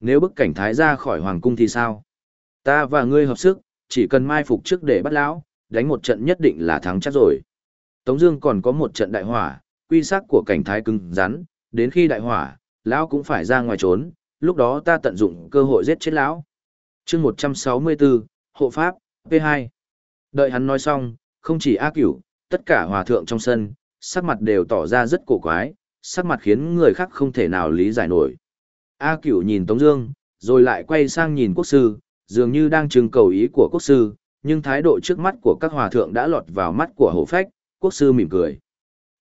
Nếu bức cảnh thái ra khỏi hoàng cung thì sao? Ta và ngươi hợp sức, chỉ cần mai phục trước để bắt lão, đánh một trận nhất định là thắng chắc rồi. Tống Dương còn có một trận đại hỏa, quy sắc của cảnh thái cứng rắn, đến khi đại hỏa, lão cũng phải ra ngoài trốn, lúc đó ta tận dụng cơ hội giết chết lão. Chương 164, hộ pháp, P2. Đợi hắn nói xong, không chỉ A Cửu, tất cả hòa thượng trong sân, sắc mặt đều tỏ ra rất cổ quái, sắc mặt khiến người khác không thể nào lý giải nổi. A Cửu nhìn Tống Dương, rồi lại quay sang nhìn quốc sư, dường như đang trưng cầu ý của quốc sư, nhưng thái độ trước mắt của các hòa thượng đã lọt vào mắt của hổ phách, quốc sư mỉm cười.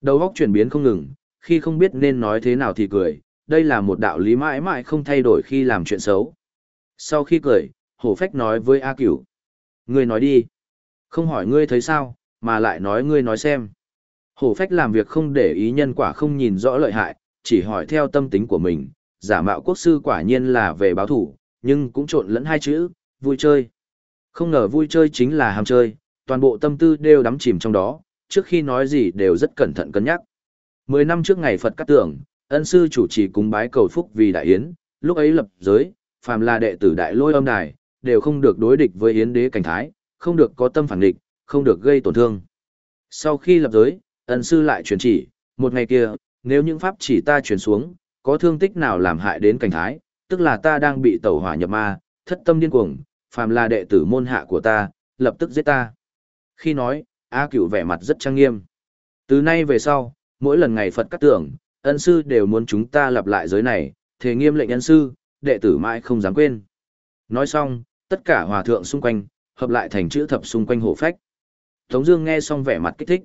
Đầu óc chuyển biến không ngừng, khi không biết nên nói thế nào thì cười, đây là một đạo lý mãi mãi không thay đổi khi làm chuyện xấu. Sau khi cười, hổ phách nói với A Cửu. Ngươi nói đi. Không hỏi ngươi thấy sao, mà lại nói ngươi nói xem. Hổ phách làm việc không để ý nhân quả không nhìn rõ lợi hại, chỉ hỏi theo tâm tính của mình, giả mạo quốc sư quả nhiên là về báo thủ, nhưng cũng trộn lẫn hai chữ, vui chơi. Không ngờ vui chơi chính là ham chơi, toàn bộ tâm tư đều đắm chìm trong đó, trước khi nói gì đều rất cẩn thận cân nhắc. Mười năm trước ngày Phật cắt tưởng, ân sư chủ trì cúng bái cầu phúc vì đại yến, lúc ấy lập giới, phàm là đệ tử đại lôi âm đài, đều không được đối địch với yến đế cảnh thái, không được có tâm phản địch, không được gây tổn thương. Sau khi lập giới, ân sư lại truyền chỉ, một ngày kia, nếu những pháp chỉ ta truyền xuống, có thương tích nào làm hại đến cảnh thái, tức là ta đang bị tẩu hỏa nhập ma, thất tâm điên cuồng, phàm là đệ tử môn hạ của ta, lập tức giết ta. Khi nói, A Cửu vẻ mặt rất trang nghiêm. Từ nay về sau, mỗi lần ngày Phật cắt tưởng, ân sư đều muốn chúng ta lặp lại giới này, thề nghiêm lệnh ân sư, đệ tử mãi không dám quên. Nói xong, tất cả hòa thượng xung quanh, hợp lại thành chữ thập xung quanh hộ phách. Tống Dương nghe xong vẻ mặt kích thích.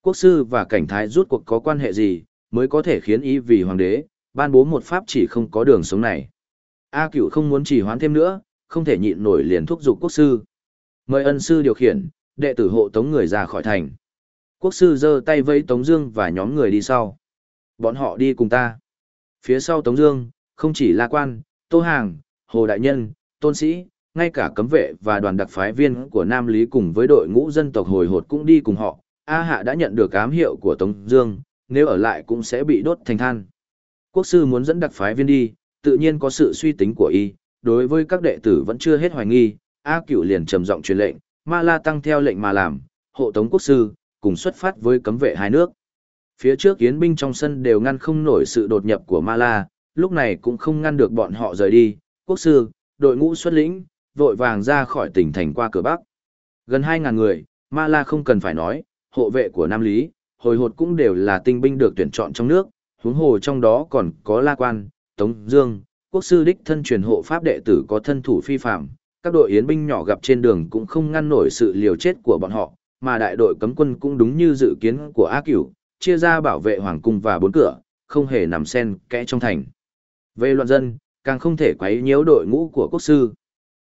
Quốc sư và cảnh thái rút cuộc có quan hệ gì, mới có thể khiến ý vì hoàng đế, ban bố một pháp chỉ không có đường sống này. A Cửu không muốn trì hoãn thêm nữa, không thể nhịn nổi liền thúc giục quốc sư. Mời ân sư điều khiển, đệ tử hộ tống người ra khỏi thành. Quốc sư giơ tay vẫy Tống Dương và nhóm người đi sau. Bọn họ đi cùng ta. Phía sau Tống Dương, không chỉ La Quan, Tô Hàng, Hồ Đại Nhân, Tôn Sĩ, ngay cả cấm vệ và đoàn đặc phái viên của Nam Lý cùng với đội ngũ dân tộc hồi hột cũng đi cùng họ. A Hạ đã nhận được ám hiệu của Tống Dương, nếu ở lại cũng sẽ bị đốt thành than. Quốc sư muốn dẫn đặc phái viên đi, tự nhiên có sự suy tính của y. Đối với các đệ tử vẫn chưa hết hoài nghi, A Cửu liền trầm giọng truyền lệnh, Ma La tăng theo lệnh mà làm, hộ tống quốc sư, cùng xuất phát với cấm vệ hai nước. Phía trước yến binh trong sân đều ngăn không nổi sự đột nhập của Ma La, lúc này cũng không ngăn được bọn họ rời đi. Quốc sư, đội ngũ xuất lĩnh, vội vàng ra khỏi tỉnh thành qua cửa Bắc. Gần 2.000 người, Ma La không cần phải nói, hộ vệ của Nam Lý, hồi hột cũng đều là tinh binh được tuyển chọn trong nước, huống hồ trong đó còn có La Quan, Tống Dương, quốc sư đích thân truyền hộ pháp đệ tử có thân thủ phi phạm, các đội yến binh nhỏ gặp trên đường cũng không ngăn nổi sự liều chết của bọn họ, mà đại đội cấm quân cũng đúng như dự kiến của A Cửu, chia ra bảo vệ hoàng cung và bốn cửa, không hề nằm sen kẽ trong thành. Về loạn dân, càng không thể quấy nhiễu đội ngũ của quốc sư.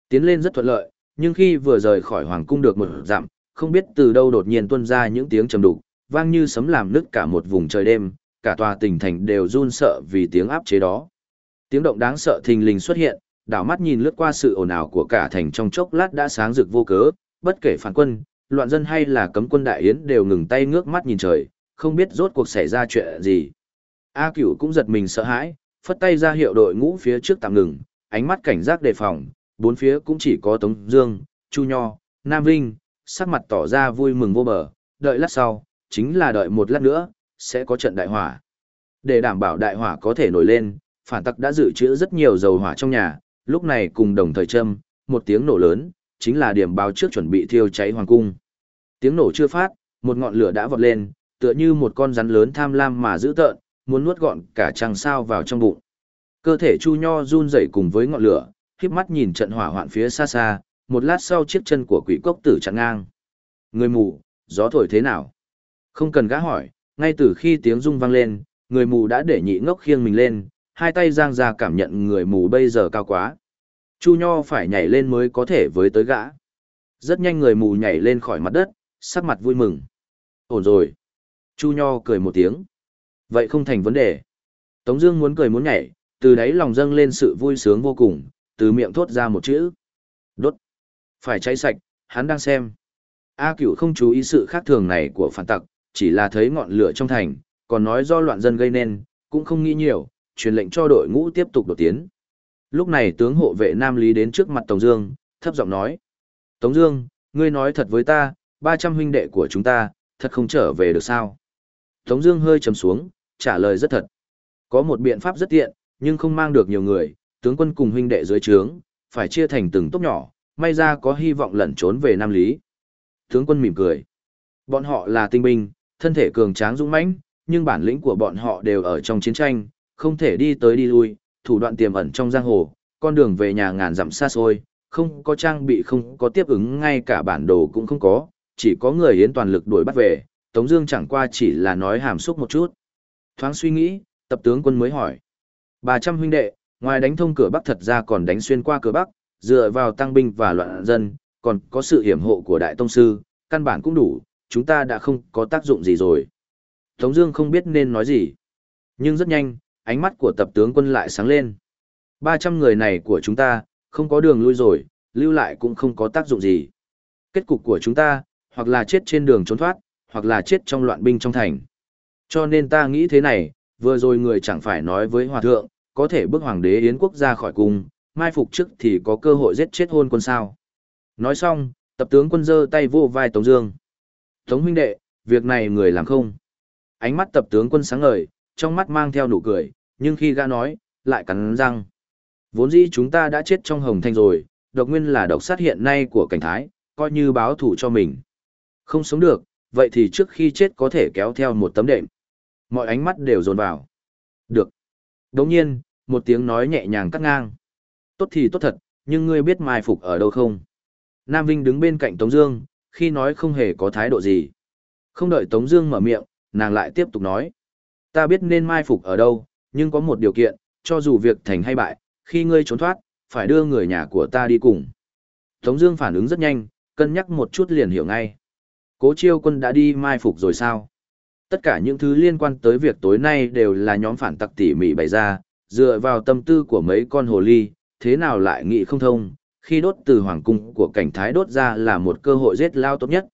Tiến lên rất thuận lợi, nhưng khi vừa rời khỏi hoàng cung được một dặm, không biết từ đâu đột nhiên tuôn ra những tiếng trầm đục, vang như sấm làm nứt cả một vùng trời đêm, cả tòa tỉnh thành đều run sợ vì tiếng áp chế đó. Tiếng động đáng sợ thình lình xuất hiện, đảo mắt nhìn lướt qua sự ồn ào của cả thành trong chốc lát đã sáng rực vô cớ, bất kể phản quân, loạn dân hay là cấm quân đại yến đều ngừng tay ngước mắt nhìn trời, không biết rốt cuộc xảy ra chuyện gì. A Cửu cũng giật mình sợ hãi, phất tay ra hiệu đội ngũ phía trước tạm ngừng, ánh mắt cảnh giác đề phòng, bốn phía cũng chỉ có Tống Dương, Chu Nho, Nam Vinh, sắc mặt tỏ ra vui mừng vô bờ, đợi lát sau, chính là đợi một lát nữa, sẽ có trận đại hỏa. Để đảm bảo đại hỏa có thể nổi lên, phản tặc đã dự trữ rất nhiều dầu hỏa trong nhà, lúc này cùng đồng thời châm, một tiếng nổ lớn, chính là điểm báo trước chuẩn bị thiêu cháy hoàng cung. Tiếng nổ chưa phát, một ngọn lửa đã vọt lên, tựa như một con rắn lớn tham lam mà dữ tợn, muốn nuốt gọn cả trăng sao vào trong bụng. Cơ thể Chu Nho run rẩy cùng với ngọn lửa, khép mắt nhìn trận hỏa hoạn phía xa xa, một lát sau chiếc chân của quỷ cốc tử chặn ngang. Người mù, gió thổi thế nào? Không cần gã hỏi, ngay từ khi tiếng rung vang lên, người mù đã để nhị ngốc khiêng mình lên, hai tay giang ra cảm nhận người mù bây giờ cao quá. Chu Nho phải nhảy lên mới có thể với tới gã. Rất nhanh người mù nhảy lên khỏi mặt đất, sắc mặt vui mừng. Ổn rồi. Chu Nho cười một tiếng. Vậy không thành vấn đề. Tống Dương muốn cười muốn nhảy, từ đấy lòng dâng lên sự vui sướng vô cùng, từ miệng thốt ra một chữ. Đốt. Phải cháy sạch, hắn đang xem. A Cửu không chú ý sự khác thường này của phản tặc, chỉ là thấy ngọn lửa trong thành, còn nói do loạn dân gây nên, cũng không nghĩ nhiều, truyền lệnh cho đội ngũ tiếp tục đột tiến. Lúc này tướng hộ vệ Nam Lý đến trước mặt Tống Dương, thấp giọng nói: Tống Dương, ngươi nói thật với ta, 300 huynh đệ của chúng ta, thật không trở về được sao? Tống Dương hơi trầm xuống, trả lời rất thật. Có một biện pháp rất tiện, nhưng không mang được nhiều người. Tướng quân cùng huynh đệ dưới trướng, phải chia thành từng tốc nhỏ, may ra có hy vọng lẩn trốn về Nam Lý. Tướng quân mỉm cười. Bọn họ là tinh binh, thân thể cường tráng dũng mãnh, nhưng bản lĩnh của bọn họ đều ở trong chiến tranh, không thể đi tới đi lui, thủ đoạn tiềm ẩn trong giang hồ, con đường về nhà ngàn dặm xa xôi, không có trang bị không có tiếp ứng ngay cả bản đồ cũng không có, chỉ có người hiến toàn lực đuổi bắt về, Tống Dương chẳng qua chỉ là nói hàm xúc một chút. Thoáng suy nghĩ, tập tướng quân mới hỏi: 300 huynh đệ, ngoài đánh thông cửa bắc thật ra còn đánh xuyên qua cửa bắc, dựa vào tăng binh và loạn dân, còn có sự hiểm hộ của đại tông sư, căn bản cũng đủ, chúng ta đã không có tác dụng gì rồi. Tống Dương không biết nên nói gì, nhưng rất nhanh, ánh mắt của tập tướng quân lại sáng lên. 300 người này của chúng ta, không có đường lui rồi, lưu lại cũng không có tác dụng gì. Kết cục của chúng ta, hoặc là chết trên đường trốn thoát, hoặc là chết trong loạn binh trong thành. Cho nên ta nghĩ thế này, vừa rồi người chẳng phải nói với hòa thượng, có thể bước hoàng đế Yến quốc ra khỏi cung, mai phục trước thì có cơ hội giết chết hôn quân sao. Nói xong, tập tướng quân giơ tay vô vai Tống Dương. Tống huynh đệ, việc này người làm không? Ánh mắt tập tướng quân sáng ngời, trong mắt mang theo nụ cười, nhưng khi gã nói, lại cắn răng. Vốn dĩ chúng ta đã chết trong hồng thanh rồi, độc nguyên là độc sát hiện nay của cảnh thái, coi như báo thù cho mình. Không sống được, vậy thì trước khi chết có thể kéo theo một tấm đệm. Mọi ánh mắt đều dồn vào. Được. Đồng nhiên, một tiếng nói nhẹ nhàng cắt ngang. Tốt thì tốt thật, nhưng ngươi biết mai phục ở đâu không? Nam Vinh đứng bên cạnh Tống Dương, khi nói không hề có thái độ gì. Không đợi Tống Dương mở miệng, nàng lại tiếp tục nói. Ta biết nên mai phục ở đâu, nhưng có một điều kiện, cho dù việc thành hay bại, khi ngươi trốn thoát, phải đưa người nhà của ta đi cùng. Tống Dương phản ứng rất nhanh, cân nhắc một chút liền hiểu ngay. Cố Chiêu Quân đã đi mai phục rồi sao? Tất cả những thứ liên quan tới việc tối nay đều là nhóm phản tặc tỉ mỉ bày ra, dựa vào tâm tư của mấy con hồ ly, thế nào lại nghĩ không thông, khi đốt từ hoàng cung của cảnh thái đốt ra là một cơ hội giết lao tốt nhất.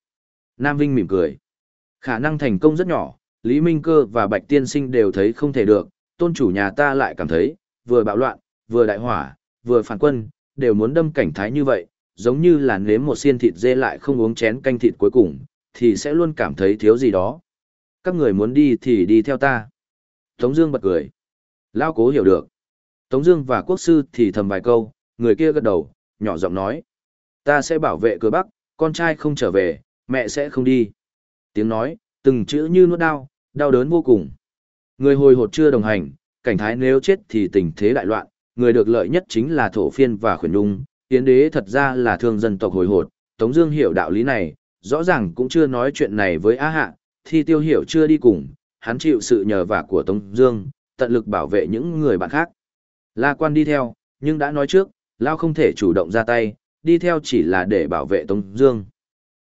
Nam Vinh mỉm cười. Khả năng thành công rất nhỏ, Lý Minh Cơ và Bạch Tiên Sinh đều thấy không thể được, tôn chủ nhà ta lại cảm thấy, vừa bạo loạn, vừa đại hỏa, vừa phản quân, đều muốn đâm cảnh thái như vậy, giống như là nếm một xiên thịt dê lại không uống chén canh thịt cuối cùng, thì sẽ luôn cảm thấy thiếu gì đó. Các người muốn đi thì đi theo ta. Tống Dương bật cười. Lao cố hiểu được. Tống Dương và quốc sư thì thầm vài câu, người kia gật đầu, nhỏ giọng nói: Ta sẽ bảo vệ cửa bắc, con trai không trở về, mẹ sẽ không đi. Tiếng nói, từng chữ như nuốt đau, đau đớn vô cùng. Người hồi hột chưa đồng hành, cảnh thái nếu chết thì tình thế đại loạn, người được lợi nhất chính là thổ phiên và khuyển nhung. Yến đế thật ra là thương dân tộc hồi hột, Tống Dương hiểu đạo lý này, rõ ràng cũng chưa nói chuyện này với Á Hạ, thì tiêu hiểu chưa đi cùng, hắn chịu sự nhờ vả của Tống Dương, tận lực bảo vệ những người bạn khác. La Quan đi theo, nhưng đã nói trước, Lao không thể chủ động ra tay, đi theo chỉ là để bảo vệ Tống Dương.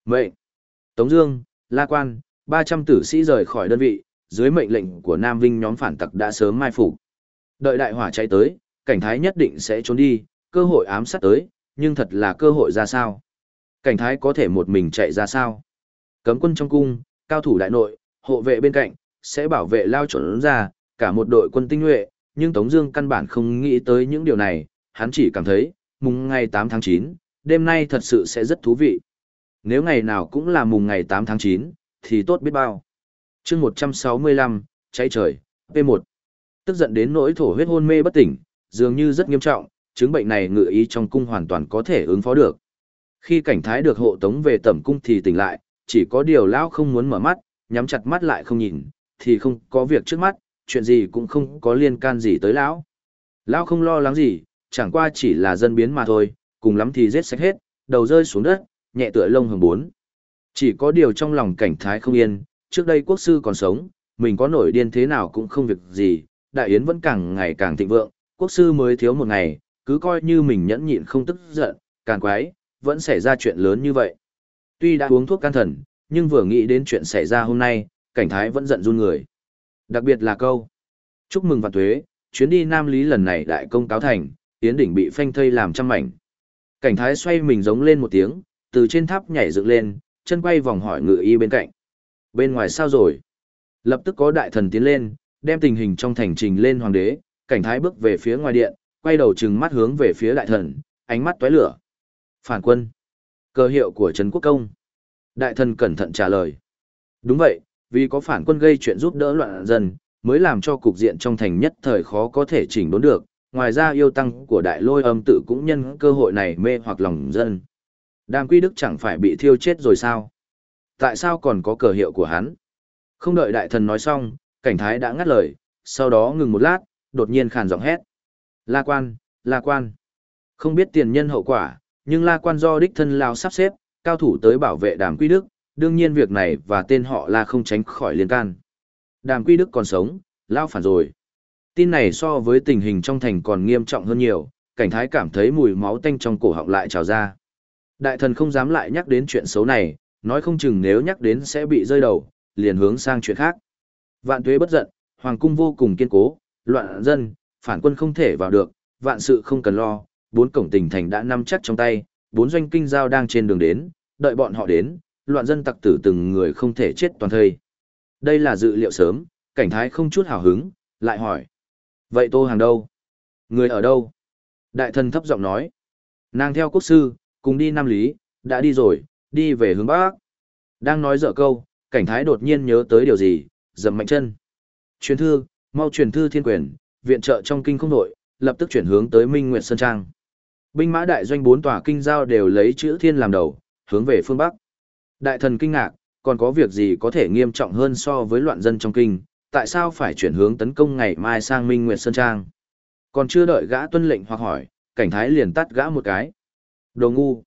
Mệnh, Tống Dương, La Quan, 300 tử sĩ rời khỏi đơn vị, dưới mệnh lệnh của Nam Vinh nhóm phản tặc đã sớm mai phục. Đợi đại hỏa cháy tới, cảnh thái nhất định sẽ trốn đi, cơ hội ám sát tới, nhưng thật là cơ hội ra sao? Cảnh thái có thể một mình chạy ra sao? Cấm quân trong cung, cao thủ đại nội, hộ vệ bên cạnh, sẽ bảo vệ lao chuẩn ra, cả một đội quân tinh nhuệ, nhưng Tống Dương căn bản không nghĩ tới những điều này, hắn chỉ cảm thấy, mùng ngày 8 tháng 9, đêm nay thật sự sẽ rất thú vị. Nếu ngày nào cũng là mùng ngày 8 tháng 9, thì tốt biết bao. Chương 165, cháy trời, P1. Tức giận đến nỗi thổ huyết hôn mê bất tỉnh, dường như rất nghiêm trọng, chứng bệnh này ngự ý trong cung hoàn toàn có thể ứng phó được. Khi cảnh thái được hộ tống về tẩm cung thì tỉnh lại, chỉ có điều lão không muốn mở mắt, nhắm chặt mắt lại không nhìn, thì không có việc trước mắt, chuyện gì cũng không có liên can gì tới lão. Lão không lo lắng gì, chẳng qua chỉ là dân biến mà thôi, cùng lắm thì giết sạch hết, đầu rơi xuống đất, nhẹ tựa lông hồng bốn. Chỉ có điều trong lòng cảnh thái không yên, trước đây quốc sư còn sống, mình có nổi điên thế nào cũng không việc gì, đại yến vẫn càng ngày càng thịnh vượng, quốc sư mới thiếu một ngày, cứ coi như mình nhẫn nhịn không tức giận, càng quái, vẫn xảy ra chuyện lớn như vậy. Tuy đã uống thuốc can thần, nhưng vừa nghĩ đến chuyện xảy ra hôm nay, cảnh thái vẫn giận run người. Đặc biệt là câu. Chúc mừng vạn tuế, chuyến đi Nam Lý lần này đại công cáo thành, Yến đỉnh bị phanh thây làm trăm mảnh. Cảnh thái xoay mình giống lên một tiếng, từ trên tháp nhảy dựng lên, chân quay vòng hỏi ngự y bên cạnh. Bên ngoài sao rồi? Lập tức có đại thần tiến lên, đem tình hình trong thành trình lên hoàng đế, cảnh thái bước về phía ngoài điện, quay đầu trừng mắt hướng về phía đại thần, ánh mắt tóe lửa. Phản quân. Cơ hiệu của Trấn Quốc Công. Đại thần cẩn thận trả lời. Đúng vậy, vì có phản quân gây chuyện giúp đỡ loạn dân, mới làm cho cục diện trong thành nhất thời khó có thể chỉnh đốn được. Ngoài ra yêu tăng của đại lôi âm tự cũng nhân cơ hội này mê hoặc lòng dân. Đàm quy đức chẳng phải bị thiêu chết rồi sao? Tại sao còn có cờ hiệu của hắn? Không đợi đại thần nói xong, cảnh thái đã ngắt lời, sau đó ngừng một lát, đột nhiên khàn giọng hét. La quan, la quan. Không biết tiền nhân hậu quả, nhưng la quan do đích thân lao sắp xếp, cao thủ tới bảo vệ đàm quy đức, đương nhiên việc này và tên họ là không tránh khỏi liên can. Đàm quy đức còn sống, lao phản rồi. Tin này so với tình hình trong thành còn nghiêm trọng hơn nhiều, cảnh thái cảm thấy mùi máu tanh trong cổ họng lại trào ra. Đại thần không dám lại nhắc đến chuyện xấu này, nói không chừng nếu nhắc đến sẽ bị rơi đầu, liền hướng sang chuyện khác. Vạn tuế bất giận, hoàng cung vô cùng kiên cố, loạn dân, phản quân không thể vào được, vạn sự không cần lo, bốn cổng tỉnh thành đã nắm chắc trong tay, bốn doanh kinh giao đang trên đường đến, đợi bọn họ đến, loạn dân tặc tử từng người không thể chết toàn thây. Đây là dự liệu sớm, cảnh thái không chút hào hứng, lại hỏi. Vậy tô hàng đâu? Người ở đâu? Đại thần thấp giọng nói. Nàng theo quốc sư, cùng đi Nam Lý, đã đi rồi, đi về hướng Bắc. Đang nói dở câu, cảnh thái đột nhiên nhớ tới điều gì, dầm mạnh chân. Truyền thư, mau truyền thư thiên quyền, viện trợ trong kinh không nội, lập tức chuyển hướng tới Minh Nguyệt Sơn Trang. Binh mã đại doanh bốn tòa kinh giao đều lấy chữ thiên làm đầu, hướng về phương Bắc. Đại thần kinh ngạc, còn có việc gì có thể nghiêm trọng hơn so với loạn dân trong kinh, tại sao phải chuyển hướng tấn công ngày mai sang Minh Nguyệt Sơn Trang? Còn chưa đợi gã tuân lệnh hoặc hỏi, cảnh thái liền tắt gã một cái. Đồ ngu.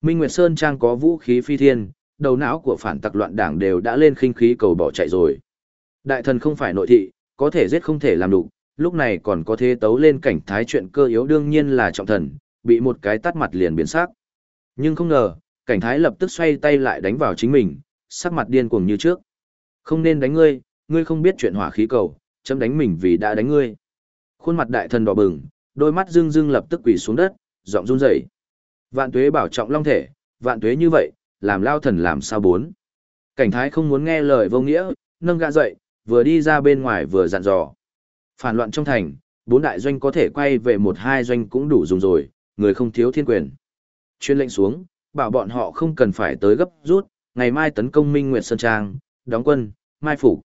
Minh Nguyệt Sơn Trang có vũ khí phi thiên, đầu não của phản tặc loạn đảng đều đã lên khinh khí cầu bỏ chạy rồi. Đại thần không phải nội thị, có thể giết không thể làm đủ, lúc này còn có thế tấu lên cảnh thái chuyện cơ yếu đương nhiên là trọng thần, bị một cái tắt mặt liền biến sắc. Nhưng không ngờ, cảnh thái lập tức xoay tay lại đánh vào chính mình, sắc mặt điên cuồng như trước. Không nên đánh ngươi, ngươi không biết chuyện hỏa khí cầu, chấm đánh mình vì đã đánh ngươi. Khuôn mặt đại thần đỏ bừng, đôi mắt rưng rưng lập tức quỳ xuống đất, giọng run rẩy. Vạn tuế bảo trọng long thể, vạn tuế như vậy, làm lao thần làm sao bốn. Cảnh thái không muốn nghe lời vô nghĩa, nâng gã dậy, vừa đi ra bên ngoài vừa dặn dò. Phản loạn trong thành, bốn đại doanh có thể quay về một hai doanh cũng đủ dùng rồi, người không thiếu thiên quyền. Chuyên lệnh xuống, bảo bọn họ không cần phải tới gấp rút, ngày mai tấn công Minh Nguyệt Sơn Trang, đóng quân, mai phủ.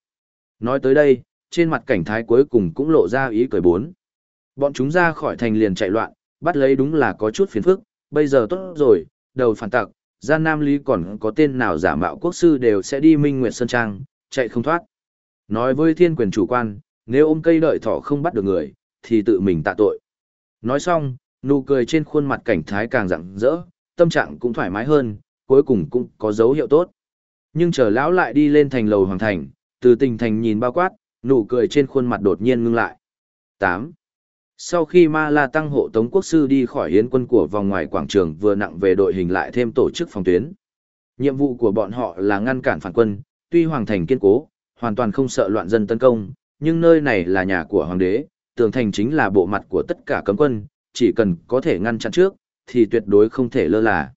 Nói tới đây, trên mặt cảnh thái cuối cùng cũng lộ ra ý cười bốn. Bọn chúng ra khỏi thành liền chạy loạn, bắt lấy đúng là có chút phiền phức, bây giờ tốt rồi, đầu phản tặc, gian nam lý còn có tên nào giả mạo quốc sư đều sẽ đi Minh Nguyệt Sơn Trang, chạy không thoát. Nói với thiên quyền chủ quan, nếu ôm cây đợi thỏ không bắt được người, thì tự mình tạ tội. Nói xong, nụ cười trên khuôn mặt cảnh thái càng rạng rỡ, tâm trạng cũng thoải mái hơn, cuối cùng cũng có dấu hiệu tốt. Nhưng chờ lão lại đi lên thành lầu hoàng thành, từ tình thành nhìn bao quát, nụ cười trên khuôn mặt đột nhiên ngưng lại. 8. Sau khi Ma La tăng hộ tống quốc sư đi khỏi hiến quân của vòng ngoài quảng trường vừa nặng về đội hình lại thêm tổ chức phòng tuyến. Nhiệm vụ của bọn họ là ngăn cản phản quân, tuy hoàng thành kiên cố, hoàn toàn không sợ loạn dân tấn công, nhưng nơi này là nhà của hoàng đế, tường thành chính là bộ mặt của tất cả cấm quân, chỉ cần có thể ngăn chặn trước, thì tuyệt đối không thể lơ là.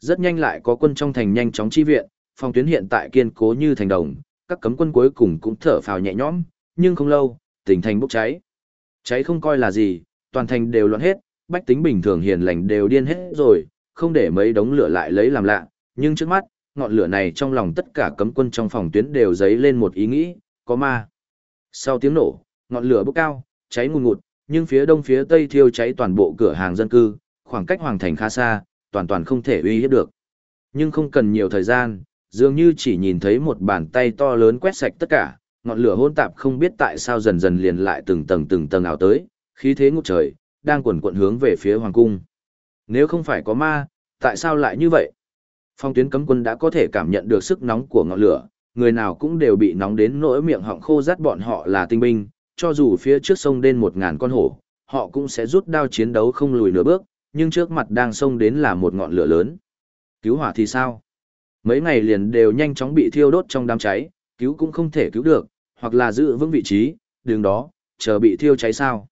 Rất nhanh lại có quân trong thành nhanh chóng chi viện, phòng tuyến hiện tại kiên cố như thành đồng, các cấm quân cuối cùng cũng thở phào nhẹ nhõm, nhưng không lâu, tỉnh thành bốc cháy. Cháy không coi là gì, toàn thành đều loạn hết, bách tính bình thường hiền lành đều điên hết rồi, không để mấy đống lửa lại lấy làm lạ, nhưng trước mắt, ngọn lửa này trong lòng tất cả cấm quân trong phòng tuyến đều dấy lên một ý nghĩ, có ma. Sau tiếng nổ, ngọn lửa bốc cao, cháy ngùn ngụt, nhưng phía đông phía tây thiêu cháy toàn bộ cửa hàng dân cư, khoảng cách hoàng thành khá xa, toàn toàn không thể uy hiếp được. Nhưng không cần nhiều thời gian, dường như chỉ nhìn thấy một bàn tay to lớn quét sạch tất cả, ngọn lửa hôn tạp không biết tại sao dần dần liền lại từng tầng từng tầng ảo tới, khí thế ngút trời, đang quần quận hướng về phía hoàng cung. Nếu không phải có ma, tại sao lại như vậy? Phong tuyến cấm quân đã có thể cảm nhận được sức nóng của ngọn lửa, người nào cũng đều bị nóng đến nỗi miệng họng khô rát bọn họ là tinh binh, cho dù phía trước sông đến một ngàn con hổ, họ cũng sẽ rút đao chiến đấu không lùi nửa bước, nhưng trước mặt đang sông đến là một ngọn lửa lớn. Cứu hỏa thì sao? Mấy ngày liền đều nhanh chóng bị thiêu đốt trong đám cháy, cứu cũng không thể cứu được, hoặc là giữ vững vị trí, đường đó, chờ bị thiêu cháy sao.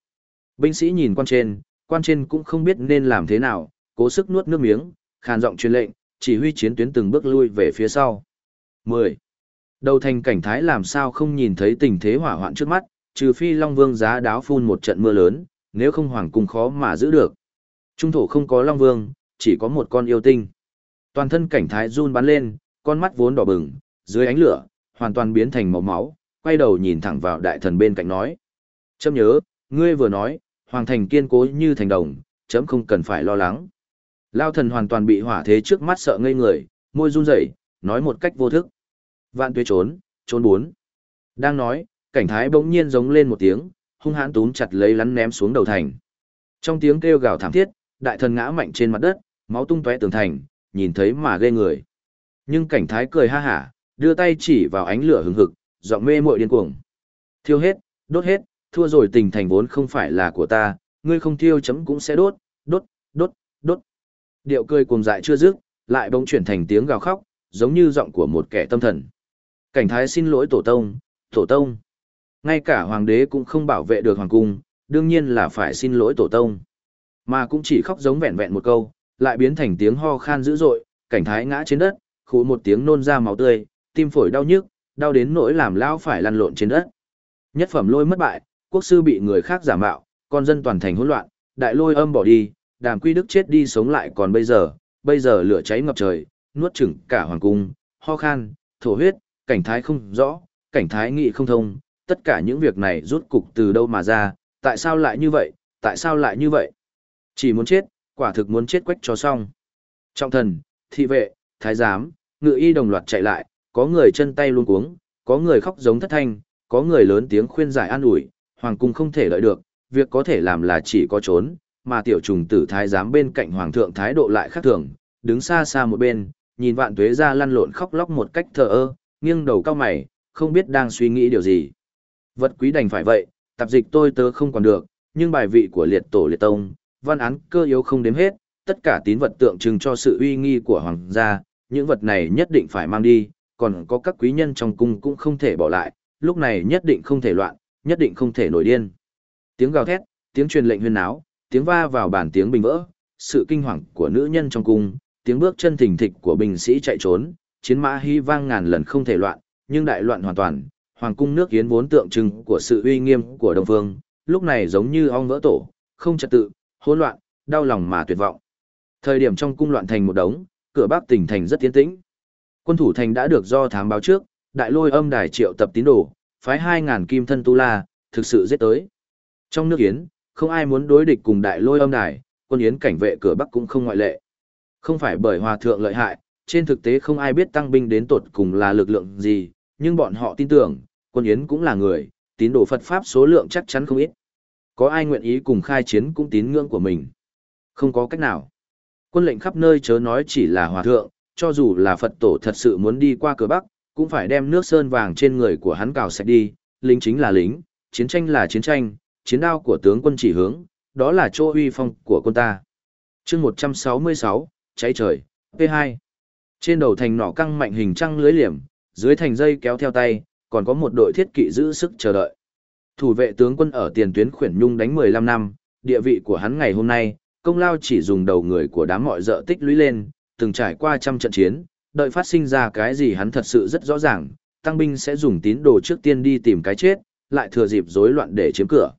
Binh sĩ nhìn quan trên, quan trên cũng không biết nên làm thế nào, cố sức nuốt nước miếng, khàn giọng truyền lệnh, chỉ huy chiến tuyến từng bước lui về phía sau. 10. Đầu thành cảnh thái làm sao không nhìn thấy tình thế hỏa hoạn trước mắt, trừ phi Long Vương giá đáo phun một trận mưa lớn, nếu không hoàng cung khó mà giữ được. Trung thổ không có Long Vương, chỉ có một con yêu tinh. Toàn thân cảnh thái run bắn lên, con mắt vốn đỏ bừng, dưới ánh lửa, hoàn toàn biến thành màu máu, quay đầu nhìn thẳng vào đại thần bên cạnh nói. Chấm nhớ, ngươi vừa nói, hoàng thành kiên cố như thành đồng, chấm không cần phải lo lắng. Lao thần hoàn toàn bị hỏa thế trước mắt sợ ngây người, môi run rẩy, nói một cách vô thức. Vạn tuế trốn, trốn bốn. Đang nói, cảnh thái bỗng nhiên giống lên một tiếng, hung hãn túm chặt lấy lắn ném xuống đầu thành. Trong tiếng kêu gào thảm thiết, đại thần ngã mạnh trên mặt đất, máu tung tóe tường thành, nhìn thấy mà ghê người. Nhưng cảnh thái cười ha hả, đưa tay chỉ vào ánh lửa hừng hực, giọng mê muội điên cuồng. Thiêu hết, đốt hết, thua rồi tình thành vốn không phải là của ta, ngươi không thiêu chấm cũng sẽ đốt, đốt, đốt, đốt. Điệu cười cuồng dại chưa dứt, lại bỗng chuyển thành tiếng gào khóc, giống như giọng của một kẻ tâm thần. Cảnh thái xin lỗi tổ tông, tổ tông. Ngay cả hoàng đế cũng không bảo vệ được hoàng cung, đương nhiên là phải xin lỗi tổ tông. Mà cũng chỉ khóc giống vẹn vẹn một câu, lại biến thành tiếng ho khan dữ dội, cảnh thái ngã trên đất, khụ một tiếng nôn ra máu tươi, tim phổi đau nhức, đau đến nỗi làm lão phải lăn lộn trên đất. Nhất phẩm lôi mất bại, quốc sư bị người khác giả mạo, con dân toàn thành hỗn loạn, đại lôi âm bỏ đi, đàm quy đức chết đi sống lại còn bây giờ, bây giờ lửa cháy ngập trời, nuốt chửng cả hoàng cung, ho khan, thổ huyết, cảnh thái không rõ, cảnh thái nghị không thông, tất cả những việc này rút cục từ đâu mà ra, tại sao lại như vậy, tại sao lại như vậy? Chỉ muốn chết, quả thực muốn chết quách cho xong. Trọng thần, thị vệ, thái giám, ngự y đồng loạt chạy lại, có người chân tay luôn cuống, có người khóc giống thất thanh, có người lớn tiếng khuyên giải an ủi, hoàng cung không thể lợi được, việc có thể làm là chỉ có trốn, mà tiểu trùng tử thái giám bên cạnh hoàng thượng thái độ lại khác thường, đứng xa xa một bên, nhìn vạn tuế ra lăn lộn khóc lóc một cách thờ ơ, nghiêng đầu cao mày, không biết đang suy nghĩ điều gì. Vật quý đành phải vậy, tạp dịch tôi tớ không còn được, nhưng bài vị của liệt tổ liệt tông, văn án cơ yếu không đếm hết, tất cả tín vật tượng trưng cho sự uy nghi của hoàng gia, những vật này nhất định phải mang đi, còn có các quý nhân trong cung cũng không thể bỏ lại, lúc này nhất định không thể loạn, nhất định không thể nổi điên. Tiếng gào thét, tiếng truyền lệnh huyên náo, tiếng va vào bàn tiếng bình vỡ, sự kinh hoàng của nữ nhân trong cung, tiếng bước chân thình thịch của binh sĩ chạy trốn, chiến mã hy vang ngàn lần không thể loạn, nhưng đại loạn hoàn toàn, hoàng cung nước yến vốn tượng trưng của sự uy nghiêm của đông phương, lúc này giống như ong vỡ tổ, không trật tự, hỗn loạn, đau lòng mà tuyệt vọng. Thời điểm trong cung loạn thành một đống, cửa bắc tỉnh thành rất tiến tĩnh. Quân thủ thành đã được do thám báo trước, đại lôi âm đài triệu tập tín đồ, phái 2.000 kim thân tu la, thực sự giết tới. Trong nước Yến, không ai muốn đối địch cùng đại lôi âm đài, quân Yến cảnh vệ cửa Bắc cũng không ngoại lệ. Không phải bởi hòa thượng lợi hại, trên thực tế không ai biết tăng binh đến tột cùng là lực lượng gì, nhưng bọn họ tin tưởng, quân Yến cũng là người, tín đồ Phật Pháp số lượng chắc chắn không ít. Có ai nguyện ý cùng khai chiến cũng tín ngưỡng của mình. Không có cách nào. Quân lệnh khắp nơi chớ nói chỉ là hòa thượng, cho dù là Phật tổ thật sự muốn đi qua cửa Bắc, cũng phải đem nước sơn vàng trên người của hắn cào sạch đi, lính chính là lính, chiến tranh là chiến tranh, chiến đao của tướng quân chỉ hướng, đó là chỗ uy phong của quân ta. chương 166, cháy trời, P2. Trên đầu thành nỏ căng mạnh hình trăng lưới liềm, dưới thành dây kéo theo tay, còn có một đội thiết kỵ giữ sức chờ đợi. Thủ vệ tướng quân ở tiền tuyến khuyển nhung đánh 15 năm, địa vị của hắn ngày hôm nay, công lao chỉ dùng đầu người của đám mọi dợ tích lũy lên, từng trải qua trăm trận chiến, đợi phát sinh ra cái gì hắn thật sự rất rõ ràng, tăng binh sẽ dùng tín đồ trước tiên đi tìm cái chết, lại thừa dịp rối loạn để chiếm cửa.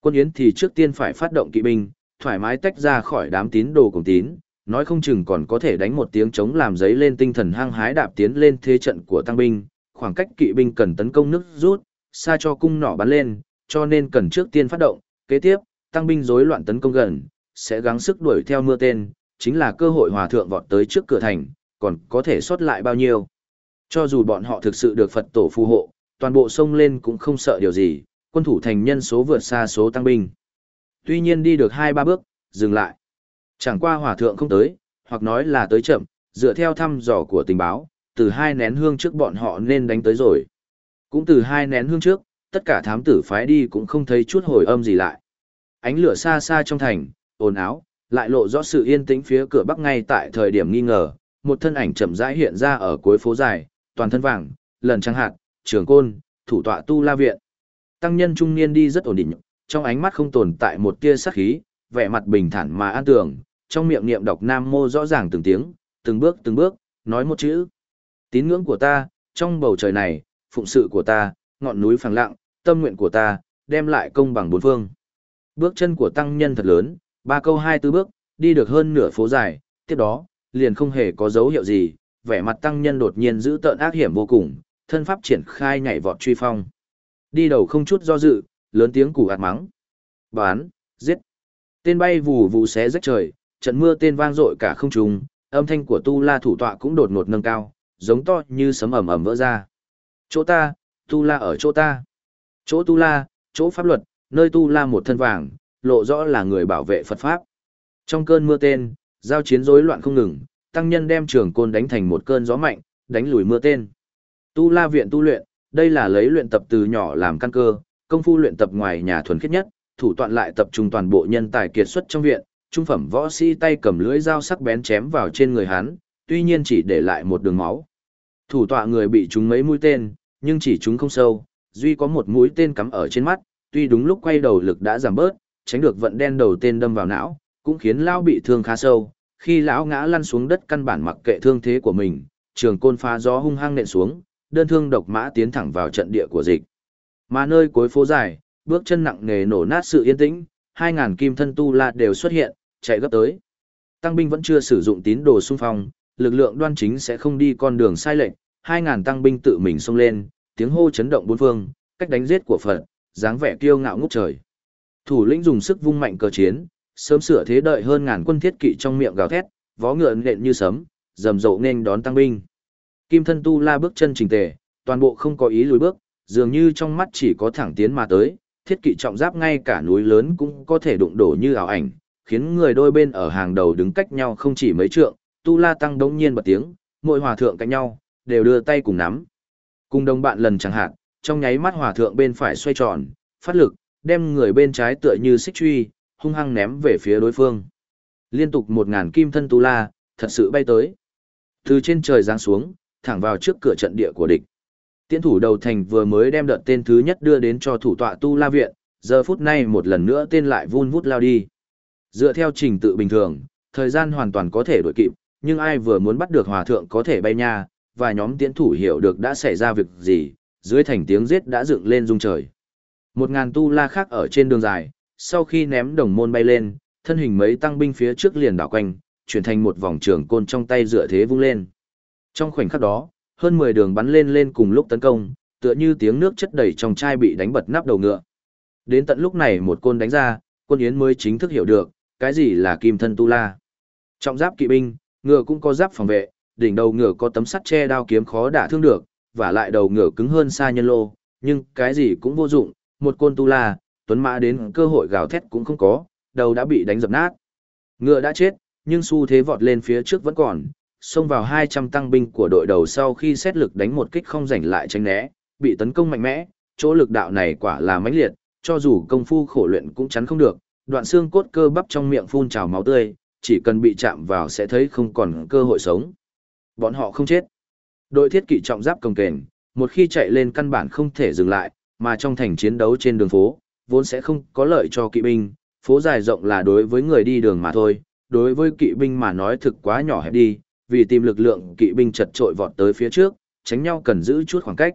Quân Yến thì trước tiên phải phát động kỵ binh, thoải mái tách ra khỏi đám tín đồ cùng tín, nói không chừng còn có thể đánh một tiếng chống làm giấy lên tinh thần hăng hái đạp tiến lên thế trận của tăng binh, khoảng cách kỵ binh cần tấn công nước rút, xa cho cung nỏ bắn lên, cho nên cần trước tiên phát động, kế tiếp, tăng binh rối loạn tấn công gần, sẽ gắng sức đuổi theo mưa tên, chính là cơ hội hòa thượng vọt tới trước cửa thành, còn có thể sót lại bao nhiêu. Cho dù bọn họ thực sự được Phật tổ phù hộ, toàn bộ sông lên cũng không sợ điều gì, quân thủ thành nhân số vượt xa số tăng binh. Tuy nhiên đi được hai ba bước, dừng lại. Chẳng qua hòa thượng không tới, hoặc nói là tới chậm, dựa theo thăm dò của tình báo, từ hai nén hương trước bọn họ nên đánh tới rồi. Cũng từ hai nén hương trước, tất cả thám tử phái đi cũng không thấy chút hồi âm gì lại. Ánh lửa xa xa trong thành, ồn áo, lại lộ rõ sự yên tĩnh phía cửa bắc ngay tại thời điểm nghi ngờ, một thân ảnh chậm rãi hiện ra ở cuối phố dài, toàn thân vàng, lần trăng hạt, trường côn, thủ tọa tu la viện. Tăng nhân trung niên đi rất ổn định, trong ánh mắt không tồn tại một tia sắc khí, vẻ mặt bình thản mà an tường, trong miệng niệm đọc nam mô rõ ràng từng tiếng, từng bước từng bước, nói một chữ. Tín ngưỡng của ta, trong bầu trời này, phụng sự của ta, ngọn núi phẳng lặng, tâm nguyện của ta, đem lại công bằng bốn phương. Bước chân của tăng nhân thật lớn, ba câu hai tư bước, đi được hơn nửa phố dài, tiếp đó, liền không hề có dấu hiệu gì, vẻ mặt tăng nhân đột nhiên giữ tợn ác hiểm vô cùng, thân pháp triển khai nhảy vọt truy phong. Đi đầu không chút do dự, lớn tiếng củ ạt mắng. Bán, giết. Tên bay vù vù xé rách trời, trận mưa tên vang dội cả không trung, âm thanh của tu la thủ tọa cũng đột ngột nâng cao, giống to như sấm ầm ầm vỡ ra. Chỗ ta, tu la ở chỗ ta. Chỗ tu la, chỗ pháp luật, nơi tu la một thân vàng, lộ rõ là người bảo vệ Phật Pháp. Trong cơn mưa tên, giao chiến rối loạn không ngừng, tăng nhân đem trường côn đánh thành một cơn gió mạnh, đánh lùi mưa tên. Tu la viện tu luyện, đây là lấy luyện tập từ nhỏ làm căn cơ, công phu luyện tập ngoài nhà thuần khiết nhất, thủ tọa lại tập trung toàn bộ nhân tài kiệt xuất trong viện, trung phẩm võ sĩ tay cầm lưỡi dao sắc bén chém vào trên người hắn, tuy nhiên chỉ để lại một đường máu. Thủ tọa người bị trúng mấy mũi tên, nhưng chỉ trúng không sâu, duy có một mũi tên cắm ở trên mắt, tuy đúng lúc quay đầu lực đã giảm bớt, tránh được vận đen đầu tên đâm vào não, cũng khiến lão bị thương khá sâu. Khi lão ngã lăn xuống đất căn bản mặc kệ thương thế của mình, trường côn phá gió hung hăng nện xuống, đơn thương độc mã tiến thẳng vào trận địa của dịch. Mà nơi cuối phố dài, bước chân nặng nề nổ nát sự yên tĩnh, hai ngàn kim thân tu la đều xuất hiện, chạy gấp tới. Tăng binh vẫn chưa sử dụng tín đồ xung phong, lực lượng đoan chính sẽ không đi con đường sai lệch, hai ngàn tăng binh tự mình xông lên, tiếng hô chấn động bốn phương, cách đánh giết của Phật, dáng vẻ kiêu ngạo ngút trời. Thủ lĩnh dùng sức vung mạnh cờ chiến, sớm sửa thế đợi hơn ngàn quân thiết kỵ trong miệng gào thét, vó ngựa nện như sấm, rầm rộ nên đón tăng binh. Kim thân tu la bước chân trình tề, toàn bộ không có ý lùi bước, dường như trong mắt chỉ có thẳng tiến mà tới, thiết kỵ trọng giáp ngay cả núi lớn cũng có thể đụng đổ như ảo ảnh, khiến người đôi bên ở hàng đầu đứng cách nhau không chỉ mấy trượng, tu la tăng đống nhiên bật tiếng, mỗi hòa thượng cạnh nhau, đều đưa tay cùng nắm. Cùng đồng bạn lần chẳng hạn, trong nháy mắt hòa thượng bên phải xoay tròn, phát lực, đem người bên trái tựa như xích truy, hung hăng ném về phía đối phương. Liên tục một ngàn kim thân tu la, thật sự bay tới. Từ trên trời giáng xuống, thẳng vào trước cửa trận địa của địch. Tiễn thủ đầu thành vừa mới đem đợt tên thứ nhất đưa đến cho thủ tọa tu la viện, giờ phút này một lần nữa tên lại vun vút lao đi. Dựa theo trình tự bình thường, thời gian hoàn toàn có thể đổi kịp, nhưng ai vừa muốn bắt được hòa thượng có thể bay nha, và nhóm tiễn thủ hiểu được đã xảy ra việc gì, dưới thành tiếng giết đã dựng lên rung trời. Một ngàn tu la khác ở trên đường dài, sau khi ném đồng môn bay lên, thân hình mấy tăng binh phía trước liền đảo quanh, chuyển thành một vòng trường côn trong tay dựa thế vung lên. Trong khoảnh khắc đó, hơn 10 đường bắn lên lên cùng lúc tấn công, tựa như tiếng nước chất đầy trong chai bị đánh bật nắp đầu ngựa. Đến tận lúc này một côn đánh ra, quân yến mới chính thức hiểu được, cái gì là kim thân tu la. Trọng giáp kỵ binh, ngựa cũng có giáp phòng vệ, đỉnh đầu ngựa có tấm sắt che đao kiếm khó đả thương được, và lại đầu ngựa cứng hơn xa nhân lô, nhưng cái gì cũng vô dụng, một côn tu la, tuấn mã đến cơ hội gào thét cũng không có, đầu đã bị đánh dập nát. Ngựa đã chết, nhưng xu thế vọt lên phía trước vẫn còn, xông vào 200 tăng binh của đội đầu sau khi xét lực đánh một kích không rảnh lại tránh né, bị tấn công mạnh mẽ, chỗ lực đạo này quả là mãnh liệt, cho dù công phu khổ luyện cũng chắn không được, đoạn xương cốt cơ bắp trong miệng phun trào máu tươi, chỉ cần bị chạm vào sẽ thấy không còn cơ hội sống. Bọn họ không chết. Đội thiết kỵ trọng giáp công kềnh, một khi chạy lên căn bản không thể dừng lại, mà trong thành chiến đấu trên đường phố, vốn sẽ không có lợi cho kỵ binh, phố dài rộng là đối với người đi đường mà thôi, đối với kỵ binh mà nói thực quá nhỏ hẹp đi, vì tìm lực lượng kỵ binh chật trội vọt tới phía trước, tránh nhau cần giữ chút khoảng cách.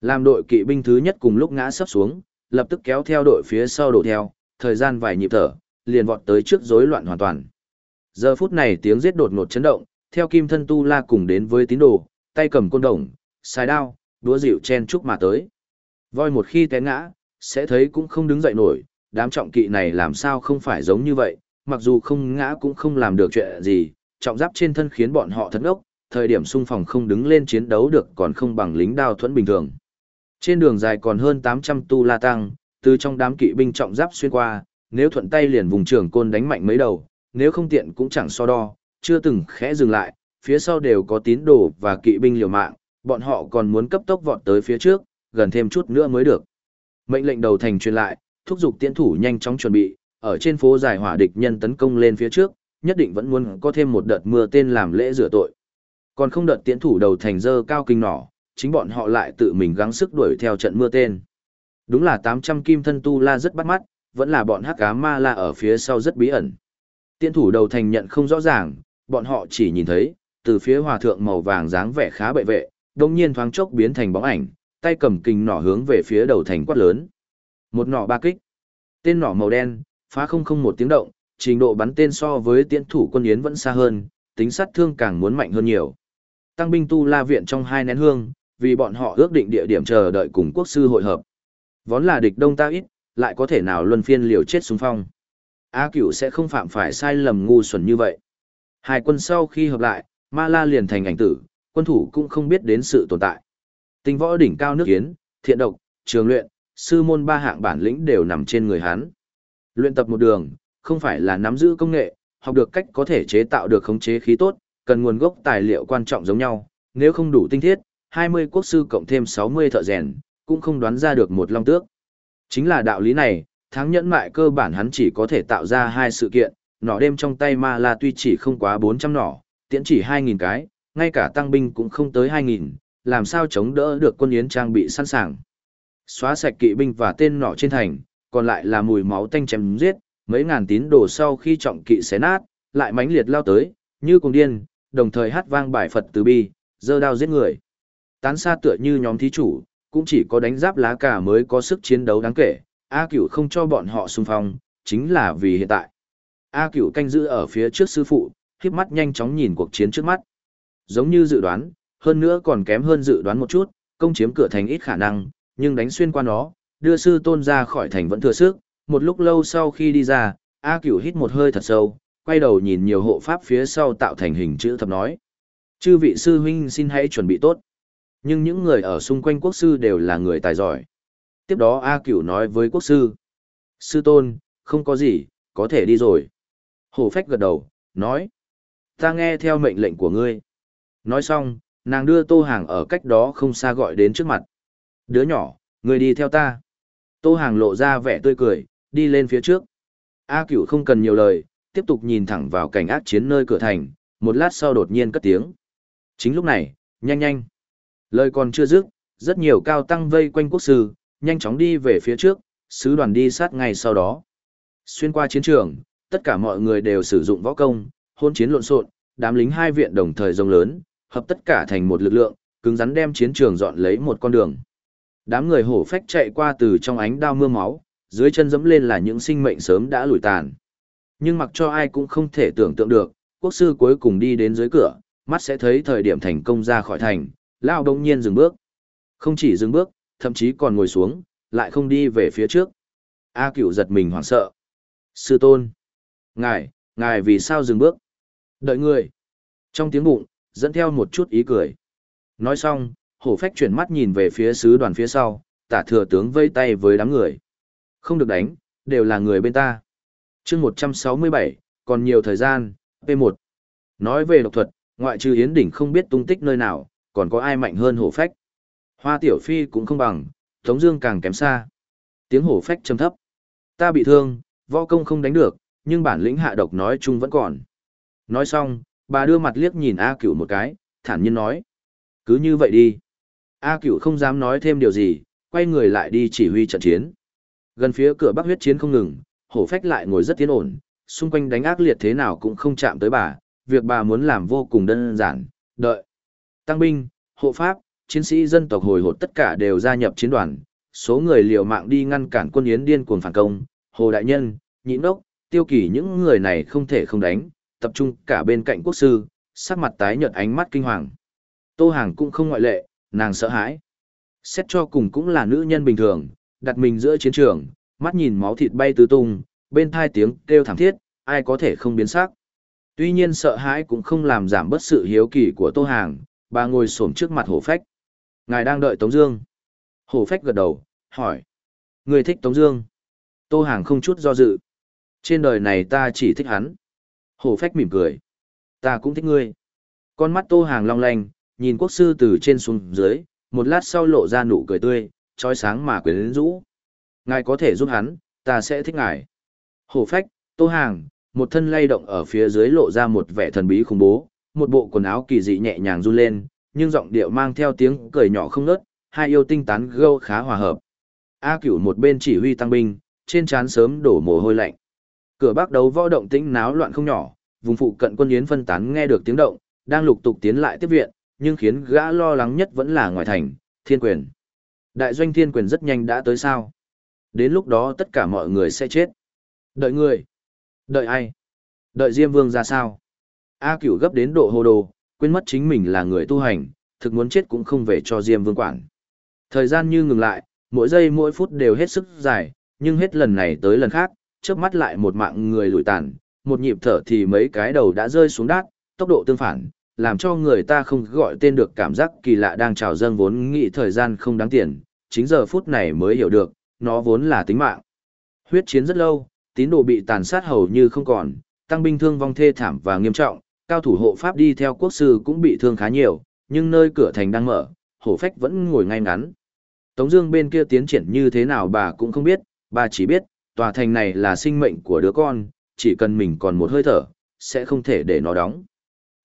Làm đội kỵ binh thứ nhất cùng lúc ngã sấp xuống, lập tức kéo theo đội phía sau đổ theo, thời gian vài nhịp thở, liền vọt tới trước rối loạn hoàn toàn. Giờ phút này tiếng giết đột ngột chấn động, theo kim thân tu la cùng đến với tín đồ, tay cầm côn đồng, xài đao, đúa dịu chen chúc mà tới. Voi một khi té ngã, sẽ thấy cũng không đứng dậy nổi, đám trọng kỵ này làm sao không phải giống như vậy, mặc dù không ngã cũng không làm được chuyện gì, trọng giáp trên thân khiến bọn họ thất ốc, thời điểm xung phòng không đứng lên chiến đấu được còn không bằng lính đao thuẫn bình thường. Trên đường dài còn hơn 800 tu la tăng, từ trong đám kỵ binh trọng giáp xuyên qua, nếu thuận tay liền vùng trường côn đánh mạnh mấy đầu, nếu không tiện cũng chẳng so đo, chưa từng khẽ dừng lại, phía sau đều có tín đồ và kỵ binh liều mạng, bọn họ còn muốn cấp tốc vọt tới phía trước, gần thêm chút nữa mới được. Mệnh lệnh đầu thành truyền lại, thúc giục tiễn thủ nhanh chóng chuẩn bị, ở trên phố giải hỏa địch nhân tấn công lên phía trước, nhất định vẫn muốn có thêm một đợt mưa tên làm lễ rửa tội. Còn không đợt tiễn thủ đầu thành dơ cao kinh nỏ, chính bọn họ lại tự mình gắng sức đuổi theo trận mưa tên. Đúng là 800 kim thân tu la rất bắt mắt, vẫn là bọn hắc cá ma la ở phía sau rất bí ẩn. Tiên thủ đầu thành nhận không rõ ràng, bọn họ chỉ nhìn thấy, từ phía hòa thượng màu vàng dáng vẻ khá bệ vệ, đồng nhiên thoáng chốc biến thành bóng ảnh, tay cầm kinh nỏ hướng về phía đầu thành quát lớn. Một nỏ ba kích. Tên nỏ màu đen, phá không không một tiếng động, trình độ bắn tên so với tiễn thủ quân yến vẫn xa hơn, tính sát thương càng muốn mạnh hơn nhiều. Tăng binh tu la viện trong hai nén hương, vì bọn họ ước định địa điểm chờ đợi cùng quốc sư hội hợp. Vốn là địch đông ta ít, lại có thể nào luân phiên liều chết xung phong. A cửu sẽ không phạm phải sai lầm ngu xuẩn như vậy. Hai quân sau khi hợp lại, Ma La liền thành ảnh tử, quân thủ cũng không biết đến sự tồn tại. Tinh võ đỉnh cao nước kiến, thiện độc, trường luyện, sư môn ba hạng bản lĩnh đều nằm trên người hắn. Luyện tập một đường, không phải là nắm giữ công nghệ, học được cách có thể chế tạo được khống chế khí tốt, cần nguồn gốc tài liệu quan trọng giống nhau, nếu không đủ tinh thiết, 20 quốc sư cộng thêm 60 thợ rèn, cũng không đoán ra được một long tước. Chính là đạo lý này, tháng nhẫn mại cơ bản hắn chỉ có thể tạo ra hai sự kiện, nỏ đêm trong tay ma la tuy chỉ không quá 400 nỏ, tiễn chỉ 2.000 cái, ngay cả tăng binh cũng không tới 2.000, làm sao chống đỡ được quân yến trang bị sẵn sàng. Xóa sạch kỵ binh và tên nỏ trên thành, còn lại là mùi máu tanh chém giết, mấy ngàn tín đồ sau khi trọng kỵ xé nát, lại mãnh liệt lao tới, như cùng điên, đồng thời hát vang bài Phật từ bi, dơ đao giết người. Tán xa tựa như nhóm thí chủ, cũng chỉ có đánh giáp lá cà mới có sức chiến đấu đáng kể, A Cửu không cho bọn họ xung phong, chính là vì hiện tại. A Cửu canh giữ ở phía trước sư phụ, khiếp mắt nhanh chóng nhìn cuộc chiến trước mắt. Giống như dự đoán, hơn nữa còn kém hơn dự đoán một chút, công chiếm cửa thành ít khả năng, nhưng đánh xuyên qua nó, đưa sư tôn ra khỏi thành vẫn thừa sức. Một lúc lâu sau khi đi ra, A Cửu hít một hơi thật sâu, quay đầu nhìn nhiều hộ pháp phía sau tạo thành hình chữ thập nói. Chư vị sư huynh xin hãy chuẩn bị tốt. Nhưng những người ở xung quanh quốc sư đều là người tài giỏi. Tiếp đó A Cửu nói với quốc sư. Sư tôn, không có gì, có thể đi rồi. Hổ phách gật đầu, nói. Ta nghe theo mệnh lệnh của ngươi. Nói xong, nàng đưa tô hàng ở cách đó không xa gọi đến trước mặt. Đứa nhỏ, ngươi đi theo ta. Tô hàng lộ ra vẻ tươi cười, đi lên phía trước. A cửu không cần nhiều lời, tiếp tục nhìn thẳng vào cảnh ác chiến nơi cửa thành, một lát sau đột nhiên cất tiếng. Chính lúc này, nhanh nhanh. Lời còn chưa dứt, rất nhiều cao tăng vây quanh quốc sư, nhanh chóng đi về phía trước, sứ đoàn đi sát ngay sau đó. Xuyên qua chiến trường, tất cả mọi người đều sử dụng võ công, hôn chiến lộn xộn, đám lính hai viện đồng thời rông lớn, hợp tất cả thành một lực lượng, cứng rắn đem chiến trường dọn lấy một con đường. Đám người hổ phách chạy qua từ trong ánh đao mưa máu, dưới chân dẫm lên là những sinh mệnh sớm đã lùi tàn. Nhưng mặc cho ai cũng không thể tưởng tượng được, quốc sư cuối cùng đi đến dưới cửa, mắt sẽ thấy thời điểm thành công ra khỏi thành, lao đông nhiên dừng bước. Không chỉ dừng bước, thậm chí còn ngồi xuống, lại không đi về phía trước. A cửu giật mình hoảng sợ. Sư tôn. Ngài, ngài vì sao dừng bước? Đợi người. Trong tiếng bụng, dẫn theo một chút ý cười. Nói xong, hổ phách chuyển mắt nhìn về phía sứ đoàn phía sau, tả thừa tướng vây tay với đám người. Không được đánh, đều là người bên ta. chương 167, còn nhiều thời gian, P1. Nói về độc thuật, ngoại trừ Yến Đỉnh không biết tung tích nơi nào, còn có ai mạnh hơn hổ phách. Hoa tiểu phi cũng không bằng, Tống Dương càng kém xa. Tiếng hổ phách trầm thấp. Ta bị thương, võ công không đánh được, nhưng bản lĩnh hạ độc nói chung vẫn còn. Nói xong, bà đưa mặt liếc nhìn A Cửu một cái, thản nhiên nói: cứ như vậy đi. A Cửu không dám nói thêm điều gì, quay người lại đi chỉ huy trận chiến. Gần phía cửa bắc huyết chiến không ngừng, hổ phách lại ngồi rất tiến ổn, xung quanh đánh ác liệt thế nào cũng không chạm tới bà, việc bà muốn làm vô cùng đơn giản, đợi. Tăng binh, hộ pháp, chiến sĩ dân tộc hồi hột tất cả đều gia nhập chiến đoàn, số người liều mạng đi ngăn cản quân yến điên cuồng phản công, hồ đại nhân, nhịn đốc, tiêu kỳ những người này không thể không đánh, tập trung cả bên cạnh quốc sư, sắc mặt tái nhợt ánh mắt kinh hoàng. Tô Hàng cũng không ngoại lệ, nàng sợ hãi. Xét cho cùng cũng là nữ nhân bình thường, đặt mình giữa chiến trường, mắt nhìn máu thịt bay tứ tung, bên thai tiếng kêu thảm thiết, ai có thể không biến sắc. Tuy nhiên sợ hãi cũng không làm giảm bớt sự hiếu kỳ của Tô Hàng, bà ngồi xổm trước mặt hổ phách. Ngài đang đợi Tống Dương. Hổ phách gật đầu, hỏi. Người thích Tống Dương. Tô Hàng không chút do dự. Trên đời này ta chỉ thích hắn. Hổ phách mỉm cười. Ta cũng thích ngươi. Con mắt Tô Hàng long lanh, nhìn quốc sư từ trên xuống dưới, một lát sau lộ ra nụ cười tươi, trói sáng mà quyến rũ. Ngài có thể giúp hắn, ta sẽ thích ngài. Hổ phách, Tô Hàng, một thân lay động ở phía dưới lộ ra một vẻ thần bí khủng bố, một bộ quần áo kỳ dị nhẹ nhàng run lên, nhưng giọng điệu mang theo tiếng cười nhỏ không ngớt, hai yêu tinh tán gâu khá hòa hợp. A Cửu một bên chỉ huy tăng binh, trên trán sớm đổ mồ hôi lạnh. Cửa bắc đấu võ động tĩnh náo loạn không nhỏ, vùng phụ cận quân yến phân tán nghe được tiếng động, đang lục tục tiến lại tiếp viện, nhưng khiến gã lo lắng nhất vẫn là ngoài thành, thiên quyền. Đại doanh thiên quyền rất nhanh đã tới sao. Đến lúc đó tất cả mọi người sẽ chết. Đợi người. Đợi ai? Đợi Diêm Vương ra sao? A cửu gấp đến độ hồ đồ, quên mất chính mình là người tu hành, thực muốn chết cũng không về cho Diêm Vương quản. Thời gian như ngừng lại, mỗi giây mỗi phút đều hết sức dài, nhưng hết lần này tới lần khác, chớp mắt lại một mạng người lùi tàn, một nhịp thở thì mấy cái đầu đã rơi xuống đát, tốc độ tương phản, làm cho người ta không gọi tên được cảm giác kỳ lạ đang trào dâng vốn nghĩ thời gian không đáng tiền, chính giờ phút này mới hiểu được, nó vốn là tính mạng. Huyết chiến rất lâu, tín đồ bị tàn sát hầu như không còn, tăng binh thương vong thê thảm và nghiêm trọng, cao thủ hộ pháp đi theo quốc sư cũng bị thương khá nhiều, nhưng nơi cửa thành đang mở, hổ phách vẫn ngồi ngay ngắn. Tống Dương bên kia tiến triển như thế nào bà cũng không biết, bà chỉ biết, tòa thành này là sinh mệnh của đứa con, chỉ cần mình còn một hơi thở, sẽ không thể để nó đóng.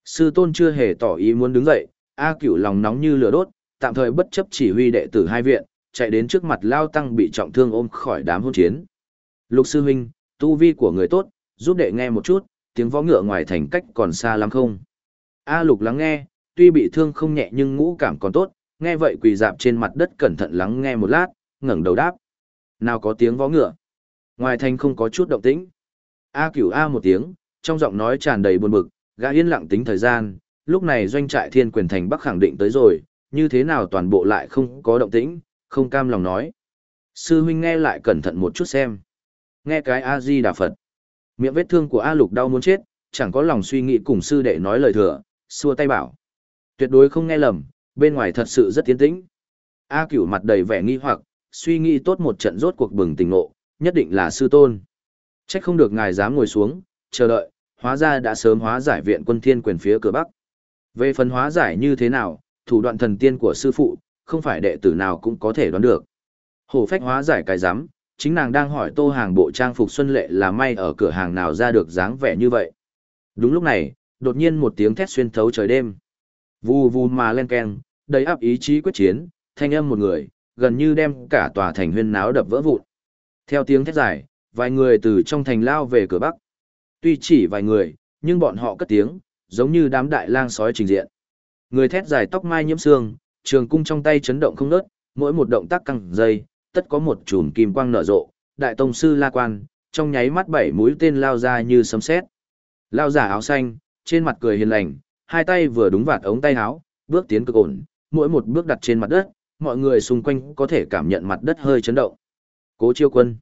Sư tôn chưa hề tỏ ý muốn đứng dậy, A Cửu lòng nóng như lửa đốt, tạm thời bất chấp chỉ huy đệ tử hai viện, chạy đến trước mặt Lao Tăng bị trọng thương ôm khỏi đám hôn chiến. Lục sư huynh, tu vi của người tốt, giúp đệ nghe một chút, tiếng võ ngựa ngoài thành cách còn xa lắm không? A Lục lắng nghe, tuy bị thương không nhẹ nhưng ngũ cảm còn tốt, nghe vậy quỳ dạp trên mặt đất cẩn thận lắng nghe một lát, ngẩng đầu đáp. Nào có tiếng võ ngựa? Ngoài thành không có chút động tĩnh. A Cửu A một tiếng, trong giọng nói tràn đầy buồn bực, gã yên lặng tính thời gian, lúc này doanh trại thiên quyền thành Bắc khẳng định tới rồi, như thế nào toàn bộ lại không có động tĩnh, không cam lòng nói. Sư huynh nghe lại cẩn thận một chút xem. Nghe cái A-di đà Phật. Miệng vết thương của A Lục đau muốn chết, chẳng có lòng suy nghĩ cùng sư đệ nói lời thừa, xua tay bảo. Tuyệt đối không nghe lầm, bên ngoài thật sự rất tiến tĩnh. A cửu mặt đầy vẻ nghi hoặc, suy nghĩ tốt một trận rốt cuộc bừng tỉnh ngộ, nhất định là sư tôn. Trách không được ngài dám ngồi xuống, chờ đợi, hóa ra đã sớm hóa giải viện quân thiên quyền phía cửa Bắc. Về phần hóa giải như thế nào, thủ đoạn thần tiên của sư phụ, không phải đệ tử nào cũng có thể đoán được. Hổ phách hóa giải cái giám, chính nàng đang hỏi tô hàng bộ trang phục xuân lệ là may ở cửa hàng nào ra được dáng vẻ như vậy. Đúng lúc này, đột nhiên một tiếng thét xuyên thấu trời đêm. Vù vù mà len keng, đầy áp ý chí quyết chiến, thanh âm một người, gần như đem cả tòa thành huyên náo đập vỡ vụn. Theo tiếng thét dài, vài người từ trong thành lao về cửa bắc. Tuy chỉ vài người, nhưng bọn họ cất tiếng, giống như đám đại lang sói trình diện. Người thét dài tóc mai nhiễm xương, trường cung trong tay chấn động không nớt mỗi một động tác căng dây, tất có một chùm kim quang nở rộ, đại tông sư La Quan, trong nháy mắt bảy mũi tên lao ra như sấm sét. Lao giả áo xanh, trên mặt cười hiền lành, hai tay vừa đúng vạt ống tay áo, bước tiến cực ổn, mỗi một bước đặt trên mặt đất, mọi người xung quanh có thể cảm nhận mặt đất hơi chấn động. Cố Chiêu Quân.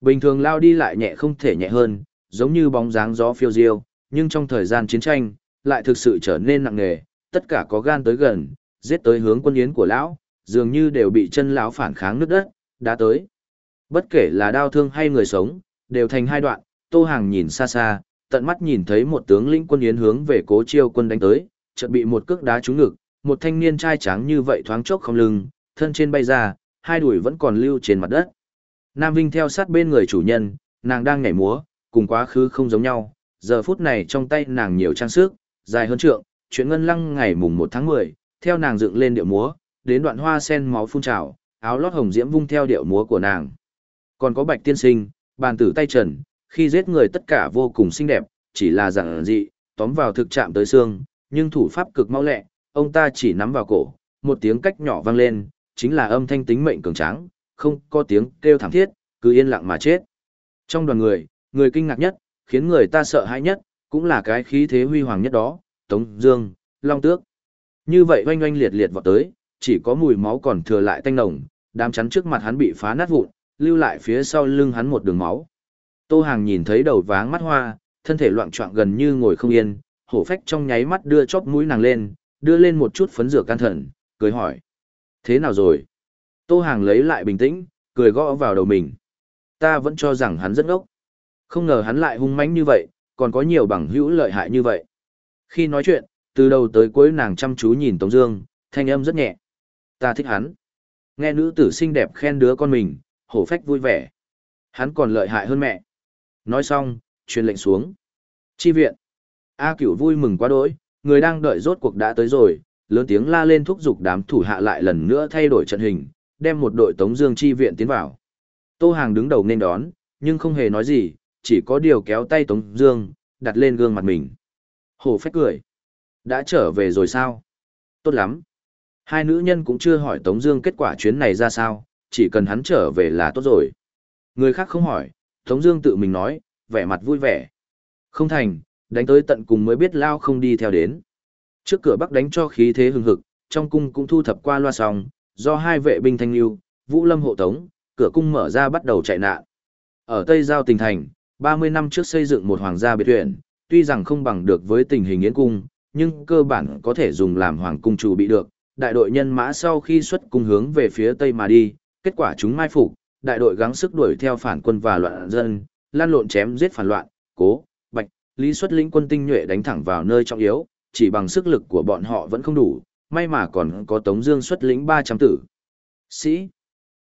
Bình thường lao đi lại nhẹ không thể nhẹ hơn, giống như bóng dáng gió phiêu diêu, nhưng trong thời gian chiến tranh, lại thực sự trở nên nặng nề, tất cả có gan tới gần, giết tới hướng quân yến của lão, dường như đều bị chân lão phản kháng nước đất, đã tới. Bất kể là đau thương hay người sống, đều thành hai đoạn, Tô Hàng nhìn xa xa, tận mắt nhìn thấy một tướng lĩnh quân yến hướng về Cố Chiêu quân đánh tới, chợt bị một cước đá trúng ngực, một thanh niên trai trắng như vậy thoáng chốc không lưng, thân trên bay ra, hai đùi vẫn còn lưu trên mặt đất. Nam Vinh theo sát bên người chủ nhân, nàng đang nhảy múa, cùng quá khứ không giống nhau, giờ phút này trong tay nàng nhiều trang sức, dài hơn trượng, chuyện ngân lăng ngày mùng 1 tháng 10, theo nàng dựng lên điệu múa, đến đoạn hoa sen máu phun trào, áo lót hồng diễm vung theo điệu múa của nàng. Còn có bạch tiên sinh, bàn tử tay trần, khi giết người tất cả vô cùng xinh đẹp, chỉ là dạng dị, tóm vào thực chạm tới xương, nhưng thủ pháp cực mau lẹ, ông ta chỉ nắm vào cổ, một tiếng cách nhỏ vang lên, chính là âm thanh tính mệnh cường tráng, không có tiếng kêu thảm thiết, cứ yên lặng mà chết. Trong đoàn người, người kinh ngạc nhất, khiến người ta sợ hãi nhất, cũng là cái khí thế huy hoàng nhất đó, Tống Dương, Long Tước. Như vậy oanh oanh liệt liệt vọt tới, chỉ có mùi máu còn thừa lại tanh nồng, đám chắn trước mặt hắn bị phá nát vụn, lưu lại phía sau lưng hắn một đường máu. Tô Hàng nhìn thấy đầu váng mắt hoa, thân thể loạn trọng gần như ngồi không yên, hổ phách trong nháy mắt đưa chóp mũi nàng lên, đưa lên một chút phấn rửa can thận, cười hỏi. Thế nào rồi? Tô Hàng lấy lại bình tĩnh, cười gõ vào đầu mình. Ta vẫn cho rằng hắn rất ngốc. Không ngờ hắn lại hung mãnh như vậy, còn có nhiều bằng hữu lợi hại như vậy. Khi nói chuyện, từ đầu tới cuối nàng chăm chú nhìn Tống Dương, thanh âm rất nhẹ. Ta thích hắn. Nghe nữ tử xinh đẹp khen đứa con mình, hổ phách vui vẻ. Hắn còn lợi hại hơn mẹ. Nói xong, truyền lệnh xuống. Chi viện. A Cửu vui mừng quá đỗi, người đang đợi rốt cuộc đã tới rồi, lớn tiếng la lên thúc giục đám thủ hạ lại lần nữa thay đổi trận hình, đem một đội Tống Dương chi viện tiến vào. Tô Hàng đứng đầu nên đón, nhưng không hề nói gì, chỉ có điều kéo tay Tống Dương, đặt lên gương mặt mình. Hồ phách cười. Đã trở về rồi sao? Tốt lắm. Hai nữ nhân cũng chưa hỏi Tống Dương kết quả chuyến này ra sao, chỉ cần hắn trở về là tốt rồi. Người khác không hỏi, Tống Dương tự mình nói, vẻ mặt vui vẻ. Không thành, đánh tới tận cùng mới biết Lao không đi theo đến. Trước cửa bắc đánh cho khí thế hừng hực, trong cung cũng thu thập qua loa xong, do hai vệ binh thanh lưu, Vũ Lâm hộ tống, cửa cung mở ra bắt đầu chạy nạn. Ở Tây Giao tỉnh thành, 30 năm trước xây dựng một hoàng gia biệt viện, tuy rằng không bằng được với tình hình yến cung, nhưng cơ bản có thể dùng làm hoàng cung chủ bị được. Đại đội nhân mã sau khi xuất cung hướng về phía Tây mà đi, kết quả chúng mai phục, đại đội gắng sức đuổi theo phản quân và loạn dân, lan lộn chém giết phản loạn, cố, bạch, lý xuất lĩnh quân tinh nhuệ đánh thẳng vào nơi trọng yếu, chỉ bằng sức lực của bọn họ vẫn không đủ, may mà còn có Tống Dương xuất lĩnh 300 tử. Sĩ,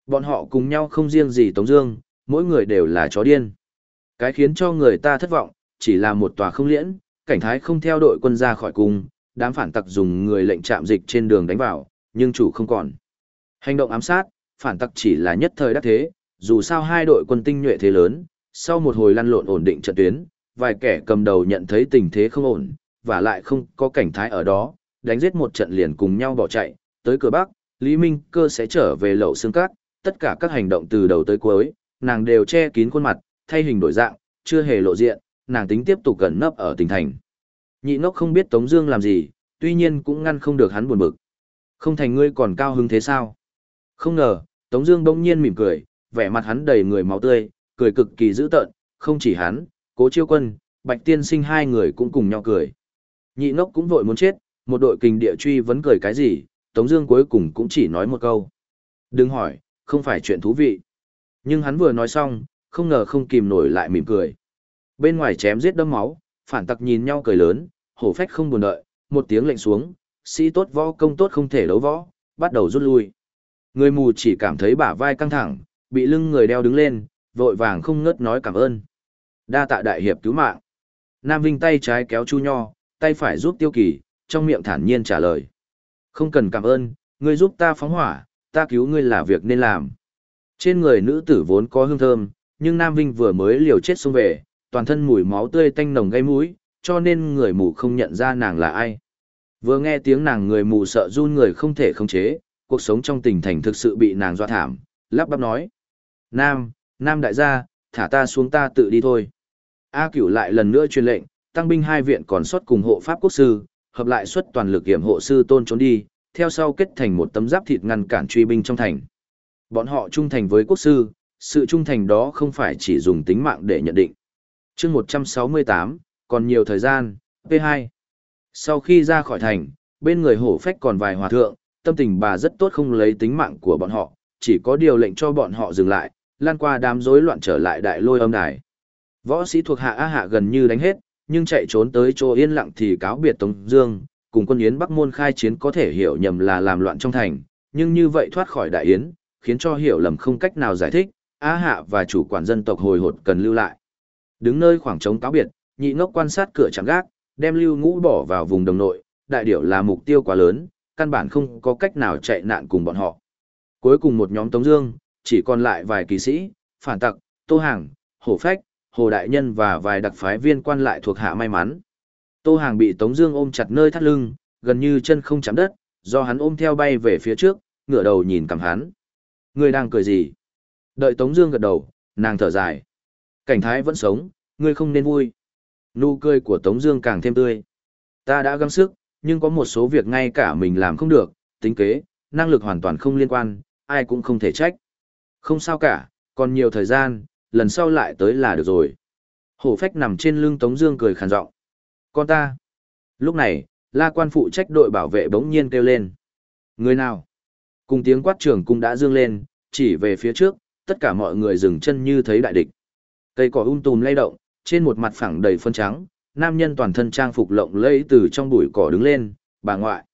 bọn họ cùng nhau không riêng gì Tống Dương, mỗi người đều là chó điên. Cái khiến cho người ta thất vọng, chỉ là một tòa không liễn, cảnh thái không theo đội quân ra khỏi cung, đám phản tặc dùng người lệnh chạm dịch trên đường đánh vào, nhưng chủ không còn. Hành động ám sát, phản tặc chỉ là nhất thời đắc thế, dù sao hai đội quân tinh nhuệ thế lớn, sau một hồi lăn lộn ổn định trận tuyến, vài kẻ cầm đầu nhận thấy tình thế không ổn, và lại không có cảnh thái ở đó, đánh giết một trận liền cùng nhau bỏ chạy, tới cửa Bắc, Lý Minh cơ sẽ trở về lậu xương cát, tất cả các hành động từ đầu tới cuối, nàng đều che kín khuôn mặt, thay hình đổi dạng, chưa hề lộ diện, nàng tính tiếp tục gần nấp ở tỉnh thành. Nhị ngốc không biết Tống Dương làm gì, tuy nhiên cũng ngăn không được hắn buồn bực. Không thành ngươi còn cao hứng thế sao? Không ngờ, Tống Dương bỗng nhiên mỉm cười, vẻ mặt hắn đầy người máu tươi, cười cực kỳ dữ tợn. Không chỉ hắn, Cố Chiêu Quân, Bạch Tiên Sinh hai người cũng cùng nhau cười. Nhị ngốc cũng vội muốn chết, một đội kình địa truy vẫn cười cái gì? Tống Dương cuối cùng cũng chỉ nói một câu: đừng hỏi, không phải chuyện thú vị. Nhưng hắn vừa nói xong, không ngờ không kìm nổi lại mỉm cười. Bên ngoài chém giết đâm máu, phản tặc nhìn nhau cười lớn, hổ phách không buồn đợi, một tiếng lệnh xuống, sĩ tốt võ công tốt không thể đấu võ, bắt đầu rút lui. Người mù chỉ cảm thấy bả vai căng thẳng, bị lưng người đeo đứng lên, vội vàng không ngớt nói cảm ơn. Đa tạ đại hiệp cứu mạng. Nam Vinh tay trái kéo Chu Nho, tay phải giúp Tiêu Kỳ, trong miệng thản nhiên trả lời. Không cần cảm ơn, ngươi giúp ta phóng hỏa, ta cứu ngươi là việc nên làm. Trên người nữ tử vốn có hương thơm, nhưng Nam Vinh vừa mới liều chết xông về, toàn thân mùi máu tươi tanh nồng gây mũi, cho nên người mù không nhận ra nàng là ai. Vừa nghe tiếng nàng người mù sợ run người không thể khống chế, cuộc sống trong tỉnh thành thực sự bị nàng doa thảm, lắp bắp nói. Nam, Nam đại gia, thả ta xuống ta tự đi thôi. A cửu lại lần nữa truyền lệnh, tăng binh hai viện còn sót cùng hộ pháp quốc sư, hợp lại xuất toàn lực hiểm hộ sư tôn trốn đi, theo sau kết thành một tấm giáp thịt ngăn cản truy binh trong thành. Bọn họ trung thành với quốc sư, sự trung thành đó không phải chỉ dùng tính mạng để nhận định. chương 168, còn nhiều thời gian, P2. Sau khi ra khỏi thành, bên người hổ phách còn vài hòa thượng, tâm tình bà rất tốt không lấy tính mạng của bọn họ, chỉ có điều lệnh cho bọn họ dừng lại, lan qua đám rối loạn trở lại đại lôi âm đài. Võ sĩ thuộc hạ A hạ gần như đánh hết, nhưng chạy trốn tới chỗ yên lặng thì cáo biệt Tống Dương, cùng quân Yến Bắc Môn khai chiến có thể hiểu nhầm là làm loạn trong thành, nhưng như vậy thoát khỏi đại yến, khiến cho hiểu lầm không cách nào giải thích, Á Hạ và chủ quản dân tộc hồi hột cần lưu lại. Đứng nơi khoảng trống cáo biệt, nhị ngốc quan sát cửa chạm gác, đem lưu ngũ bỏ vào vùng đồng nội, đại điểu là mục tiêu quá lớn, căn bản không có cách nào chạy nạn cùng bọn họ. Cuối cùng một nhóm Tống Dương, chỉ còn lại vài kỳ sĩ, phản tặc, Tô Hàng, Hổ Phách, Hồ Đại Nhân và vài đặc phái viên quan lại thuộc hạ may mắn. Tô Hàng bị Tống Dương ôm chặt nơi thắt lưng, gần như chân không chạm đất, do hắn ôm theo bay về phía trước, ngửa đầu nhìn cằm hắn. Ngươi đang cười gì? Đợi Tống Dương gật đầu, nàng thở dài. Cảnh thái vẫn sống, ngươi không nên vui. Nụ cười của Tống Dương càng thêm tươi. Ta đã gắng sức, nhưng có một số việc ngay cả mình làm không được, tính kế, năng lực hoàn toàn không liên quan, ai cũng không thể trách. Không sao cả, còn nhiều thời gian, lần sau lại tới là được rồi. Hổ phách nằm trên lưng Tống Dương cười khàn giọng. Con ta. Lúc này, La Quan phụ trách đội bảo vệ bỗng nhiên kêu lên. Người nào? Cùng tiếng quát trưởng cũng đã dương lên, chỉ về phía trước, tất cả mọi người dừng chân như thấy đại địch. Cây cỏ um tùm lay động, trên một mặt phẳng đầy phân trắng, nam nhân toàn thân trang phục lộng lẫy từ trong bụi cỏ đứng lên, bà ngoại.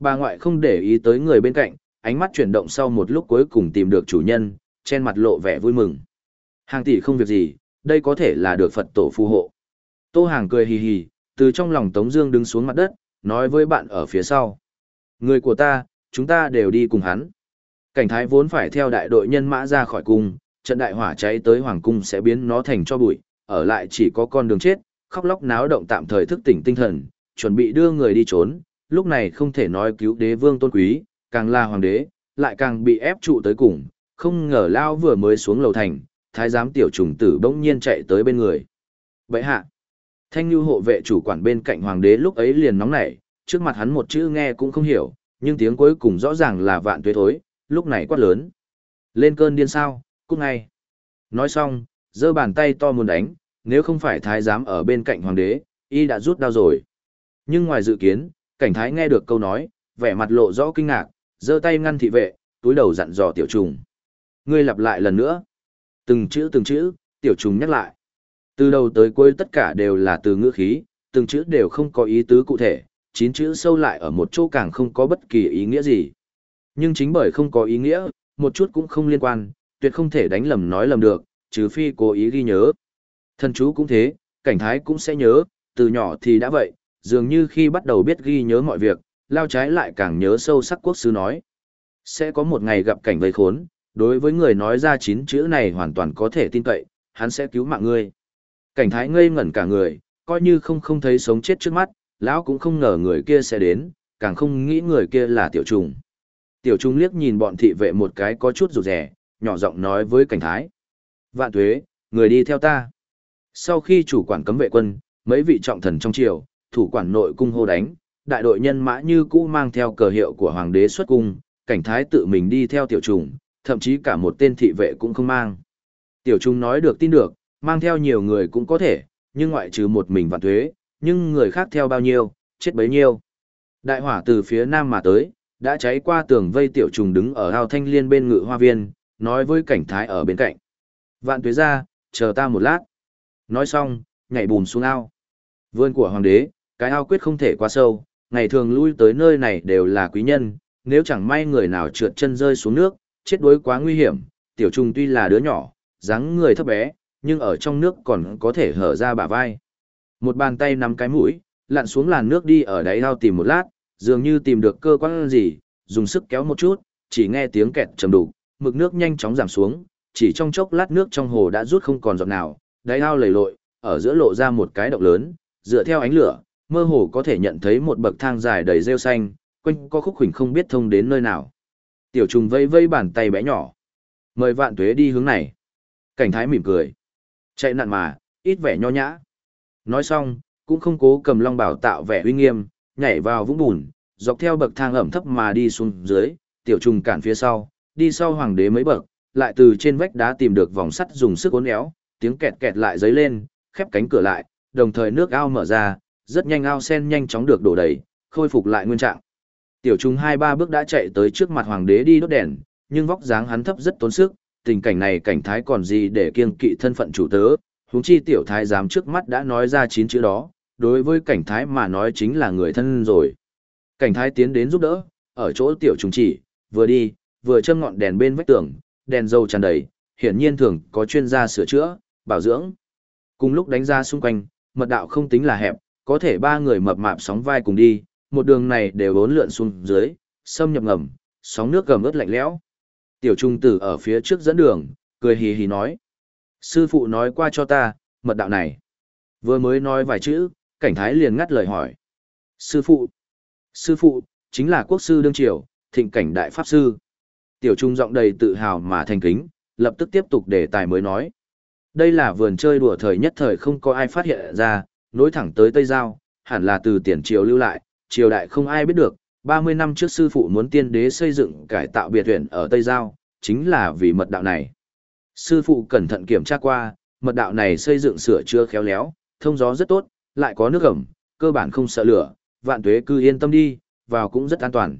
Bà ngoại không để ý tới người bên cạnh, ánh mắt chuyển động sau một lúc cuối cùng tìm được chủ nhân, trên mặt lộ vẻ vui mừng. Hàng tỷ không việc gì, đây có thể là được Phật tổ phù hộ. Tô Hàng cười hì hì, từ trong lòng Tống Dương đứng xuống mặt đất, nói với bạn ở phía sau. Người của ta, chúng ta đều đi cùng hắn. Cảnh thái vốn phải theo đại đội nhân mã ra khỏi cung, trận đại hỏa cháy tới hoàng cung sẽ biến nó thành cho bụi, ở lại chỉ có con đường chết, khóc lóc náo động tạm thời thức tỉnh tinh thần, chuẩn bị đưa người đi trốn, lúc này không thể nói cứu đế vương tôn quý, càng là hoàng đế, lại càng bị ép trụ tới cùng, không ngờ Lao vừa mới xuống lầu thành, thái giám tiểu trùng tử bỗng nhiên chạy tới bên người. Vậy hạ, thanh lưu hộ vệ chủ quản bên cạnh hoàng đế lúc ấy liền nóng nảy, trước mặt hắn một chữ nghe cũng không hiểu, nhưng tiếng cuối cùng rõ ràng là vạn tuế thối, lúc này quát lớn. Lên cơn điên sao, cút ngay. Nói xong, giơ bàn tay to muốn đánh, nếu không phải thái giám ở bên cạnh hoàng đế, y đã rút đau rồi. Nhưng ngoài dự kiến, cảnh thái nghe được câu nói, vẻ mặt lộ rõ kinh ngạc, giơ tay ngăn thị vệ, túi đầu dặn dò tiểu trùng. Ngươi lặp lại lần nữa. Từng chữ từng chữ, tiểu trùng nhắc lại. Từ đầu tới cuối tất cả đều là từ ngữ khí, từng chữ đều không có ý tứ cụ thể, chín chữ sâu lại ở một chỗ càng không có bất kỳ ý nghĩa gì. Nhưng chính bởi không có ý nghĩa, một chút cũng không liên quan, tuyệt không thể đánh lầm nói lầm được, trừ phi cố ý ghi nhớ. Thần chú cũng thế, cảnh thái cũng sẽ nhớ, từ nhỏ thì đã vậy, dường như khi bắt đầu biết ghi nhớ mọi việc, lao trái lại càng nhớ sâu sắc quốc sư nói. Sẽ có một ngày gặp cảnh vây khốn, đối với người nói ra chín chữ này hoàn toàn có thể tin cậy, hắn sẽ cứu mạng ngươi. Cảnh thái ngây ngẩn cả người, coi như không không thấy sống chết trước mắt, lão cũng không ngờ người kia sẽ đến, càng không nghĩ người kia là tiểu trùng. Tiểu trùng liếc nhìn bọn thị vệ một cái có chút rụt rẻ, nhỏ giọng nói với cảnh thái. Vạn tuế, người đi theo ta. Sau khi chủ quản cấm vệ quân, mấy vị trọng thần trong triều, thủ quản nội cung hô đánh, đại đội nhân mã như cũ mang theo cờ hiệu của hoàng đế xuất cung, cảnh thái tự mình đi theo tiểu trùng, thậm chí cả một tên thị vệ cũng không mang. Tiểu trùng nói được tin được, mang theo nhiều người cũng có thể, nhưng ngoại trừ một mình vạn thuế, nhưng người khác theo bao nhiêu, chết bấy nhiêu. Đại hỏa từ phía nam mà tới, đã cháy qua tường vây tiểu trùng đứng ở ao thanh liên bên ngự hoa viên, nói với cảnh thái ở bên cạnh. Vạn tuế ra, chờ ta một lát. Nói xong, nhảy bùn xuống ao. Vườn của hoàng đế, cái ao quyết không thể quá sâu, ngày thường lui tới nơi này đều là quý nhân, nếu chẳng may người nào trượt chân rơi xuống nước, chết đuối quá nguy hiểm, tiểu trùng tuy là đứa nhỏ, dáng người thấp bé, nhưng ở trong nước còn có thể hở ra bả vai. Một bàn tay nắm cái mũi, lặn xuống làn nước đi ở đáy ao tìm một lát, dường như tìm được cơ quan gì, dùng sức kéo một chút, chỉ nghe tiếng kẹt trầm đủ, mực nước nhanh chóng giảm xuống, chỉ trong chốc lát nước trong hồ đã rút không còn giọt nào, đáy ao lầy lội, ở giữa lộ ra một cái động lớn, dựa theo ánh lửa, mơ hồ có thể nhận thấy một bậc thang dài đầy rêu xanh, quanh có khúc khuỳnh không biết thông đến nơi nào. Tiểu trùng vây vây bàn tay bé nhỏ. Mời vạn tuế đi hướng này. Cảnh thái mỉm cười. Chạy nạn mà, ít vẻ nho nhã. Nói xong, cũng không cố cầm long bảo tạo vẻ uy nghiêm, nhảy vào vũng bùn, dọc theo bậc thang ẩm thấp mà đi xuống dưới, tiểu trùng cản phía sau, đi sau hoàng đế mấy bậc, lại từ trên vách đá tìm được vòng sắt dùng sức uốn éo, tiếng kẹt kẹt lại dấy lên, khép cánh cửa lại, đồng thời nước ao mở ra, rất nhanh ao sen nhanh chóng được đổ đầy, khôi phục lại nguyên trạng. Tiểu trùng hai ba bước đã chạy tới trước mặt hoàng đế đi đốt đèn, nhưng vóc dáng hắn thấp rất tốn sức, tình cảnh này cảnh thái còn gì để kiêng kỵ thân phận chủ tớ, huống chi tiểu thái giám trước mắt đã nói ra chín chữ đó, đối với cảnh thái mà nói chính là người thân rồi. Cảnh thái tiến đến giúp đỡ, ở chỗ tiểu trùng chỉ, vừa đi, vừa châm ngọn đèn bên vách tường, đèn dầu tràn đầy, hiển nhiên thường có chuyên gia sửa chữa, bảo dưỡng. Cùng lúc đánh ra xung quanh, mật đạo không tính là hẹp, có thể ba người mập mạp sóng vai cùng đi, một đường này đều bốn lượn xuống dưới, xâm nhập ngầm, sóng nước gầm ướt lạnh lẽo. Tiểu trung tử ở phía trước dẫn đường, cười hì hì nói. Sư phụ nói qua cho ta, mật đạo này. Vừa mới nói vài chữ, cảnh thái liền ngắt lời hỏi. Sư phụ. Sư phụ, chính là quốc sư đương triều, thịnh cảnh đại pháp sư. Tiểu trung giọng đầy tự hào mà thành kính, lập tức tiếp tục đề tài mới nói. Đây là vườn chơi đùa thời nhất thời không có ai phát hiện ra, nối thẳng tới Tây Giao, hẳn là từ tiền triều lưu lại, triều đại không ai biết được, 30 năm trước sư phụ muốn tiên đế xây dựng cải tạo biệt huyện ở Tây Giao, chính là vì mật đạo này. Sư phụ cẩn thận kiểm tra qua, mật đạo này xây dựng sửa chữa khéo léo, thông gió rất tốt, lại có nước ẩm, cơ bản không sợ lửa, vạn tuế cứ yên tâm đi, vào cũng rất an toàn.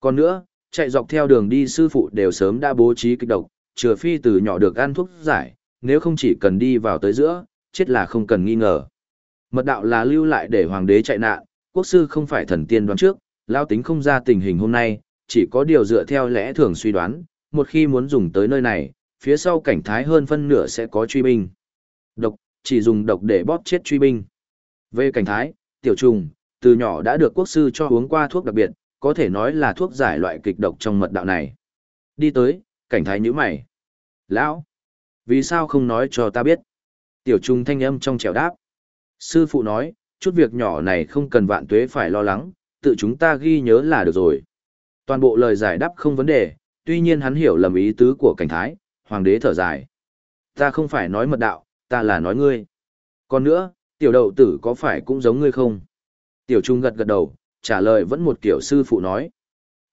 Còn nữa, chạy dọc theo đường đi sư phụ đều sớm đã bố trí kịch độc, trừ phi từ nhỏ được ăn thuốc giải, nếu không chỉ cần đi vào tới giữa, chết là không cần nghi ngờ. Mật đạo là lưu lại để hoàng đế chạy nạn, quốc sư không phải thần tiên đoán trước, lao tính không ra tình hình hôm nay, chỉ có điều dựa theo lẽ thường suy đoán, một khi muốn dùng tới nơi này, phía sau cảnh thái hơn phân nửa sẽ có truy binh. Độc, chỉ dùng độc để bóp chết truy binh. Về cảnh thái, tiểu trùng, từ nhỏ đã được quốc sư cho uống qua thuốc đặc biệt, có thể nói là thuốc giải loại kịch độc trong mật đạo này. Đi tới, cảnh thái nhíu mày. Lão, vì sao không nói cho ta biết? Tiểu trung thanh âm trong trẻo đáp. Sư phụ nói, chút việc nhỏ này không cần vạn tuế phải lo lắng, tự chúng ta ghi nhớ là được rồi. Toàn bộ lời giải đáp không vấn đề, tuy nhiên hắn hiểu lầm ý tứ của cảnh thái, hoàng đế thở dài. ta không phải nói mật đạo, ta là nói ngươi. Còn nữa, tiểu đậu tử có phải cũng giống ngươi không? Tiểu trung gật gật đầu, trả lời vẫn một kiểu sư phụ nói.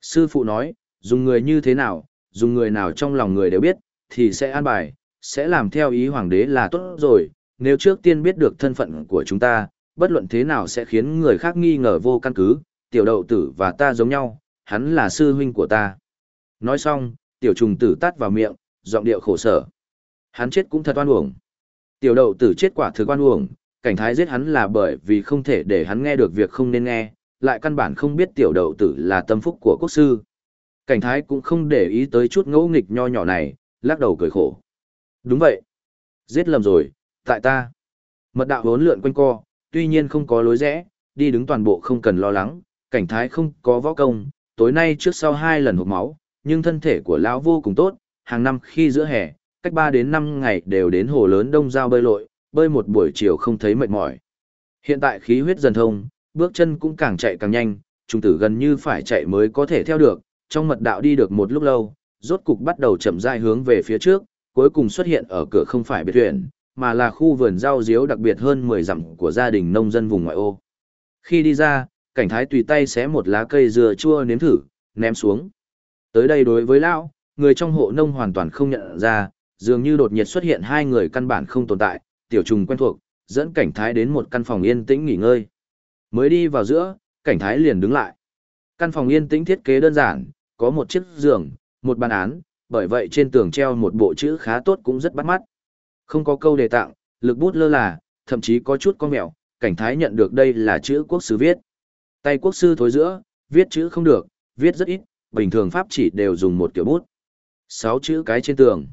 Sư phụ nói, dùng người như thế nào, dùng người nào trong lòng người đều biết, thì sẽ an bài, sẽ làm theo ý hoàng đế là tốt rồi, nếu trước tiên biết được thân phận của chúng ta, bất luận thế nào sẽ khiến người khác nghi ngờ vô căn cứ, tiểu đậu tử và ta giống nhau, hắn là sư huynh của ta. Nói xong, tiểu trùng tử tắt vào miệng, giọng điệu khổ sở. Hắn chết cũng thật oan uổng. Tiểu đậu tử chết quả thực oan uổng, cảnh thái giết hắn là bởi vì không thể để hắn nghe được việc không nên nghe, lại căn bản không biết tiểu đậu tử là tâm phúc của quốc sư. Cảnh thái cũng không để ý tới chút ngẫu nghịch nho nhỏ này, lắc đầu cười khổ. Đúng vậy. Giết lầm rồi, tại ta. Mật đạo hốn lượn quanh co, tuy nhiên không có lối rẽ, đi đứng toàn bộ không cần lo lắng, cảnh thái không có võ công, tối nay trước sau hai lần hộp máu, nhưng thân thể của lão vô cùng tốt, hàng năm khi giữa hè, cách 3 đến 5 ngày đều đến hồ lớn đông giao bơi lội, bơi một buổi chiều không thấy mệt mỏi. Hiện tại khí huyết dần thông, bước chân cũng càng chạy càng nhanh, trung tử gần như phải chạy mới có thể theo được, trong mật đạo đi được một lúc lâu, rốt cục bắt đầu chậm rãi hướng về phía trước, cuối cùng xuất hiện ở cửa không phải biệt huyện, mà là khu vườn rau diếu đặc biệt hơn 10 dặm của gia đình nông dân vùng ngoại ô. Khi đi ra, cảnh thái tùy tay xé một lá cây dừa chua nếm thử, ném xuống. Tới đây đối với lão, người trong hộ nông hoàn toàn không nhận ra, dường như đột nhiên xuất hiện hai người căn bản không tồn tại, tiểu trùng quen thuộc, dẫn cảnh thái đến một căn phòng yên tĩnh nghỉ ngơi. Mới đi vào giữa, cảnh thái liền đứng lại. Căn phòng yên tĩnh thiết kế đơn giản, có một chiếc giường, một bàn án, bởi vậy trên tường treo một bộ chữ khá tốt cũng rất bắt mắt. Không có câu đề tặng, lực bút lơ là, thậm chí có chút con mẹo, cảnh thái nhận được đây là chữ quốc sư viết. Tay quốc sư thối giữa, viết chữ không được, viết rất ít, bình thường pháp chỉ đều dùng một kiểu bút. Sáu chữ cái trên tường.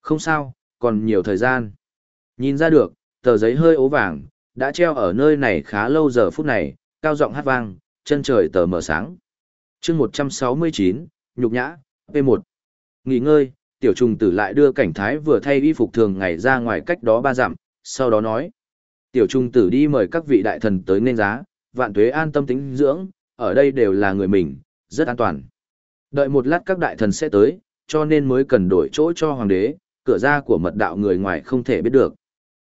Không sao, còn nhiều thời gian. Nhìn ra được, tờ giấy hơi ố vàng, đã treo ở nơi này khá lâu giờ phút này, cao giọng hát vang, chân trời tờ mở sáng. chương 169, nhục nhã, P1. Nghỉ ngơi, tiểu trùng tử lại đưa cảnh thái vừa thay y phục thường ngày ra ngoài cách đó ba dặm, sau đó nói. Tiểu trùng tử đi mời các vị đại thần tới nên giá, vạn tuế an tâm tính dưỡng, ở đây đều là người mình, rất an toàn. Đợi một lát các đại thần sẽ tới, cho nên mới cần đổi chỗ cho hoàng đế, cửa ra của mật đạo người ngoài không thể biết được.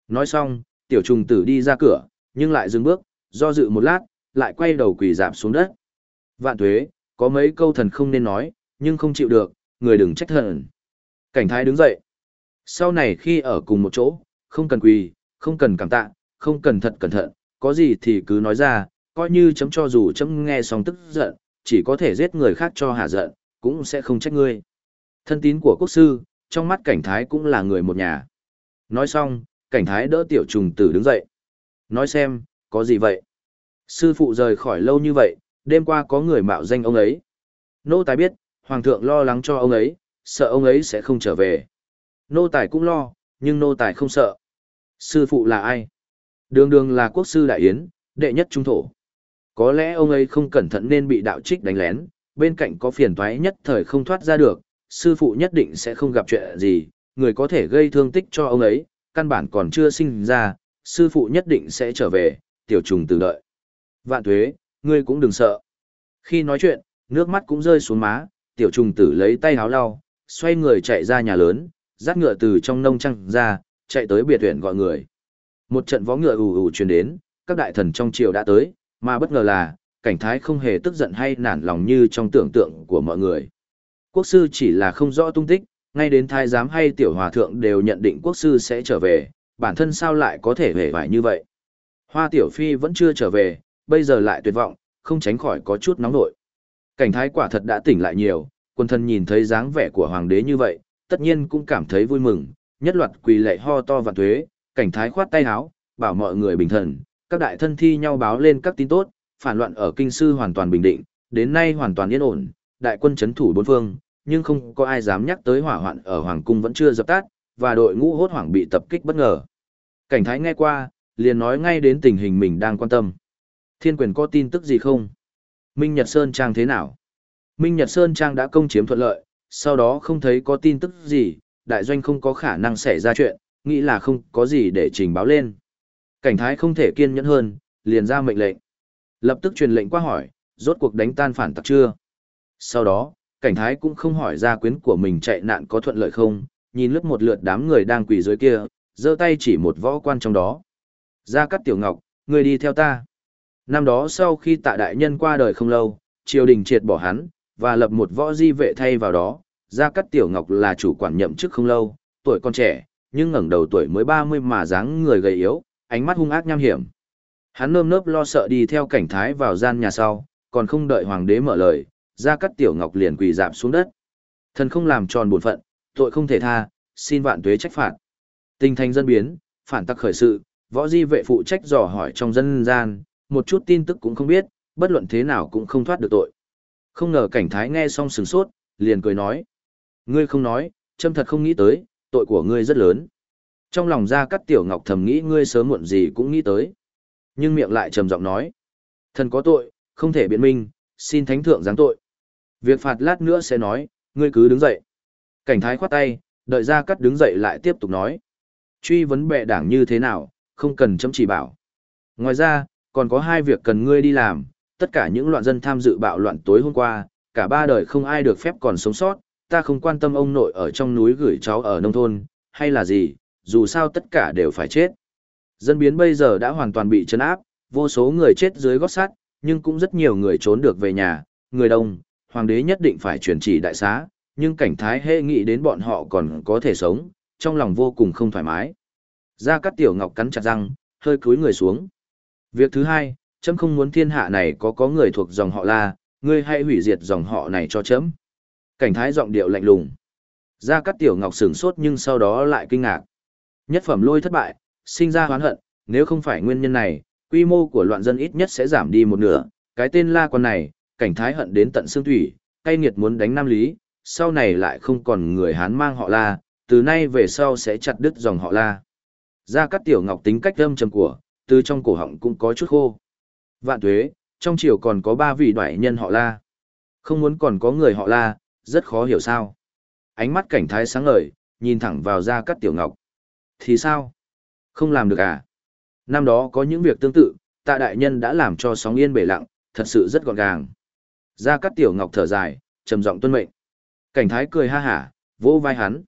Nói xong, tiểu trùng tử đi ra cửa, nhưng lại dừng bước, do dự một lát, lại quay đầu quỳ dạp xuống đất. Vạn tuế, có mấy câu thần không nên nói, nhưng không chịu được, người đừng trách thần. Cảnh thái đứng dậy. Sau này khi ở cùng một chỗ, không cần quỳ, không cần cảm tạ, không cần thật cẩn thận, có gì thì cứ nói ra, coi như chấm cho dù chấm nghe xong tức giận, chỉ có thể giết người khác cho hạ giận, cũng sẽ không trách ngươi. Thân tín của quốc sư, trong mắt cảnh thái cũng là người một nhà. Nói xong, cảnh thái đỡ tiểu trùng tử đứng dậy. Nói xem, có gì vậy? Sư phụ rời khỏi lâu như vậy, đêm qua có người mạo danh ông ấy. Nô tài biết, hoàng thượng lo lắng cho ông ấy, sợ ông ấy sẽ không trở về. Nô tài cũng lo, nhưng nô tài không sợ. Sư phụ là ai? Đường đường là quốc sư đại yến, đệ nhất trung thổ. Có lẽ ông ấy không cẩn thận nên bị đạo trích đánh lén, bên cạnh có phiền toái nhất thời không thoát ra được, sư phụ nhất định sẽ không gặp chuyện gì, người có thể gây thương tích cho ông ấy, căn bản còn chưa sinh ra, sư phụ nhất định sẽ trở về, tiểu trùng từ đợi. Vạn thuế, ngươi cũng đừng sợ. Khi nói chuyện, nước mắt cũng rơi xuống má, tiểu trùng tử lấy tay háo lau, xoay người chạy ra nhà lớn, dắt ngựa từ trong nông trăng ra, chạy tới biệt huyện gọi người. Một trận võ ngựa ù ù truyền đến, các đại thần trong triều đã tới, mà bất ngờ là, cảnh thái không hề tức giận hay nản lòng như trong tưởng tượng của mọi người. Quốc sư chỉ là không rõ tung tích, ngay đến thái giám hay tiểu hòa thượng đều nhận định quốc sư sẽ trở về, bản thân sao lại có thể hề vải như vậy. Hoa tiểu phi vẫn chưa trở về, bây giờ lại tuyệt vọng, không tránh khỏi có chút nóng nội. Cảnh thái quả thật đã tỉnh lại nhiều, quân thân nhìn thấy dáng vẻ của hoàng đế như vậy, tất nhiên cũng cảm thấy vui mừng, nhất loạt quỳ lệ ho to và thuế, cảnh thái khoát tay háo, bảo mọi người bình thần, các đại thân thi nhau báo lên các tin tốt, phản loạn ở kinh sư hoàn toàn bình định, đến nay hoàn toàn yên ổn, đại quân chấn thủ bốn phương, nhưng không có ai dám nhắc tới hỏa hoạn ở hoàng cung vẫn chưa dập tắt, và đội ngũ hốt hoảng bị tập kích bất ngờ. Cảnh thái nghe qua, liền nói ngay đến tình hình mình đang quan tâm. Thiên quyền có tin tức gì không? Minh Nhật Sơn Trang thế nào? Minh Nhật Sơn Trang đã công chiếm thuận lợi, sau đó không thấy có tin tức gì, đại doanh không có khả năng xảy ra chuyện, nghĩ là không có gì để trình báo lên. Cảnh thái không thể kiên nhẫn hơn, liền ra mệnh lệnh. Lập tức truyền lệnh qua hỏi, rốt cuộc đánh tan phản tặc chưa? Sau đó, cảnh thái cũng không hỏi ra quyến của mình chạy nạn có thuận lợi không, nhìn lướt một lượt đám người đang quỳ dưới kia, giơ tay chỉ một võ quan trong đó. Gia Cát Tiểu Ngọc, người đi theo ta. Năm đó sau khi tạ đại nhân qua đời không lâu, triều đình triệt bỏ hắn, và lập một võ di vệ thay vào đó. Gia Cát Tiểu Ngọc là chủ quản nhậm chức không lâu, tuổi còn trẻ, nhưng ngẩng đầu tuổi mới 30 mà dáng người gầy yếu, ánh mắt hung ác nham hiểm. Hắn nơm nớp lo sợ đi theo cảnh thái vào gian nhà sau, còn không đợi hoàng đế mở lời, Gia Cát Tiểu Ngọc liền quỳ dạp xuống đất. Thần không làm tròn bổn phận, tội không thể tha, xin vạn tuế trách phạt. Tình thành dân biến, phản tắc khởi sự, võ di vệ phụ trách dò hỏi trong dân gian, một chút tin tức cũng không biết, bất luận thế nào cũng không thoát được tội. Không ngờ cảnh thái nghe xong sừng sốt, liền cười nói. Ngươi không nói, châm thật không nghĩ tới, tội của ngươi rất lớn. Trong lòng ra cắt tiểu ngọc thầm nghĩ ngươi sớm muộn gì cũng nghĩ tới. Nhưng miệng lại trầm giọng nói. Thần có tội, không thể biện minh, xin thánh thượng giáng tội. Việc phạt lát nữa sẽ nói, ngươi cứ đứng dậy. Cảnh thái khoát tay, đợi ra cắt đứng dậy lại tiếp tục nói. Truy vấn bệ đảng như thế nào, không cần chấm chỉ bảo. Ngoài ra, còn có hai việc cần ngươi đi làm, tất cả những loạn dân tham dự bạo loạn tối hôm qua, cả ba đời không ai được phép còn sống sót, ta không quan tâm ông nội ở trong núi gửi cháu ở nông thôn, hay là gì, dù sao tất cả đều phải chết. Dân biến bây giờ đã hoàn toàn bị chấn áp, vô số người chết dưới gót sắt, nhưng cũng rất nhiều người trốn được về nhà, người đông, hoàng đế nhất định phải truyền chỉ đại xá, nhưng cảnh thái hễ nghĩ đến bọn họ còn có thể sống, trong lòng vô cùng không thoải mái. Gia Cát Tiểu Ngọc cắn chặt răng, hơi cúi người xuống. Việc thứ hai, chấm không muốn thiên hạ này có có người thuộc dòng họ La, ngươi hãy hủy diệt dòng họ này cho chấm. Cảnh thái giọng điệu lạnh lùng. Gia Cát Tiểu Ngọc sửng sốt nhưng sau đó lại kinh ngạc. Nhất phẩm lôi thất bại, sinh ra hoán hận, nếu không phải nguyên nhân này, quy mô của loạn dân ít nhất sẽ giảm đi một nửa. Cái tên La con này, cảnh thái hận đến tận xương thủy, cay nghiệt muốn đánh Nam Lý, sau này lại không còn người Hán mang họ La, từ nay về sau sẽ chặt đứt dòng họ La. Gia Cát Tiểu Ngọc tính cách âm trầm của, từ trong cổ họng cũng có chút khô. Vạn tuế, trong triều còn có ba vị đoại nhân họ La. Không muốn còn có người họ La, rất khó hiểu sao. Ánh mắt cảnh thái sáng ngời, nhìn thẳng vào Gia Cát Tiểu Ngọc. Thì sao? Không làm được à? Năm đó có những việc tương tự, tạ đại nhân đã làm cho sóng yên bể lặng, thật sự rất gọn gàng. Gia Cát Tiểu Ngọc thở dài, trầm giọng tuân mệnh. Cảnh thái cười ha hả, vỗ vai hắn.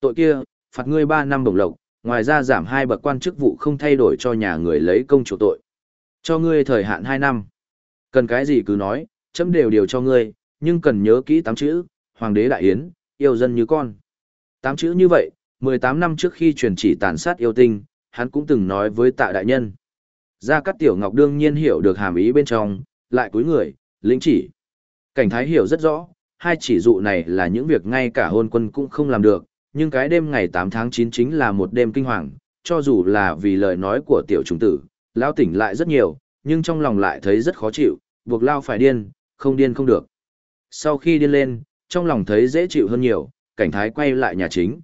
Tội kia, phạt ngươi ba năm bổng lộc, ngoài ra giảm hai bậc quan chức vụ không thay đổi cho nhà người lấy công chủ tội. Cho ngươi thời hạn hai năm. Cần cái gì cứ nói, chấm đều điều cho ngươi, nhưng cần nhớ kỹ tám chữ, Hoàng đế Đại Yến, yêu dân như con. Tám chữ như vậy, 18 năm trước khi truyền chỉ tàn sát yêu tinh, hắn cũng từng nói với tạ đại nhân. Gia Cát Tiểu Ngọc đương nhiên hiểu được hàm ý bên trong, lại cúi người, lĩnh chỉ. Cảnh thái hiểu rất rõ, hai chỉ dụ này là những việc ngay cả hôn quân cũng không làm được, nhưng cái đêm ngày 8 tháng 9 chính là một đêm kinh hoàng, cho dù là vì lời nói của tiểu trùng tử, lao tỉnh lại rất nhiều, nhưng trong lòng lại thấy rất khó chịu, buộc lao phải điên, không điên không được. Sau khi điên lên, trong lòng thấy dễ chịu hơn nhiều, cảnh thái quay lại nhà chính.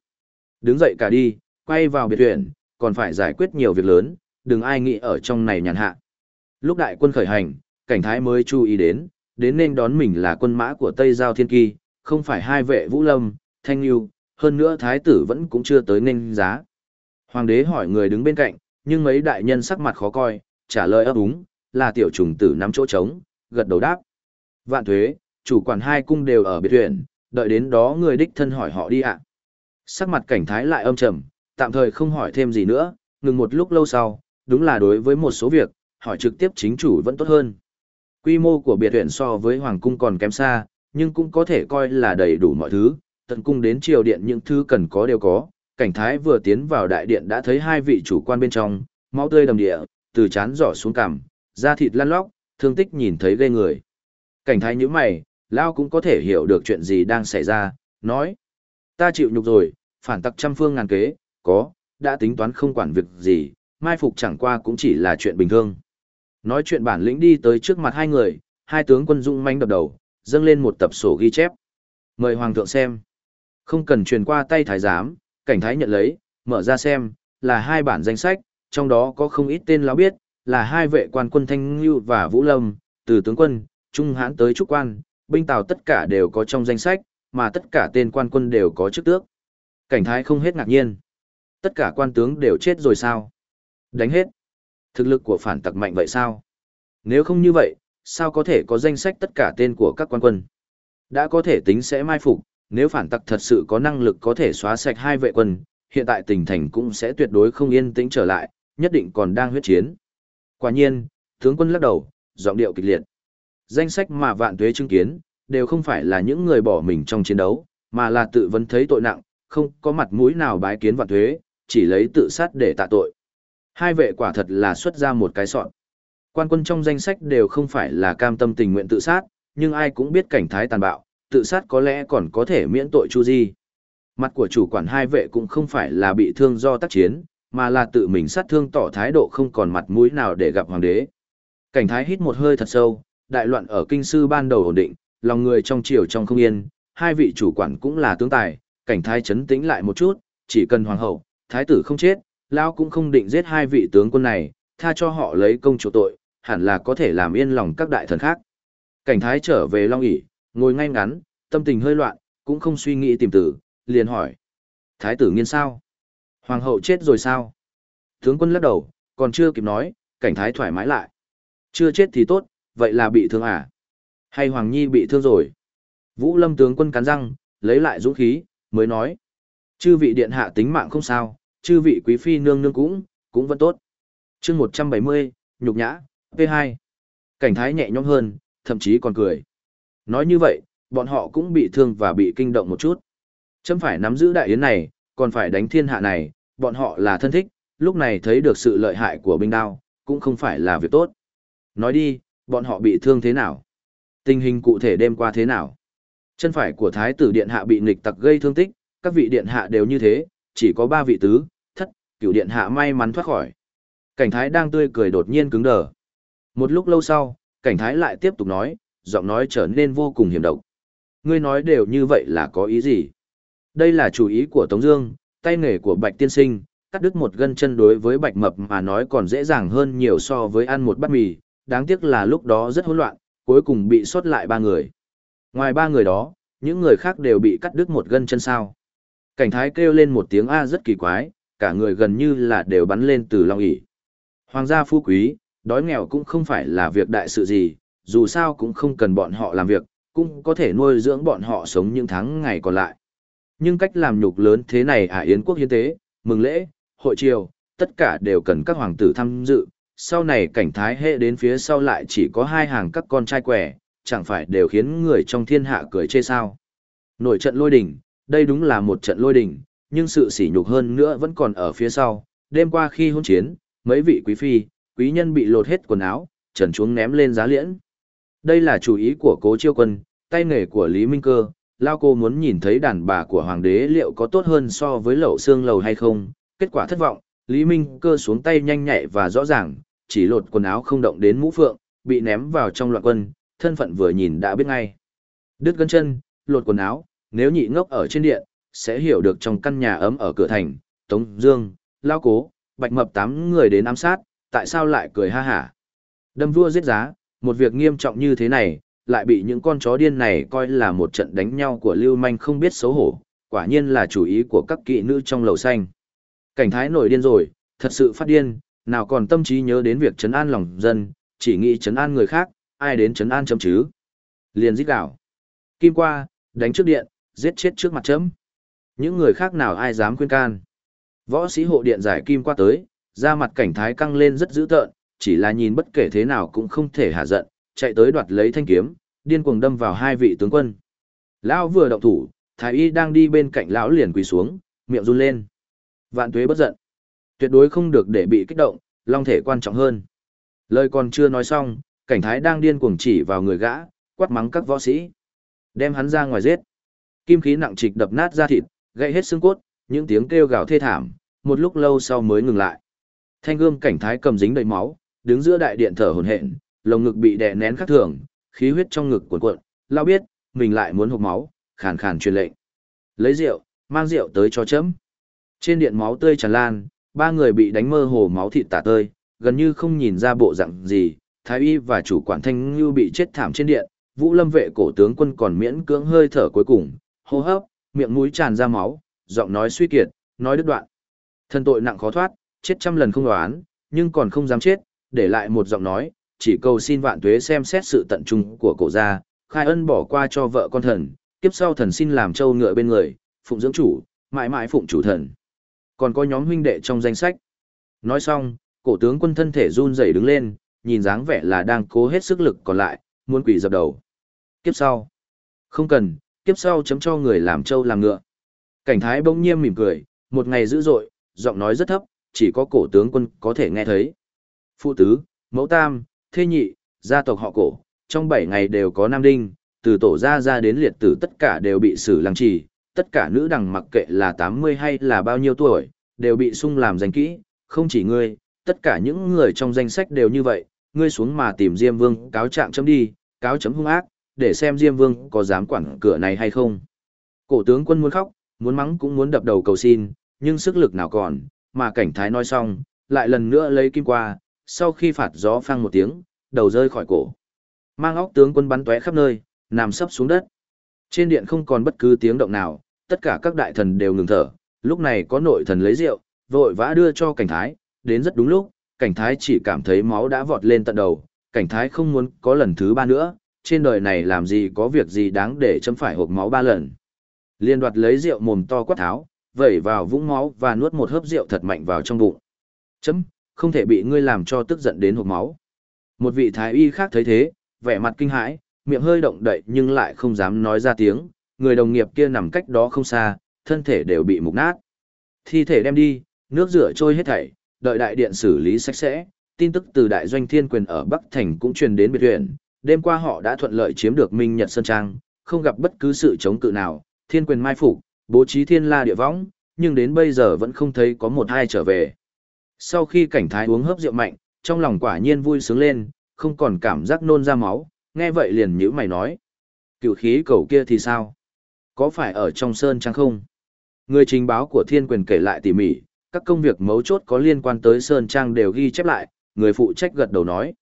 Đứng dậy cả đi, quay vào biệt viện, còn phải giải quyết nhiều việc lớn, đừng ai nghĩ ở trong này nhàn hạ. Lúc đại quân khởi hành, cảnh thái mới chú ý đến, đến nên đón mình là quân mã của Tây Giao Thiên Kỳ, không phải hai vệ Vũ Lâm, Thanh Nhu, hơn nữa thái tử vẫn cũng chưa tới nên giá. Hoàng đế hỏi người đứng bên cạnh, nhưng mấy đại nhân sắc mặt khó coi, trả lời ấp úng, là tiểu trùng tử nắm chỗ trống, gật đầu đáp. Vạn thuế, chủ quản hai cung đều ở biệt huyện, đợi đến đó người đích thân hỏi họ đi ạ. Sắc mặt cảnh thái lại âm trầm, tạm thời không hỏi thêm gì nữa, ngừng một lúc lâu sau, đúng là đối với một số việc, hỏi trực tiếp chính chủ vẫn tốt hơn. Quy mô của biệt huyện so với hoàng cung còn kém xa, nhưng cũng có thể coi là đầy đủ mọi thứ, tận cung đến triều điện những thứ cần có đều có. Cảnh thái vừa tiến vào đại điện đã thấy hai vị chủ quan bên trong, máu tươi đầm địa, từ chán giỏ xuống cằm, da thịt lăn lóc, thương tích nhìn thấy ghê người. Cảnh thái như mày, Lao cũng có thể hiểu được chuyện gì đang xảy ra, nói. Ta chịu nhục rồi, phản tặc trăm phương ngàn kế, có, đã tính toán không quản việc gì, mai phục chẳng qua cũng chỉ là chuyện bình thường. Nói chuyện bản lĩnh đi tới trước mặt hai người, hai tướng quân dung manh đập đầu, dâng lên một tập sổ ghi chép. Mời Hoàng thượng xem. Không cần truyền qua tay thái giám, cảnh thái nhận lấy, mở ra xem, là hai bản danh sách, trong đó có không ít tên lão biết, là hai vệ quan quân Thanh Ngưu và Vũ Lâm, từ tướng quân, trung hãn tới trúc quan, binh tàu tất cả đều có trong danh sách, mà tất cả tên quan quân đều có chức tước. Cảnh thái không hết ngạc nhiên. Tất cả quan tướng đều chết rồi sao? Đánh hết. Thực lực của phản tặc mạnh vậy sao? Nếu không như vậy, sao có thể có danh sách tất cả tên của các quan quân? Đã có thể tính sẽ mai phục, nếu phản tặc thật sự có năng lực có thể xóa sạch hai vệ quân, hiện tại tỉnh thành cũng sẽ tuyệt đối không yên tĩnh trở lại, nhất định còn đang huyết chiến. Quả nhiên, tướng quân lắc đầu, giọng điệu kịch liệt. Danh sách mà vạn tuế chứng kiến, đều không phải là những người bỏ mình trong chiến đấu, mà là tự vấn thấy tội nặng, không có mặt mũi nào bái kiến vạn tuế, chỉ lấy tự sát để tạ tội. Hai vệ quả thật là xuất ra một cái sọn. Quan quân trong danh sách đều không phải là cam tâm tình nguyện tự sát, nhưng ai cũng biết cảnh thái tàn bạo, tự sát có lẽ còn có thể miễn tội chu di. Mặt của chủ quản hai vệ cũng không phải là bị thương do tác chiến, mà là tự mình sát thương tỏ thái độ không còn mặt mũi nào để gặp hoàng đế. Cảnh thái hít một hơi thật sâu, đại loạn ở kinh sư ban đầu ổn định, lòng người trong triều trong không yên, hai vị chủ quản cũng là tướng tài, cảnh thái chấn tĩnh lại một chút, chỉ cần hoàng hậu, thái tử không chết, lão cũng không định giết hai vị tướng quân này, tha cho họ lấy công chỗ tội, hẳn là có thể làm yên lòng các đại thần khác. Cảnh thái trở về Long ỉ, ngồi ngay ngắn, tâm tình hơi loạn, cũng không suy nghĩ tìm tử, liền hỏi. Thái tử nghiên sao? Hoàng hậu chết rồi sao? Tướng quân lắc đầu, còn chưa kịp nói, cảnh thái thoải mái lại. Chưa chết thì tốt, vậy là bị thương à? Hay Hoàng Nhi bị thương rồi? Vũ lâm tướng quân cắn răng, lấy lại dũng khí, mới nói. Chư vị điện hạ tính mạng không sao, chư vị quý phi nương nương cũng, cũng vẫn tốt. chương 170, nhục nhã, P2. Cảnh thái nhẹ nhõm hơn, thậm chí còn cười. Nói như vậy, bọn họ cũng bị thương và bị kinh động một chút. Chấm phải nắm giữ đại yến này, còn phải đánh thiên hạ này, bọn họ là thân thích, lúc này thấy được sự lợi hại của binh đao, cũng không phải là việc tốt. Nói đi, bọn họ bị thương thế nào? Tình hình cụ thể đêm qua thế nào? Chân phải của thái tử điện hạ bị nghịch tặc gây thương tích, các vị điện hạ đều như thế, chỉ có ba vị tứ, Cựu điện hạ may mắn thoát khỏi. Cảnh thái đang tươi cười đột nhiên cứng đờ. Một lúc lâu sau, cảnh thái lại tiếp tục nói, giọng nói trở nên vô cùng hiểm độc. Ngươi nói đều như vậy là có ý gì? Đây là chủ ý của Tống Dương, tay nghề của Bạch Tiên Sinh, cắt đứt một gân chân đối với Bạch Mập mà nói còn dễ dàng hơn nhiều so với ăn một bát mì. Đáng tiếc là lúc đó rất hỗn loạn, cuối cùng bị sót lại ba người. Ngoài ba người đó, những người khác đều bị cắt đứt một gân chân sao. Cảnh thái kêu lên một tiếng A rất kỳ quái, cả người gần như là đều bắn lên từ long ỉ. Hoàng gia phú quý, đói nghèo cũng không phải là việc đại sự gì, dù sao cũng không cần bọn họ làm việc, cũng có thể nuôi dưỡng bọn họ sống những tháng ngày còn lại. Nhưng cách làm nhục lớn thế này à Yến quốc hiến tế, mừng lễ, hội triều, tất cả đều cần các hoàng tử tham dự, sau này cảnh thái hệ đến phía sau lại chỉ có hai hàng các con trai quẻ, chẳng phải đều khiến người trong thiên hạ cười chê sao. Nổi trận lôi đỉnh, đây đúng là một trận lôi đỉnh, nhưng sự sỉ nhục hơn nữa vẫn còn ở phía sau. Đêm qua khi hôn chiến, mấy vị quý phi, quý nhân bị lột hết quần áo, trần chuống ném lên giá liễn. Đây là chủ ý của cố chiêu quân, tay nghề của Lý Minh Cơ, Lao cô muốn nhìn thấy đàn bà của hoàng đế liệu có tốt hơn so với lẩu xương lầu hay không, kết quả thất vọng, Lý Minh Cơ xuống tay nhanh nhạy và rõ ràng, chỉ lột quần áo không động đến mũ phượng, bị ném vào trong loạn quân, thân phận vừa nhìn đã biết ngay. Đứt gân chân, lột quần áo, nếu nhị ngốc ở trên điện, sẽ hiểu được trong căn nhà ấm ở cửa thành, Tống Dương, Lao Cố, Bạch Mập tám người đến ám sát, tại sao lại cười ha hả? Đâm vua giết giá, một việc nghiêm trọng như thế này, lại bị những con chó điên này coi là một trận đánh nhau của lưu manh không biết xấu hổ, quả nhiên là chủ ý của các kỵ nữ trong lầu xanh. Cảnh thái nổi điên rồi, thật sự phát điên, nào còn tâm trí nhớ đến việc chấn an lòng dân, chỉ nghĩ chấn an người khác, ai đến chấn an chấm chứ. Liền giết đảo. Kim qua, đánh trước điện, giết chết trước mặt chấm. Những người khác nào ai dám khuyên can. Võ sĩ hộ điện giải kim qua tới, ra mặt cảnh thái căng lên rất dữ tợn, chỉ là nhìn bất kể thế nào cũng không thể hạ giận, chạy tới đoạt lấy thanh kiếm, điên cuồng đâm vào hai vị tướng quân. Lão vừa động thủ, thái y đang đi bên cạnh lão liền quỳ xuống, miệng run lên. Vạn tuế bất giận. Tuyệt đối không được để bị kích động, long thể quan trọng hơn. Lời còn chưa nói xong, cảnh thái đang điên cuồng chỉ vào người gã, quát mắng các võ sĩ. Đem hắn ra ngoài giết. Kim khí nặng trịch đập nát da thịt, gãy hết xương cốt, những tiếng kêu gào thê thảm, một lúc lâu sau mới ngừng lại. Thanh gươm cảnh thái cầm dính đầy máu, đứng giữa đại điện thở hổn hển, lồng ngực bị đè nén khắc thường, khí huyết trong ngực cuộn cuộn, lao biết, mình lại muốn hộc máu, khàn khàn truyền lệnh. Lấy rượu, mang rượu tới cho chấm. Trên điện máu tươi tràn lan, ba người bị đánh mơ hồ máu thịt tả tơi, gần như không nhìn ra bộ dạng gì, thái y và chủ quản thanh như bị chết thảm trên điện, vũ lâm vệ cổ tướng quân còn miễn cưỡng hơi thở cuối cùng, hô hấp, miệng mũi tràn ra máu, giọng nói suy kiệt, nói đứt đoạn. Thân tội nặng khó thoát, chết trăm lần không đoán, nhưng còn không dám chết, để lại một giọng nói, chỉ cầu xin vạn tuế xem xét sự tận trung của cổ gia, khai ân bỏ qua cho vợ con thần, Kiếp sau thần xin làm châu ngựa bên người, phụng dưỡng chủ, mãi mãi phụng chủ thần. Còn có nhóm huynh đệ trong danh sách. Nói xong, cổ tướng quân thân thể run rẩy đứng lên, nhìn dáng vẻ là đang cố hết sức lực còn lại, muốn quỷ dập đầu. Kiếp sau. Không cần, kiếp sau chấm cho người làm trâu làm ngựa. Cảnh thái bỗng nhiên mỉm cười, một ngày dữ dội, giọng nói rất thấp, chỉ có cổ tướng quân có thể nghe thấy. Phụ tứ, mẫu tam, thê nhị, gia tộc họ cổ, trong bảy ngày đều có nam đinh, từ tổ gia ra đến liệt tử tất cả đều bị xử lăng trì, tất cả nữ đằng mặc kệ là 80 hay là bao nhiêu tuổi, đều bị sung làm danh kỹ, không chỉ ngươi, tất cả những người trong danh sách đều như vậy, ngươi xuống mà tìm Diêm Vương cáo trạng chấm đi, cáo chấm hung ác, để xem Diêm Vương có dám quản cửa này hay không. Cổ tướng quân muốn khóc, muốn mắng cũng muốn đập đầu cầu xin, nhưng sức lực nào còn, mà cảnh thái nói xong, lại lần nữa lấy kim qua, sau khi phạt gió phang một tiếng, đầu rơi khỏi cổ. Mang óc tướng quân bắn tóe khắp nơi, nằm sấp xuống đất. Trên điện không còn bất cứ tiếng động nào, tất cả các đại thần đều ngừng thở, lúc này có nội thần lấy rượu, vội vã đưa cho cảnh thái, đến rất đúng lúc, cảnh thái chỉ cảm thấy máu đã vọt lên tận đầu, cảnh thái không muốn có lần thứ ba nữa, trên đời này làm gì có việc gì đáng để chấm phải hộp máu ba lần. Liên đoạt lấy rượu mồm to quát tháo, vẩy vào vũng máu và nuốt một hớp rượu thật mạnh vào trong bụng. Chấm, không thể bị ngươi làm cho tức giận đến hộp máu. Một vị thái y khác thấy thế, vẻ mặt kinh hãi, miệng hơi động đậy nhưng lại không dám nói ra tiếng, người đồng nghiệp kia nằm cách đó không xa, thân thể đều bị mục nát. Thi thể đem đi, nước rửa trôi hết thảy, đợi đại điện xử lý sạch sẽ, tin tức từ đại doanh thiên quyền ở Bắc Thành cũng truyền đến biệt huyện, đêm qua họ đã thuận lợi chiếm được Minh Nhật Sơn Trang, không gặp bất cứ sự chống cự nào, thiên quyền mai phục, bố trí thiên la địa võng, nhưng đến bây giờ vẫn không thấy có một hai trở về. Sau khi cảnh thái uống hớp rượu mạnh, trong lòng quả nhiên vui sướng lên, không còn cảm giác nôn ra máu, nghe vậy liền nhữ mày nói. Cựu khí cầu kia thì sao? Có phải ở trong sơn trang không? Người trình báo của thiên quyền kể lại tỉ mỉ, các công việc mấu chốt có liên quan tới sơn trang đều ghi chép lại, người phụ trách gật đầu nói.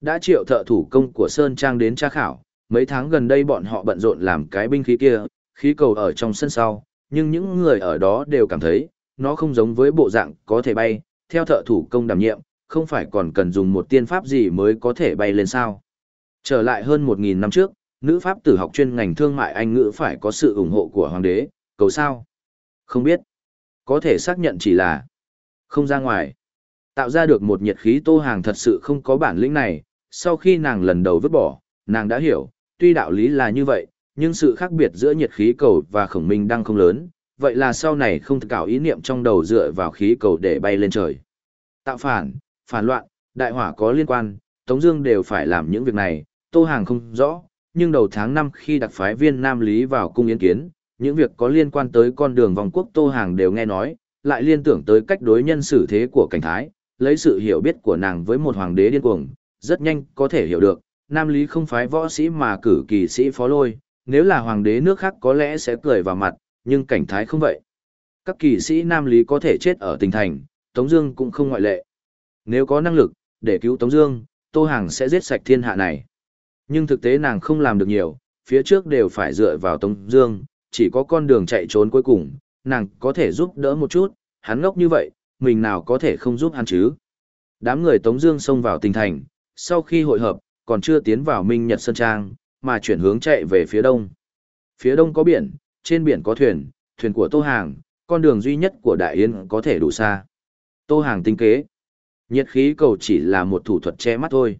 Đã triệu thợ thủ công của sơn trang đến tra khảo, mấy tháng gần đây bọn họ bận rộn làm cái binh khí kia, khí cầu ở trong sân sau, nhưng những người ở đó đều cảm thấy, nó không giống với bộ dạng có thể bay, theo thợ thủ công đảm nhiệm, không phải còn cần dùng một tiên pháp gì mới có thể bay lên sao. Trở lại hơn 1.000 năm trước, nữ pháp tử học chuyên ngành thương mại Anh ngữ phải có sự ủng hộ của hoàng đế, cầu sao? Không biết. Có thể xác nhận chỉ là không ra ngoài. Tạo ra được một nhiệt khí tô hàng thật sự không có bản lĩnh này, sau khi nàng lần đầu vứt bỏ, nàng đã hiểu, tuy đạo lý là như vậy, nhưng sự khác biệt giữa nhiệt khí cầu và khổng minh đang không lớn, vậy là sau này không cảo ý niệm trong đầu dựa vào khí cầu để bay lên trời. Tạo phản, phản loạn, đại hỏa có liên quan, Tống Dương đều phải làm những việc này, Tô Hàng không rõ, nhưng đầu tháng 5 khi đặc phái viên Nam Lý vào cung yến kiến, những việc có liên quan tới con đường vòng quốc Tô Hàng đều nghe nói, lại liên tưởng tới cách đối nhân xử thế của cảnh thái, lấy sự hiểu biết của nàng với một hoàng đế điên cuồng, rất nhanh có thể hiểu được, Nam Lý không phái võ sĩ mà cử kỳ sĩ phó lôi, nếu là hoàng đế nước khác có lẽ sẽ cười vào mặt, nhưng cảnh thái không vậy. Các kỳ sĩ Nam Lý có thể chết ở tỉnh thành, Tống Dương cũng không ngoại lệ. Nếu có năng lực, để cứu Tống Dương, Tô Hàng sẽ giết sạch thiên hạ này. Nhưng thực tế nàng không làm được nhiều, phía trước đều phải dựa vào Tống Dương, chỉ có con đường chạy trốn cuối cùng, nàng có thể giúp đỡ một chút, hắn ngốc như vậy, mình nào có thể không giúp hắn chứ. Đám người Tống Dương xông vào tỉnh thành, sau khi hội hợp, còn chưa tiến vào Minh Nhật Sơn Trang, mà chuyển hướng chạy về phía đông. Phía đông có biển, trên biển có thuyền, thuyền của Tô Hàng, con đường duy nhất của Đại Yên có thể đủ xa. Tô Hàng tinh kế. Nhiệt khí cầu chỉ là một thủ thuật che mắt thôi.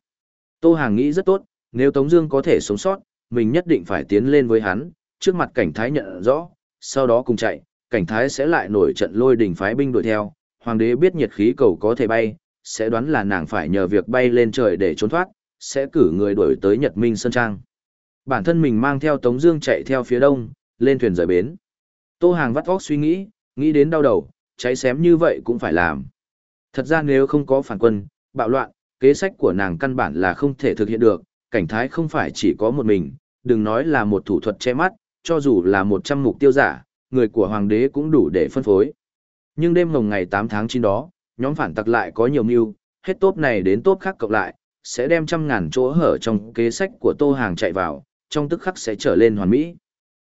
Tô Hàng nghĩ rất tốt, nếu Tống Dương có thể sống sót, mình nhất định phải tiến lên với hắn. Trước mặt cảnh thái nhận rõ, sau đó cùng chạy, cảnh thái sẽ lại nổi trận lôi đình phái binh đuổi theo. Hoàng đế biết nhiệt khí cầu có thể bay, sẽ đoán là nàng phải nhờ việc bay lên trời để trốn thoát, sẽ cử người đuổi tới Nhật Minh Sơn Trang. Bản thân mình mang theo Tống Dương chạy theo phía đông, lên thuyền rời bến. Tô Hàng vắt óc suy nghĩ, nghĩ đến đau đầu, cháy xém như vậy cũng phải làm. Thật ra nếu không có phản quân, bạo loạn, kế sách của nàng căn bản là không thể thực hiện được, cảnh thái không phải chỉ có một mình, đừng nói là một thủ thuật che mắt, cho dù là một trăm mục tiêu giả, người của hoàng đế cũng đủ để phân phối. Nhưng đêm mồng ngày 8 tháng 9 đó, nhóm phản tặc lại có nhiều mưu, hết tốp này đến tốp khác cộng lại, sẽ đem trăm ngàn chỗ hở trong kế sách của tô hàng chạy vào, trong tức khắc sẽ trở lên hoàn mỹ.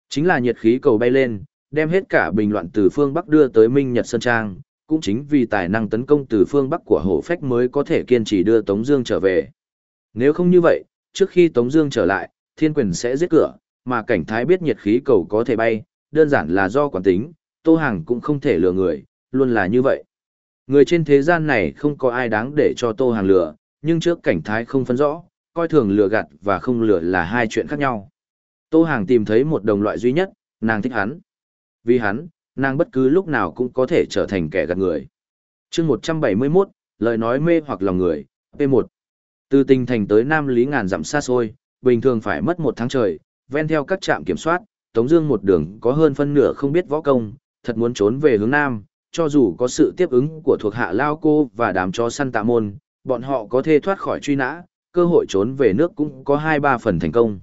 Chính là nhiệt khí cầu bay lên, đem hết cả bình loạn từ phương Bắc đưa tới Minh Nhật Sơn Trang, cũng chính vì tài năng tấn công từ phương Bắc của hổ phách mới có thể kiên trì đưa Tống Dương trở về. Nếu không như vậy, trước khi Tống Dương trở lại, thiên quyền sẽ giết cửa, mà cảnh thái biết nhiệt khí cầu có thể bay, đơn giản là do quán tính, Tô Hàng cũng không thể lừa người, luôn là như vậy. Người trên thế gian này không có ai đáng để cho Tô Hàng lừa, nhưng trước cảnh thái không phân rõ, coi thường lừa gạt và không lừa là hai chuyện khác nhau. Tô Hàng tìm thấy một đồng loại duy nhất, nàng thích hắn. Vì hắn, nàng bất cứ lúc nào cũng có thể trở thành kẻ gạt người. chương 171, lời nói mê hoặc lòng người, P1. Từ tình thành tới Nam Lý ngàn dặm xa xôi, bình thường phải mất một tháng trời, ven theo các trạm kiểm soát, Tống Dương một đường có hơn phân nửa không biết võ công, thật muốn trốn về hướng Nam, cho dù có sự tiếp ứng của thuộc hạ Lao Cô và đám chó săn tạ môn, bọn họ có thể thoát khỏi truy nã, cơ hội trốn về nước cũng có hai ba phần thành công.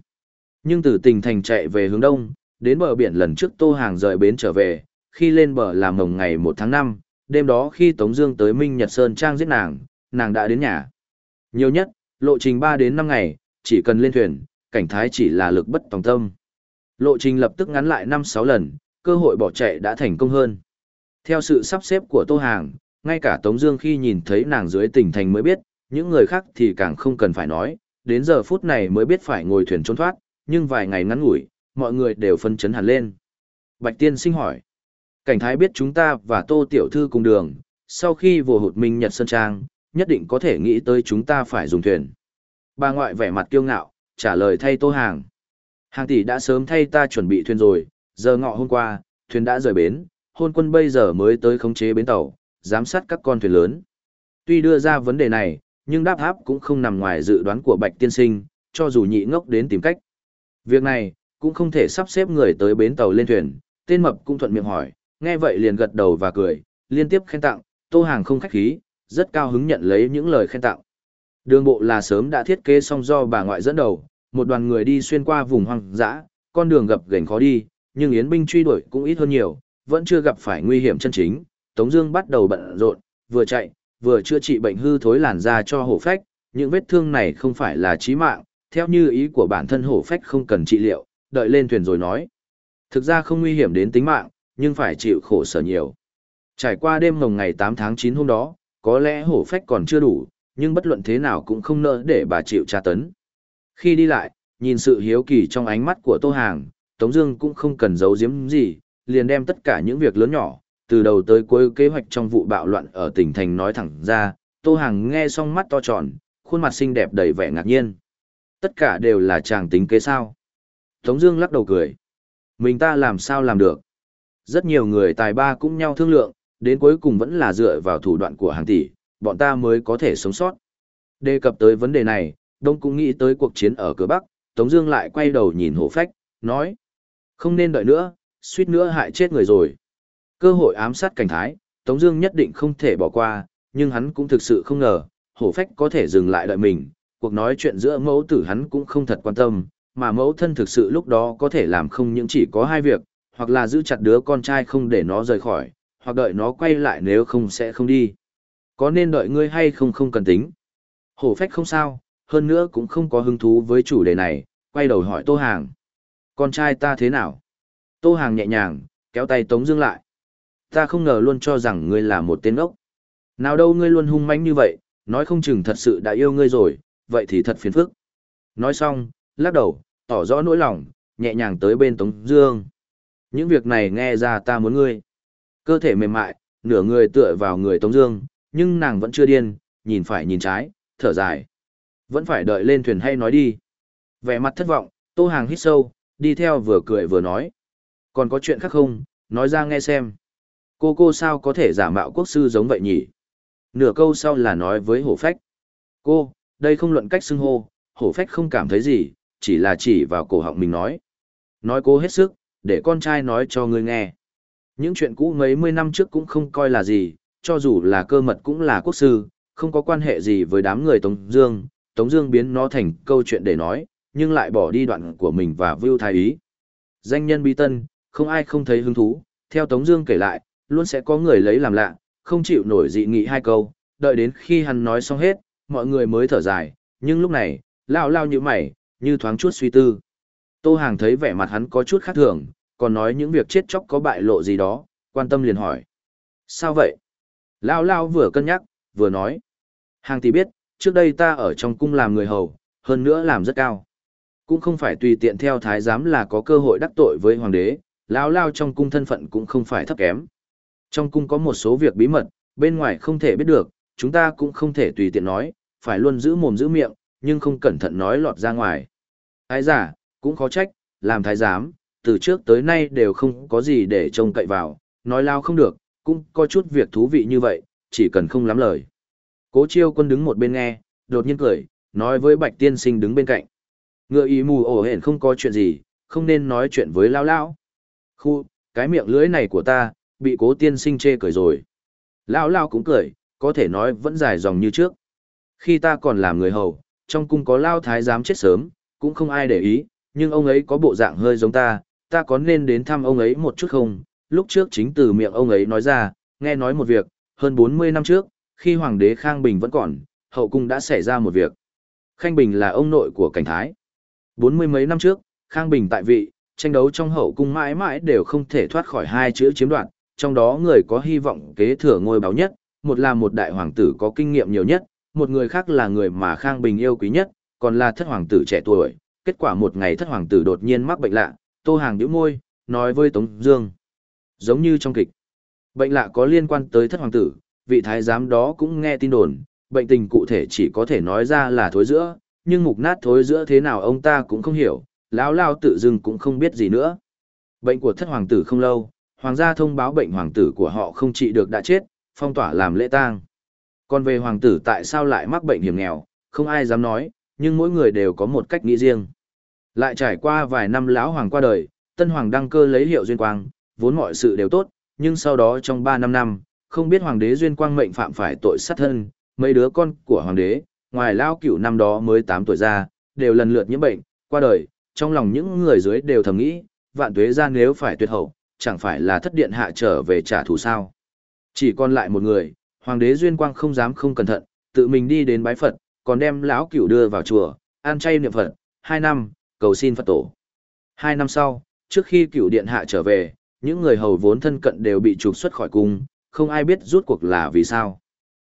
Nhưng từ tỉnh thành chạy về hướng đông, đến bờ biển lần trước Tô Hàng rời bến trở về, khi lên bờ là mồng ngày 1 tháng 5, đêm đó khi Tống Dương tới Minh Nhật Sơn Trang giết nàng, nàng đã đến nhà. Nhiều nhất, lộ trình 3 đến 5 ngày, chỉ cần lên thuyền, cảnh thái chỉ là lực bất tòng tâm. Lộ trình lập tức ngắn lại 5-6 lần, cơ hội bỏ chạy đã thành công hơn. Theo sự sắp xếp của Tô Hàng, ngay cả Tống Dương khi nhìn thấy nàng dưới tỉnh thành mới biết, những người khác thì càng không cần phải nói, đến giờ phút này mới biết phải ngồi thuyền trốn thoát, nhưng vài ngày ngắn ngủi, mọi người đều phân chấn hẳn lên. Bạch Tiên sinh hỏi, cảnh thái biết chúng ta và Tô Tiểu Thư cùng đường, sau khi vừa hụt Minh Nhật Sơn Trang, nhất định có thể nghĩ tới chúng ta phải dùng thuyền. Bà ngoại vẻ mặt kiêu ngạo, trả lời thay Tô Hàng. Hàng tỷ đã sớm thay ta chuẩn bị thuyền rồi, giờ ngọ hôm qua, thuyền đã rời bến, hôn quân bây giờ mới tới khống chế bến tàu, giám sát các con thuyền lớn. Tuy đưa ra vấn đề này, nhưng đáp áp cũng không nằm ngoài dự đoán của Bạch Tiên Sinh, cho dù nhị ngốc đến tìm cách. Việc này, cũng không thể sắp xếp người tới bến tàu lên thuyền, tên mập cũng thuận miệng hỏi, nghe vậy liền gật đầu và cười, liên tiếp khen tặng, tô hàng không khách khí, rất cao hứng nhận lấy những lời khen tặng. Đường bộ là sớm đã thiết kế xong do bà ngoại dẫn đầu, một đoàn người đi xuyên qua vùng hoang dã, con đường gập ghềnh khó đi, nhưng yến binh truy đuổi cũng ít hơn nhiều, vẫn chưa gặp phải nguy hiểm chân chính. Tống Dương bắt đầu bận rộn, vừa chạy, vừa chữa trị bệnh hư thối làn da cho hổ phách. Những vết thương này không phải là chí mạng, theo như ý của bản thân hổ phách không cần trị liệu, đợi lên thuyền rồi nói. Thực ra không nguy hiểm đến tính mạng, nhưng phải chịu khổ sở nhiều. Trải qua đêm mồng ngày 8 tháng 9 hôm đó, có lẽ hổ phách còn chưa đủ, nhưng bất luận thế nào cũng không nỡ để bà chịu tra tấn. Khi đi lại, nhìn sự hiếu kỳ trong ánh mắt của Tô Hàng, Tống Dương cũng không cần giấu giếm gì, liền đem tất cả những việc lớn nhỏ, từ đầu tới cuối kế hoạch trong vụ bạo loạn ở tỉnh thành nói thẳng ra. Tô Hàng nghe xong mắt to tròn, khuôn mặt xinh đẹp đầy vẻ ngạc nhiên. Tất cả đều là chàng tính kế sao? Tống Dương lắc đầu cười. Mình ta làm sao làm được? Rất nhiều người tài ba cũng nhau thương lượng, đến cuối cùng vẫn là dựa vào thủ đoạn của hàng tỷ, bọn ta mới có thể sống sót. Đề cập tới vấn đề này, Đông cũng nghĩ tới cuộc chiến ở cửa Bắc, Tống Dương lại quay đầu nhìn Hổ Phách, nói: không nên đợi nữa, suýt nữa hại chết người rồi. Cơ hội ám sát cảnh thái, Tống Dương nhất định không thể bỏ qua, nhưng hắn cũng thực sự không ngờ, Hổ Phách có thể dừng lại đợi mình. Cuộc nói chuyện giữa mẫu tử hắn cũng không thật quan tâm, mà mẫu thân thực sự lúc đó có thể làm không những chỉ có hai việc, hoặc là giữ chặt đứa con trai không để nó rời khỏi, hoặc đợi nó quay lại nếu không sẽ không đi. Có nên đợi ngươi hay không không cần tính. Hổ phách không sao, hơn nữa cũng không có hứng thú với chủ đề này, quay đầu hỏi Tô Hàng. Con trai ta thế nào? Tô Hàng nhẹ nhàng, kéo tay Tống Dương lại. Ta không ngờ luôn cho rằng ngươi là một tên ốc. Nào đâu ngươi luôn hung mãnh như vậy, nói không chừng thật sự đã yêu ngươi rồi, vậy thì thật phiền phức. Nói xong, lắc đầu, tỏ rõ nỗi lòng, nhẹ nhàng tới bên Tống Dương. Những việc này nghe ra ta muốn ngươi. Cơ thể mềm mại, nửa người tựa vào người Tống Dương, nhưng nàng vẫn chưa điên, nhìn phải nhìn trái, thở dài. Vẫn phải đợi lên thuyền hay nói đi. Vẻ mặt thất vọng, Tô Hàng hít sâu, đi theo vừa cười vừa nói. Còn có chuyện khác không, nói ra nghe xem. Cô cô sao có thể giả mạo quốc sư giống vậy nhỉ? Nửa câu sau là nói với hổ phách. Cô, đây không luận cách xưng hô, hổ phách không cảm thấy gì, chỉ là chỉ vào cổ họng mình nói. Nói cô hết sức, để con trai nói cho ngươi nghe. Những chuyện cũ mấy mươi năm trước cũng không coi là gì, cho dù là cơ mật cũng là quốc sư, không có quan hệ gì với đám người Tống Dương. Tống Dương biến nó thành câu chuyện để nói, nhưng lại bỏ đi đoạn của mình và Vưu Thái Ý. Danh nhân bi tân, không ai không thấy hứng thú, theo Tống Dương kể lại, luôn sẽ có người lấy làm lạ, không chịu nổi dị nghị hai câu, đợi đến khi hắn nói xong hết, mọi người mới thở dài, nhưng lúc này, lao lao như mày, như thoáng chút suy tư. Tô Hàng thấy vẻ mặt hắn có chút khác thường, còn nói những việc chết chóc có bại lộ gì đó, quan tâm liền hỏi. Sao vậy? Lao lao vừa cân nhắc, vừa nói. Hàng tỷ biết, trước đây ta ở trong cung làm người hầu, hơn nữa làm rất cao. Cũng không phải tùy tiện theo thái giám là có cơ hội đắc tội với hoàng đế, lão lao trong cung thân phận cũng không phải thấp kém. Trong cung có một số việc bí mật, bên ngoài không thể biết được, chúng ta cũng không thể tùy tiện nói, phải luôn giữ mồm giữ miệng, nhưng không cẩn thận nói lọt ra ngoài. Thái giả, cũng khó trách, làm thái giám, từ trước tới nay đều không có gì để trông cậy vào, nói lao không được, cũng có chút việc thú vị như vậy, chỉ cần không lắm lời. Cố chiêu quân đứng một bên nghe, đột nhiên cười, nói với bạch tiên sinh đứng bên cạnh. Ngựa ý mù ổ hển không có chuyện gì, không nên nói chuyện với lao lao. Khu, cái miệng lưỡi này của ta, bị cố tiên sinh chê cười rồi. Lao lao cũng cười, có thể nói vẫn dài dòng như trước. Khi ta còn làm người hầu, trong cung có lao thái giám chết sớm, cũng không ai để ý, nhưng ông ấy có bộ dạng hơi giống ta, ta có nên đến thăm ông ấy một chút không? Lúc trước chính từ miệng ông ấy nói ra, nghe nói một việc, hơn 40 năm trước, khi Hoàng đế Khang Bình vẫn còn, hậu cung đã xảy ra một việc. Khang Bình là ông nội của cảnh thái. Bốn mươi mấy năm trước, Khang Bình tại vị, tranh đấu trong hậu cung mãi mãi đều không thể thoát khỏi hai chữ chiếm đoạt, trong đó người có hy vọng kế thừa ngôi báo nhất, một là một đại hoàng tử có kinh nghiệm nhiều nhất, một người khác là người mà Khang Bình yêu quý nhất, còn là thất hoàng tử trẻ tuổi. Kết quả một ngày thất hoàng tử đột nhiên mắc bệnh lạ, Tô Hàng nhíu môi, nói với Tống Dương, giống như trong kịch, bệnh lạ có liên quan tới thất hoàng tử, vị thái giám đó cũng nghe tin đồn, bệnh tình cụ thể chỉ có thể nói ra là thối giữa, nhưng mục nát thối giữa thế nào ông ta cũng không hiểu, lão lao tự dưng cũng không biết gì nữa. Bệnh của thất hoàng tử không lâu, hoàng gia thông báo bệnh hoàng tử của họ không trị được đã chết, phong tỏa làm lễ tang. Còn về hoàng tử tại sao lại mắc bệnh hiểm nghèo, không ai dám nói, nhưng mỗi người đều có một cách nghĩ riêng. Lại trải qua vài năm lão hoàng qua đời, tân hoàng đăng cơ lấy hiệu duyên quang, vốn mọi sự đều tốt, nhưng sau đó trong 3 năm năm, không biết hoàng đế duyên quang mệnh phạm phải tội sát thân, mấy đứa con của hoàng đế, ngoài lao cửu năm đó mới 8 tuổi ra, đều lần lượt nhiễm bệnh, qua đời, trong lòng những người dưới đều thầm nghĩ, vạn tuế ra nếu phải tuyệt hậu, chẳng phải là thất điện hạ trở về trả thù sao. Chỉ còn lại một người, hoàng đế duyên quang không dám không cẩn thận, tự mình đi đến bái Phật, còn đem lão cửu đưa vào chùa, an chay niệm Phật, hai năm, cầu xin Phật tổ. Hai năm sau, trước khi cửu điện hạ trở về, những người hầu vốn thân cận đều bị trục xuất khỏi cung, không ai biết rút cuộc là vì sao.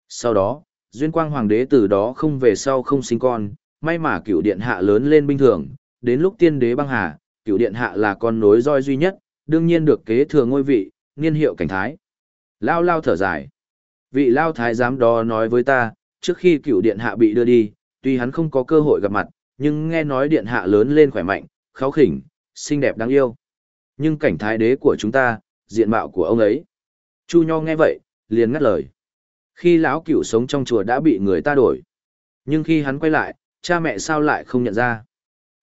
Sau đó, duyên quang hoàng đế từ đó không về sau không sinh con, may mà cửu điện hạ lớn lên bình thường, đến lúc tiên đế băng hà, cựu điện hạ là con nối roi duy nhất, đương nhiên được kế thừa ngôi vị, niên hiệu cảnh thái. Lao lao thở dài. Vị lao thái giám đó nói với ta, trước khi cựu điện hạ bị đưa đi, tuy hắn không có cơ hội gặp mặt, nhưng nghe nói điện hạ lớn lên khỏe mạnh, kháu khỉnh, xinh đẹp đáng yêu. Nhưng cảnh thái đế của chúng ta, diện mạo của ông ấy. Chu Nho nghe vậy, liền ngắt lời. Khi lão cựu sống trong chùa đã bị người ta đổi. Nhưng khi hắn quay lại, cha mẹ sao lại không nhận ra?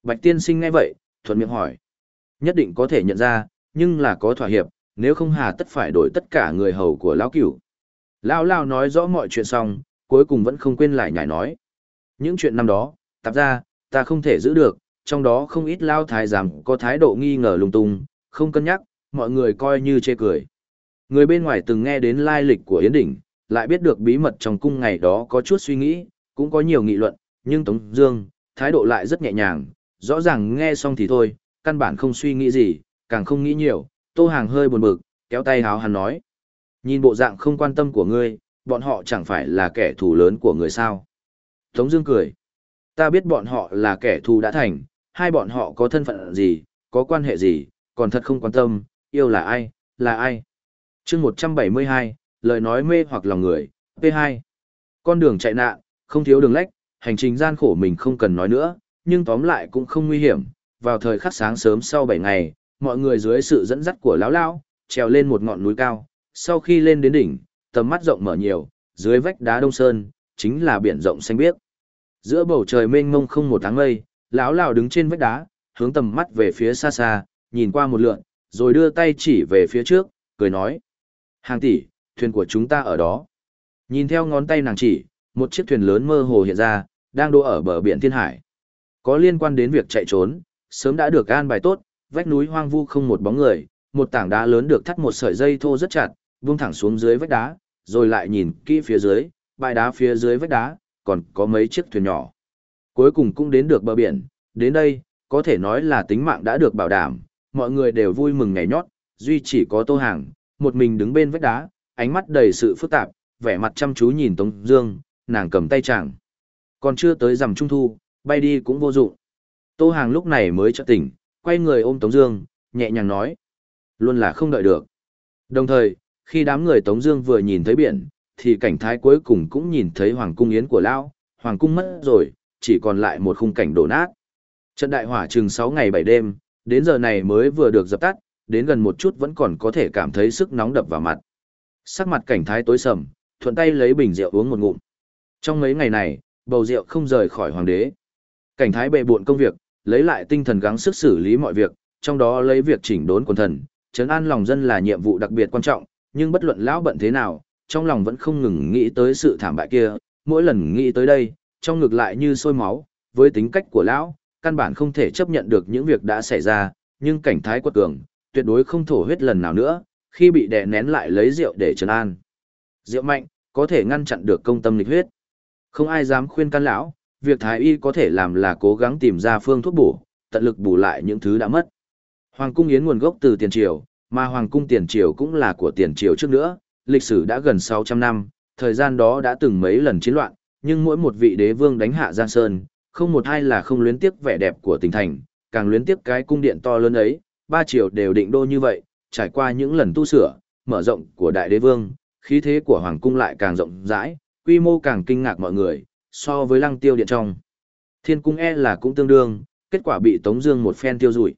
Bạch tiên sinh nghe vậy, thuận miệng hỏi. Nhất định có thể nhận ra, nhưng là có thỏa hiệp, nếu không hà tất phải đổi tất cả người hầu của lão cửu. Lão lão nói rõ mọi chuyện xong, cuối cùng vẫn không quên lại nhảy nói. Những chuyện năm đó, tạp ra, ta không thể giữ được, trong đó không ít lao thái giám có thái độ nghi ngờ lung tung, không cân nhắc, mọi người coi như chê cười. Người bên ngoài từng nghe đến lai lịch của Yến Đỉnh, lại biết được bí mật trong cung ngày đó có chút suy nghĩ, cũng có nhiều nghị luận, nhưng Tống Dương, thái độ lại rất nhẹ nhàng, rõ ràng nghe xong thì thôi, căn bản không suy nghĩ gì, càng không nghĩ nhiều. Tô Hàng hơi buồn bực, kéo tay háo hắn nói: nhìn bộ dạng không quan tâm của ngươi, bọn họ chẳng phải là kẻ thù lớn của người sao? Tống Dương cười: ta biết bọn họ là kẻ thù đã thành, hai bọn họ có thân phận gì, có quan hệ gì, còn thật không quan tâm, yêu là ai, là ai. chương 172, lời nói mê hoặc lòng người, P2. Con đường chạy nạn, không thiếu đường lách, hành trình gian khổ mình không cần nói nữa, nhưng tóm lại cũng không nguy hiểm. Vào thời khắc sáng sớm sau 7 ngày, mọi người dưới sự dẫn dắt của lão lão, trèo lên một ngọn núi cao. Sau khi lên đến đỉnh, tầm mắt rộng mở nhiều, dưới vách đá đông sơn, chính là biển rộng xanh biếc. Giữa bầu trời mênh mông không một tháng mây, lão lão đứng trên vách đá, hướng tầm mắt về phía xa xa, nhìn qua một lượn, rồi đưa tay chỉ về phía trước, cười nói. Hàng tỷ, thuyền của chúng ta ở đó. Nhìn theo ngón tay nàng chỉ, một chiếc thuyền lớn mơ hồ hiện ra, đang đỗ ở bờ biển Thiên Hải. Có liên quan đến việc chạy trốn, sớm đã được an bài tốt, vách núi hoang vu không một bóng người, một tảng đá lớn được thắt một sợi dây thô rất chặt, buông thẳng xuống dưới vách đá, rồi lại nhìn kỹ phía dưới, bãi đá phía dưới vách đá, còn có mấy chiếc thuyền nhỏ. Cuối cùng cũng đến được bờ biển, đến đây, có thể nói là tính mạng đã được bảo đảm, mọi người đều vui mừng nhảy nhót, duy chỉ có Tô Hàng, một mình đứng bên vách đá, ánh mắt đầy sự phức tạp, vẻ mặt chăm chú nhìn Tống Dương, nàng cầm tay chàng. Còn chưa tới rằm trung thu, bay đi cũng vô dụng. Tô Hàng lúc này mới chợt tỉnh, quay người ôm Tống Dương, nhẹ nhàng nói, luôn là không đợi được. Đồng thời, khi đám người Tống Dương vừa nhìn thấy biển, thì cảnh thái cuối cùng cũng nhìn thấy hoàng cung yến của lão, hoàng cung mất rồi, chỉ còn lại một khung cảnh đổ nát. Trận đại hỏa chừng 6 ngày 7 đêm, đến giờ này mới vừa được dập tắt, đến gần một chút vẫn còn có thể cảm thấy sức nóng đập vào mặt. Sắc mặt cảnh thái tối sầm, thuận tay lấy bình rượu uống một ngụm. Trong mấy ngày này, bầu rượu không rời khỏi hoàng đế. Cảnh thái bệ buộn công việc, lấy lại tinh thần gắng sức xử lý mọi việc, trong đó lấy việc chỉnh đốn quần thần, trấn an lòng dân là nhiệm vụ đặc biệt quan trọng, nhưng bất luận lão bận thế nào, trong lòng vẫn không ngừng nghĩ tới sự thảm bại kia, mỗi lần nghĩ tới đây, trong ngực lại như sôi máu, với tính cách của lão, căn bản không thể chấp nhận được những việc đã xảy ra, nhưng cảnh thái quật cường, tuyệt đối không thổ huyết lần nào nữa, khi bị đè nén lại lấy rượu để trấn an. Rượu mạnh, có thể ngăn chặn được công tâm lịch huyết. Không ai dám khuyên can lão, việc thái y có thể làm là cố gắng tìm ra phương thuốc bổ, tận lực bù lại những thứ đã mất. Hoàng cung yến nguồn gốc từ tiền triều, mà hoàng cung tiền triều cũng là của tiền triều trước nữa, lịch sử đã gần 600 năm, thời gian đó đã từng mấy lần chiến loạn, nhưng mỗi một vị đế vương đánh hạ Giang Sơn, không một ai là không luyến tiếc vẻ đẹp của tỉnh thành, càng luyến tiếc cái cung điện to lớn ấy, ba triều đều định đô như vậy, trải qua những lần tu sửa, mở rộng của đại đế vương, khí thế của hoàng cung lại càng rộng rãi, quy mô càng kinh ngạc mọi người, so với lăng tiêu điện trong. Thiên cung e là cũng tương đương, kết quả bị Tống Dương một phen tiêu rủi.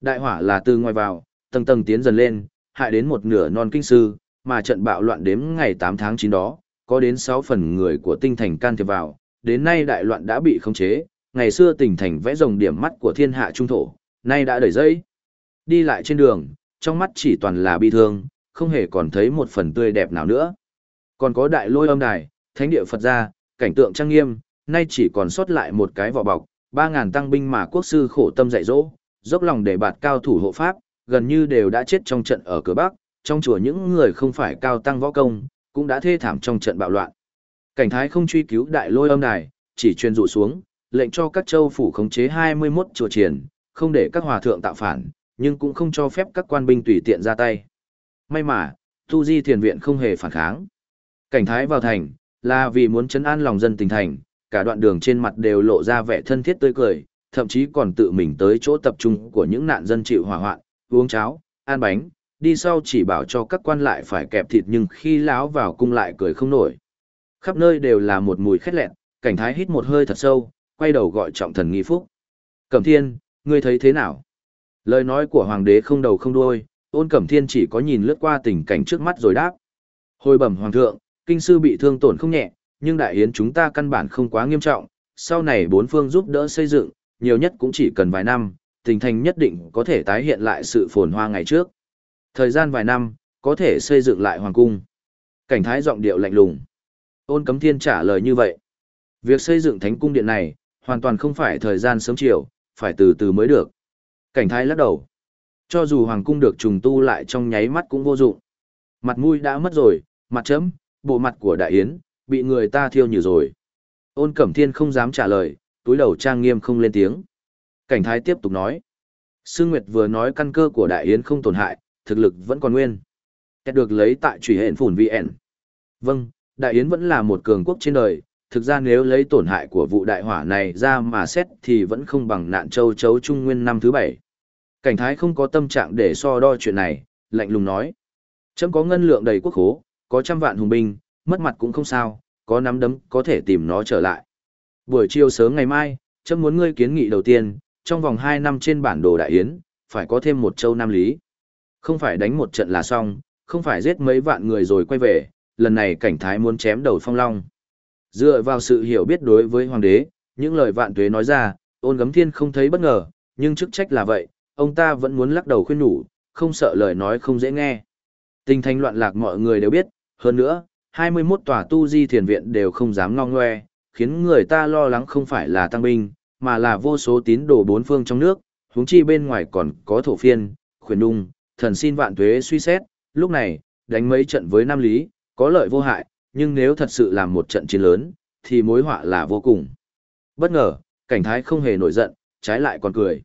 Đại hỏa là từ ngoài vào, tầng tầng tiến dần lên, hại đến một nửa non kinh sư, mà trận bạo loạn đếm ngày 8 tháng 9 đó, có đến 6 phần người của tinh thành can thiệp vào, đến nay đại loạn đã bị khống chế, ngày xưa tỉnh thành vẽ rồng điểm mắt của thiên hạ trung thổ, nay đã đẩy dây. Đi lại trên đường, trong mắt chỉ toàn là bi thương, không hề còn thấy một phần tươi đẹp nào nữa. Còn có đại lôi âm đài, thánh địa Phật gia, cảnh tượng trang nghiêm, nay chỉ còn sót lại một cái vỏ bọc, 3.000 tăng binh mà quốc sư khổ tâm dạy dỗ, dốc lòng để bạt cao thủ hộ pháp, gần như đều đã chết trong trận ở cửa Bắc, trong chùa những người không phải cao tăng võ công, cũng đã thê thảm trong trận bạo loạn. Cảnh thái không truy cứu đại lôi âm đài, chỉ truyền dụ xuống, lệnh cho các châu phủ khống chế 21 chùa triển, không để các hòa thượng tạo phản, nhưng cũng không cho phép các quan binh tùy tiện ra tay. May mà, Tu Di Thiền Viện không hề phản kháng. Cảnh thái vào thành, là vì muốn chấn an lòng dân tình thành, cả đoạn đường trên mặt đều lộ ra vẻ thân thiết tươi cười, thậm chí còn tự mình tới chỗ tập trung của những nạn dân chịu hỏa hoạn, uống cháo, ăn bánh, đi sau chỉ bảo cho các quan lại phải kẹp thịt nhưng khi lão vào cung lại cười không nổi. Khắp nơi đều là một mùi khét lẹn, cảnh thái hít một hơi thật sâu, quay đầu gọi trọng thần nghi phúc. Cẩm thiên, ngươi thấy thế nào? Lời nói của hoàng đế không đầu không đuôi, ôn cẩm thiên chỉ có nhìn lướt qua tình cảnh trước mắt rồi đáp. Hồi bẩm hoàng thượng, kinh sư bị thương tổn không nhẹ, nhưng đại yến chúng ta căn bản không quá nghiêm trọng, sau này bốn phương giúp đỡ xây dựng, nhiều nhất cũng chỉ cần vài năm, tình thành nhất định có thể tái hiện lại sự phồn hoa ngày trước. Thời gian vài năm, có thể xây dựng lại hoàng cung. Cảnh thái giọng điệu lạnh lùng. Ôn cấm thiên trả lời như vậy. Việc xây dựng thánh cung điện này, hoàn toàn không phải thời gian sớm chiều, phải từ từ mới được. Cảnh thái lắc đầu. Cho dù hoàng cung được trùng tu lại trong nháy mắt cũng vô dụng. Mặt mũi đã mất rồi, mặt chấm, bộ mặt của đại yến, bị người ta thiêu nhừ rồi. Ôn cẩm thiên không dám trả lời, túi đầu trang nghiêm không lên tiếng. Cảnh thái tiếp tục nói. Sương Nguyệt vừa nói căn cơ của đại yến không tổn hại, thực lực vẫn còn nguyên. Kết được lấy tại trùy hện phủn VN. Vâng, đại yến vẫn là một cường quốc trên đời, thực ra nếu lấy tổn hại của vụ đại hỏa này ra mà xét thì vẫn không bằng nạn châu chấu trung nguyên năm thứ bảy. Cảnh thái không có tâm trạng để so đo chuyện này, lạnh lùng nói. Chấm có ngân lượng đầy quốc khố, có trăm vạn hùng binh, mất mặt cũng không sao, có nắm đấm có thể tìm nó trở lại. Buổi chiều sớm ngày mai, chấm muốn ngươi kiến nghị đầu tiên, trong vòng 2 năm trên bản đồ đại yến, phải có thêm một châu Nam Lý. Không phải đánh một trận là xong, không phải giết mấy vạn người rồi quay về, lần này cảnh thái muốn chém đầu phong long. Dựa vào sự hiểu biết đối với hoàng đế, những lời vạn tuế nói ra, ôn gấm thiên không thấy bất ngờ, nhưng chức trách là vậy, ông ta vẫn muốn lắc đầu khuyên nhủ, không sợ lời nói không dễ nghe. Tình thành loạn lạc mọi người đều biết, hơn nữa, 21 tòa tu di thiền viện đều không dám ngong ngoe, khiến người ta lo lắng không phải là tăng binh, mà là vô số tín đồ bốn phương trong nước, huống chi bên ngoài còn có thổ phiên, khuyển đung, thần xin vạn tuế suy xét, lúc này, đánh mấy trận với Nam Lý, có lợi vô hại, nhưng nếu thật sự làm một trận chiến lớn, thì mối họa là vô cùng. Bất ngờ, cảnh thái không hề nổi giận, trái lại còn cười.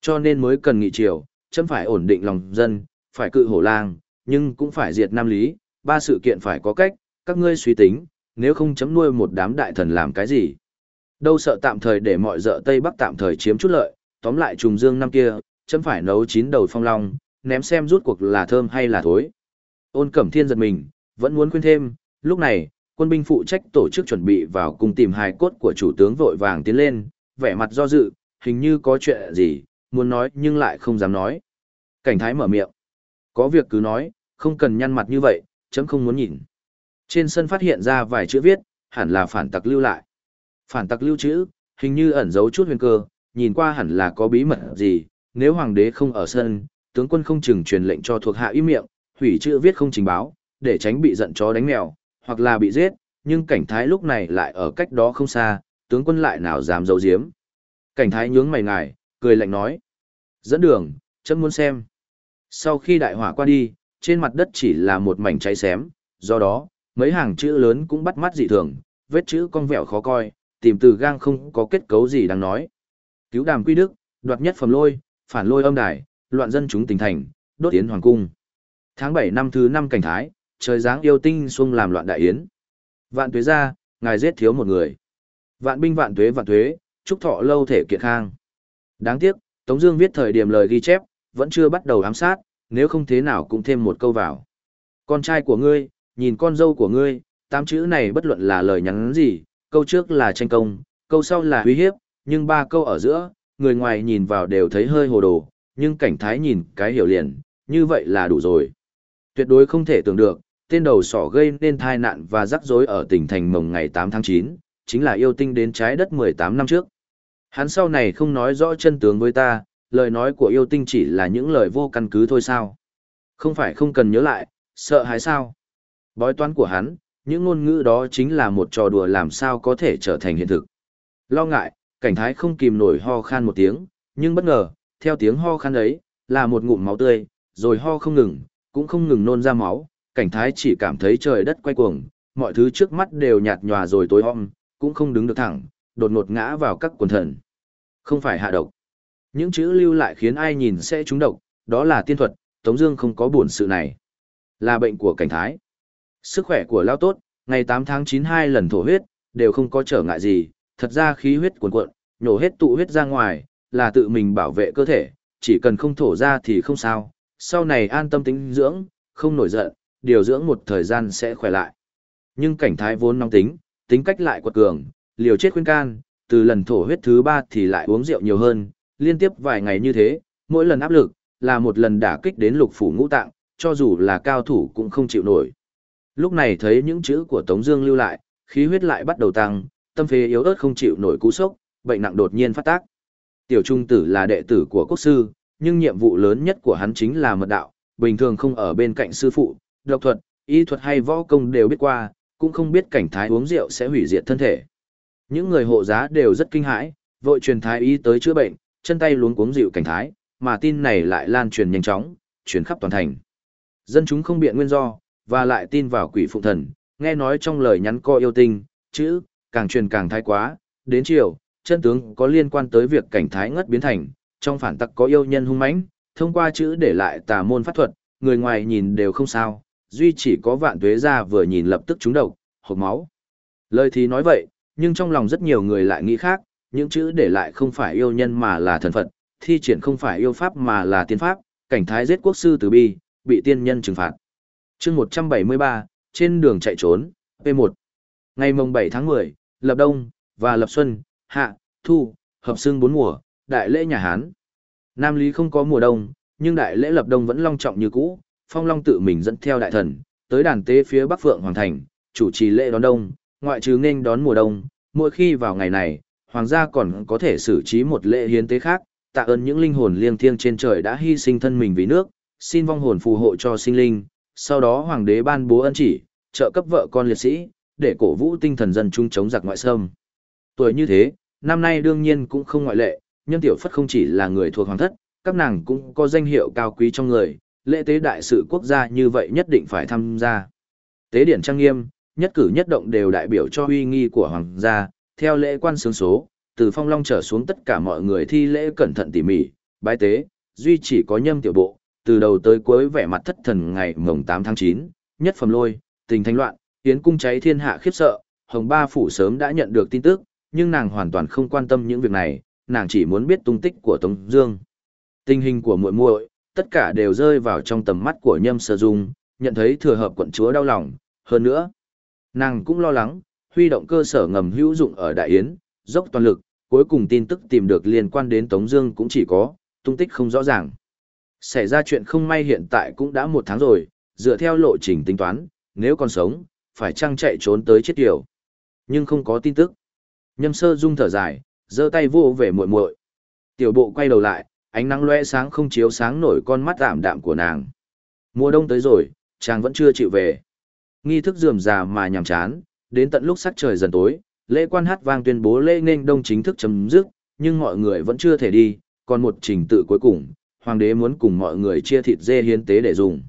Cho nên mới cần nghị triều, chấm phải ổn định lòng dân, phải cự hổ lang, nhưng cũng phải diệt Nam Lý, ba sự kiện phải có cách, các ngươi suy tính, nếu không chấm nuôi một đám đại thần làm cái gì. Đâu sợ tạm thời để mọi dợ Tây Bắc tạm thời chiếm chút lợi, tóm lại trùng dương năm kia, chấm phải nấu chín đầu phong long, ném xem rút cuộc là thơm hay là thối. Ôn Cẩm Thiên giật mình, vẫn muốn khuyên thêm, lúc này, quân binh phụ trách tổ chức chuẩn bị vào cùng tìm hài cốt của chủ tướng vội vàng tiến lên, vẻ mặt do dự, hình như có chuyện gì, muốn nói nhưng lại không dám nói. Cảnh thái mở miệng. Có việc cứ nói, không cần nhăn mặt như vậy, chấm không muốn nhìn. Trên sân phát hiện ra vài chữ viết, hẳn là phản tặc lưu lại. Phản tặc lưu chữ, hình như ẩn giấu chút huyền cơ, nhìn qua hẳn là có bí mật gì, nếu hoàng đế không ở sân, tướng quân không chừng truyền lệnh cho thuộc hạ im miệng, hủy chữ viết không trình báo, để tránh bị giận chó đánh mèo, hoặc là bị giết, nhưng cảnh thái lúc này lại ở cách đó không xa, tướng quân lại nào dám giấu giếm. Cảnh thái nhướng mày ngài, cười lạnh nói. Dẫn đường, chấm muốn xem. Sau khi đại hỏa qua đi, trên mặt đất chỉ là một mảnh cháy xém, do đó, mấy hàng chữ lớn cũng bắt mắt dị thường, vết chữ cong vẹo khó coi, tìm từ gang không có kết cấu gì đáng nói. Cứu đàm quy đức, đoạt nhất phẩm lôi, phản lôi âm đài, loạn dân chúng tỉnh thành, đốt tiến hoàng cung. Tháng 7 năm thứ 5 cảnh thái, trời giáng yêu tinh xung làm loạn đại yến. Vạn tuế ra, ngài giết thiếu một người. Vạn binh vạn tuế vạn tuế, chúc thọ lâu thể kiện khang. Đáng tiếc, Tống Dương viết thời điểm lời ghi chép, vẫn chưa bắt đầu ám sát, nếu không thế nào cũng thêm một câu vào. Con trai của ngươi, nhìn con dâu của ngươi, tám chữ này bất luận là lời nhắn gì, câu trước là tranh công, câu sau là uy hiếp, nhưng ba câu ở giữa, người ngoài nhìn vào đều thấy hơi hồ đồ, nhưng cảnh thái nhìn cái hiểu liền, như vậy là đủ rồi. Tuyệt đối không thể tưởng được, tên đầu sỏ gây nên tai nạn và rắc rối ở tỉnh thành mồng ngày 8 tháng 9, chính là yêu tinh đến trái đất 18 năm trước. Hắn sau này không nói rõ chân tướng với ta, lời nói của yêu tinh chỉ là những lời vô căn cứ thôi sao. Không phải không cần nhớ lại, sợ hãi sao. Bói toán của hắn, những ngôn ngữ đó chính là một trò đùa làm sao có thể trở thành hiện thực. Lo ngại, cảnh thái không kìm nổi ho khan một tiếng, nhưng bất ngờ, theo tiếng ho khan ấy, là một ngụm máu tươi, rồi ho không ngừng, cũng không ngừng nôn ra máu, cảnh thái chỉ cảm thấy trời đất quay cuồng, mọi thứ trước mắt đều nhạt nhòa rồi tối om, cũng không đứng được thẳng, đột ngột ngã vào các quần thần. Không phải hạ độc. Những chữ lưu lại khiến ai nhìn sẽ trúng độc, đó là tiên thuật, Tống Dương không có buồn sự này. Là bệnh của cảnh thái. Sức khỏe của Lão tốt, ngày 8 tháng 9 hai lần thổ huyết, đều không có trở ngại gì, thật ra khí huyết cuồn cuộn, nhổ hết tụ huyết ra ngoài, là tự mình bảo vệ cơ thể, chỉ cần không thổ ra thì không sao, sau này an tâm tính dưỡng, không nổi giận, điều dưỡng một thời gian sẽ khỏe lại. Nhưng cảnh thái vốn nóng tính, tính cách lại quật cường, liều chết khuyên can, từ lần thổ huyết thứ ba thì lại uống rượu nhiều hơn, liên tiếp vài ngày như thế, mỗi lần áp lực, là một lần đả kích đến lục phủ ngũ tạng, cho dù là cao thủ cũng không chịu nổi. Lúc này thấy những chữ của Tống Dương lưu lại, khí huyết lại bắt đầu tăng, tâm phế yếu ớt không chịu nổi cú sốc, bệnh nặng đột nhiên phát tác. Tiểu Trung Tử là đệ tử của quốc sư, nhưng nhiệm vụ lớn nhất của hắn chính là mật đạo, bình thường không ở bên cạnh sư phụ, độc thuật, y thuật hay võ công đều biết qua, cũng không biết cảnh thái uống rượu sẽ hủy diệt thân thể. Những người hộ giá đều rất kinh hãi, vội truyền thái y tới chữa bệnh, chân tay luống cuống dịu cảnh thái, mà tin này lại lan truyền nhanh chóng, truyền khắp toàn thành. Dân chúng không biện nguyên do, và lại tin vào quỷ phụng thần, nghe nói trong lời nhắn co yêu tinh, chữ, càng truyền càng thái quá, đến chiều, chân tướng có liên quan tới việc cảnh thái ngất biến thành, trong phản tắc có yêu nhân hung mãnh, thông qua chữ để lại tà môn pháp thuật, người ngoài nhìn đều không sao, duy chỉ có vạn tuế ra vừa nhìn lập tức trúng độc, hộp máu. Lời thì nói vậy, nhưng trong lòng rất nhiều người lại nghĩ khác, những chữ để lại không phải yêu nhân mà là thần Phật, thi triển không phải yêu pháp mà là tiên pháp, cảnh thái giết quốc sư từ bi, bị tiên nhân trừng phạt. chương 173, trên đường chạy trốn, P1. Ngày mồng 7 tháng 10, lập đông, và lập xuân, hạ, thu, hợp xương bốn mùa, đại lễ nhà Hán. Nam Lý không có mùa đông, nhưng đại lễ lập đông vẫn long trọng như cũ, phong long tự mình dẫn theo đại thần, tới đàn tế phía bắc phượng hoàng thành, chủ trì lễ đón đông, ngoại trừ nên đón mùa đông, mỗi khi vào ngày này, hoàng gia còn có thể xử trí một lễ hiến tế khác, tạ ơn những linh hồn liêng thiêng trên trời đã hy sinh thân mình vì nước, xin vong hồn phù hộ cho sinh linh, sau đó hoàng đế ban bố ân chỉ, trợ cấp vợ con liệt sĩ, để cổ vũ tinh thần dân chung chống giặc ngoại xâm. Tuổi như thế, năm nay đương nhiên cũng không ngoại lệ, nhân tiểu phất không chỉ là người thuộc hoàng thất, các nàng cũng có danh hiệu cao quý trong người, lễ tế đại sự quốc gia như vậy nhất định phải tham gia. Tế điển trang nghiêm, nhất cử nhất động đều đại biểu cho uy nghi của hoàng gia, theo lễ quan sướng số, từ phong long trở xuống tất cả mọi người thi lễ cẩn thận tỉ mỉ, bái tế, duy chỉ có nhâm tiểu bộ, từ đầu tới cuối vẻ mặt thất thần ngày mồng 8 tháng 9, nhất phẩm lôi, tình thanh loạn, yến cung cháy thiên hạ khiếp sợ, hồng ba phủ sớm đã nhận được tin tức, nhưng nàng hoàn toàn không quan tâm những việc này, nàng chỉ muốn biết tung tích của Tống Dương. Tình hình của muội muội, tất cả đều rơi vào trong tầm mắt của Nhâm Sơ Dung, nhận thấy thừa hợp quận chúa đau lòng, hơn nữa, nàng cũng lo lắng, huy động cơ sở ngầm hữu dụng ở Đại Yến, dốc toàn lực, cuối cùng tin tức tìm được liên quan đến Tống Dương cũng chỉ có tung tích không rõ ràng. Xảy ra chuyện không may hiện tại cũng đã một tháng rồi, dựa theo lộ trình tính toán, nếu còn sống, phải trang chạy trốn tới chết yểu. Nhưng không có tin tức. Nhâm Sơ Dung thở dài, giơ tay vô về muội muội. Tiểu bộ quay đầu lại, ánh nắng lóe sáng không chiếu sáng nổi con mắt tạm đạm của nàng. Mùa đông tới rồi, chàng vẫn chưa chịu về. Nghi thức rườm rà mà nhàm chán, đến tận lúc sắc trời dần tối, lễ quan hát vang tuyên bố lễ nên đông chính thức chấm dứt, nhưng mọi người vẫn chưa thể đi, còn một trình tự cuối cùng, hoàng đế muốn cùng mọi người chia thịt dê hiến tế để dùng.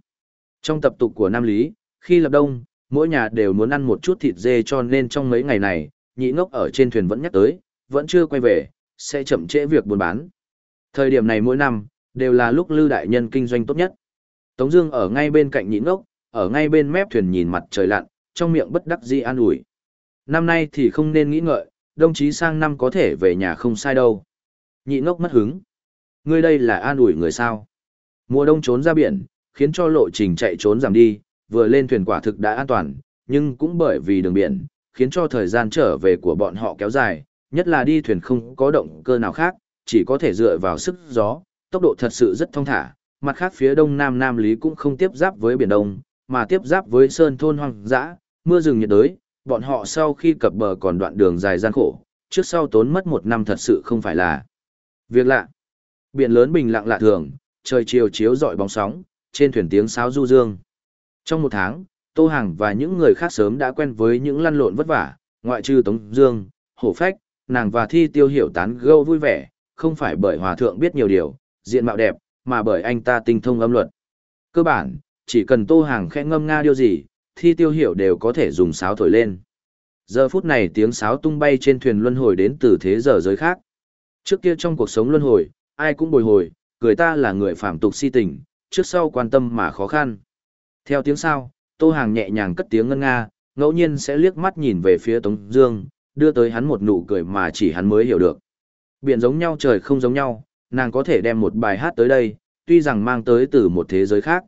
Trong tập tục của Nam Lý, khi lập đông, mỗi nhà đều muốn ăn một chút thịt dê cho nên trong mấy ngày này, nhị ngốc ở trên thuyền vẫn nhắc tới, vẫn chưa quay về, sẽ chậm trễ việc buôn bán. Thời điểm này mỗi năm, đều là lúc Lư Đại Nhân kinh doanh tốt nhất. Tống Dương ở ngay bên cạnh nhị ngốc, ở ngay bên mép thuyền nhìn mặt trời lặn, trong miệng bất đắc dĩ an ủi. Năm nay thì không nên nghĩ ngợi, đồng chí sang năm có thể về nhà không sai đâu. Nhị ngốc mất hứng. Ngươi đây là an ủi người sao? Mùa đông trốn ra biển, khiến cho lộ trình chạy trốn giảm đi, vừa lên thuyền quả thực đã an toàn, nhưng cũng bởi vì đường biển, khiến cho thời gian trở về của bọn họ kéo dài, nhất là đi thuyền không có động cơ nào khác, chỉ có thể dựa vào sức gió, tốc độ thật sự rất thông thả. Mặt khác phía đông nam Nam Lý cũng không tiếp giáp với biển Đông, mà tiếp giáp với sơn thôn hoang dã, mưa rừng nhiệt đới, bọn họ sau khi cập bờ còn đoạn đường dài gian khổ, trước sau tốn mất một năm thật sự không phải là việc lạ. Biển lớn bình lặng lạ thường, trời chiều chiếu rọi bóng sóng, trên thuyền tiếng sáo du dương. Trong một tháng, Tô Hàng và những người khác sớm đã quen với những lăn lộn vất vả, ngoại trừ Tống Dương, Hổ Phách, nàng và Thi Tiêu hiểu tán gẫu vui vẻ, không phải bởi Hòa Thượng biết nhiều điều, diện mạo đẹp, mà bởi anh ta tinh thông âm luật. Cơ bản, chỉ cần Tô Hàng khẽ ngâm nga điều gì, Thi Tiêu hiểu đều có thể dùng sáo thổi lên. Giờ phút này tiếng sáo tung bay trên thuyền luân hồi đến từ thế giờ giới khác. Trước kia trong cuộc sống luân hồi, ai cũng bồi hồi, người ta là người phạm tục si tình, trước sau quan tâm mà khó khăn. Theo tiếng sao, Tô Hàng nhẹ nhàng cất tiếng ngân nga, ngẫu nhiên sẽ liếc mắt nhìn về phía Tống Dương, đưa tới hắn một nụ cười mà chỉ hắn mới hiểu được. Biển giống nhau trời không giống nhau, nàng có thể đem một bài hát tới đây, tuy rằng mang tới từ một thế giới khác.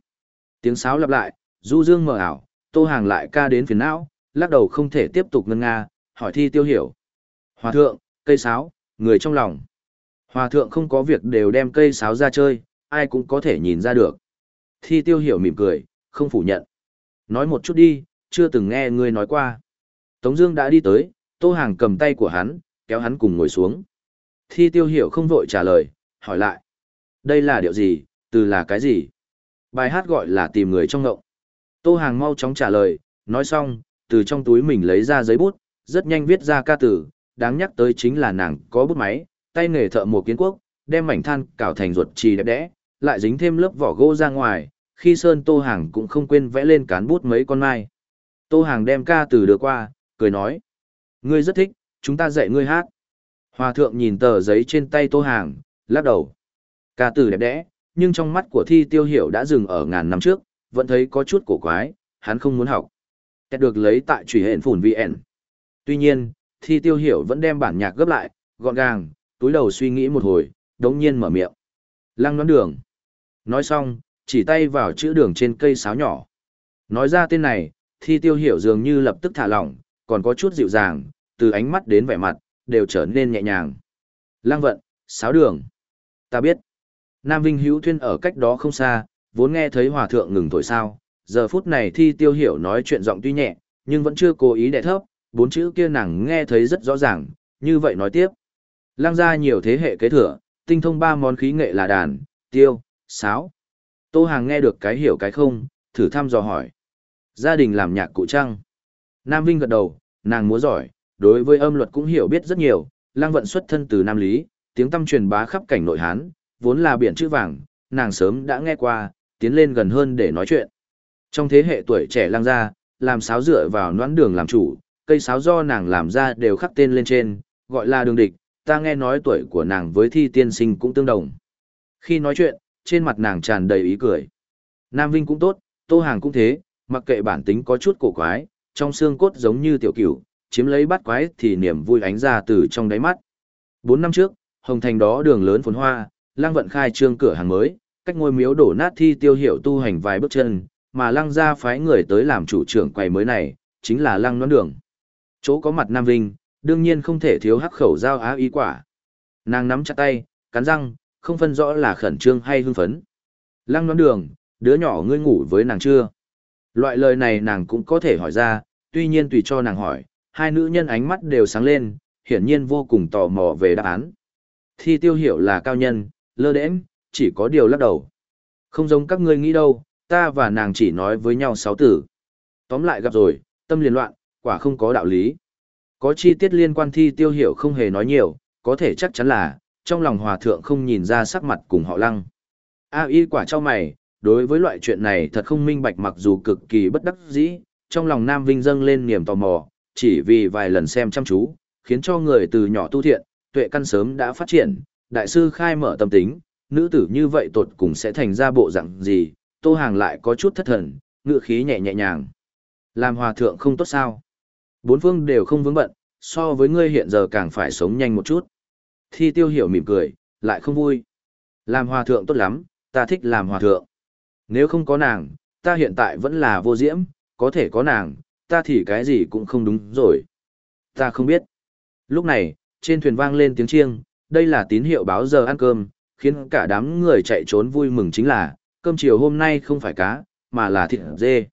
Tiếng sáo lặp lại, du dương mờ ảo, Tô Hàng lại ca đến phiền não, lắc đầu không thể tiếp tục ngân nga, hỏi thi tiêu hiểu. Hòa thượng, cây sáo, người trong lòng. Hòa thượng không có việc đều đem cây sáo ra chơi, ai cũng có thể nhìn ra được. Thi tiêu hiểu mỉm cười, không phủ nhận. Nói một chút đi, chưa từng nghe ngươi nói qua. Tống Dương đã đi tới, Tô Hàng cầm tay của hắn, kéo hắn cùng ngồi xuống. Thi tiêu hiểu không vội trả lời, hỏi lại. Đây là điệu gì, từ là cái gì? Bài hát gọi là tìm người trong ngộng. Tô Hàng mau chóng trả lời, nói xong, từ trong túi mình lấy ra giấy bút, rất nhanh viết ra ca từ, đáng nhắc tới chính là nàng có bút máy, tay nghề thợ một kiến quốc, đem mảnh than cào thành ruột trì đẹp đẽ, lại dính thêm lớp vỏ gỗ ra ngoài, khi sơn Tô Hàng cũng không quên vẽ lên cán bút mấy con mai. Tô Hàng đem ca từ đưa qua, cười nói. Ngươi rất thích, chúng ta dạy ngươi hát. Hòa thượng nhìn tờ giấy trên tay Tô Hàng, lắc đầu. Ca từ đẹp đẽ, nhưng trong mắt của thi tiêu hiểu đã dừng ở ngàn năm trước, vẫn thấy có chút cổ quái, hắn không muốn học. Kết được lấy tại trùy hện phủn VN. Tuy nhiên, thi tiêu hiểu vẫn đem bản nhạc gấp lại, gọn gàng, túi đầu suy nghĩ một hồi, đống nhiên mở miệng. Lăng nón đường. Nói xong, chỉ tay vào chữ đường trên cây sáo nhỏ. Nói ra tên này, thi tiêu hiểu dường như lập tức thả lỏng, còn có chút dịu dàng, từ ánh mắt đến vẻ mặt, đều trở nên nhẹ nhàng. Lăng vận, sáo đường. Ta biết. Nam Vinh Hữu Thuyên ở cách đó không xa, vốn nghe thấy hòa thượng ngừng thổi sao, giờ phút này thi tiêu hiểu nói chuyện giọng tuy nhẹ, nhưng vẫn chưa cố ý đẻ thấp, bốn chữ kia nàng nghe thấy rất rõ ràng, như vậy nói tiếp. Lăng ra nhiều thế hệ kế thừa, tinh thông ba món khí nghệ là đàn, tiêu, sáo. Tô Hàng nghe được cái hiểu cái không, thử thăm dò hỏi. Gia đình làm nhạc cụ trăng. Nam Vinh gật đầu, nàng múa giỏi, đối với âm luật cũng hiểu biết rất nhiều, lang vận xuất thân từ Nam Lý, tiếng tâm truyền bá khắp cảnh nội Hán, vốn là biển chữ vàng, nàng sớm đã nghe qua, tiến lên gần hơn để nói chuyện. Trong thế hệ tuổi trẻ lang gia, làm sáo dựa vào noãn đường làm chủ, cây sáo do nàng làm ra đều khắc tên lên trên, gọi là đường địch, ta nghe nói tuổi của nàng với thi tiên sinh cũng tương đồng. Khi nói chuyện, trên mặt nàng tràn đầy ý cười. Nam Vinh cũng tốt, Tô Hàng cũng thế, mặc kệ bản tính có chút cổ quái, trong xương cốt giống như tiểu cửu, chiếm lấy bắt quái thì niềm vui ánh ra từ trong đáy mắt. Bốn năm trước, Hồng Thành đó đường lớn phồn hoa, lang vận khai trương cửa hàng mới, cách ngôi miếu đổ nát thi tiêu hiệu tu hành vài bước chân, mà Lăng ra phái người tới làm chủ trưởng quầy mới này, chính là Lăng nón Đường. Chỗ có mặt Nam Vinh, đương nhiên không thể thiếu hắc khẩu giao á ý quả. Nàng nắm chặt tay, cắn răng, không phân rõ là khẩn trương hay hưng phấn. Lăng nón Đường, đứa nhỏ ngươi ngủ với nàng chưa? Loại lời này nàng cũng có thể hỏi ra, tuy nhiên tùy cho nàng hỏi, hai nữ nhân ánh mắt đều sáng lên, hiển nhiên vô cùng tò mò về đáp án. Thi tiêu hiểu là cao nhân, lơ đễnh, chỉ có điều lắc đầu. Không giống các ngươi nghĩ đâu, ta và nàng chỉ nói với nhau sáu từ. Tóm lại gặp rồi, tâm liền loạn, quả không có đạo lý. Có chi tiết liên quan thi tiêu hiểu không hề nói nhiều, có thể chắc chắn là, trong lòng hòa thượng không nhìn ra sắc mặt cùng họ lăng. A y quả cho mày, đối với loại chuyện này thật không minh bạch mặc dù cực kỳ bất đắc dĩ, trong lòng Nam Vinh dâng lên niềm tò mò, chỉ vì vài lần xem chăm chú, khiến cho người từ nhỏ tu thiện, tuệ căn sớm đã phát triển, đại sư khai mở tâm tính, nữ tử như vậy tột cùng sẽ thành ra bộ dạng gì, tô hàng lại có chút thất thần, ngựa khí nhẹ nhẹ nhàng. Làm hòa thượng không tốt sao? Bốn phương đều không vướng bận, so với ngươi hiện giờ càng phải sống nhanh một chút. Thi tiêu hiểu mỉm cười, lại không vui. Làm hòa thượng tốt lắm, ta thích làm hòa thượng. Nếu không có nàng, ta hiện tại vẫn là vô diễm, có thể có nàng, ta thì cái gì cũng không đúng rồi. Ta không biết. Lúc này, trên thuyền vang lên tiếng chiêng, đây là tín hiệu báo giờ ăn cơm, khiến cả đám người chạy trốn vui mừng chính là, cơm chiều hôm nay không phải cá, mà là thịt dê.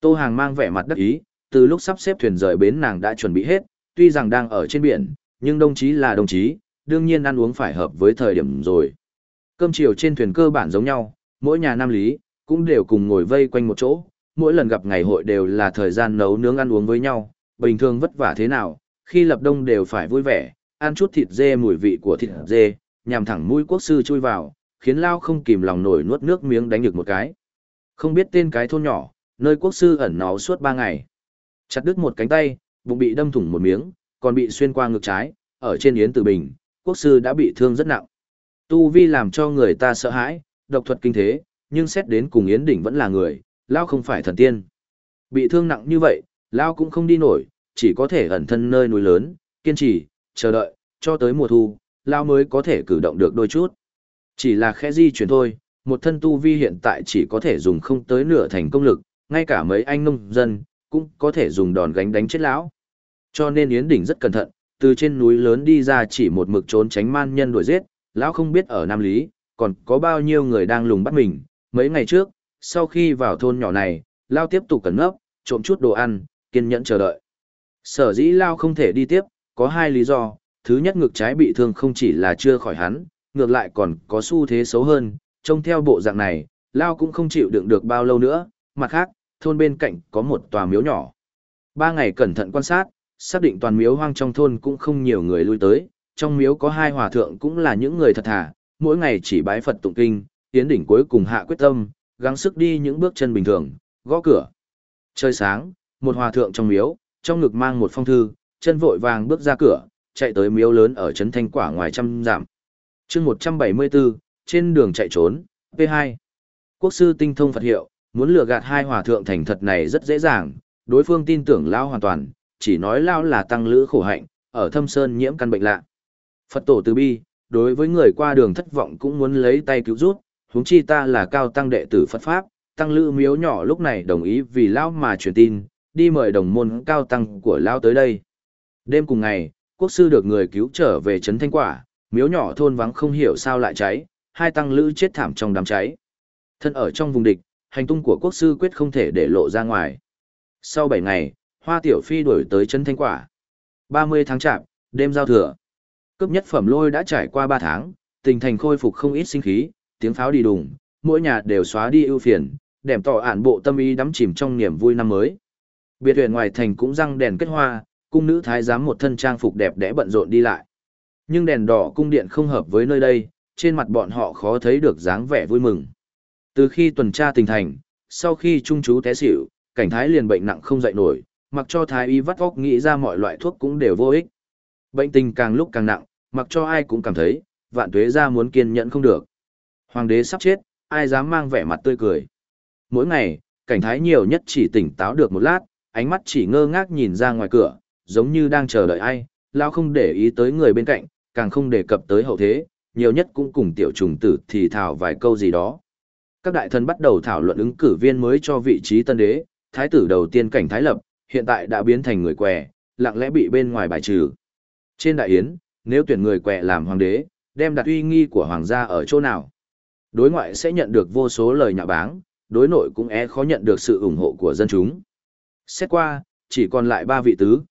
Tô Hàng mang vẻ mặt đắc ý, từ lúc sắp xếp thuyền rời bến nàng đã chuẩn bị hết, tuy rằng đang ở trên biển, nhưng đồng chí là đồng chí, đương nhiên ăn uống phải hợp với thời điểm rồi. Cơm chiều trên thuyền cơ bản giống nhau, mỗi nhà nam lý, cũng đều cùng ngồi vây quanh một chỗ, mỗi lần gặp ngày hội đều là thời gian nấu nướng ăn uống với nhau, bình thường vất vả thế nào, khi lập đông đều phải vui vẻ, ăn chút thịt dê mùi vị của thịt dê, nhằm thẳng mũi quốc sư chui vào, khiến Lao không kìm lòng nổi nuốt nước miếng đánh được một cái. Không biết tên cái thôn nhỏ, nơi quốc sư ẩn náu suốt ba ngày. Chặt đứt một cánh tay, bụng bị đâm thủng một miếng, còn bị xuyên qua ngực trái, ở trên yến tử bình, quốc sư đã bị thương rất nặng. Tu vi làm cho người ta sợ hãi, độc thuật kinh thế, nhưng xét đến cùng yến đỉnh vẫn là người, Lao không phải thần tiên. Bị thương nặng như vậy, Lao cũng không đi nổi, chỉ có thể ẩn thân nơi núi lớn, kiên trì, chờ đợi, cho tới mùa thu, Lao mới có thể cử động được đôi chút. Chỉ là khẽ di chuyển thôi, một thân tu vi hiện tại chỉ có thể dùng không tới nửa thành công lực, ngay cả mấy anh nông dân, cũng có thể dùng đòn gánh đánh chết lão. Cho nên Yến Đỉnh rất cẩn thận, từ trên núi lớn đi ra chỉ một mực trốn tránh man nhân đuổi giết, lão không biết ở Nam Lý, còn có bao nhiêu người đang lùng bắt mình. Mấy ngày trước, sau khi vào thôn nhỏ này, Lao tiếp tục cẩn nấp, trộm chút đồ ăn, kiên nhẫn chờ đợi. Sở dĩ Lao không thể đi tiếp, có hai lý do. Thứ nhất ngực trái bị thương không chỉ là chưa khỏi hắn, ngược lại còn có xu thế xấu hơn, trông theo bộ dạng này, Lao cũng không chịu đựng được bao lâu nữa, mặt khác, thôn bên cạnh có một tòa miếu nhỏ. Ba ngày cẩn thận quan sát, xác định toàn miếu hoang trong thôn cũng không nhiều người lui tới, trong miếu có hai hòa thượng cũng là những người thật thà, mỗi ngày chỉ bái Phật tụng kinh, tiến đỉnh cuối cùng hạ quyết tâm, gắng sức đi những bước chân bình thường, gõ cửa. Trời sáng, một hòa thượng trong miếu, trong ngực mang một phong thư, chân vội vàng bước ra cửa, chạy tới miếu lớn ở trấn Thanh Quả ngoài trăm giảm. chương 174, trên đường chạy trốn, P2. Quốc sư tinh thông Phật hiệu, muốn lừa gạt hai hòa thượng thành thật này rất dễ dàng, đối phương tin tưởng Lao hoàn toàn, chỉ nói Lao là tăng lữ khổ hạnh, ở thâm sơn nhiễm căn bệnh lạ. Phật tổ từ bi, đối với người qua đường thất vọng cũng muốn lấy tay cứu rút, huống chi ta là cao tăng đệ tử Phật Pháp, tăng lữ miếu nhỏ lúc này đồng ý vì Lao mà truyền tin, đi mời đồng môn cao tăng của Lao tới đây. Đêm cùng ngày, quốc sư được người cứu trở về Trấn Thanh Quả, miếu nhỏ thôn vắng không hiểu sao lại cháy, hai tăng lữ chết thảm trong đám cháy. Thân ở trong vùng địch, hành tung của quốc sư quyết không thể để lộ ra ngoài. Sau 7 ngày, Hoa Tiểu Phi đuổi tới Trấn Thanh Quả. 30 tháng chạp, đêm giao thừa. Cấp nhất phẩm lôi đã trải qua 3 tháng, tình thành khôi phục không ít sinh khí, tiếng pháo đi đùng, mỗi nhà đều xóa đi ưu phiền, đẻm tỏ ản bộ tâm ý đắm chìm trong niềm vui năm mới. Biệt huyện ngoài thành cũng răng đèn kết hoa, cung nữ thái giám một thân trang phục đẹp đẽ bận rộn đi lại. Nhưng đèn đỏ cung điện không hợp với nơi đây, trên mặt bọn họ khó thấy được dáng vẻ vui mừng. Từ khi tuần tra tình thành, sau khi trung chú té xỉu, cảnh thái liền bệnh nặng không dậy nổi, mặc cho thái y vắt óc nghĩ ra mọi loại thuốc cũng đều vô ích. Bệnh tình càng lúc càng nặng, mặc cho ai cũng cảm thấy, vạn tuế ra muốn kiên nhẫn không được. Hoàng đế sắp chết, ai dám mang vẻ mặt tươi cười. Mỗi ngày, cảnh thái nhiều nhất chỉ tỉnh táo được một lát, ánh mắt chỉ ngơ ngác nhìn ra ngoài cửa, giống như đang chờ đợi ai, lão không để ý tới người bên cạnh, càng không đề cập tới hậu thế, nhiều nhất cũng cùng tiểu trùng tử thì thảo vài câu gì đó. Các đại thần bắt đầu thảo luận ứng cử viên mới cho vị trí tân đế, thái tử đầu tiên cảnh thái lập, hiện tại đã biến thành người què, lặng lẽ bị bên ngoài bài trừ. Trên đại yến, nếu tuyển người què làm hoàng đế, đem đặt uy nghi của hoàng gia ở chỗ nào? Đối ngoại sẽ nhận được vô số lời nhạo báng, đối nội cũng e khó nhận được sự ủng hộ của dân chúng. Xét qua, chỉ còn lại ba vị tứ,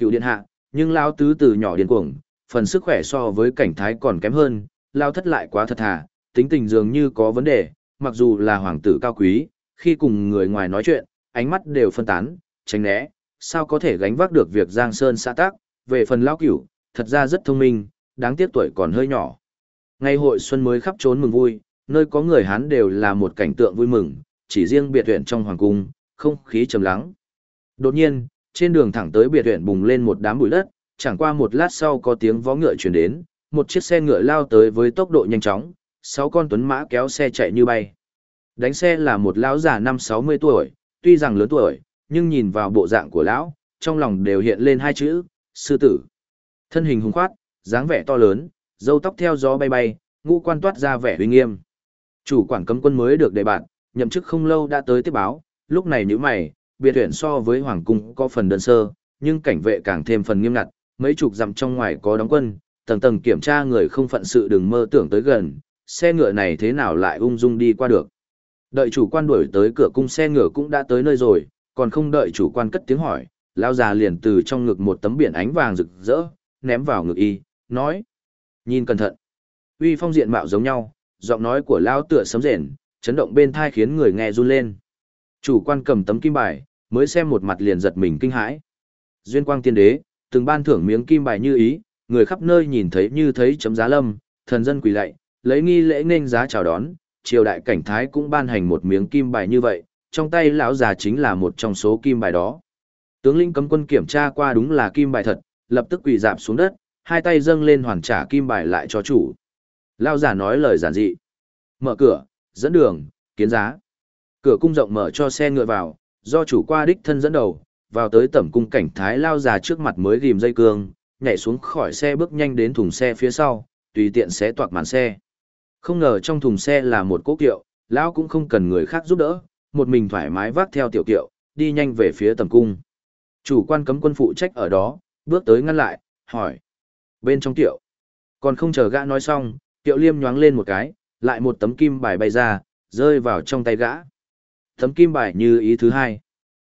cựu điện hạ, nhưng lao tứ từ nhỏ điên cuồng, phần sức khỏe so với cảnh thái còn kém hơn, lao thất lại quá thật thà, tính tình dường như có vấn đề, mặc dù là hoàng tử cao quý, khi cùng người ngoài nói chuyện, ánh mắt đều phân tán, tránh né, sao có thể gánh vác được việc Giang Sơn xã tác, về phần lao cửu, thật ra rất thông minh, đáng tiếc tuổi còn hơi nhỏ. Ngày hội xuân mới khắp trốn mừng vui, nơi có người Hán đều là một cảnh tượng vui mừng, chỉ riêng biệt huyện trong hoàng cung, không khí trầm lắng. Đột nhiên, trên đường thẳng tới biệt huyện bùng lên một đám bụi đất, chẳng qua một lát sau có tiếng vó ngựa chuyển đến, một chiếc xe ngựa lao tới với tốc độ nhanh chóng, sáu con tuấn mã kéo xe chạy như bay. Đánh xe là một lão già năm sáu mươi tuổi, tuy rằng lớn tuổi, nhưng nhìn vào bộ dạng của lão, trong lòng đều hiện lên hai chữ, sư tử. Thân hình hùng khoát, dáng vẻ to lớn, râu tóc theo gió bay bay, ngũ quan toát ra vẻ uy nghiêm. Chủ quản cấm quân mới được đề bạn, nhậm chức không lâu đã tới tiếp báo, lúc này nếu mày, biệt huyện so với hoàng cung có phần đơn sơ, nhưng cảnh vệ càng thêm phần nghiêm ngặt, mấy chục dặm trong ngoài có đóng quân, tầng tầng kiểm tra người không phận sự đừng mơ tưởng tới gần, xe ngựa này thế nào lại ung dung đi qua được. Đợi chủ quan đuổi tới cửa cung xe ngựa cũng đã tới nơi rồi, còn không đợi chủ quan cất tiếng hỏi, lão già liền từ trong ngực một tấm biển ánh vàng rực rỡ, ném vào ngực y, nói: "Nhìn cẩn thận." Uy phong diện mạo giống nhau, giọng nói của lão tựa sấm rền, chấn động bên tai khiến người nghe run lên. Chủ quan cầm tấm kim bài, mới xem một mặt liền giật mình kinh hãi. Duyên quang tiên đế, từng ban thưởng miếng kim bài như ý, người khắp nơi nhìn thấy như thấy chấm giá lâm, thần dân quỳ lạy, lấy nghi lễ nên giá chào đón, triều đại cảnh thái cũng ban hành một miếng kim bài như vậy, trong tay lão già chính là một trong số kim bài đó. Tướng lĩnh cấm quân kiểm tra qua đúng là kim bài thật, lập tức quỳ dạp xuống đất, hai tay dâng lên hoàn trả kim bài lại cho chủ. Lão già nói lời giản dị. Mở cửa, dẫn đường, kiến giá. Cửa cung rộng mở cho xe ngựa vào, do chủ qua đích thân dẫn đầu, vào tới tẩm cung cảnh thái lao già trước mặt mới ghim dây cương, nhảy xuống khỏi xe bước nhanh đến thùng xe phía sau, tùy tiện xé toạc màn xe. Không ngờ trong thùng xe là một cố kiệu, lão cũng không cần người khác giúp đỡ, một mình thoải mái vác theo tiểu kiệu, đi nhanh về phía tầm cung. Chủ quan cấm quân phụ trách ở đó, bước tới ngăn lại, hỏi. Bên trong tiểu. Còn không chờ gã nói xong, tiểu liêm nhoáng lên một cái, lại một tấm kim bài bay ra, rơi vào trong tay gã. Tấm kim bài như ý thứ hai.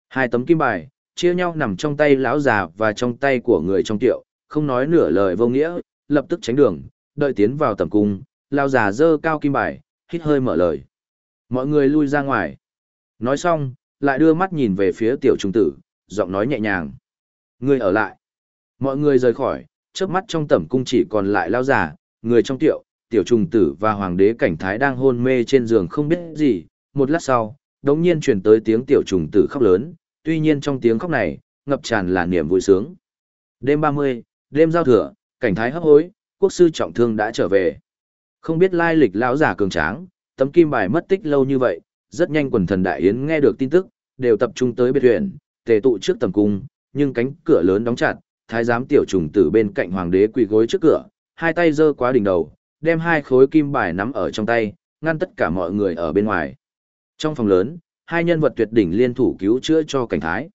Hai tấm kim bài, chia nhau nằm trong tay lão già và trong tay của người trong tiệu, không nói nửa lời vô nghĩa, lập tức tránh đường, đợi tiến vào tầm cung, lão già dơ cao kim bài, hít hơi mở lời. Mọi người lui ra ngoài. Nói xong, lại đưa mắt nhìn về phía tiểu trung tử, giọng nói nhẹ nhàng. Người ở lại. Mọi người rời khỏi, trước mắt trong tẩm cung chỉ còn lại lão già, người trong tiệu, tiểu trùng tử và hoàng đế cảnh thái đang hôn mê trên giường không biết gì. Một lát sau, đống nhiên truyền tới tiếng tiểu trùng tử khóc lớn, tuy nhiên trong tiếng khóc này, ngập tràn là niềm vui sướng. Đêm 30, đêm giao thừa, cảnh thái hấp hối, quốc sư trọng thương đã trở về. Không biết lai lịch lão giả cường tráng, tấm kim bài mất tích lâu như vậy, rất nhanh quần thần đại yến nghe được tin tức, đều tập trung tới biệt huyện, tề tụ trước tầm cung, nhưng cánh cửa lớn đóng chặt, thái giám tiểu trùng tử bên cạnh hoàng đế quỳ gối trước cửa, hai tay giơ quá đỉnh đầu, đem hai khối kim bài nắm ở trong tay, ngăn tất cả mọi người ở bên ngoài. Trong phòng lớn, hai nhân vật tuyệt đỉnh liên thủ cứu chữa cho cảnh thái.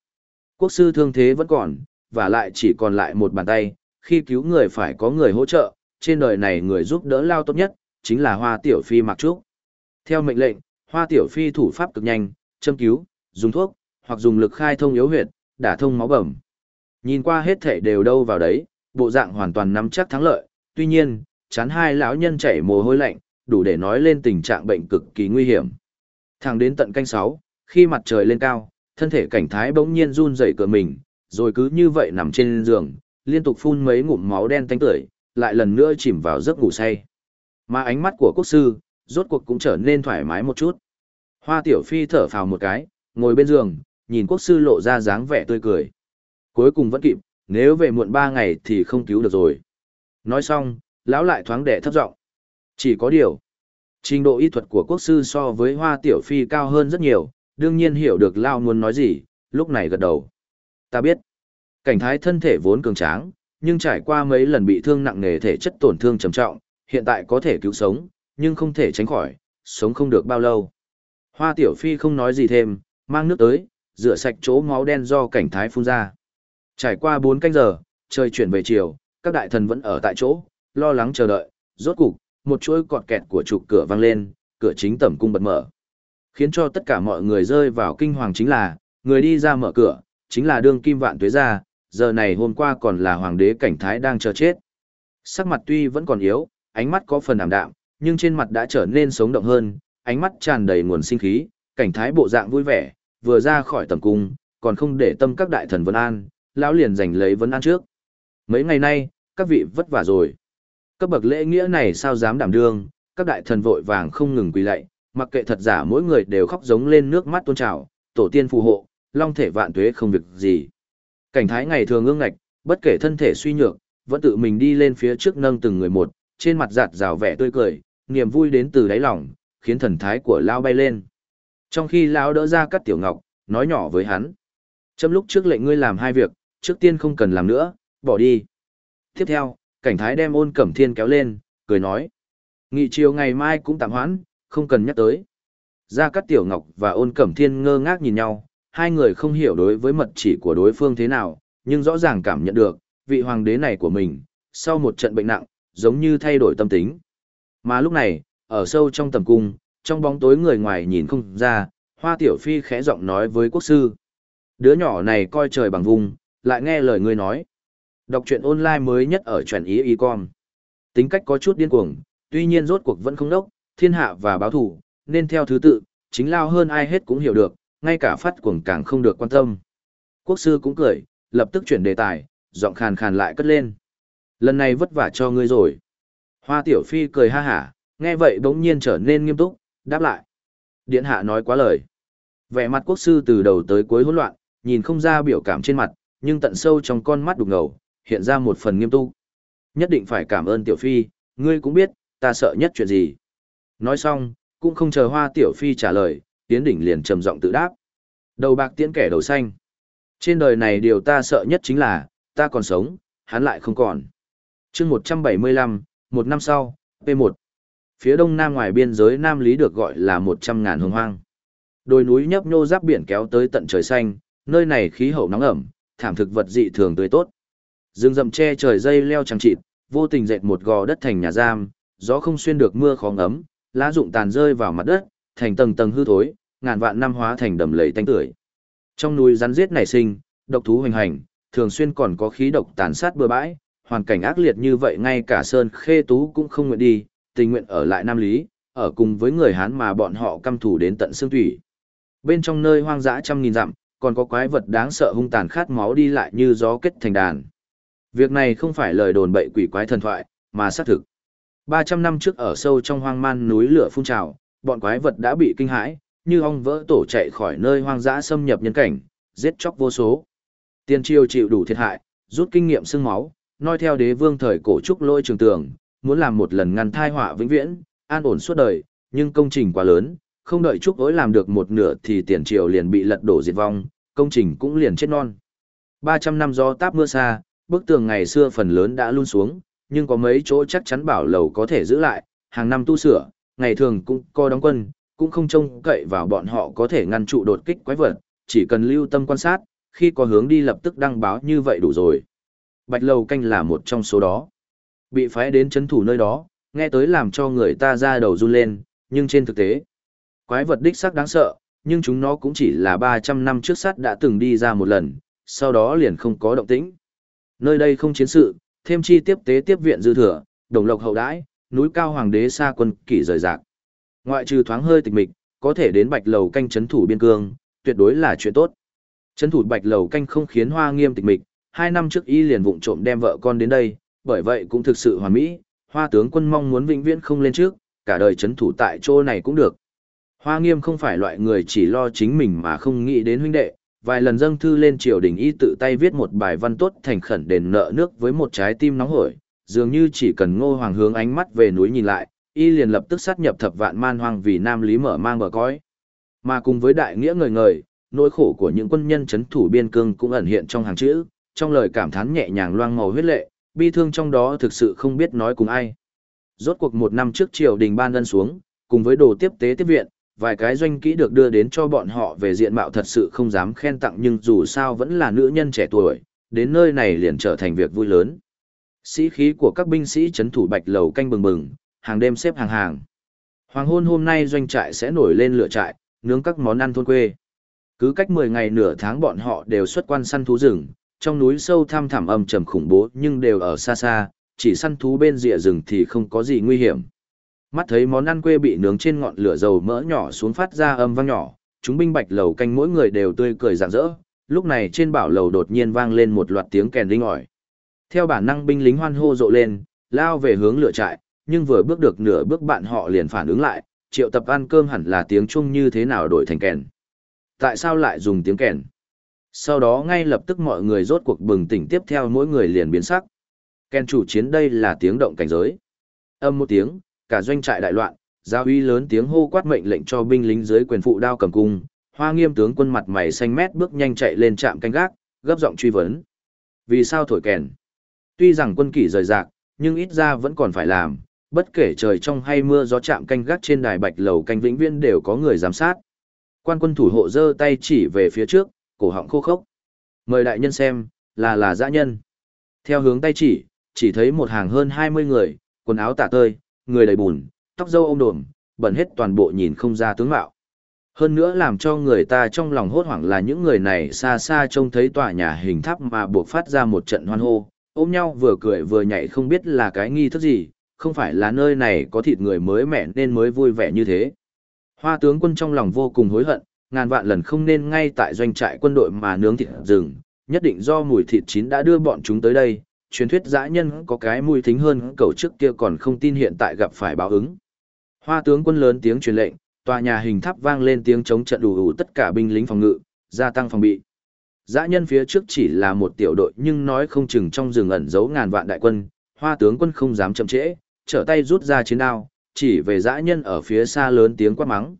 Quốc sư thương thế vẫn còn, và lại chỉ còn lại một bàn tay, khi cứu người phải có người hỗ trợ, trên đời này người giúp đỡ lao tốt nhất, chính là Hoa Tiểu Phi Mặc Trúc. Theo mệnh lệnh, Hoa Tiểu Phi thủ pháp cực nhanh, châm cứu, dùng thuốc, hoặc dùng lực khai thông yếu huyệt, đả thông máu bẩm. Nhìn qua hết thể đều đâu vào đấy, bộ dạng hoàn toàn nắm chắc thắng lợi, tuy nhiên, chán hai lão nhân chảy mồ hôi lạnh, đủ để nói lên tình trạng bệnh cực kỳ nguy hiểm. Thẳng đến tận canh sáu, khi mặt trời lên cao, thân thể cảnh thái bỗng nhiên run rẩy cửa mình, rồi cứ như vậy nằm trên giường, liên tục phun mấy ngụm máu đen tanh tưởi, lại lần nữa chìm vào giấc ngủ say. Mà ánh mắt của quốc sư, rốt cuộc cũng trở nên thoải mái một chút. Hoa tiểu phi thở phào một cái, ngồi bên giường, nhìn quốc sư lộ ra dáng vẻ tươi cười. Cuối cùng vẫn kịp, nếu về muộn ba ngày thì không cứu được rồi. Nói xong, lão lại thoáng đẻ thấp giọng. Chỉ có điều, trình độ y thuật của quốc sư so với hoa tiểu phi cao hơn rất nhiều, đương nhiên hiểu được Lao muốn nói gì, lúc này gật đầu. Ta biết. Cảnh thái thân thể vốn cường tráng, nhưng trải qua mấy lần bị thương nặng nề thể chất tổn thương trầm trọng, hiện tại có thể cứu sống, nhưng không thể tránh khỏi, sống không được bao lâu. Hoa tiểu phi không nói gì thêm, mang nước tới, rửa sạch chỗ máu đen do cảnh thái phun ra. Trải qua 4 canh giờ, trời chuyển về chiều, các đại thần vẫn ở tại chỗ, lo lắng chờ đợi, rốt cục, một chuỗi cọt kẹt của trục cửa vang lên, cửa chính tẩm cung bật mở. Khiến cho tất cả mọi người rơi vào kinh hoàng chính là, người đi ra mở cửa, chính là đương kim vạn tuế gia, giờ này hôm qua còn là hoàng đế cảnh thái đang chờ chết. Sắc mặt tuy vẫn còn yếu, ánh mắt có phần ảm đạm, nhưng trên mặt đã trở nên sống động hơn, ánh mắt tràn đầy nguồn sinh khí, cảnh thái bộ dạng vui vẻ, vừa ra khỏi tầm cung, còn không để tâm các đại thần Vân an, lão liền giành lấy Vân an trước. Mấy ngày nay, các vị vất vả rồi. Cấp bậc lễ nghĩa này sao dám đảm đương, các đại thần vội vàng không ngừng quỳ lạy, mặc kệ thật giả mỗi người đều khóc giống lên nước mắt tôn trào, tổ tiên phù hộ, long thể vạn tuế không việc gì. Cảnh thái ngày thường ương ngạch, bất kể thân thể suy nhược, vẫn tự mình đi lên phía trước nâng từng người một, trên mặt giạt rào vẻ tươi cười, niềm vui đến từ đáy lòng, khiến thần thái của Lao bay lên. Trong khi Lao đỡ ra cắt tiểu ngọc, nói nhỏ với hắn. Trong lúc trước lệnh ngươi làm hai việc, trước tiên không cần làm nữa, bỏ đi. Tiếp theo, cảnh thái đem ôn cẩm thiên kéo lên, cười nói. Nghị chiều ngày mai cũng tạm hoãn, không cần nhắc tới. Gia Cát Tiểu Ngọc và ôn cẩm thiên ngơ ngác nhìn nhau, hai người không hiểu đối với mật chỉ của đối phương thế nào, nhưng rõ ràng cảm nhận được, vị hoàng đế này của mình, sau một trận bệnh nặng, giống như thay đổi tâm tính. Mà lúc này, ở sâu trong tầm cung, trong bóng tối người ngoài nhìn không ra, Hoa Tiểu Phi khẽ giọng nói với quốc sư. Đứa nhỏ này coi trời bằng vùng, lại nghe lời ngươi nói. Đọc truyện online mới nhất ở truyện ý y con. Tính cách có chút điên cuồng, tuy nhiên rốt cuộc vẫn không đốc, thiên hạ và báo thủ, nên theo thứ tự, chính lao hơn ai hết cũng hiểu được, ngay cả phát cuồng càng không được quan tâm. Quốc sư cũng cười, lập tức chuyển đề tài, giọng khàn khàn lại cất lên. Lần này vất vả cho ngươi rồi. Hoa tiểu phi cười ha hả, nghe vậy bỗng nhiên trở nên nghiêm túc, đáp lại. Điện hạ nói quá lời. Vẻ mặt quốc sư từ đầu tới cuối hỗn loạn, nhìn không ra biểu cảm trên mặt, nhưng tận sâu trong con mắt đục ngầu, hiện ra một phần nghiêm túc. Nhất định phải cảm ơn tiểu phi, ngươi cũng biết, ta sợ nhất chuyện gì. Nói xong, cũng không chờ hoa tiểu phi trả lời, tiến đỉnh liền trầm giọng tự đáp. Đầu bạc tiễn kẻ đầu xanh. Trên đời này điều ta sợ nhất chính là, ta còn sống, hắn lại không còn. chương 175, một năm sau, P1. Phía đông nam ngoài biên giới Nam Lý được gọi là 100 ngàn hồng hoang. Đồi núi nhấp nhô giáp biển kéo tới tận trời xanh, nơi này khí hậu nóng ẩm, thảm thực vật dị thường tươi tốt. Rừng rậm che trời dây leo chẳng chịt, vô tình dệt một gò đất thành nhà giam, gió không xuyên được mưa khó ngấm, lá rụng tàn rơi vào mặt đất, thành tầng tầng hư thối, ngàn vạn năm hóa thành đầm lầy tanh tưởi. Trong núi rắn giết nảy sinh, độc thú hoành hành, thường xuyên còn có khí độc tàn sát bừa bãi, hoàn cảnh ác liệt như vậy ngay cả Sơn Khê Tú cũng không nguyện đi, tình nguyện ở lại Nam Lý, ở cùng với người Hán mà bọn họ căm thù đến tận xương thủy. Bên trong nơi hoang dã trăm nghìn dặm, còn có quái vật đáng sợ hung tàn khát máu đi lại như gió kết thành đàn. Việc này không phải lời đồn bậy quỷ quái thần thoại, mà xác thực. 300 năm trước ở sâu trong hoang man núi lửa phun trào, bọn quái vật đã bị kinh hãi, như ong vỡ tổ chạy khỏi nơi hoang dã xâm nhập nhân cảnh, giết chóc vô số. Tiên triều chịu đủ thiệt hại, rút kinh nghiệm xương máu, noi theo đế vương thời cổ trúc lôi trường tường, muốn làm một lần ngăn thai họa vĩnh viễn, an ổn suốt đời, nhưng công trình quá lớn, không đợi trúc ối làm được một nửa thì tiền triều liền bị lật đổ diệt vong, công trình cũng liền chết non. 300 năm gió táp mưa xa, bức tường ngày xưa phần lớn đã luôn xuống, nhưng có mấy chỗ chắc chắn bảo lầu có thể giữ lại, hàng năm tu sửa, ngày thường cũng co đóng quân, cũng không trông cậy vào bọn họ có thể ngăn trụ đột kích quái vật, chỉ cần lưu tâm quan sát, khi có hướng đi lập tức đăng báo như vậy đủ rồi. Bạch Lầu Canh là một trong số đó. Bị phái đến chấn thủ nơi đó, nghe tới làm cho người ta ra đầu run lên, nhưng trên thực tế, quái vật đích sắc đáng sợ, nhưng chúng nó cũng chỉ là 300 năm trước sát đã từng đi ra một lần, sau đó liền không có động tĩnh. Nơi đây không chiến sự, thêm chi tiếp tế tiếp viện dư thừa, đồng lộc hậu đãi, núi cao hoàng đế xa quân kỷ rời rạc. Ngoại trừ thoáng hơi tịch mịch, có thể đến Bạch Lầu canh chấn thủ biên cương, tuyệt đối là chuyện tốt. Chấn thủ Bạch Lầu canh không khiến Hoa Nghiêm tịch mịch, hai năm trước y liền vụng trộm đem vợ con đến đây, bởi vậy cũng thực sự hoàn mỹ, Hoa tướng quân mong muốn vĩnh viễn không lên trước, cả đời chấn thủ tại chỗ này cũng được. Hoa Nghiêm không phải loại người chỉ lo chính mình mà không nghĩ đến huynh đệ, vài lần dâng thư lên triều đình y tự tay viết một bài văn tốt thành khẩn đền nợ nước với một trái tim nóng hổi, dường như chỉ cần ngô hoàng hướng ánh mắt về núi nhìn lại, y liền lập tức sát nhập thập vạn man hoang vì nam lý mở mang bờ cõi. Mà cùng với đại nghĩa ngời ngời, nỗi khổ của những quân nhân chấn thủ biên cương cũng ẩn hiện trong hàng chữ, trong lời cảm thán nhẹ nhàng loang màu huyết lệ, bi thương trong đó thực sự không biết nói cùng ai. Rốt cuộc một năm trước triều đình ban ân xuống, cùng với đồ tiếp tế tiếp viện, vài cái doanh kỹ được đưa đến cho bọn họ về diện mạo thật sự không dám khen tặng nhưng dù sao vẫn là nữ nhân trẻ tuổi, đến nơi này liền trở thành việc vui lớn. Sĩ khí của các binh sĩ chấn thủ bạch lầu canh bừng bừng, hàng đêm xếp hàng hàng. Hoàng hôn hôm nay doanh trại sẽ nổi lên lửa trại, nướng các món ăn thôn quê. Cứ cách 10 ngày nửa tháng bọn họ đều xuất quan săn thú rừng, trong núi sâu thăm thẳm âm trầm khủng bố nhưng đều ở xa xa, chỉ săn thú bên rìa rừng thì không có gì nguy hiểm. Mắt thấy món ăn quê bị nướng trên ngọn lửa dầu mỡ nhỏ xuống phát ra âm vang nhỏ, chúng binh bạch lầu canh mỗi người đều tươi cười rạng rỡ. Lúc này trên bảo lầu đột nhiên vang lên một loạt tiếng kèn linh ỏi. Theo bản năng binh lính hoan hô rộ lên, lao về hướng lửa trại, nhưng vừa bước được nửa bước bạn họ liền phản ứng lại, triệu tập ăn cơm hẳn là tiếng chung như thế nào đổi thành kèn. Tại sao lại dùng tiếng kèn? Sau đó ngay lập tức mọi người rốt cuộc bừng tỉnh tiếp theo mỗi người liền biến sắc. Kèn chủ chiến đây là tiếng động cảnh giới. Âm một tiếng, cả doanh trại đại loạn, giáo uy lớn tiếng hô quát mệnh lệnh cho binh lính dưới quyền phụ đao cầm cung, hoa nghiêm tướng quân mặt mày xanh mét bước nhanh chạy lên trạm canh gác, gấp giọng truy vấn. Vì sao thổi kèn? Tuy rằng quân kỷ rời rạc, nhưng ít ra vẫn còn phải làm, bất kể trời trong hay mưa gió chạm canh gác trên đài bạch lầu canh vĩnh viên đều có người giám sát. Quan quân thủ hộ giơ tay chỉ về phía trước, cổ họng khô khốc. Mời đại nhân xem, là là dã nhân. Theo hướng tay chỉ, chỉ thấy một hàng hơn 20 người, quần áo tả tơi, người đầy bùn, tóc râu ôm đồm, bẩn hết toàn bộ nhìn không ra tướng mạo. Hơn nữa làm cho người ta trong lòng hốt hoảng là những người này xa xa trông thấy tòa nhà hình tháp mà buộc phát ra một trận hoan hô, ôm nhau vừa cười vừa nhảy không biết là cái nghi thức gì, không phải là nơi này có thịt người mới mẻ nên mới vui vẻ như thế. Hoa tướng quân trong lòng vô cùng hối hận, ngàn vạn lần không nên ngay tại doanh trại quân đội mà nướng thịt rừng, nhất định do mùi thịt chín đã đưa bọn chúng tới đây, truyền thuyết dã nhân có cái mùi thính hơn cầu trước kia còn không tin hiện tại gặp phải báo ứng. Hoa tướng quân lớn tiếng truyền lệnh, tòa nhà hình tháp vang lên tiếng chống trận đủ đủ tất cả binh lính phòng ngự, gia tăng phòng bị. Dã nhân phía trước chỉ là một tiểu đội nhưng nói không chừng trong rừng ẩn giấu ngàn vạn đại quân, hoa tướng quân không dám chậm trễ, trở tay rút ra chiến đao, chỉ về dã nhân ở phía xa lớn tiếng quát mắng.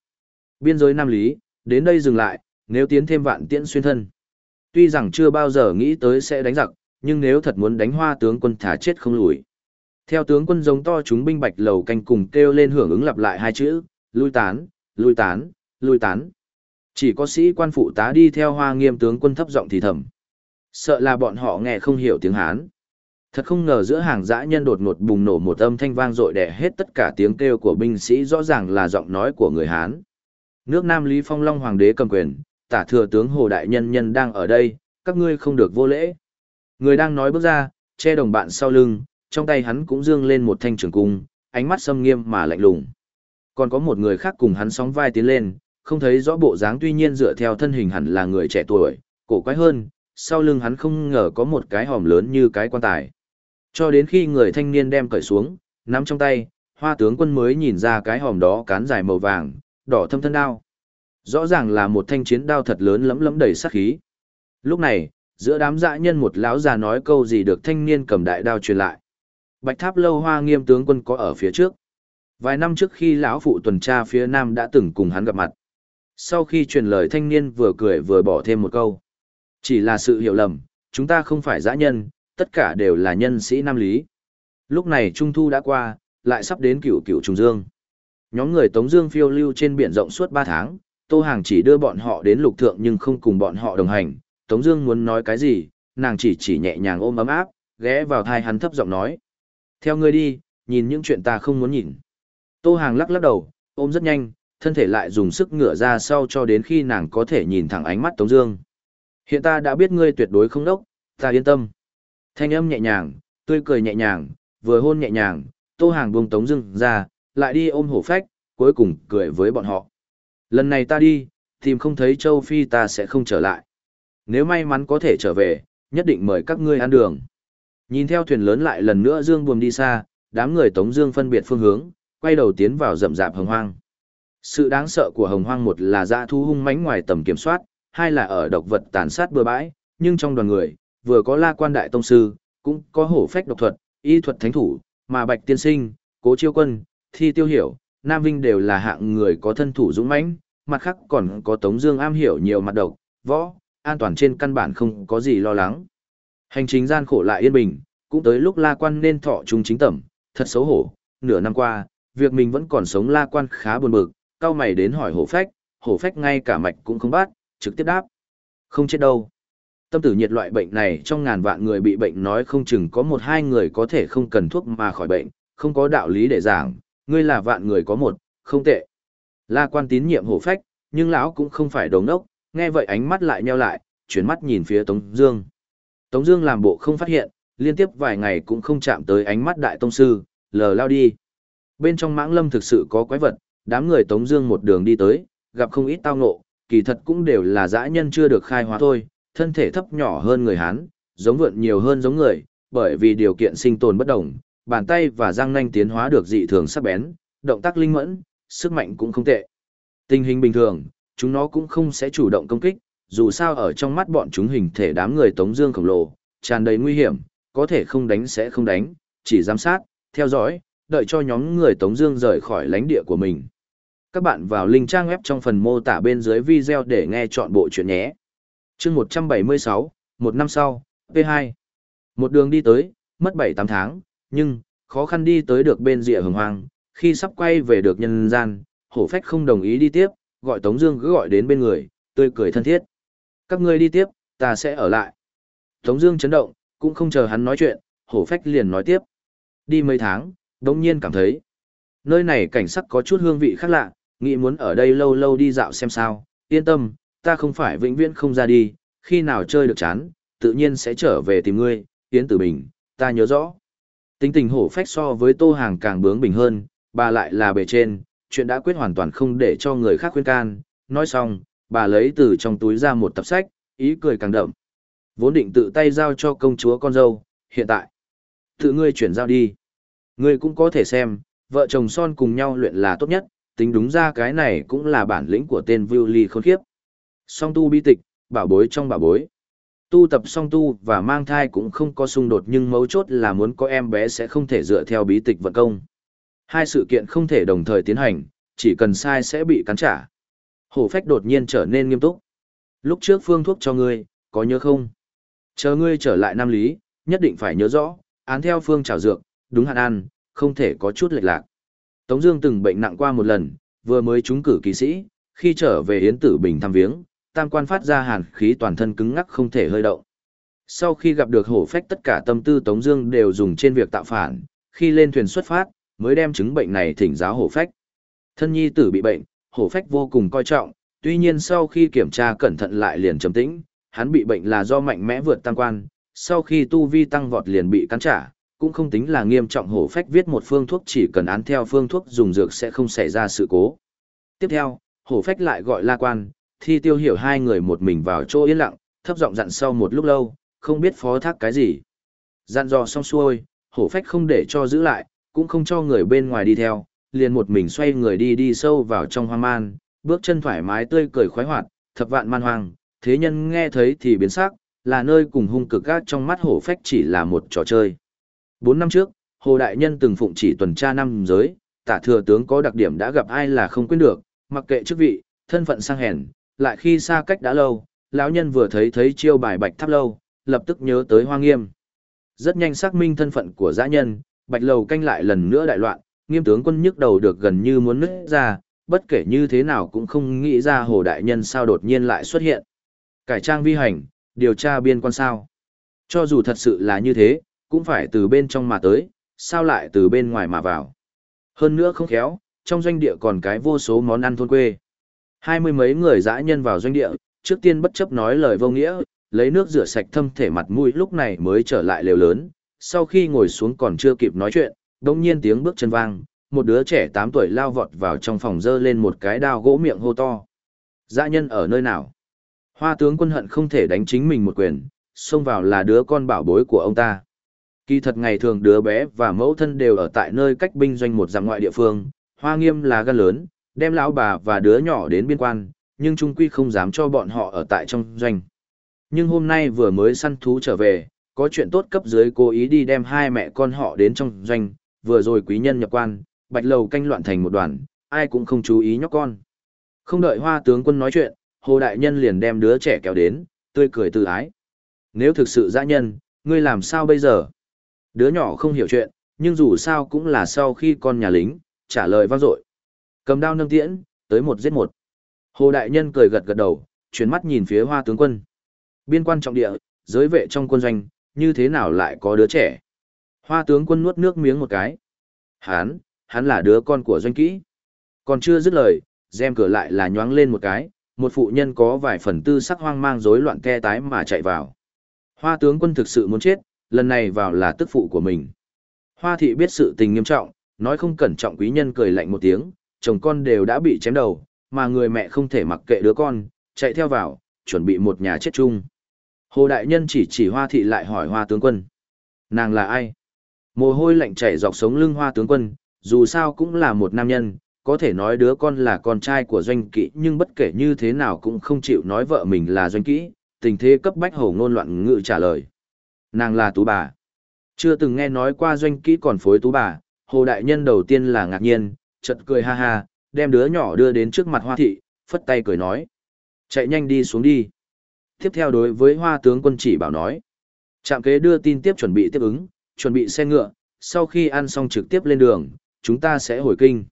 Biên giới Nam Lý, đến đây dừng lại, nếu tiến thêm vạn tiễn xuyên thân. Tuy rằng chưa bao giờ nghĩ tới sẽ đánh giặc, nhưng nếu thật muốn đánh hoa tướng quân thả chết không lùi. Theo tướng quân giống to chúng binh bạch lầu canh cùng kêu lên hưởng ứng lặp lại hai chữ, lui tán, lui tán, lui tán. Chỉ có sĩ quan phụ tá đi theo hoa nghiêm tướng quân thấp giọng thì thầm. Sợ là bọn họ nghe không hiểu tiếng Hán. Thật không ngờ giữa hàng dã nhân đột ngột bùng nổ một âm thanh vang dội đè hết tất cả tiếng kêu của binh sĩ rõ ràng là giọng nói của người Hán. Nước Nam Lý Phong Long Hoàng đế cầm quyền, tả thừa tướng Hồ Đại Nhân Nhân đang ở đây, các ngươi không được vô lễ. Người đang nói bước ra, che đồng bạn sau lưng, trong tay hắn cũng dương lên một thanh trường cung, ánh mắt sâm nghiêm mà lạnh lùng. Còn có một người khác cùng hắn sóng vai tiến lên, không thấy rõ bộ dáng tuy nhiên dựa theo thân hình hẳn là người trẻ tuổi, cổ quái hơn, sau lưng hắn không ngờ có một cái hòm lớn như cái quan tài. Cho đến khi người thanh niên đem cởi xuống, nắm trong tay, hoa tướng quân mới nhìn ra cái hòm đó cán dài màu vàng, đỏ thâm thân đao. Rõ ràng là một thanh chiến đao thật lớn lẫm lẫm đầy sát khí. Lúc này, giữa đám dã nhân một lão già nói câu gì được thanh niên cầm đại đao truyền lại. Bạch Tháp lâu hoa nghiêm tướng quân có ở phía trước. Vài năm trước khi lão phụ tuần tra phía nam đã từng cùng hắn gặp mặt. Sau khi truyền lời thanh niên vừa cười vừa bỏ thêm một câu. Chỉ là sự hiểu lầm, chúng ta không phải dã nhân, tất cả đều là nhân sĩ nam lý. Lúc này Trung Thu đã qua, lại sắp đến cựu cựu trùng Dương. Nhóm người Tống Dương phiêu lưu trên biển rộng suốt 3 tháng, Tô Hàng chỉ đưa bọn họ đến lục thượng nhưng không cùng bọn họ đồng hành. Tống Dương muốn nói cái gì, nàng chỉ chỉ nhẹ nhàng ôm ấm áp, ghé vào tai hắn thấp giọng nói: theo ngươi đi, nhìn những chuyện ta không muốn nhìn. Tô Hàng lắc lắc đầu, ôm rất nhanh, thân thể lại dùng sức ngửa ra sau cho đến khi nàng có thể nhìn thẳng ánh mắt Tống Dương. Hiện ta đã biết ngươi tuyệt đối không đốc, ta yên tâm. Thanh âm nhẹ nhàng, tươi cười nhẹ nhàng, vừa hôn nhẹ nhàng, Tô Hàng buông Tống Dương ra, lại đi ôm hổ phách, cuối cùng cười với bọn họ. Lần này ta đi, tìm không thấy Châu Phi ta sẽ không trở lại. Nếu may mắn có thể trở về, nhất định mời các ngươi ăn đường. Nhìn theo thuyền lớn lại lần nữa dương buồm đi xa, đám người Tống Dương phân biệt phương hướng, quay đầu tiến vào rậm rạp hồng hoang. Sự đáng sợ của hồng hoang một là dã thú hung mãnh ngoài tầm kiểm soát, hai là ở độc vật tàn sát bừa bãi, nhưng trong đoàn người, vừa có La Quan Đại Tông Sư, cũng có hổ phách độc thuật, y thuật thánh thủ, mà Bạch Tiên Sinh, Cố Chiêu Quân, Thi Tiêu Hiểu, Nam Vinh đều là hạng người có thân thủ dũng mãnh, mặt khác còn có Tống Dương am hiểu nhiều mặt độc, võ, an toàn trên căn bản không có gì lo lắng. Hành trình gian khổ lại yên bình, cũng tới lúc La Quan nên thọ trung chính tẩm, thật xấu hổ, nửa năm qua, việc mình vẫn còn sống La Quan khá buồn bực, cao mày đến hỏi hổ phách, hổ phách ngay cả mạch cũng không bắt, trực tiếp đáp. Không chết đâu. Tâm tử nhiệt loại bệnh này trong ngàn vạn người bị bệnh nói không chừng có một hai người có thể không cần thuốc mà khỏi bệnh, không có đạo lý để giảng, ngươi là vạn người có một, không tệ. La quan tín nhiệm hổ phách, nhưng lão cũng không phải đồng ốc, nghe vậy ánh mắt lại nheo lại, chuyển mắt nhìn phía Tống Dương. Tống Dương làm bộ không phát hiện, liên tiếp vài ngày cũng không chạm tới ánh mắt đại tông sư, lờ lao đi. Bên trong mãng lâm thực sự có quái vật, đám người Tống Dương một đường đi tới, gặp không ít tao nộ, kỳ thật cũng đều là dã nhân chưa được khai hóa thôi, thân thể thấp nhỏ hơn người Hán, giống vượn nhiều hơn giống người, bởi vì điều kiện sinh tồn bất đồng, bàn tay và răng nanh tiến hóa được dị thường sắc bén, động tác linh mẫn, sức mạnh cũng không tệ. Tình hình bình thường, chúng nó cũng không sẽ chủ động công kích, dù sao ở trong mắt bọn chúng hình thể đám người Tống Dương khổng lồ, tràn đầy nguy hiểm, có thể không đánh sẽ không đánh, chỉ giám sát, theo dõi, đợi cho nhóm người Tống Dương rời khỏi lãnh địa của mình. Các bạn vào link trang web trong phần mô tả bên dưới video để nghe chọn bộ truyện nhé. Chương 176, một năm sau, P2. Một đường đi tới, mất 7-8 tháng, nhưng, khó khăn đi tới được bên rìa hừng hoang, khi sắp quay về được nhân gian, hổ phách không đồng ý đi tiếp, gọi Tống Dương cứ gọi đến bên người, tươi cười thân thiết. Các ngươi đi tiếp, ta sẽ ở lại. Tống Dương chấn động, cũng không chờ hắn nói chuyện, hổ phách liền nói tiếp. Đi mấy tháng, đống nhiên cảm thấy nơi này cảnh sắc có chút hương vị khác lạ, nghĩ muốn ở đây lâu lâu đi dạo xem sao. Yên tâm, ta không phải vĩnh viễn không ra đi, khi nào chơi được chán, tự nhiên sẽ trở về tìm ngươi. Yến Tử Bình, ta nhớ rõ. Tính tình hổ phách so với tô hàng càng bướng bỉnh hơn, bà lại là bề trên, chuyện đã quyết hoàn toàn không để cho người khác khuyên can. Nói xong, bà lấy từ trong túi ra một tập sách, ý cười càng đậm. Vốn định tự tay giao cho công chúa con dâu, hiện tại. Tự ngươi chuyển giao đi. Ngươi cũng có thể xem, vợ chồng son cùng nhau luyện là tốt nhất, tính đúng ra cái này cũng là bản lĩnh của tên Viu Ly khôn khiếp. Song tu bi tịch, bảo bối trong bảo bối. Tu tập song tu và mang thai cũng không có xung đột nhưng mấu chốt là muốn có em bé sẽ không thể dựa theo bí tịch vận công. Hai sự kiện không thể đồng thời tiến hành, chỉ cần sai sẽ bị cắn trả. Hổ phách đột nhiên trở nên nghiêm túc. Lúc trước phương thuốc cho ngươi, có nhớ không? Chờ ngươi trở lại Nam Lý, nhất định phải nhớ rõ, án theo phương trào dược, đúng hạn ăn, không thể có chút lệch lạc. Tống Dương từng bệnh nặng qua một lần, vừa mới trúng cử kỳ sĩ, khi trở về Yến Tử Bình thăm viếng, tam quan phát ra hàn khí toàn thân cứng ngắc không thể hơi động. Sau khi gặp được hổ phách tất cả tâm tư Tống Dương đều dùng trên việc tạo phản, khi lên thuyền xuất phát, mới đem chứng bệnh này thỉnh giáo hổ phách. Thân nhi tử bị bệnh, hổ phách vô cùng coi trọng, tuy nhiên sau khi kiểm tra cẩn thận lại liền trầm tĩnh, hắn bị bệnh là do mạnh mẽ vượt tăng quan, sau khi tu vi tăng vọt liền bị cắn trả, cũng không tính là nghiêm trọng hổ phách viết một phương thuốc chỉ cần án theo phương thuốc dùng dược sẽ không xảy ra sự cố. Tiếp theo, hổ phách lại gọi la quan, thi tiêu hiểu hai người một mình vào chỗ yên lặng, thấp giọng dặn sau một lúc lâu, không biết phó thác cái gì. Dặn dò xong xuôi, hổ phách không để cho giữ lại, cũng không cho người bên ngoài đi theo, liền một mình xoay người đi đi sâu vào trong hoang man, bước chân thoải mái tươi cười khoái hoạt, thập vạn man hoang, thế nhân nghe thấy thì biến sắc, là nơi cùng hung cực gác trong mắt hổ phách chỉ là một trò chơi. Bốn năm trước, Hồ Đại Nhân từng phụng chỉ tuần tra năm giới, tả thừa tướng có đặc điểm đã gặp ai là không quên được, mặc kệ chức vị, thân phận sang hèn, lại khi xa cách đã lâu, lão nhân vừa thấy thấy chiêu bài bạch tháp lâu, lập tức nhớ tới hoa nghiêm. Rất nhanh xác minh thân phận của dã nhân, bạch lầu canh lại lần nữa đại loạn, nghiêm tướng quân nhức đầu được gần như muốn nứt ra, bất kể như thế nào cũng không nghĩ ra hồ đại nhân sao đột nhiên lại xuất hiện. Cải trang vi hành, điều tra biên quan sao. Cho dù thật sự là như thế, cũng phải từ bên trong mà tới, sao lại từ bên ngoài mà vào. Hơn nữa không khéo, trong doanh địa còn cái vô số món ăn thôn quê. Hai mươi mấy người dã nhân vào doanh địa, trước tiên bất chấp nói lời vô nghĩa, lấy nước rửa sạch thâm thể mặt mũi lúc này mới trở lại lều lớn. Sau khi ngồi xuống còn chưa kịp nói chuyện, đông nhiên tiếng bước chân vang, một đứa trẻ 8 tuổi lao vọt vào trong phòng dơ lên một cái đao gỗ miệng hô to. Dã nhân ở nơi nào? Hoa tướng quân hận không thể đánh chính mình một quyền, xông vào là đứa con bảo bối của ông ta. Kỳ thật ngày thường đứa bé và mẫu thân đều ở tại nơi cách binh doanh một dặm ngoại địa phương, hoa nghiêm là gan lớn, đem lão bà và đứa nhỏ đến biên quan, nhưng trung quy không dám cho bọn họ ở tại trong doanh. Nhưng hôm nay vừa mới săn thú trở về, có chuyện tốt cấp dưới cố ý đi đem hai mẹ con họ đến trong doanh, vừa rồi quý nhân nhập quan, bạch lầu canh loạn thành một đoàn, ai cũng không chú ý nhóc con. Không đợi hoa tướng quân nói chuyện, hồ đại nhân liền đem đứa trẻ kéo đến, tươi cười từ ái. Nếu thực sự dã nhân, Ngươi làm sao bây giờ? Đứa nhỏ không hiểu chuyện, nhưng dù sao cũng là sau khi con nhà lính, trả lời vang dội. Cầm đao nâng tiễn, tới một giết một. Hồ Đại Nhân cười gật gật đầu, chuyển mắt nhìn phía hoa tướng quân. Biên quan trọng địa, giới vệ trong quân doanh, như thế nào lại có đứa trẻ? Hoa tướng quân nuốt nước miếng một cái. Hán, hắn là đứa con của doanh kỹ. Còn chưa dứt lời, rèm cửa lại là nhoáng lên một cái, một phụ nhân có vài phần tư sắc hoang mang rối loạn ke tái mà chạy vào. Hoa tướng quân thực sự muốn chết, lần này vào là tức phụ của mình. Hoa thị biết sự tình nghiêm trọng, nói không cẩn trọng quý nhân cười lạnh một tiếng, chồng con đều đã bị chém đầu, mà người mẹ không thể mặc kệ đứa con, chạy theo vào, chuẩn bị một nhà chết chung. Hồ Đại Nhân chỉ chỉ hoa thị lại hỏi hoa tướng quân. Nàng là ai? Mồ hôi lạnh chảy dọc sống lưng hoa tướng quân, dù sao cũng là một nam nhân, có thể nói đứa con là con trai của doanh kỹ nhưng bất kể như thế nào cũng không chịu nói vợ mình là doanh kỹ, tình thế cấp bách hổ ngôn loạn ngự trả lời. Nàng là tú bà. Chưa từng nghe nói qua doanh kỹ còn phối tú bà, hồ đại nhân đầu tiên là ngạc nhiên, chợt cười ha ha, đem đứa nhỏ đưa đến trước mặt hoa thị, phất tay cười nói. Chạy nhanh đi xuống đi. Tiếp theo đối với hoa tướng quân chỉ bảo nói. Trạm kế đưa tin tiếp chuẩn bị tiếp ứng, chuẩn bị xe ngựa, sau khi ăn xong trực tiếp lên đường, chúng ta sẽ hồi kinh.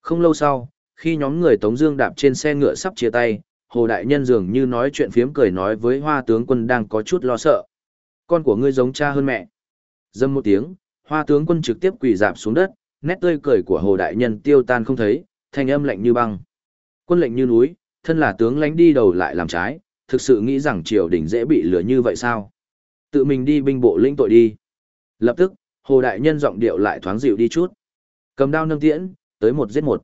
Không lâu sau, khi nhóm người Tống Dương đạp trên xe ngựa sắp chia tay, Hồ Đại Nhân dường như nói chuyện phiếm cười nói với Hoa tướng quân đang có chút lo sợ. Con của ngươi giống cha hơn mẹ. Dâm một tiếng, Hoa tướng quân trực tiếp quỳ dạp xuống đất, nét tươi cười của Hồ Đại Nhân tiêu tan không thấy, thanh âm lạnh như băng. Quân lệnh như núi, thân là tướng lãnh đi đầu lại làm trái, thực sự nghĩ rằng triều đình dễ bị lừa như vậy sao? Tự mình đi binh bộ lĩnh tội đi. Lập tức, Hồ Đại Nhân giọng điệu lại thoáng dịu đi chút. Cầm đao nâng tiễn, tới một giết một.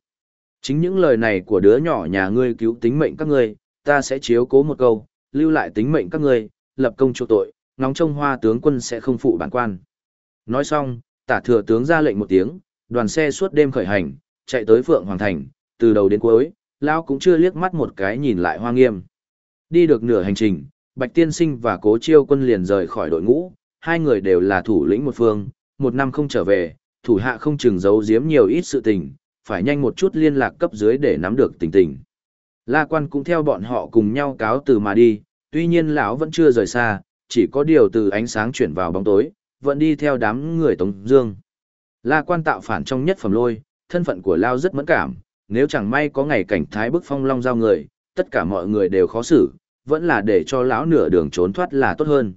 Chính những lời này của đứa nhỏ nhà ngươi cứu tính mệnh các ngươi, ta sẽ chiếu cố một câu, lưu lại tính mệnh các ngươi, lập công chu tội, ngóng trông hoa tướng quân sẽ không phụ bản quan. Nói xong, tả thừa tướng ra lệnh một tiếng, đoàn xe suốt đêm khởi hành, chạy tới Phượng Hoàng Thành, từ đầu đến cuối, Lão cũng chưa liếc mắt một cái nhìn lại hoa nghiêm. Đi được nửa hành trình, Bạch Tiên Sinh và Cố Chiêu Quân liền rời khỏi đội ngũ, hai người đều là thủ lĩnh một phương, một năm không trở về, thủ hạ không chừng giấu giếm nhiều ít sự tình, phải nhanh một chút liên lạc cấp dưới để nắm được tình tình. La quan cũng theo bọn họ cùng nhau cáo từ mà đi, tuy nhiên lão vẫn chưa rời xa, chỉ có điều từ ánh sáng chuyển vào bóng tối, vẫn đi theo đám người Tống Dương. La quan tạo phản trong nhất phẩm lôi, thân phận của Lao rất mẫn cảm, nếu chẳng may có ngày cảnh thái bức phong long giao người, tất cả mọi người đều khó xử, vẫn là để cho lão nửa đường trốn thoát là tốt hơn.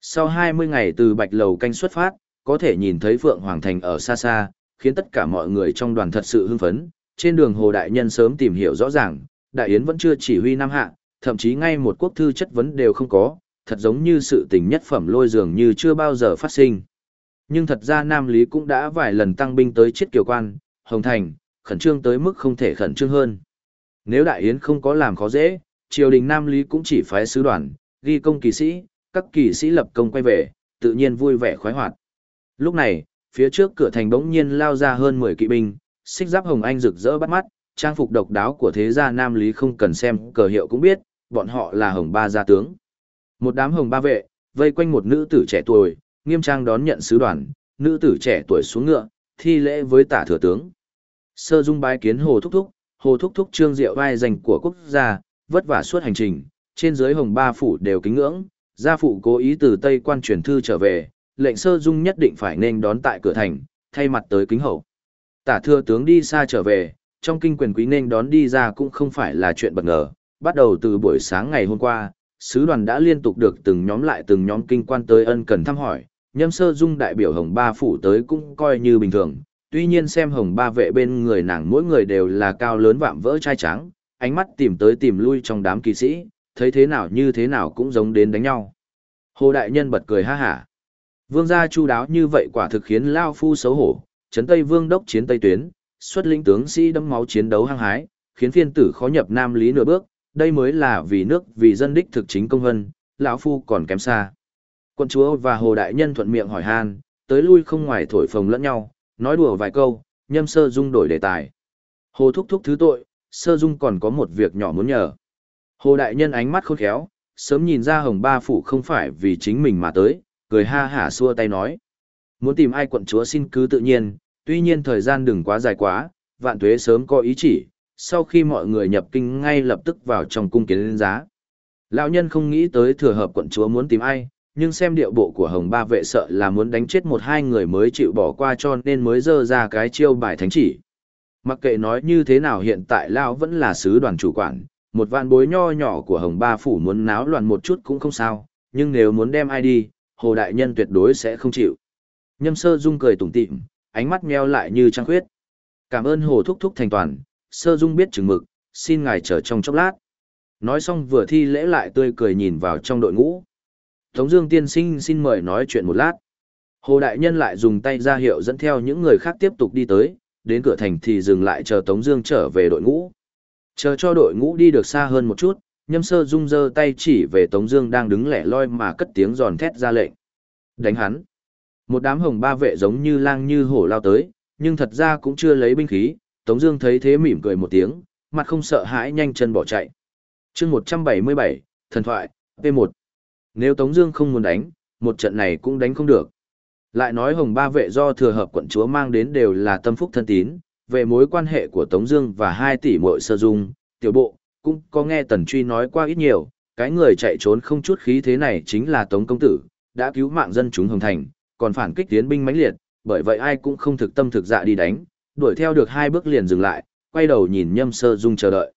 Sau 20 ngày từ Bạch Lầu canh xuất phát, có thể nhìn thấy Phượng Hoàng Thành ở xa xa, khiến tất cả mọi người trong đoàn thật sự hưng phấn. Trên đường Hồ Đại Nhân sớm tìm hiểu rõ ràng, Đại Yến vẫn chưa chỉ huy Nam Hạ, thậm chí ngay một quốc thư chất vấn đều không có, thật giống như sự tình nhất phẩm lôi dường như chưa bao giờ phát sinh. Nhưng thật ra Nam Lý cũng đã vài lần tăng binh tới chiết kiều quan, Hồng Thành, khẩn trương tới mức không thể khẩn trương hơn. Nếu Đại Yến không có làm khó dễ, triều đình Nam Lý cũng chỉ phái sứ đoàn, ghi công kỳ sĩ, các kỳ sĩ lập công quay về, tự nhiên vui vẻ khoái hoạt. Lúc này, phía trước cửa thành bỗng nhiên lao ra hơn 10 kỵ binh, xích giáp hồng anh rực rỡ bắt mắt, trang phục độc đáo của thế gia Nam Lý không cần xem cờ hiệu cũng biết, bọn họ là hồng ba gia tướng. Một đám hồng ba vệ, vây quanh một nữ tử trẻ tuổi, nghiêm trang đón nhận sứ đoàn, nữ tử trẻ tuổi xuống ngựa, thi lễ với tả thừa tướng. Sơ dung bái kiến hồ thúc thúc, hồ thúc thúc trương diệu vai dành của quốc gia, vất vả suốt hành trình, trên dưới hồng ba phủ đều kính ngưỡng, gia phụ cố ý từ Tây quan truyền thư trở về, lệnh sơ dung nhất định phải nên đón tại cửa thành, thay mặt tới kính hậu. Tả thưa tướng đi xa trở về, trong kinh quyền quý nên đón đi ra cũng không phải là chuyện bất ngờ, bắt đầu từ buổi sáng ngày hôm qua, sứ đoàn đã liên tục được từng nhóm lại từng nhóm kinh quan tới ân cần thăm hỏi, nhâm sơ dung đại biểu hồng ba phủ tới cũng coi như bình thường, tuy nhiên xem hồng ba vệ bên người nàng mỗi người đều là cao lớn vạm vỡ trai trắng, ánh mắt tìm tới tìm lui trong đám kỳ sĩ, thấy thế nào như thế nào cũng giống đến đánh nhau. Hồ đại nhân bật cười ha hả. Vương gia chu đáo như vậy quả thực khiến Lao Phu xấu hổ, chấn Tây Vương đốc chiến Tây Tuyến, xuất lĩnh tướng sĩ đâm máu chiến đấu hăng hái, khiến phiên tử khó nhập Nam Lý nửa bước, đây mới là vì nước vì dân đích thực chính công vân, lão Phu còn kém xa. Quân chúa và Hồ Đại Nhân thuận miệng hỏi han, tới lui không ngoài thổi phồng lẫn nhau, nói đùa vài câu, nhâm sơ dung đổi đề tài. Hồ thúc thúc thứ tội, sơ dung còn có một việc nhỏ muốn nhờ. Hồ Đại Nhân ánh mắt khôn khéo, sớm nhìn ra hồng ba phủ không phải vì chính mình mà tới, cười ha hả xua tay nói. Muốn tìm ai quận chúa xin cứ tự nhiên, tuy nhiên thời gian đừng quá dài quá, vạn tuế sớm có ý chỉ, sau khi mọi người nhập kinh ngay lập tức vào trong cung kiến lên giá. Lão nhân không nghĩ tới thừa hợp quận chúa muốn tìm ai, nhưng xem điệu bộ của hồng ba vệ sợ là muốn đánh chết một hai người mới chịu bỏ qua cho nên mới dơ ra cái chiêu bài thánh chỉ. Mặc kệ nói như thế nào hiện tại Lão vẫn là sứ đoàn chủ quản, một vạn bối nho nhỏ của hồng ba phủ muốn náo loạn một chút cũng không sao, nhưng nếu muốn đem ai đi, hồ đại nhân tuyệt đối sẽ không chịu. Nhâm sơ dung cười tủm tỉm, ánh mắt meo lại như trăng khuyết. Cảm ơn hồ thúc thúc thành toàn, sơ dung biết chừng mực, xin ngài chờ trong chốc lát. Nói xong vừa thi lễ lại tươi cười nhìn vào trong đội ngũ. Tống Dương tiên sinh xin mời nói chuyện một lát. Hồ Đại Nhân lại dùng tay ra hiệu dẫn theo những người khác tiếp tục đi tới, đến cửa thành thì dừng lại chờ Tống Dương trở về đội ngũ. Chờ cho đội ngũ đi được xa hơn một chút, Nhâm Sơ Dung giơ tay chỉ về Tống Dương đang đứng lẻ loi mà cất tiếng giòn thét ra lệnh. Đánh hắn! Một đám hồng ba vệ giống như lang như hổ lao tới, nhưng thật ra cũng chưa lấy binh khí. Tống Dương thấy thế mỉm cười một tiếng, mặt không sợ hãi nhanh chân bỏ chạy. Chương 177, thần thoại P1 nếu Tống Dương không muốn đánh, một trận này cũng đánh không được. Lại nói Hồng Ba vệ do thừa hợp quận chúa mang đến đều là tâm phúc thân tín, về mối quan hệ của Tống Dương và hai tỷ muội sơ dung, tiểu bộ cũng có nghe Tần Truy nói qua ít nhiều. Cái người chạy trốn không chút khí thế này chính là Tống công tử, đã cứu mạng dân chúng Hồng Thành, còn phản kích tiến binh mãnh liệt, bởi vậy ai cũng không thực tâm thực dạ đi đánh, đuổi theo được hai bước liền dừng lại, quay đầu nhìn Nhâm Sơ Dung chờ đợi.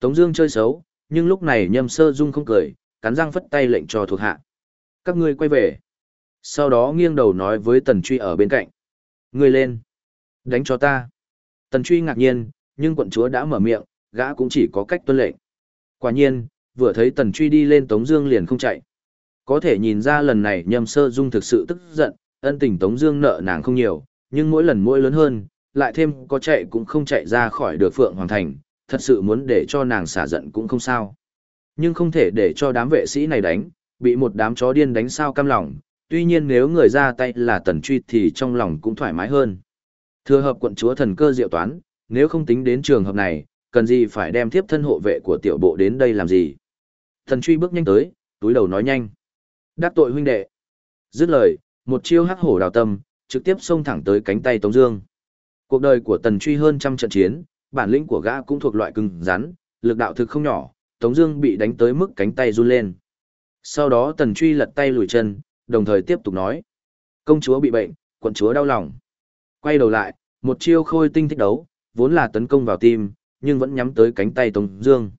Tống Dương chơi xấu, nhưng lúc này Nhâm Sơ Dung không cười, cắn răng phất tay lệnh cho thuộc hạ. Các ngươi quay về. Sau đó nghiêng đầu nói với Tần Truy ở bên cạnh. Ngươi lên. Đánh cho ta. Tần Truy ngạc nhiên, nhưng quận chúa đã mở miệng, gã cũng chỉ có cách tuân lệnh. Quả nhiên, vừa thấy Tần Truy đi lên Tống Dương liền không chạy. Có thể nhìn ra lần này Nhâm Sơ Dung thực sự tức giận, ân tình Tống Dương nợ nàng không nhiều, nhưng mỗi lần mỗi lớn hơn, lại thêm có chạy cũng không chạy ra khỏi được Phượng Hoàng Thành, thật sự muốn để cho nàng xả giận cũng không sao. Nhưng không thể để cho đám vệ sĩ này đánh, bị một đám chó điên đánh sao cam lòng, tuy nhiên nếu người ra tay là tần truy thì trong lòng cũng thoải mái hơn. Thừa hợp quận chúa thần cơ diệu toán, nếu không tính đến trường hợp này, cần gì phải đem tiếp thân hộ vệ của tiểu bộ đến đây làm gì. Thần truy bước nhanh tới, túi đầu nói nhanh. Đắc tội huynh đệ. Dứt lời, một chiêu hắc hổ đào tâm, trực tiếp xông thẳng tới cánh tay Tống Dương. Cuộc đời của tần truy hơn trăm trận chiến, bản lĩnh của gã cũng thuộc loại cứng rắn, lực đạo thực không nhỏ, Tống Dương bị đánh tới mức cánh tay run lên. Sau đó Tần Truy lật tay lùi chân, đồng thời tiếp tục nói: công chúa bị bệnh, quận chúa đau lòng. Quay đầu lại, một chiêu khôi tinh thích đấu, vốn là tấn công vào tim, nhưng vẫn nhắm tới cánh tay Tống Dương.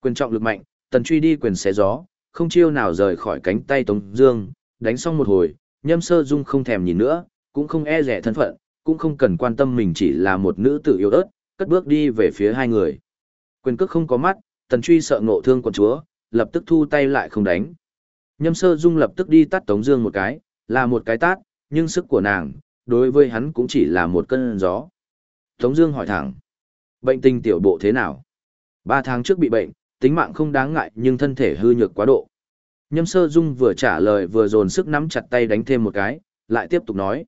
Quyền trọng lực mạnh, Tần Truy đi quyền xé gió, không chiêu nào rời khỏi cánh tay Tống Dương. Đánh xong một hồi, Nhâm Sơ Dung không thèm nhìn nữa, cũng không e dè thân phận, cũng không cần quan tâm mình chỉ là một nữ tử yếu ớt, cất bước đi về phía hai người. Quyền cước không có mắt, tần truy sợ ngộ thương quận chúa, lập tức thu tay lại không đánh. Nhâm sơ dung lập tức đi tắt Tống Dương một cái, là một cái tát, nhưng sức của nàng, đối với hắn cũng chỉ là một cơn gió. Tống Dương hỏi thẳng, bệnh tình tiểu bộ thế nào? Ba tháng trước bị bệnh, tính mạng không đáng ngại nhưng thân thể hư nhược quá độ. Nhâm sơ dung vừa trả lời vừa dồn sức nắm chặt tay đánh thêm một cái, lại tiếp tục nói,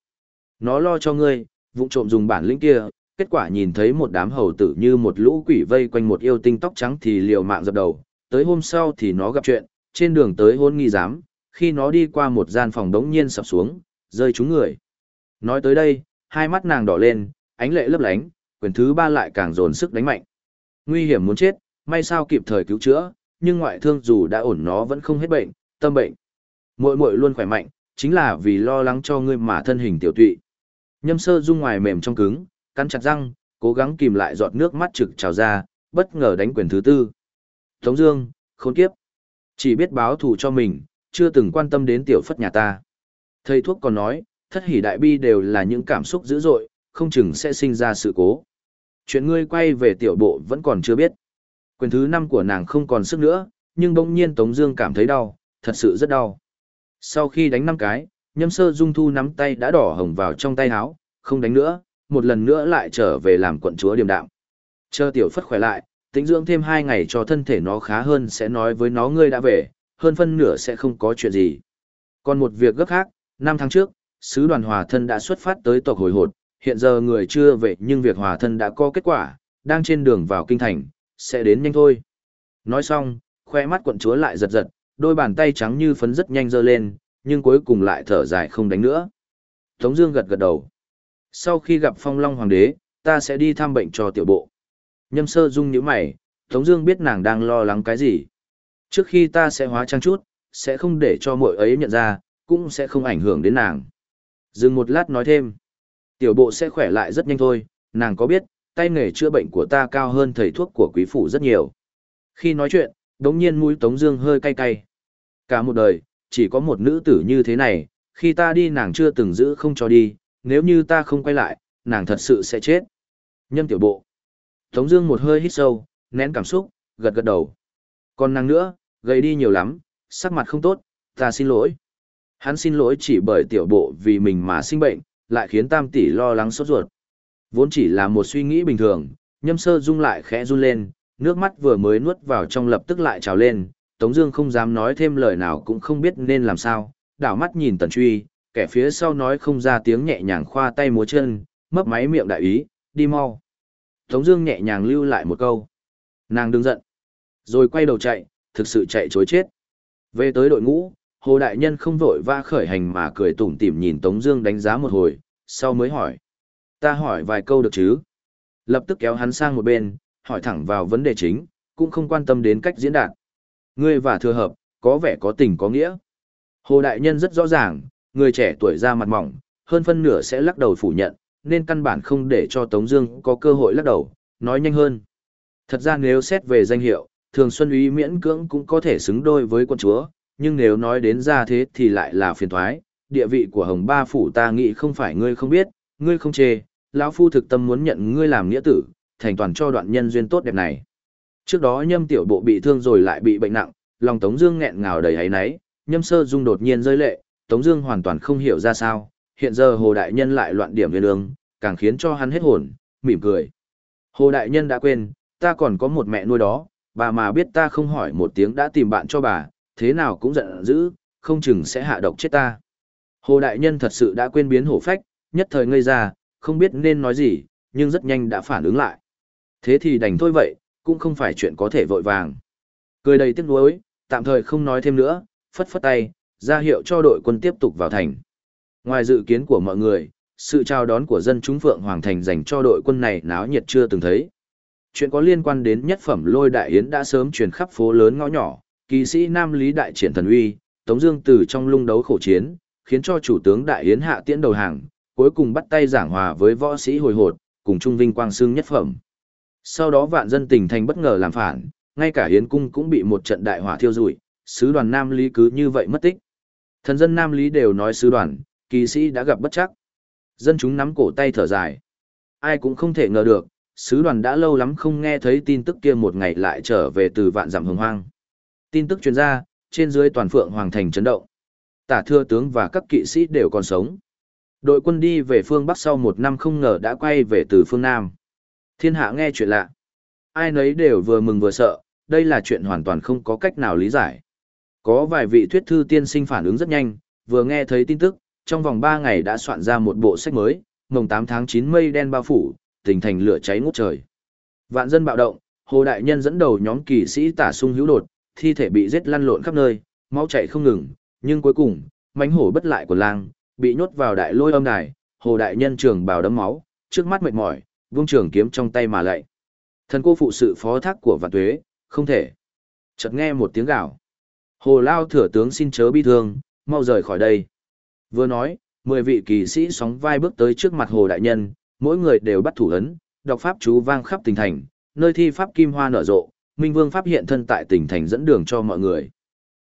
nó lo cho ngươi, vụng trộm dùng bản lĩnh kia, kết quả nhìn thấy một đám hầu tử như một lũ quỷ vây quanh một yêu tinh tóc trắng thì liều mạng dập đầu, tới hôm sau thì nó gặp chuyện, trên đường tới hôn nghi giám, khi nó đi qua một gian phòng đống nhiên sập xuống, rơi trúng người. Nói tới đây, hai mắt nàng đỏ lên, ánh lệ lấp lánh, quyền thứ ba lại càng dồn sức đánh mạnh. Nguy hiểm muốn chết, may sao kịp thời cứu chữa, nhưng ngoại thương dù đã ổn nó vẫn không hết bệnh, tâm bệnh. Muội muội luôn khỏe mạnh, chính là vì lo lắng cho ngươi mà thân hình tiểu tụy. Nhâm sơ dung ngoài mềm trong cứng, cắn chặt răng, cố gắng kìm lại giọt nước mắt trực trào ra, bất ngờ đánh quyền thứ tư. Tống Dương, khốn kiếp, chỉ biết báo thù cho mình, chưa từng quan tâm đến tiểu phất nhà ta. Thầy thuốc còn nói, thất hỉ đại bi đều là những cảm xúc dữ dội, không chừng sẽ sinh ra sự cố. Chuyện ngươi quay về tiểu bộ vẫn còn chưa biết. Quyền thứ năm của nàng không còn sức nữa, nhưng bỗng nhiên Tống Dương cảm thấy đau, thật sự rất đau. Sau khi đánh năm cái, Nhâm Sơ Dung Thu nắm tay đã đỏ hồng vào trong tay áo, không đánh nữa, một lần nữa lại trở về làm quận chúa điềm đạm. Chờ tiểu phất khỏe lại, tĩnh dưỡng thêm hai ngày cho thân thể nó khá hơn sẽ nói với nó ngươi đã về, hơn phân nửa sẽ không có chuyện gì. Còn một việc gấp khác, năm tháng trước, sứ đoàn hòa thân đã xuất phát tới tộc hồi hột, hiện giờ người chưa về nhưng việc hòa thân đã có kết quả, đang trên đường vào kinh thành, sẽ đến nhanh thôi. Nói xong, khoe mắt quận chúa lại giật giật, đôi bàn tay trắng như phấn rất nhanh dơ lên, nhưng cuối cùng lại thở dài không đánh nữa. Tống Dương gật gật đầu. Sau khi gặp phong long hoàng đế, ta sẽ đi thăm bệnh cho tiểu bộ. Nhâm sơ dung nhíu mày, Tống Dương biết nàng đang lo lắng cái gì. Trước khi ta sẽ hóa trang chút, sẽ không để cho muội ấy nhận ra, cũng sẽ không ảnh hưởng đến nàng. Dừng một lát nói thêm, tiểu bộ sẽ khỏe lại rất nhanh thôi, nàng có biết, tay nghề chữa bệnh của ta cao hơn thầy thuốc của quý phủ rất nhiều. Khi nói chuyện, đống nhiên mũi Tống Dương hơi cay cay. Cả một đời, chỉ có một nữ tử như thế này, khi ta đi nàng chưa từng giữ không cho đi, nếu như ta không quay lại, nàng thật sự sẽ chết. Nhâm tiểu bộ. Tống Dương một hơi hít sâu, nén cảm xúc, gật gật đầu. Còn nàng nữa, gầy đi nhiều lắm, sắc mặt không tốt, ta xin lỗi. Hắn xin lỗi chỉ bởi tiểu bộ vì mình mà sinh bệnh, lại khiến Tam tỷ lo lắng sốt ruột. Vốn chỉ là một suy nghĩ bình thường, Nhâm Sơ Dung lại khẽ run lên, nước mắt vừa mới nuốt vào trong lập tức lại trào lên. Tống Dương không dám nói thêm lời nào cũng không biết nên làm sao, đảo mắt nhìn Tần Truy, kẻ phía sau nói không ra tiếng nhẹ nhàng khoa tay múa chân, mấp máy miệng đại ý, đi mau. Tống Dương nhẹ nhàng lưu lại một câu, nàng đừng giận, rồi quay đầu chạy, thực sự chạy chối chết. Về tới đội ngũ, Hồ Đại Nhân không vội va khởi hành mà cười tủm tỉm nhìn Tống Dương đánh giá một hồi, sau mới hỏi, ta hỏi vài câu được chứ? Lập tức kéo hắn sang một bên, hỏi thẳng vào vấn đề chính, cũng không quan tâm đến cách diễn đạt. Ngươi và thừa hợp, có vẻ có tình có nghĩa. Hồ Đại Nhân rất rõ ràng, người trẻ tuổi ra mặt mỏng, hơn phân nửa sẽ lắc đầu phủ nhận, nên căn bản không để cho Tống Dương có cơ hội lắc đầu, nói nhanh hơn. Thật ra nếu xét về danh hiệu, Thường Xuân Úy miễn cưỡng cũng có thể xứng đôi với quân chúa, nhưng nếu nói đến ra thế thì lại là phiền toái. Địa vị của Hồng Ba Phủ ta nghĩ không phải ngươi không biết, ngươi không chê, lão phu thực tâm muốn nhận ngươi làm nghĩa tử, thành toàn cho đoạn nhân duyên tốt đẹp này. Trước đó Nhâm Tiểu Bộ bị thương rồi lại bị bệnh nặng, lòng Tống Dương nghẹn ngào đầy ấy nấy, Nhâm Sơ Dung đột nhiên rơi lệ, Tống Dương hoàn toàn không hiểu ra sao, hiện giờ Hồ Đại Nhân lại loạn điểm viên lương, càng khiến cho hắn hết hồn, mỉm cười. Hồ Đại Nhân đã quên, ta còn có một mẹ nuôi đó, bà mà biết ta không hỏi một tiếng đã tìm bạn cho bà, thế nào cũng giận dữ, không chừng sẽ hạ độc chết ta. Hồ Đại Nhân thật sự đã quên biến hổ phách, nhất thời ngây ra, không biết nên nói gì, nhưng rất nhanh đã phản ứng lại. Thế thì đành thôi vậy, cũng không phải chuyện có thể vội vàng. Cười đầy tiếc nuối, tạm thời không nói thêm nữa, phất phất tay, ra hiệu cho đội quân tiếp tục vào thành. Ngoài dự kiến của mọi người, sự chào đón của dân chúng Phượng Hoàng Thành dành cho đội quân này náo nhiệt chưa từng thấy. Chuyện có liên quan đến nhất phẩm lôi đại yến đã sớm truyền khắp phố lớn ngõ nhỏ, kỳ sĩ Nam Lý đại triển thần uy, Tống Dương từ trong lung đấu khổ chiến, khiến cho chủ tướng đại yến hạ tiễn đầu hàng, cuối cùng bắt tay giảng hòa với võ sĩ hồi hột, cùng trung vinh quang xương nhất phẩm. Sau đó vạn dân tỉnh thành bất ngờ làm phản, ngay cả yến cung cũng bị một trận đại hỏa thiêu rụi, sứ đoàn Nam Lý cứ như vậy mất tích. Thần dân Nam Lý đều nói sứ đoàn, kỳ sĩ đã gặp bất chắc. Dân chúng nắm cổ tay thở dài. Ai cũng không thể ngờ được, sứ đoàn đã lâu lắm không nghe thấy tin tức kia một ngày lại trở về từ vạn dặm hồng hoang. Tin tức truyền ra, trên dưới toàn phượng hoàng thành chấn động. Tả thưa tướng và các kỵ sĩ đều còn sống. Đội quân đi về phương Bắc sau một năm không ngờ đã quay về từ phương Nam. Thiên hạ nghe chuyện lạ. Ai nấy đều vừa mừng vừa sợ, đây là chuyện hoàn toàn không có cách nào lý giải. Có vài vị thuyết thư tiên sinh phản ứng rất nhanh, vừa nghe thấy tin tức, trong vòng 3 ngày đã soạn ra một bộ sách mới, mồng 8 tháng 9 mây đen bao phủ, tình thành lửa cháy ngút trời. Vạn dân bạo động, Hồ Đại Nhân dẫn đầu nhóm kỳ sĩ tả sung hữu đột, thi thể bị giết lăn lộn khắp nơi, máu chảy không ngừng, nhưng cuối cùng, mánh hổ bất lại của lang, bị nhốt vào đại lôi âm đài, Hồ Đại Nhân trường bào đấm máu, trước mắt mệt mỏi, vung trường kiếm trong tay mà lại, Thần cô phụ sự phó thác của vạn tuế, không thể. Chợt nghe một tiếng gào. Hồ Lao thừa tướng xin chớ bi thương, mau rời khỏi đây. Vừa nói, mười vị kỳ sĩ sóng vai bước tới trước mặt Hồ Đại Nhân, mỗi người đều bắt thủ ấn, đọc pháp chú vang khắp tỉnh thành, nơi thi pháp kim hoa nở rộ, Minh Vương pháp hiện thân tại tỉnh thành dẫn đường cho mọi người.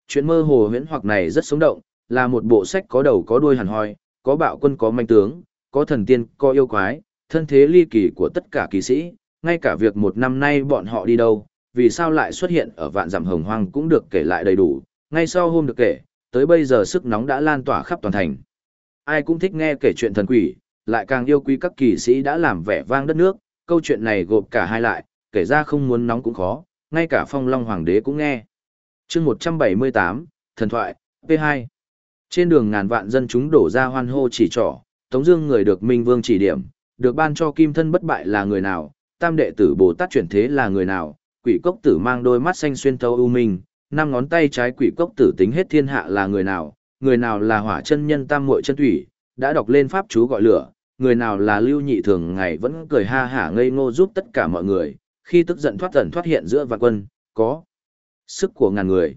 Chuyện mơ hồ huyễn hoặc này rất sống động, là một bộ sách có đầu có đuôi hẳn hoi, có bạo quân có manh tướng, có thần tiên, có yêu quái, thân thế ly kỳ của tất cả kỳ sĩ, ngay cả việc một năm nay bọn họ đi đâu, vì sao lại xuất hiện ở vạn dặm hồng hoang cũng được kể lại đầy đủ, ngay sau hôm được kể, tới bây giờ sức nóng đã lan tỏa khắp toàn thành. Ai cũng thích nghe kể chuyện thần quỷ, lại càng yêu quý các kỳ sĩ đã làm vẻ vang đất nước, câu chuyện này gộp cả hai lại, kể ra không muốn nóng cũng khó, ngay cả phong long hoàng đế cũng nghe. chương 178, Thần thoại, P2. Trên đường ngàn vạn dân chúng đổ ra hoan hô chỉ trỏ, Tống Dương người được Minh Vương chỉ điểm, được ban cho kim thân bất bại là người nào, tam đệ tử Bồ Tát chuyển thế là người nào, quỷ cốc tử mang đôi mắt xanh xuyên thấu u minh, năm ngón tay trái quỷ cốc tử tính hết thiên hạ là người nào, người nào là hỏa chân nhân tam muội chân thủy, đã đọc lên pháp chú gọi lửa, người nào là lưu nhị thường ngày vẫn cười ha hả ngây ngô giúp tất cả mọi người, khi tức giận thoát tẩn thoát hiện giữa vạn quân, có sức của ngàn người.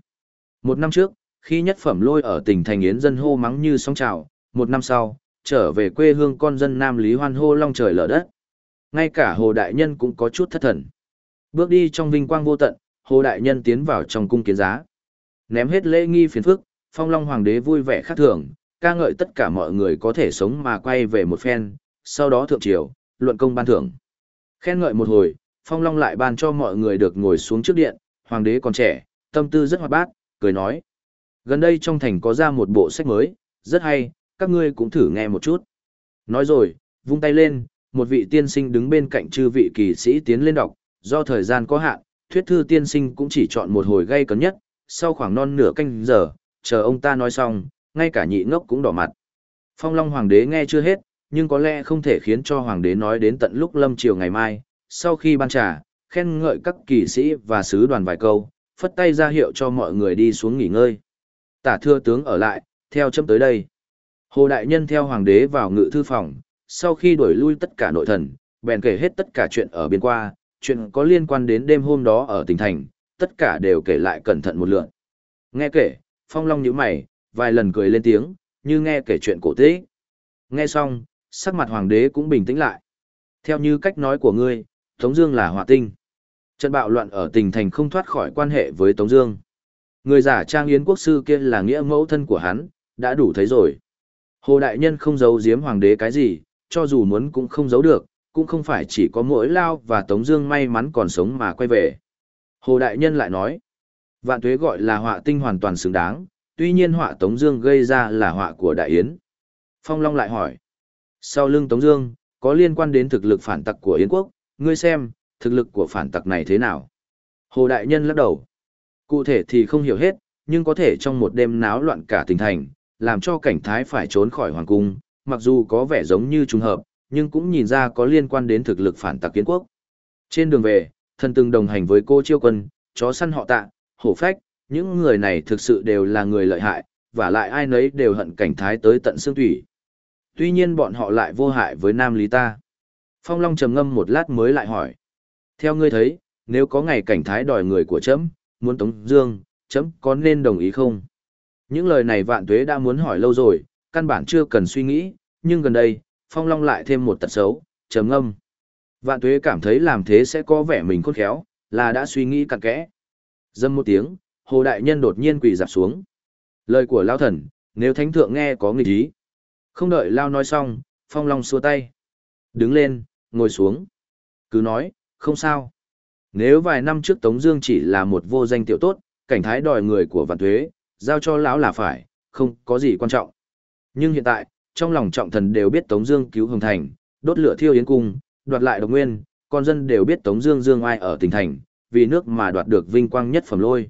Một năm trước, Khi nhất phẩm lôi ở tỉnh thành yến dân hô mắng như sóng trào, một năm sau, trở về quê hương con dân Nam Lý hoan hô long trời lở đất. Ngay cả Hồ Đại Nhân cũng có chút thất thần. Bước đi trong vinh quang vô tận, Hồ Đại Nhân tiến vào trong cung kiến giá. Ném hết lễ nghi phiền phức, Phong Long Hoàng đế vui vẻ khác thường, ca ngợi tất cả mọi người có thể sống mà quay về một phen, sau đó thượng triều, luận công ban thưởng. Khen ngợi một hồi, Phong Long lại ban cho mọi người được ngồi xuống trước điện, Hoàng đế còn trẻ, tâm tư rất hoạt bát, cười nói. Gần đây trong thành có ra một bộ sách mới, rất hay, các ngươi cũng thử nghe một chút. Nói rồi, vung tay lên, một vị tiên sinh đứng bên cạnh chư vị kỳ sĩ tiến lên đọc, do thời gian có hạn, thuyết thư tiên sinh cũng chỉ chọn một hồi gây cấn nhất, sau khoảng non nửa canh giờ, chờ ông ta nói xong, ngay cả nhị ngốc cũng đỏ mặt. Phong Long Hoàng đế nghe chưa hết, nhưng có lẽ không thể khiến cho Hoàng đế nói đến tận lúc lâm chiều ngày mai, sau khi ban trà, khen ngợi các kỳ sĩ và sứ đoàn vài câu, phất tay ra hiệu cho mọi người đi xuống nghỉ ngơi. Tả thưa tướng ở lại, theo chấm tới đây. Hồ Đại Nhân theo Hoàng đế vào ngự thư phòng, sau khi đuổi lui tất cả nội thần, bèn kể hết tất cả chuyện ở biên qua, chuyện có liên quan đến đêm hôm đó ở tỉnh thành, tất cả đều kể lại cẩn thận một lượt. Nghe kể, Phong Long nhíu mày, vài lần cười lên tiếng, như nghe kể chuyện cổ tích. Nghe xong, sắc mặt hoàng đế cũng bình tĩnh lại. Theo như cách nói của ngươi, Tống Dương là hỏa tinh. Trận bạo loạn ở tỉnh thành không thoát khỏi quan hệ với Tống Dương. Người giả trang yến quốc sư kia là nghĩa mẫu thân của hắn, đã đủ thấy rồi. Hồ Đại Nhân không giấu giếm hoàng đế cái gì, cho dù muốn cũng không giấu được, cũng không phải chỉ có mỗi Lao và Tống Dương may mắn còn sống mà quay về. Hồ Đại Nhân lại nói, vạn tuế gọi là họa tinh hoàn toàn xứng đáng, tuy nhiên họa Tống Dương gây ra là họa của Đại Yến. Phong Long lại hỏi, sau lưng Tống Dương có liên quan đến thực lực phản tặc của Yến quốc, ngươi xem, thực lực của phản tặc này thế nào? Hồ Đại Nhân lắc đầu, cụ thể thì không hiểu hết, nhưng có thể trong một đêm náo loạn cả tỉnh thành, làm cho cảnh thái phải trốn khỏi hoàng cung, mặc dù có vẻ giống như trùng hợp, nhưng cũng nhìn ra có liên quan đến thực lực phản tặc kiến quốc. Trên đường về, thần từng đồng hành với cô chiêu quân, chó săn họ tạ, hổ phách, những người này thực sự đều là người lợi hại, và lại ai nấy đều hận cảnh thái tới tận xương thủy. Tuy nhiên bọn họ lại vô hại với nam lý ta. Phong Long trầm ngâm một lát mới lại hỏi. Theo ngươi thấy, nếu có ngày cảnh thái đòi người của chấm, muốn tống dương, chấm có nên đồng ý không? Những lời này vạn tuế đã muốn hỏi lâu rồi, căn bản chưa cần suy nghĩ, nhưng gần đây, Phong Long lại thêm một tật xấu, trầm ngâm. Vạn tuế cảm thấy làm thế sẽ có vẻ mình khôn khéo, là đã suy nghĩ cặn kẽ. Dâm một tiếng, Hồ Đại Nhân đột nhiên quỳ dạp xuống. Lời của Lao Thần, nếu Thánh Thượng nghe có nghịch ý. Không đợi Lao nói xong, Phong Long xua tay. Đứng lên, ngồi xuống. Cứ nói, không sao. Nếu vài năm trước Tống Dương chỉ là một vô danh tiểu tốt, cảnh thái đòi người của vạn tuế, giao cho lão là phải, không có gì quan trọng. Nhưng hiện tại, trong lòng trọng thần đều biết Tống Dương cứu Hồng Thành, đốt lửa thiêu yến cung, đoạt lại độc nguyên, con dân đều biết Tống Dương dương ai ở tỉnh thành, vì nước mà đoạt được vinh quang nhất phẩm lôi.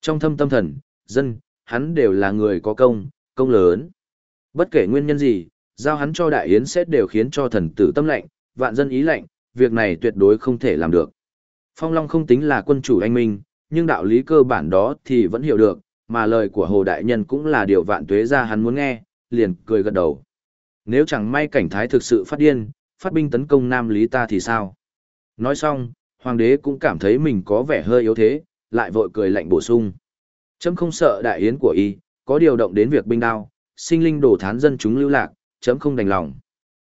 Trong thâm tâm thần, dân, hắn đều là người có công, công lớn. Bất kể nguyên nhân gì, giao hắn cho đại yến sẽ đều khiến cho thần tử tâm lạnh, vạn dân ý lạnh. việc này tuyệt đối không thể làm được. Phong Long không tính là quân chủ anh minh, nhưng đạo lý cơ bản đó thì vẫn hiểu được, mà lời của Hồ Đại Nhân cũng là điều vạn tuế ra hắn muốn nghe, liền cười gật đầu. Nếu chẳng may cảnh thái thực sự phát điên, phát binh tấn công Nam Lý ta thì sao? Nói xong, hoàng đế cũng cảm thấy mình có vẻ hơi yếu thế, lại vội cười lạnh bổ sung. Chấm không sợ đại yến của y, có điều động đến việc binh đao, sinh linh đổ thán dân chúng lưu lạc, chấm không đành lòng.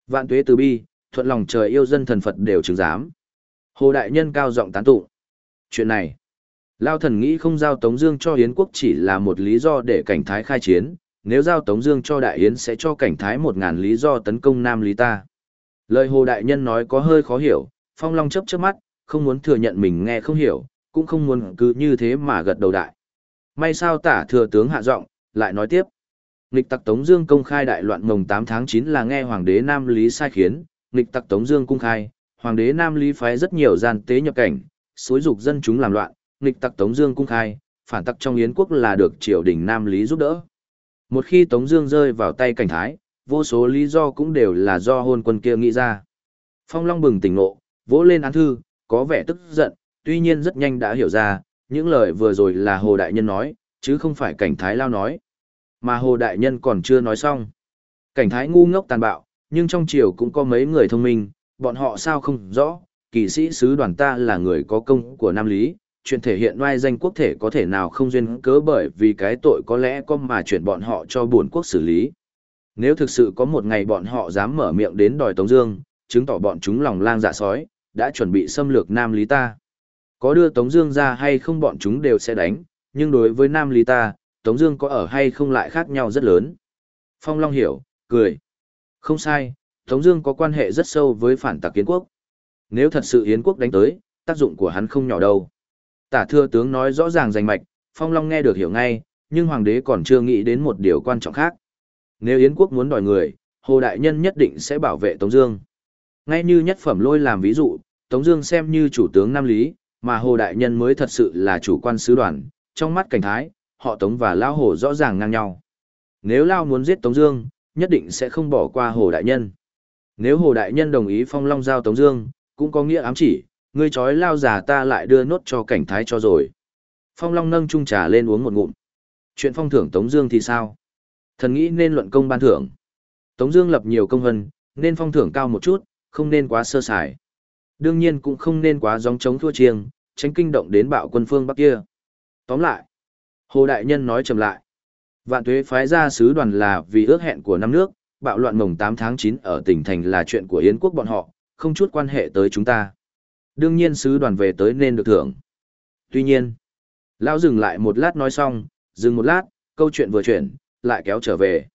Vạn tuế từ bi, thuận lòng trời yêu dân thần Phật đều chứng giám. Hồ Đại Nhân cao giọng tán tụng. Chuyện này, Lao thần nghĩ không giao Tống Dương cho Yến quốc chỉ là một lý do để cảnh thái khai chiến, nếu giao Tống Dương cho Đại Yến sẽ cho cảnh thái một ngàn lý do tấn công Nam Lý ta. Lời Hồ Đại Nhân nói có hơi khó hiểu, Phong Long chớp chớp mắt, không muốn thừa nhận mình nghe không hiểu, cũng không muốn cứ như thế mà gật đầu đại. May sao tả thừa tướng hạ giọng, lại nói tiếp. Nghịch tặc Tống Dương công khai đại loạn mồng 8 tháng 9 là nghe Hoàng đế Nam Lý sai khiến, nghịch tặc Tống Dương cung khai, Hoàng đế Nam Lý phái rất nhiều gian tế nhập cảnh, xúi dục dân chúng làm loạn, nghịch tặc Tống Dương cung khai, phản tặc trong Yến quốc là được triều đình Nam Lý giúp đỡ. Một khi Tống Dương rơi vào tay cảnh thái, vô số lý do cũng đều là do hôn quân kia nghĩ ra. Phong Long bừng tỉnh ngộ, vỗ lên án thư, có vẻ tức giận, tuy nhiên rất nhanh đã hiểu ra, những lời vừa rồi là Hồ Đại Nhân nói, chứ không phải cảnh thái lao nói. Mà Hồ Đại Nhân còn chưa nói xong. Cảnh thái ngu ngốc tàn bạo, nhưng trong triều cũng có mấy người thông minh, bọn họ sao không rõ, kỳ sĩ sứ đoàn ta là người có công của Nam Lý, chuyện thể hiện oai danh quốc thể có thể nào không duyên cớ bởi vì cái tội có lẽ có mà chuyển bọn họ cho buồn quốc xử lý. Nếu thực sự có một ngày bọn họ dám mở miệng đến đòi Tống Dương, chứng tỏ bọn chúng lòng lang dạ sói, đã chuẩn bị xâm lược Nam Lý ta. Có đưa Tống Dương ra hay không bọn chúng đều sẽ đánh, nhưng đối với Nam Lý ta, Tống Dương có ở hay không lại khác nhau rất lớn. Phong Long hiểu, cười. Không sai, Tống Dương có quan hệ rất sâu với phản tặc Yến quốc. Nếu thật sự Yến quốc đánh tới, tác dụng của hắn không nhỏ đâu. Tả thừa tướng nói rõ ràng rành mạch, Phong Long nghe được hiểu ngay, nhưng hoàng đế còn chưa nghĩ đến một điều quan trọng khác. Nếu Yến quốc muốn đòi người, Hồ Đại Nhân nhất định sẽ bảo vệ Tống Dương. Ngay như nhất phẩm lôi làm ví dụ, Tống Dương xem như chủ tướng Nam Lý, mà Hồ Đại Nhân mới thật sự là chủ quan sứ đoàn. Trong mắt cảnh thái, họ Tống và Lao Hồ rõ ràng ngang nhau. Nếu Lao muốn giết Tống Dương, nhất định sẽ không bỏ qua Hồ Đại Nhân. Nếu Hồ Đại Nhân đồng ý Phong Long giao Tống Dương, cũng có nghĩa ám chỉ, ngươi trói Lao già ta lại đưa nốt cho cảnh thái cho rồi. Phong Long nâng chung trà lên uống một ngụm. Chuyện phong thưởng Tống Dương thì sao? Thần nghĩ nên luận công ban thưởng. Tống Dương lập nhiều công vân, nên phong thưởng cao một chút, không nên quá sơ sài. Đương nhiên cũng không nên quá gióng chống thua chiêng, tránh kinh động đến bạo quân phương Bắc kia. Tóm lại, Hồ Đại Nhân nói trầm lại. Vạn tuế phái ra sứ đoàn là vì ước hẹn của năm nước, bạo loạn mồng 8 tháng 9 ở tỉnh thành là chuyện của Yến quốc bọn họ, không chút quan hệ tới chúng ta. Đương nhiên sứ đoàn về tới nên được thưởng. Tuy nhiên, Lão dừng lại một lát nói xong, dừng một lát, câu chuyện vừa chuyển, lại kéo trở về.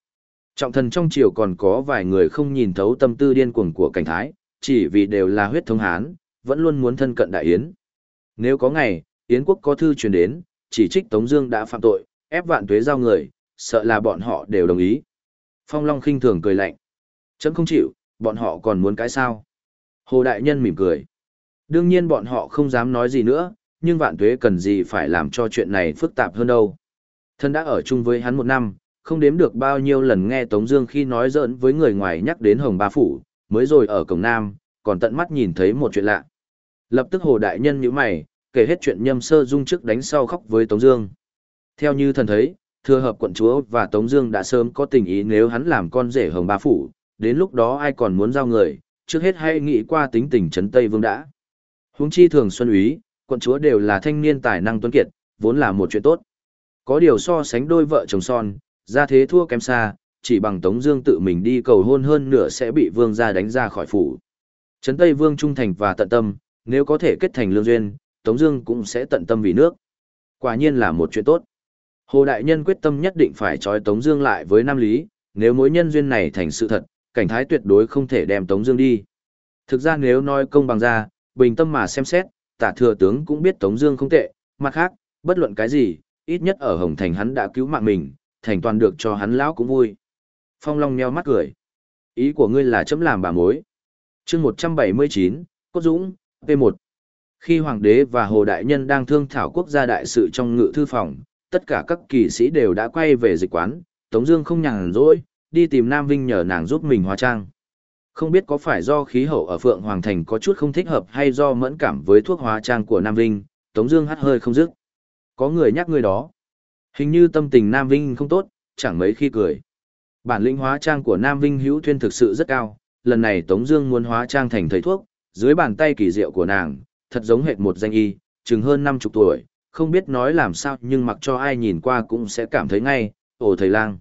Trọng thần trong triều còn có vài người không nhìn thấu tâm tư điên cuồng của cảnh thái, chỉ vì đều là huyết thống Hán, vẫn luôn muốn thân cận đại Yến. Nếu có ngày, Yến quốc có thư truyền đến, chỉ trích Tống Dương đã phạm tội, ép vạn tuế giao người, sợ là bọn họ đều đồng ý. Phong Long khinh thường cười lạnh. Chấm không chịu, bọn họ còn muốn cái sao? Hồ Đại Nhân mỉm cười. Đương nhiên bọn họ không dám nói gì nữa, nhưng vạn tuế cần gì phải làm cho chuyện này phức tạp hơn đâu. Thân đã ở chung với hắn một năm, không đếm được bao nhiêu lần nghe Tống Dương khi nói giỡn với người ngoài nhắc đến Hồng Ba Phủ, mới rồi ở cổng Nam, còn tận mắt nhìn thấy một chuyện lạ. Lập tức Hồ Đại Nhân nhíu mày, kể hết chuyện nhâm sơ dung trước đánh sau khóc với Tống Dương. Theo như thần thấy, thừa hợp quận chúa và Tống Dương đã sớm có tình ý nếu hắn làm con rể Hồng Ba Phủ, đến lúc đó ai còn muốn giao người, trước hết hãy nghĩ qua tính tình trấn Tây Vương đã. Huống chi thường Xuân Úy, quận chúa đều là thanh niên tài năng tuấn kiệt, vốn là một chuyện tốt. Có điều so sánh đôi vợ chồng son, ra thế thua kém xa, chỉ bằng Tống Dương tự mình đi cầu hôn hơn nửa sẽ bị vương gia đánh ra khỏi phủ. Trấn Tây Vương trung thành và tận tâm, nếu có thể kết thành lương duyên, Tống Dương cũng sẽ tận tâm vì nước. Quả nhiên là một chuyện tốt. Hồ Đại Nhân quyết tâm nhất định phải trói Tống Dương lại với Nam Lý, nếu mối nhân duyên này thành sự thật, cảnh thái tuyệt đối không thể đem Tống Dương đi. Thực ra nếu nói công bằng ra, bình tâm mà xem xét, Tả Thừa tướng cũng biết Tống Dương không tệ. Mặt khác, bất luận cái gì, ít nhất ở Hồng Thành hắn đã cứu mạng mình, thành toàn được cho hắn lão cũng vui. Phong Long nheo mắt cười. Ý của ngươi là chấm làm bà mối. Chương 179, Cốt Dũng, P1. Khi Hoàng đế và Hồ Đại Nhân đang thương thảo quốc gia đại sự trong ngự thư phòng, tất cả các kỳ sĩ đều đã quay về dịch quán, Tống Dương không nhàn rỗi, đi tìm Nam Vinh nhờ nàng giúp mình hóa trang. Không biết có phải do khí hậu ở Phượng Hoàng Thành có chút không thích hợp hay do mẫn cảm với thuốc hóa trang của Nam Vinh, Tống Dương hắt hơi không dứt. Có người nhắc người đó. Hình như tâm tình Nam Vinh không tốt, chẳng mấy khi cười. Bản lĩnh hóa trang của Nam Vinh hữu thuyên thực sự rất cao. Lần này Tống Dương muốn hóa trang thành thầy thuốc, dưới bàn tay kỳ diệu của nàng, thật giống hệt một danh y, chừng hơn năm chục tuổi, không biết nói làm sao nhưng mặc cho ai nhìn qua cũng sẽ cảm thấy ngay, ồ thầy lang.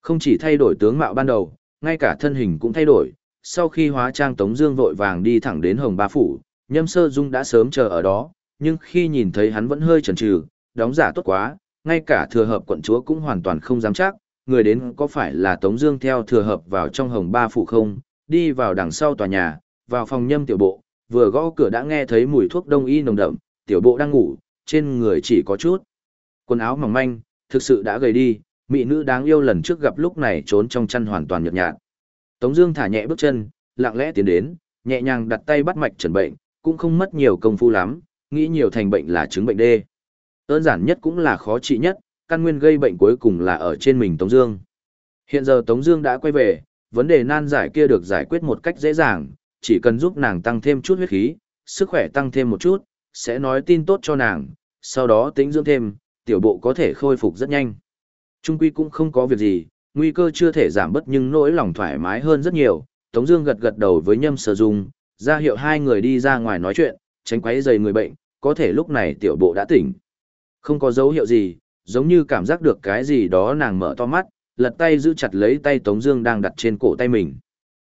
Không chỉ thay đổi tướng mạo ban đầu, ngay cả thân hình cũng thay đổi. Sau khi hóa trang Tống Dương vội vàng đi thẳng đến Hồng Ba Phủ, Nhâm Sơ Dung đã sớm chờ ở đó, nhưng khi nhìn thấy hắn vẫn hơi chần chừ, đóng giả tốt quá, ngay cả thừa hợp quận chúa cũng hoàn toàn không dám chắc, người đến có phải là Tống Dương theo thừa hợp vào trong hồng ba phủ không, đi vào đằng sau tòa nhà, vào phòng nhâm tiểu bộ, vừa gõ cửa đã nghe thấy mùi thuốc đông y nồng đậm, tiểu bộ đang ngủ, trên người chỉ có chút quần áo mỏng manh, thực sự đã gầy đi, mỹ nữ đáng yêu lần trước gặp lúc này trốn trong chăn hoàn toàn nhợt nhạt. Tống Dương thả nhẹ bước chân, lặng lẽ tiến đến, nhẹ nhàng đặt tay bắt mạch chẩn bệnh, cũng không mất nhiều công phu lắm, nghĩ nhiều thành bệnh là chứng bệnh đê. Đơn giản nhất cũng là khó trị nhất, căn nguyên gây bệnh cuối cùng là ở trên mình Tống Dương. Hiện giờ Tống Dương đã quay về, vấn đề nan giải kia được giải quyết một cách dễ dàng, chỉ cần giúp nàng tăng thêm chút huyết khí, sức khỏe tăng thêm một chút, sẽ nói tin tốt cho nàng, sau đó tính dưỡng thêm, tiểu bộ có thể khôi phục rất nhanh. Trung quy cũng không có việc gì, nguy cơ chưa thể giảm bớt nhưng nỗi lòng thoải mái hơn rất nhiều. Tống Dương gật gật đầu với Nhâm Sở Dung, ra hiệu hai người đi ra ngoài nói chuyện, tránh quấy rầy người bệnh, có thể lúc này tiểu bộ đã tỉnh. Không có dấu hiệu gì, giống như cảm giác được cái gì đó nàng mở to mắt, lật tay giữ chặt lấy tay Tống Dương đang đặt trên cổ tay mình.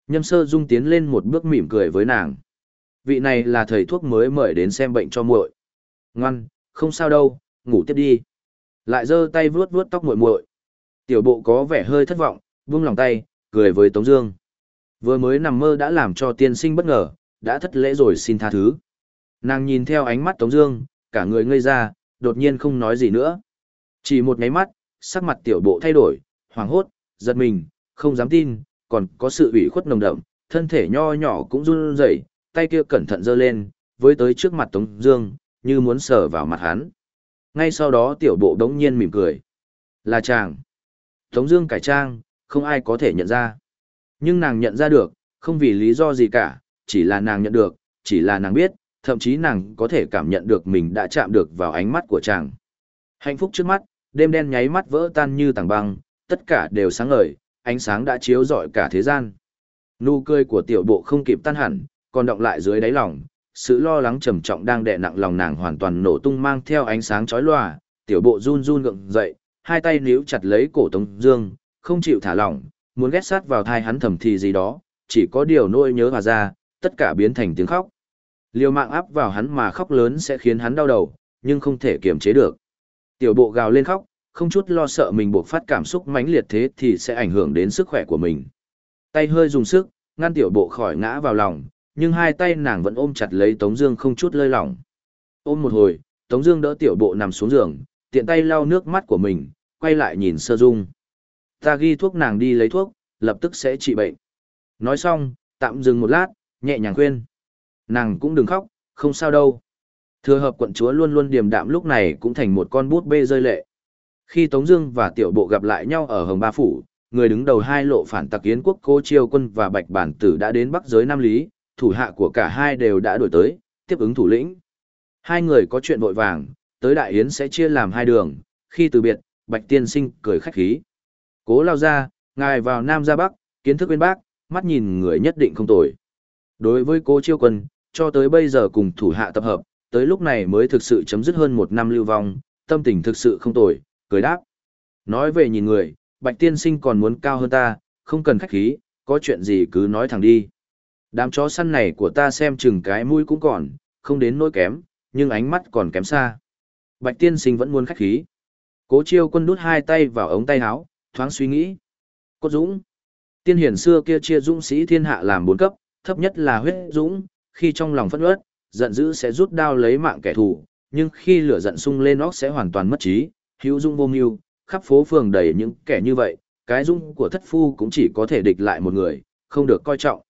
Nhâm sơ dung tiến lên một bước mỉm cười với nàng. Vị này là thầy thuốc mới mời đến xem bệnh cho muội. Ngoan, không sao đâu, ngủ tiếp đi. Lại giơ tay vuốt vuốt tóc muội muội. Tiểu bộ có vẻ hơi thất vọng, buông lòng tay, cười với Tống Dương. Vừa mới nằm mơ đã làm cho tiên sinh bất ngờ, đã thất lễ rồi xin tha thứ. Nàng nhìn theo ánh mắt Tống Dương, cả người ngây ra, đột nhiên không nói gì nữa. Chỉ một nháy mắt, sắc mặt tiểu bộ thay đổi, hoảng hốt, giật mình, không dám tin, còn có sự ủy khuất nồng đậm, thân thể nho nhỏ cũng run rẩy, tay kia cẩn thận giơ lên, với tới trước mặt Tống Dương, như muốn sờ vào mặt hắn. Ngay sau đó tiểu bộ đống nhiên mỉm cười. Là chàng. Tống Dương cải trang, không ai có thể nhận ra. Nhưng nàng nhận ra được, không vì lý do gì cả, chỉ là nàng nhận được, chỉ là nàng biết, thậm chí nàng có thể cảm nhận được mình đã chạm được vào ánh mắt của chàng. Hạnh phúc trước mắt, đêm đen nháy mắt vỡ tan như tảng băng, tất cả đều sáng ngời, ánh sáng đã chiếu rọi cả thế gian. Nụ cười của tiểu bộ không kịp tan hẳn, còn động lại dưới đáy lòng, sự lo lắng trầm trọng đang đè nặng lòng nàng hoàn toàn nổ tung mang theo ánh sáng chói lòa, tiểu bộ run run gượng dậy, hai tay níu chặt lấy cổ Tống Dương, không chịu thả lỏng, muốn ghét sát vào thai hắn thầm thì gì đó, chỉ có điều nỗi nhớ hòa ra, tất cả biến thành tiếng khóc. Liều mạng áp vào hắn mà khóc lớn sẽ khiến hắn đau đầu, nhưng không thể kiềm chế được. Tiểu bộ gào lên khóc, không chút lo sợ mình buộc phát cảm xúc mãnh liệt thế thì sẽ ảnh hưởng đến sức khỏe của mình. Tay hơi dùng sức, ngăn tiểu bộ khỏi ngã vào lòng, nhưng hai tay nàng vẫn ôm chặt lấy Tống Dương không chút lơi lỏng. Ôm một hồi, Tống Dương đỡ tiểu bộ nằm xuống giường, tiện tay lau nước mắt của mình, quay lại nhìn Sơ Dung. Ta ghi thuốc nàng đi lấy thuốc, lập tức sẽ trị bệnh. Nói xong, tạm dừng một lát, nhẹ nhàng khuyên. Nàng cũng đừng khóc, không sao đâu. Thừa hợp quận chúa luôn luôn điềm đạm lúc này cũng thành một con bút bê rơi lệ. Khi Tống Dương và Tiểu Bộ gặp lại nhau ở Hồng Ba Phủ, người đứng đầu hai lộ phản tặc Yến quốc Cố Chiêu Quân và Bạch Bản Tử đã đến Bắc giới Nam Lý, thủ hạ của cả hai đều đã đuổi tới, tiếp ứng thủ lĩnh. Hai người có chuyện vội vàng, tới Đại Yến sẽ chia làm hai đường. Khi từ biệt, Bạch Tiên Sinh cười khách khí. Cố lao ra, ngài vào Nam ra Bắc, kiến thức bên Bắc, mắt nhìn người nhất định không tồi. Đối với Cố Chiêu Quân, cho tới bây giờ cùng thủ hạ tập hợp, tới lúc này mới thực sự chấm dứt hơn một năm lưu vong, tâm tình thực sự không tồi, cười đáp. Nói về nhìn người, Bạch Tiên Sinh còn muốn cao hơn ta, không cần khách khí, có chuyện gì cứ nói thẳng đi. Đám chó săn này của ta xem chừng cái mũi cũng còn, không đến nỗi kém, nhưng ánh mắt còn kém xa. Bạch Tiên Sinh vẫn muốn khách khí. Cố chiêu quân đút hai tay vào ống tay áo, thoáng suy nghĩ. Cốt Dũng. Tiên hiển xưa kia chia dũng sĩ thiên hạ làm bốn cấp, thấp nhất là huyết dũng, khi trong lòng phẫn uất, giận dữ sẽ rút đao lấy mạng kẻ thù, nhưng khi lửa giận sung lên óc sẽ hoàn toàn mất trí, hữu dũng vô mưu, khắp phố phường đầy những kẻ như vậy, cái dũng của thất phu cũng chỉ có thể địch lại một người, không được coi trọng.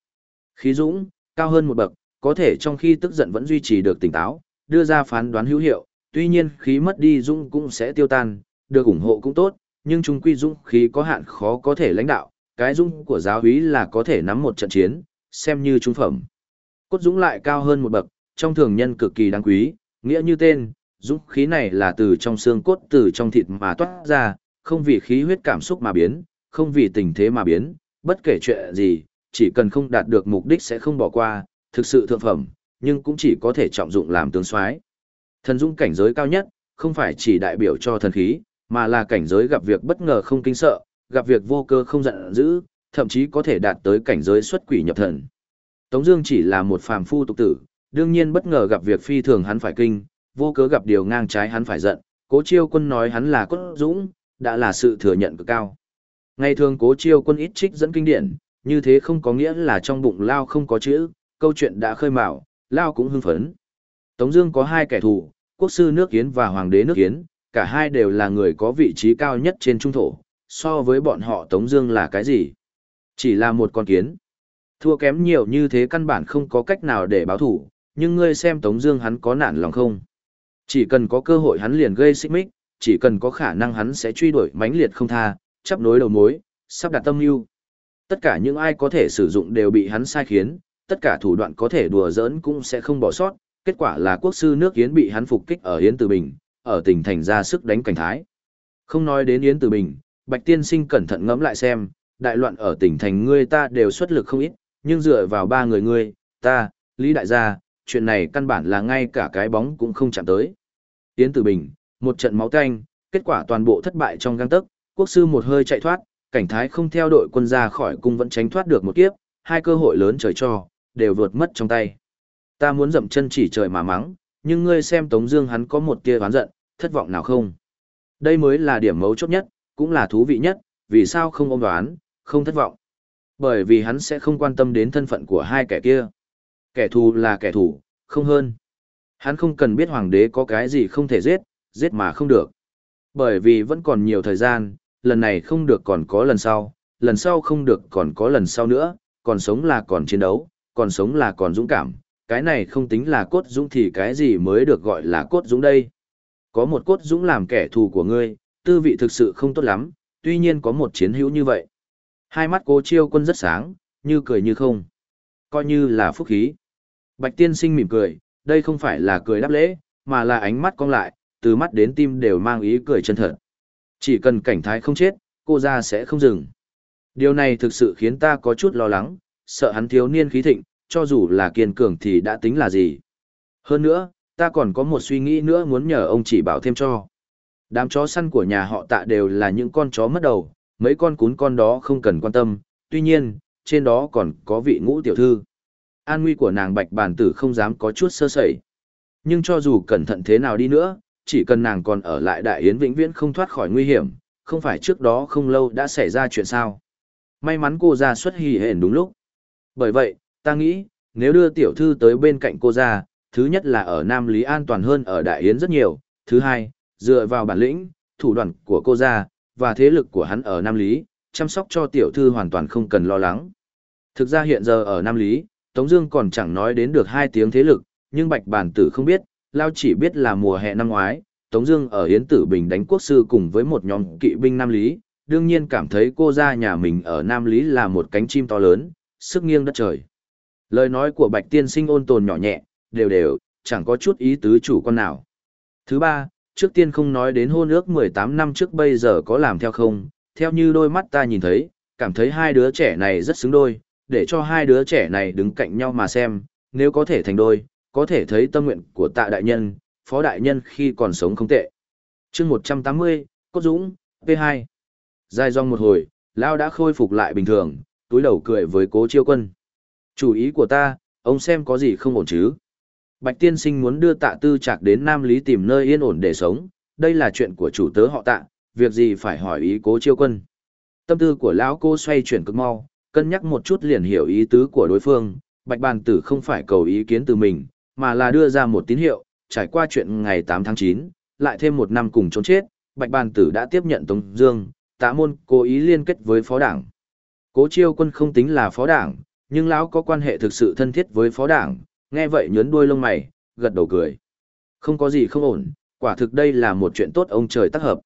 Khí dũng, cao hơn một bậc, có thể trong khi tức giận vẫn duy trì được tỉnh táo, đưa ra phán đoán hữu hiệu, tuy nhiên khí mất đi dũng cũng sẽ tiêu tan, được ủng hộ cũng tốt, nhưng chúng quy dũng khí có hạn khó có thể lãnh đạo, cái dũng của giáo úy là có thể nắm một trận chiến, xem như trung phẩm. Cốt dũng lại cao hơn một bậc, trong thường nhân cực kỳ đáng quý, nghĩa như tên, dũng khí này là từ trong xương cốt từ trong thịt mà toát ra, không vì khí huyết cảm xúc mà biến, không vì tình thế mà biến, bất kể chuyện gì, chỉ cần không đạt được mục đích sẽ không bỏ qua, thực sự thượng phẩm, nhưng cũng chỉ có thể trọng dụng làm tướng soái. Thần dũng cảnh giới cao nhất, không phải chỉ đại biểu cho thần khí, mà là cảnh giới gặp việc bất ngờ không kinh sợ, gặp việc vô cơ không giận dữ, thậm chí có thể đạt tới cảnh giới xuất quỷ nhập thần. Tống Dương chỉ là một phàm phu tục tử, đương nhiên bất ngờ gặp việc phi thường hắn phải kinh, vô cớ gặp điều ngang trái hắn phải giận. Cố Chiêu Quân nói hắn là cốt dũng, đã là sự thừa nhận cực cao. Ngày thường Cố Chiêu Quân ít trích dẫn kinh điển, như thế không có nghĩa là trong bụng Lao không có chữ, câu chuyện đã khơi mào, Lao cũng hưng phấn. Tống Dương có hai kẻ thù, quốc sư nước Kiến và hoàng đế nước Kiến, cả hai đều là người có vị trí cao nhất trên trung thổ. So với bọn họ Tống Dương là cái gì? Chỉ là một con kiến. Thua kém nhiều như thế căn bản không có cách nào để báo thù. nhưng ngươi xem Tống Dương hắn có nản lòng không? Chỉ cần có cơ hội hắn liền gây xích mích, chỉ cần có khả năng hắn sẽ truy đuổi mãnh liệt không tha, chấp nối đầu mối, sắp đặt tâm lưu. Tất cả những ai có thể sử dụng đều bị hắn sai khiến, tất cả thủ đoạn có thể đùa giỡn cũng sẽ không bỏ sót. Kết quả là quốc sư nước Yến bị hắn phục kích ở Yến Từ Bình, ở tỉnh thành ra sức đánh cảnh thái. Không nói đến Yến Từ Bình, Bạch Tiên Sinh cẩn thận ngẫm lại xem, đại loạn ở tỉnh thành ngươi ta đều xuất lực không ít, nhưng dựa vào ba người ngươi, ta, Lý Đại Gia, chuyện này căn bản là ngay cả cái bóng cũng không chạm tới. Yến từ Bình, một trận máu tanh, kết quả toàn bộ thất bại trong găng tấc, quốc sư một hơi chạy thoát, cảnh thái không theo đội quân ra khỏi cung vẫn tránh thoát được một kiếp, hai cơ hội lớn trời cho, đều vượt mất trong tay. Ta muốn dậm chân chỉ trời mà mắng, nhưng ngươi xem Tống Dương hắn có một tia oán giận, thất vọng nào không? Đây mới là điểm mấu chốt nhất, cũng là thú vị nhất, vì sao không ôm đoán, không thất vọng? Bởi vì hắn sẽ không quan tâm đến thân phận của hai kẻ kia. Kẻ thù là kẻ thù, không hơn. Hắn không cần biết hoàng đế có cái gì không thể giết, giết mà không được. Bởi vì vẫn còn nhiều thời gian, lần này không được còn có lần sau, lần sau không được còn có lần sau nữa, còn sống là còn chiến đấu, còn sống là còn dũng cảm, cái này không tính là cốt dũng thì cái gì mới được gọi là cốt dũng đây. Có một cốt dũng làm kẻ thù của ngươi, tư vị thực sự không tốt lắm, tuy nhiên có một chiến hữu như vậy. Hai mắt cố chiêu quân rất sáng, như cười như không. Coi như là phúc khí. Bạch tiên sinh mỉm cười, đây không phải là cười đáp lễ, mà là ánh mắt cong lại, từ mắt đến tim đều mang ý cười chân thật. Chỉ cần cảnh thái không chết, cô ra sẽ không dừng. Điều này thực sự khiến ta có chút lo lắng, sợ hắn thiếu niên khí thịnh, cho dù là kiên cường thì đã tính là gì. Hơn nữa, ta còn có một suy nghĩ nữa muốn nhờ ông chỉ bảo thêm cho. Đám chó săn của nhà họ tạ đều là những con chó mất đầu, mấy con cún con đó không cần quan tâm, tuy nhiên, trên đó còn có vị ngũ tiểu thư. An nguy của nàng bạch bản tử không dám có chút sơ sẩy. Nhưng cho dù cẩn thận thế nào đi nữa, chỉ cần nàng còn ở lại đại yến vĩnh viễn không thoát khỏi nguy hiểm, không phải trước đó không lâu đã xảy ra chuyện sao. May mắn cô ra xuất hì hển đúng lúc. Bởi vậy, ta nghĩ, nếu đưa tiểu thư tới bên cạnh cô ra, thứ nhất là ở Nam Lý an toàn hơn ở Đại Yến rất nhiều, thứ hai, dựa vào bản lĩnh, thủ đoạn của cô ra, và thế lực của hắn ở Nam Lý, chăm sóc cho tiểu thư hoàn toàn không cần lo lắng. Thực ra hiện giờ ở Nam Lý, Tống Dương còn chẳng nói đến được hai tiếng thế lực, nhưng Bạch Bản Tử không biết, Lao chỉ biết là mùa hè năm ngoái, Tống Dương ở Yến Tử Bình đánh quốc sư cùng với một nhóm kỵ binh Nam Lý, đương nhiên cảm thấy cô gia nhà mình ở Nam Lý là một cánh chim to lớn, sức nghiêng đất trời. Lời nói của Bạch Tiên Sinh ôn tồn nhỏ nhẹ, đều đều, chẳng có chút ý tứ chủ quan nào. Thứ ba, trước tiên không nói đến hôn ước 18 năm trước bây giờ có làm theo không, theo như đôi mắt ta nhìn thấy, cảm thấy hai đứa trẻ này rất xứng đôi, để cho hai đứa trẻ này đứng cạnh nhau mà xem, nếu có thể thành đôi, có thể thấy tâm nguyện của tạ đại nhân, phó đại nhân khi còn sống không tệ. chương 180, Cốt Dũng, P2. Dài dòng một hồi, Lao đã khôi phục lại bình thường, túi đầu cười với cố chiêu quân. Chủ ý của ta, ông xem có gì không ổn chứ. Bạch tiên sinh muốn đưa tạ tư trạc đến Nam Lý tìm nơi yên ổn để sống, đây là chuyện của chủ tớ họ tạ, việc gì phải hỏi ý cố chiêu quân. Tâm tư của lão cô xoay chuyển cực mau, cân nhắc một chút liền hiểu ý tứ của đối phương, bạch bàn tử không phải cầu ý kiến từ mình, mà là đưa ra một tín hiệu, trải qua chuyện ngày 8 tháng 9, lại thêm một năm cùng trốn chết, bạch bàn tử đã tiếp nhận Tống Dương, tạ môn cố ý liên kết với phó đảng. Cố chiêu quân không tính là phó đảng, nhưng lão có quan hệ thực sự thân thiết với phó đảng, nghe vậy nhớn đuôi lông mày, gật đầu cười. Không có gì không ổn, quả thực đây là một chuyện tốt ông trời tác hợp.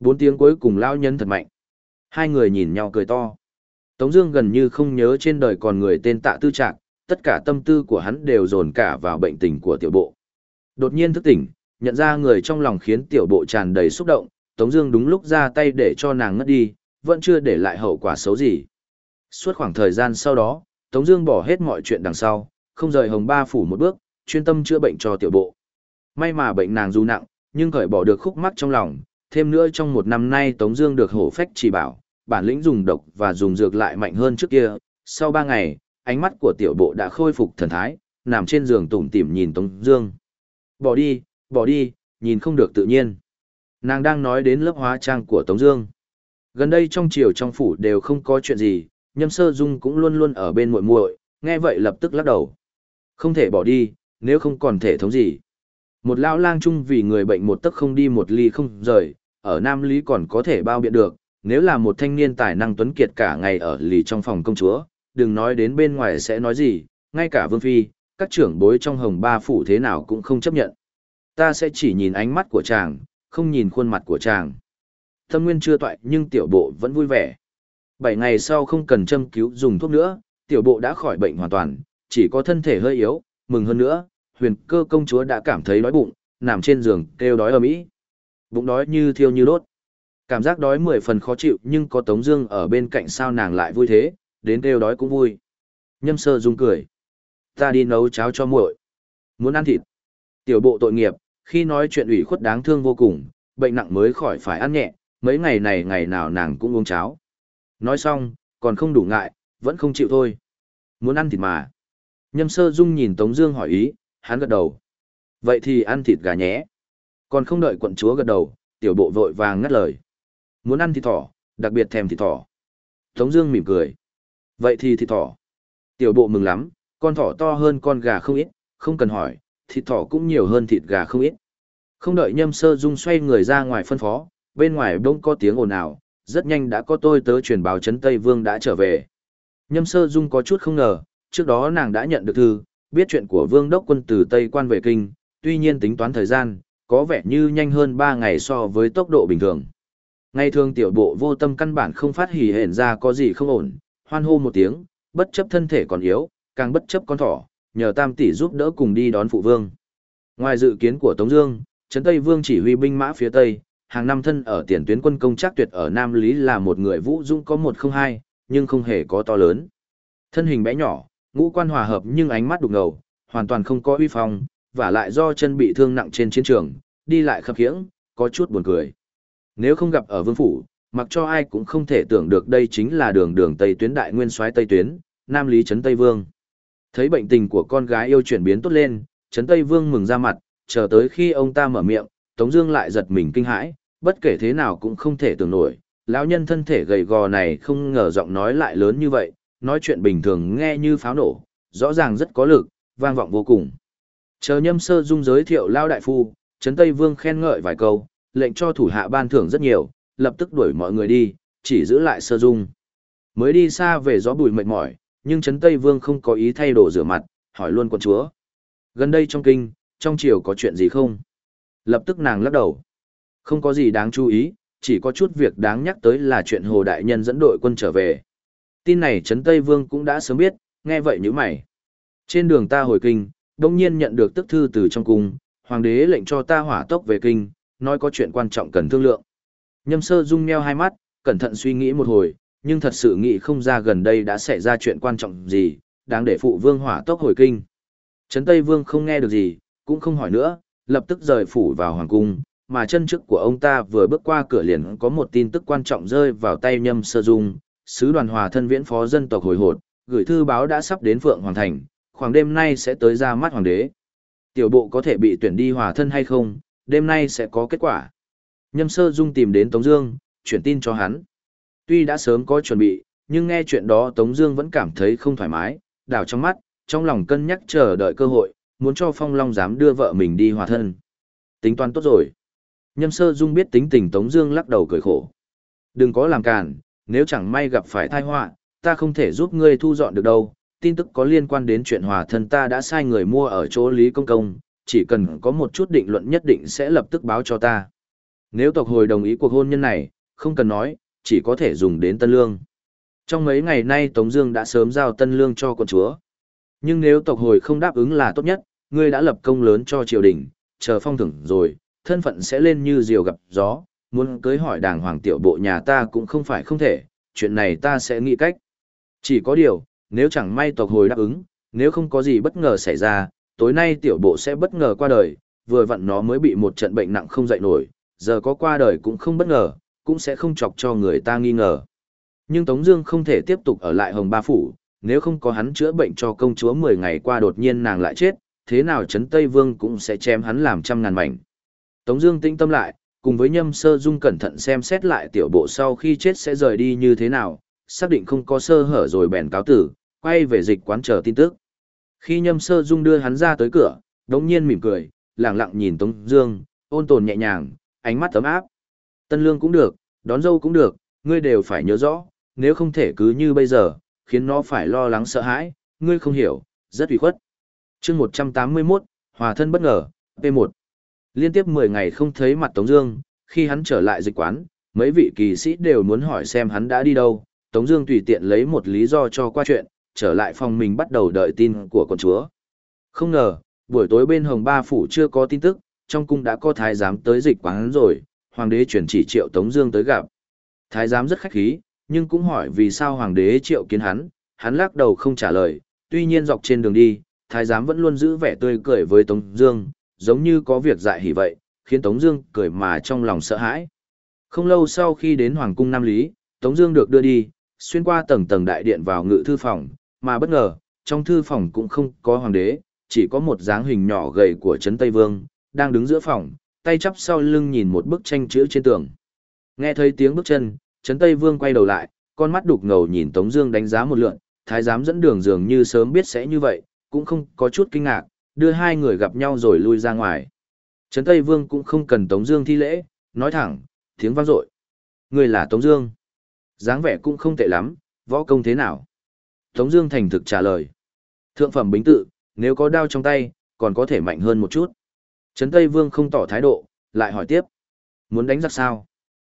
Bốn tiếng cuối cùng lão nhân thật mạnh. Hai người nhìn nhau cười to. Tống Dương gần như không nhớ trên đời còn người tên Tạ Tư Trạc, tất cả tâm tư của hắn đều dồn cả vào bệnh tình của tiểu bộ. Đột nhiên thức tỉnh, nhận ra người trong lòng khiến tiểu bộ tràn đầy xúc động, Tống Dương đúng lúc ra tay để cho nàng ngất đi, vẫn chưa để lại hậu quả xấu gì. Suốt khoảng thời gian sau đó, Tống Dương bỏ hết mọi chuyện đằng sau, không rời Hồng Ba phủ một bước, chuyên tâm chữa bệnh cho tiểu bộ. May mà bệnh nàng dù nặng, nhưng cởi bỏ được khúc mắc trong lòng. Thêm nữa trong một năm nay Tống Dương được hổ phách chỉ bảo, bản lĩnh dùng độc và dùng dược lại mạnh hơn trước kia. Sau ba ngày, ánh mắt của tiểu bộ đã khôi phục thần thái, nằm trên giường tủm tỉm nhìn Tống Dương. Bỏ đi, bỏ đi, nhìn không được tự nhiên. Nàng đang nói đến lớp hóa trang của Tống Dương. Gần đây trong triều trong phủ đều không có chuyện gì, nhâm sơ dung cũng luôn luôn ở bên muội muội, nghe vậy lập tức lắc đầu. Không thể bỏ đi, nếu không còn thể thống gì. Một lão lang chung vì người bệnh một tấc không đi một ly không rời, ở Nam Lý còn có thể bao biện được, nếu là một thanh niên tài năng tuấn kiệt cả ngày ở lì trong phòng công chúa, đừng nói đến bên ngoài sẽ nói gì, ngay cả vương phi, các trưởng bối trong hồng ba phủ thế nào cũng không chấp nhận. Ta sẽ chỉ nhìn ánh mắt của chàng, không nhìn khuôn mặt của chàng. Thâm nguyên chưa toại nhưng tiểu bộ vẫn vui vẻ. Bảy ngày sau không cần châm cứu dùng thuốc nữa, tiểu bộ đã khỏi bệnh hoàn toàn, chỉ có thân thể hơi yếu, mừng hơn nữa, huyền cơ công chúa đã cảm thấy đói bụng, nằm trên giường kêu đói ở mỹ. Bụng đói như thiêu như đốt. Cảm giác đói mười phần khó chịu nhưng có Tống Dương ở bên cạnh sao nàng lại vui thế, đến kêu đói cũng vui. Nhâm sơ dung cười. Ta đi nấu cháo cho muội. Muốn ăn thịt. Tiểu bộ tội nghiệp, khi nói chuyện ủy khuất đáng thương vô cùng, bệnh nặng mới khỏi phải ăn nhẹ, mấy ngày này ngày nào nàng cũng uống cháo. Nói xong, còn không đủ ngại, vẫn không chịu thôi. Muốn ăn thịt mà. Nhâm sơ dung nhìn Tống Dương hỏi ý, hắn gật đầu. Vậy thì ăn thịt gà nhé. Còn không đợi quận chúa gật đầu, tiểu bộ vội vàng ngắt lời. Muốn ăn thịt thỏ, đặc biệt thèm thịt thỏ. Tống Dương mỉm cười. Vậy thì thịt thỏ. Tiểu bộ mừng lắm, con thỏ to hơn con gà không ít, không cần hỏi, thịt thỏ cũng nhiều hơn thịt gà không ít. Không đợi nhâm sơ dung xoay người ra ngoài phân phó, bên ngoài bỗng có tiếng ồn ào, rất nhanh đã có tôi tớ truyền báo Trấn Tây Vương đã trở về. Nhâm sơ dung có chút không ngờ, trước đó nàng đã nhận được thư, biết chuyện của Vương Đốc quân từ Tây quan về kinh, tuy nhiên tính toán thời gian, có vẻ như nhanh hơn 3 ngày so với tốc độ bình thường. Ngày thường tiểu bộ vô tâm căn bản không phát hỉ hển ra có gì không ổn, hoan hô một tiếng, bất chấp thân thể còn yếu, càng bất chấp con thỏ, nhờ tam tỷ giúp đỡ cùng đi đón phụ vương. Ngoài dự kiến của Tống Dương, Trấn Tây Vương chỉ huy binh mã phía Tây, hàng năm thân ở tiền tuyến quân công chắc tuyệt ở Nam Lý là một người vũ dũng có một không hai, nhưng không hề có to lớn. Thân hình bé nhỏ, ngũ quan hòa hợp nhưng ánh mắt đục ngầu, hoàn toàn không có uy phong, và lại do chân bị thương nặng trên chiến trường, đi lại khập khiễng, có chút buồn cười. Nếu không gặp ở vương phủ, mặc cho ai cũng không thể tưởng được đây chính là đường đường Tây tuyến đại nguyên soái Tây tuyến, Nam Lý Trấn Tây Vương. Thấy bệnh tình của con gái yêu chuyển biến tốt lên, Trấn Tây Vương mừng ra mặt, chờ tới khi ông ta mở miệng, Tống Dương lại giật mình kinh hãi, bất kể thế nào cũng không thể tưởng nổi, lão nhân thân thể gầy gò này không ngờ giọng nói lại lớn như vậy, nói chuyện bình thường nghe như pháo nổ, rõ ràng rất có lực, vang vọng vô cùng. Chờ Nhâm Sơ Dung giới thiệu lão đại phu, Trấn Tây Vương khen ngợi vài câu, lệnh cho thủ hạ ban thưởng rất nhiều, lập tức đuổi mọi người đi, chỉ giữ lại Sơ Dung. Mới đi xa về gió bụi mệt mỏi, nhưng Trấn Tây Vương không có ý thay đổi rửa mặt, hỏi luôn quận chúa. Gần đây trong kinh, trong triều có chuyện gì không? Lập tức nàng lắc đầu. Không có gì đáng chú ý, chỉ có chút việc đáng nhắc tới là chuyện Hồ Đại Nhân dẫn đội quân trở về. Tin này Trấn Tây Vương cũng đã sớm biết, nghe vậy như mày. Trên đường ta hồi kinh, đông nhiên nhận được tức thư từ trong cung, hoàng đế lệnh cho ta hỏa tốc về kinh, nói có chuyện quan trọng cần thương lượng. Nhâm sơ dung meo hai mắt, cẩn thận suy nghĩ một hồi, nhưng thật sự nghĩ không ra gần đây đã xảy ra chuyện quan trọng gì, đáng để phụ vương hỏa tốc hồi kinh. Trấn Tây Vương không nghe được gì, cũng không hỏi nữa, lập tức rời phủ vào hoàng cung, mà chân trước của ông ta vừa bước qua cửa liền có một tin tức quan trọng rơi vào tay nhâm sơ dung, sứ đoàn hòa thân viễn phó dân tộc hồi hột, gửi thư báo đã sắp đến Phượng Hoàng Thành, khoảng đêm nay sẽ tới ra mắt hoàng đế. Tiểu bộ có thể bị tuyển đi hòa thân hay không, đêm nay sẽ có kết quả. Nhâm sơ dung tìm đến Tống Dương, chuyển tin cho hắn. Tuy đã sớm có chuẩn bị, nhưng nghe chuyện đó Tống Dương vẫn cảm thấy không thoải mái, đảo trong mắt, trong lòng cân nhắc chờ đợi cơ hội, muốn cho Phong Long dám đưa vợ mình đi hòa thân. Tính toán tốt rồi. Nhâm sơ dung biết tính tình Tống Dương lắc đầu cười khổ. Đừng có làm cản, nếu chẳng may gặp phải tai họa, ta không thể giúp ngươi thu dọn được đâu. Tin tức có liên quan đến chuyện hòa thân ta đã sai người mua ở chỗ Lý Công Công, chỉ cần có một chút định luận nhất định sẽ lập tức báo cho ta. Nếu tộc hồi đồng ý cuộc hôn nhân này, không cần nói, chỉ có thể dùng đến tân lương. Trong mấy ngày nay Tống Dương đã sớm giao tân lương cho con chúa. Nhưng nếu tộc hồi không đáp ứng là tốt nhất, ngươi đã lập công lớn cho triều đình, chờ phong thưởng rồi, thân phận sẽ lên như diều gặp gió, muốn cưới hỏi đàng hoàng tiểu bộ nhà ta cũng không phải không thể, chuyện này ta sẽ nghĩ cách. Chỉ có điều, nếu chẳng may tộc hồi đáp ứng, nếu không có gì bất ngờ xảy ra, tối nay tiểu bộ sẽ bất ngờ qua đời, vừa vặn nó mới bị một trận bệnh nặng không dậy nổi, giờ có qua đời cũng không bất ngờ, cũng sẽ không chọc cho người ta nghi ngờ. Nhưng Tống Dương không thể tiếp tục ở lại Hồng Ba Phủ, nếu không có hắn chữa bệnh cho công chúa 10 ngày qua đột nhiên nàng lại chết, thế nào Trấn Tây Vương cũng sẽ chém hắn làm trăm ngàn mảnh. Tống Dương tĩnh tâm lại, cùng với Nhâm Sơ Dung cẩn thận xem xét lại tiểu bộ sau khi chết sẽ rời đi như thế nào, xác định không có sơ hở rồi bèn cáo tử, quay về dịch quán chờ tin tức. Khi Nhâm Sơ Dung đưa hắn ra tới cửa, đống nhiên mỉm cười, lặng lặng nhìn Tống Dương, ôn tồn nhẹ nhàng, ánh mắt ấm áp. Tân lương cũng được, đón dâu cũng được, ngươi đều phải nhớ rõ, nếu không thể cứ như bây giờ, khiến nó phải lo lắng sợ hãi, ngươi không hiểu, rất ủy khuất. Chương 181, Hòa thân bất ngờ, P1. Liên tiếp 10 ngày không thấy mặt Tống Dương, khi hắn trở lại dịch quán, mấy vị kỳ sĩ đều muốn hỏi xem hắn đã đi đâu. Tống Dương tùy tiện lấy một lý do cho qua chuyện, trở lại phòng mình bắt đầu đợi tin của con chúa. Không ngờ, buổi tối bên Hồng Ba phủ chưa có tin tức, trong cung đã có thái giám tới dịch quán rồi. Hoàng đế chuyển chỉ triệu Tống Dương tới gặp. Thái giám rất khách khí, nhưng cũng hỏi vì sao hoàng đế triệu kiến hắn. Hắn lắc đầu không trả lời. Tuy nhiên dọc trên đường đi, thái giám vẫn luôn giữ vẻ tươi cười với Tống Dương, giống như có việc dại hỉ vậy, khiến Tống Dương cười mà trong lòng sợ hãi. Không lâu sau khi đến Hoàng cung Nam Lý, Tống Dương được đưa đi, xuyên qua tầng tầng đại điện vào ngự thư phòng, mà bất ngờ, trong thư phòng cũng không có hoàng đế, chỉ có một dáng hình nhỏ gầy của Trấn Tây Vương, đang đứng giữa phòng, tay chắp sau lưng nhìn một bức tranh chữ trên tường. Nghe thấy tiếng bước chân, Trấn Tây Vương quay đầu lại, con mắt đục ngầu nhìn Tống Dương đánh giá một lượt, thái giám dẫn đường dường như sớm biết sẽ như vậy, cũng không có chút kinh ngạc, đưa hai người gặp nhau rồi lui ra ngoài. Trấn Tây Vương cũng không cần Tống Dương thi lễ, nói thẳng, tiếng vang dội. Người là Tống Dương. dáng vẻ cũng không tệ lắm, võ công thế nào? Tống Dương thành thực trả lời. Thượng phẩm bính tự, nếu có đao trong tay, còn có thể mạnh hơn một chút. Trấn Tây Vương không tỏ thái độ, lại hỏi tiếp. Muốn đánh giặc sao?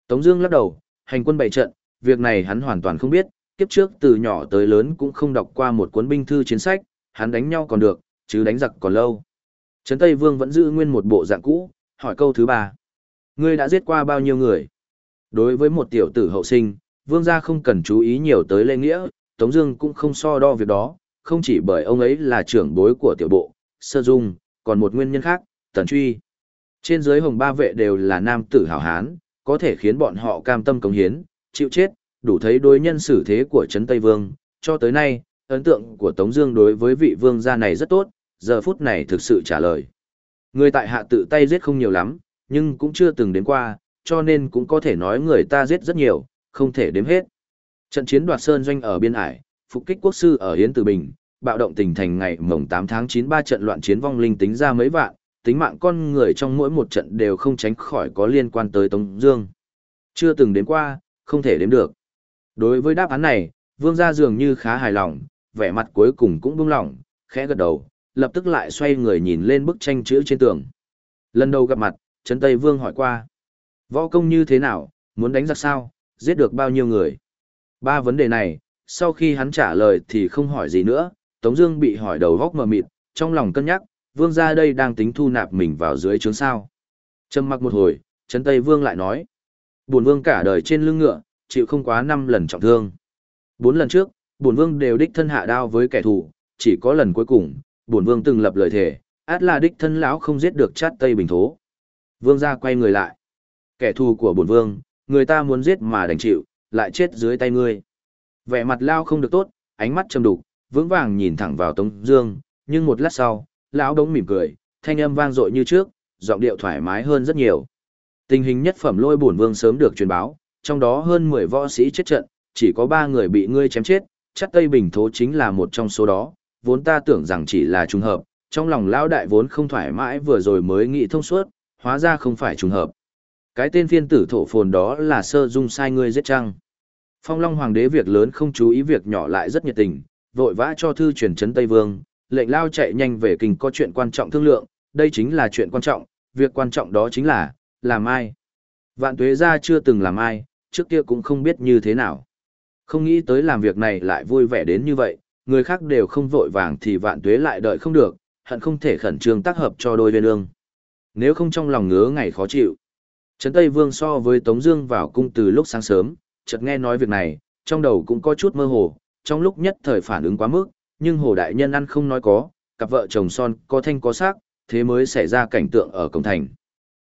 Tống Dương lắc đầu, hành quân bày trận, việc này hắn hoàn toàn không biết. Kiếp trước từ nhỏ tới lớn cũng không đọc qua một cuốn binh thư chiến sách, hắn đánh nhau còn được, chứ đánh giặc còn lâu. Trấn Tây Vương vẫn giữ nguyên một bộ dạng cũ, hỏi câu thứ ba. Ngươi đã giết qua bao nhiêu người? Đối với một tiểu tử hậu sinh, Vương gia không cần chú ý nhiều tới lễ nghĩa, Tống Dương cũng không so đo việc đó, không chỉ bởi ông ấy là trưởng bối của tiểu bộ, Sơ Dung, còn một nguyên nhân khác, Tần Truy. Trên dưới hồng ba vệ đều là nam tử hảo hán, có thể khiến bọn họ cam tâm cống hiến, chịu chết, đủ thấy đối nhân xử thế của Trấn Tây Vương. Cho tới nay, ấn tượng của Tống Dương đối với vị vương gia này rất tốt, giờ phút này thực sự trả lời. Người tại hạ tự tay giết không nhiều lắm, nhưng cũng chưa từng đến qua, cho nên cũng có thể nói người ta giết rất nhiều, không thể đếm hết. Trận chiến đoạt sơn doanh ở biên ải, phục kích quốc sư ở Yến Tử Bình, bạo động tỉnh thành ngày mồng 8 tháng 9 ba trận loạn chiến vong linh tính ra mấy vạn, tính mạng con người trong mỗi một trận đều không tránh khỏi có liên quan tới Tống Dương. Chưa từng đến qua, không thể đếm được. Đối với đáp án này, Vương gia dường như khá hài lòng, vẻ mặt cuối cùng cũng buông lỏng, khẽ gật đầu, lập tức lại xoay người nhìn lên bức tranh chữ trên tường. Lần đầu gặp mặt, Trấn Tây Vương hỏi qua. Võ công như thế nào, muốn đánh giặc sao, giết được bao nhiêu người? Ba vấn đề này, sau khi hắn trả lời thì không hỏi gì nữa, Tống Dương bị hỏi đầu góc mờ mịt, trong lòng cân nhắc, Vương gia đây đang tính thu nạp mình vào dưới trướng sao? Trầm mặc một hồi, Trấn Tây Vương lại nói, buồn Vương cả đời trên lưng ngựa, chịu không quá năm lần trọng thương. Bốn lần trước, Bổn Vương đều đích thân hạ đao với kẻ thù, chỉ có lần cuối cùng, Bổn Vương từng lập lời thề, át là đích thân lão không giết được chát Tây Bình Thố. Vương gia quay người lại. Kẻ thù của bổn vương, người ta muốn giết mà đành chịu, lại chết dưới tay ngươi. Vẻ mặt lao không được tốt, ánh mắt trầm đục, vững vàng nhìn thẳng vào Tống Dương, nhưng một lát sau, lão đống mỉm cười, thanh âm vang dội như trước, giọng điệu thoải mái hơn rất nhiều. Tình hình nhất phẩm lôi bổn vương sớm được truyền báo, trong đó hơn 10 võ sĩ chết trận, chỉ có 3 người bị ngươi chém chết, chắc Tây Bình Thố chính là một trong số đó, vốn ta tưởng rằng chỉ là trùng hợp, trong lòng lão đại vốn không thoải mái vừa rồi mới nghĩ thông suốt, hóa ra không phải trùng hợp. Cái tên phiên tử thổ phồn đó là sơ dung sai ngươi giết chăng. Phong Long Hoàng đế việc lớn không chú ý việc nhỏ lại rất nhiệt tình, vội vã cho thư truyền chấn Tây Vương, lệnh lao chạy nhanh về kinh có chuyện quan trọng thương lượng, đây chính là chuyện quan trọng, việc quan trọng đó chính là, làm ai. Vạn tuế ra chưa từng làm ai, trước kia cũng không biết như thế nào. Không nghĩ tới làm việc này lại vui vẻ đến như vậy, người khác đều không vội vàng thì vạn tuế lại đợi không được, hận không thể khẩn trương tác hợp cho đôi bên ương. Nếu không trong lòng ngứa ngày khó chịu. Trấn Tây Vương so với Tống Dương vào cung từ lúc sáng sớm, chợt nghe nói việc này, trong đầu cũng có chút mơ hồ, trong lúc nhất thời phản ứng quá mức, nhưng Hồ Đại Nhân ăn không nói có, cặp vợ chồng son có thanh có sắc, thế mới xảy ra cảnh tượng ở cổng thành.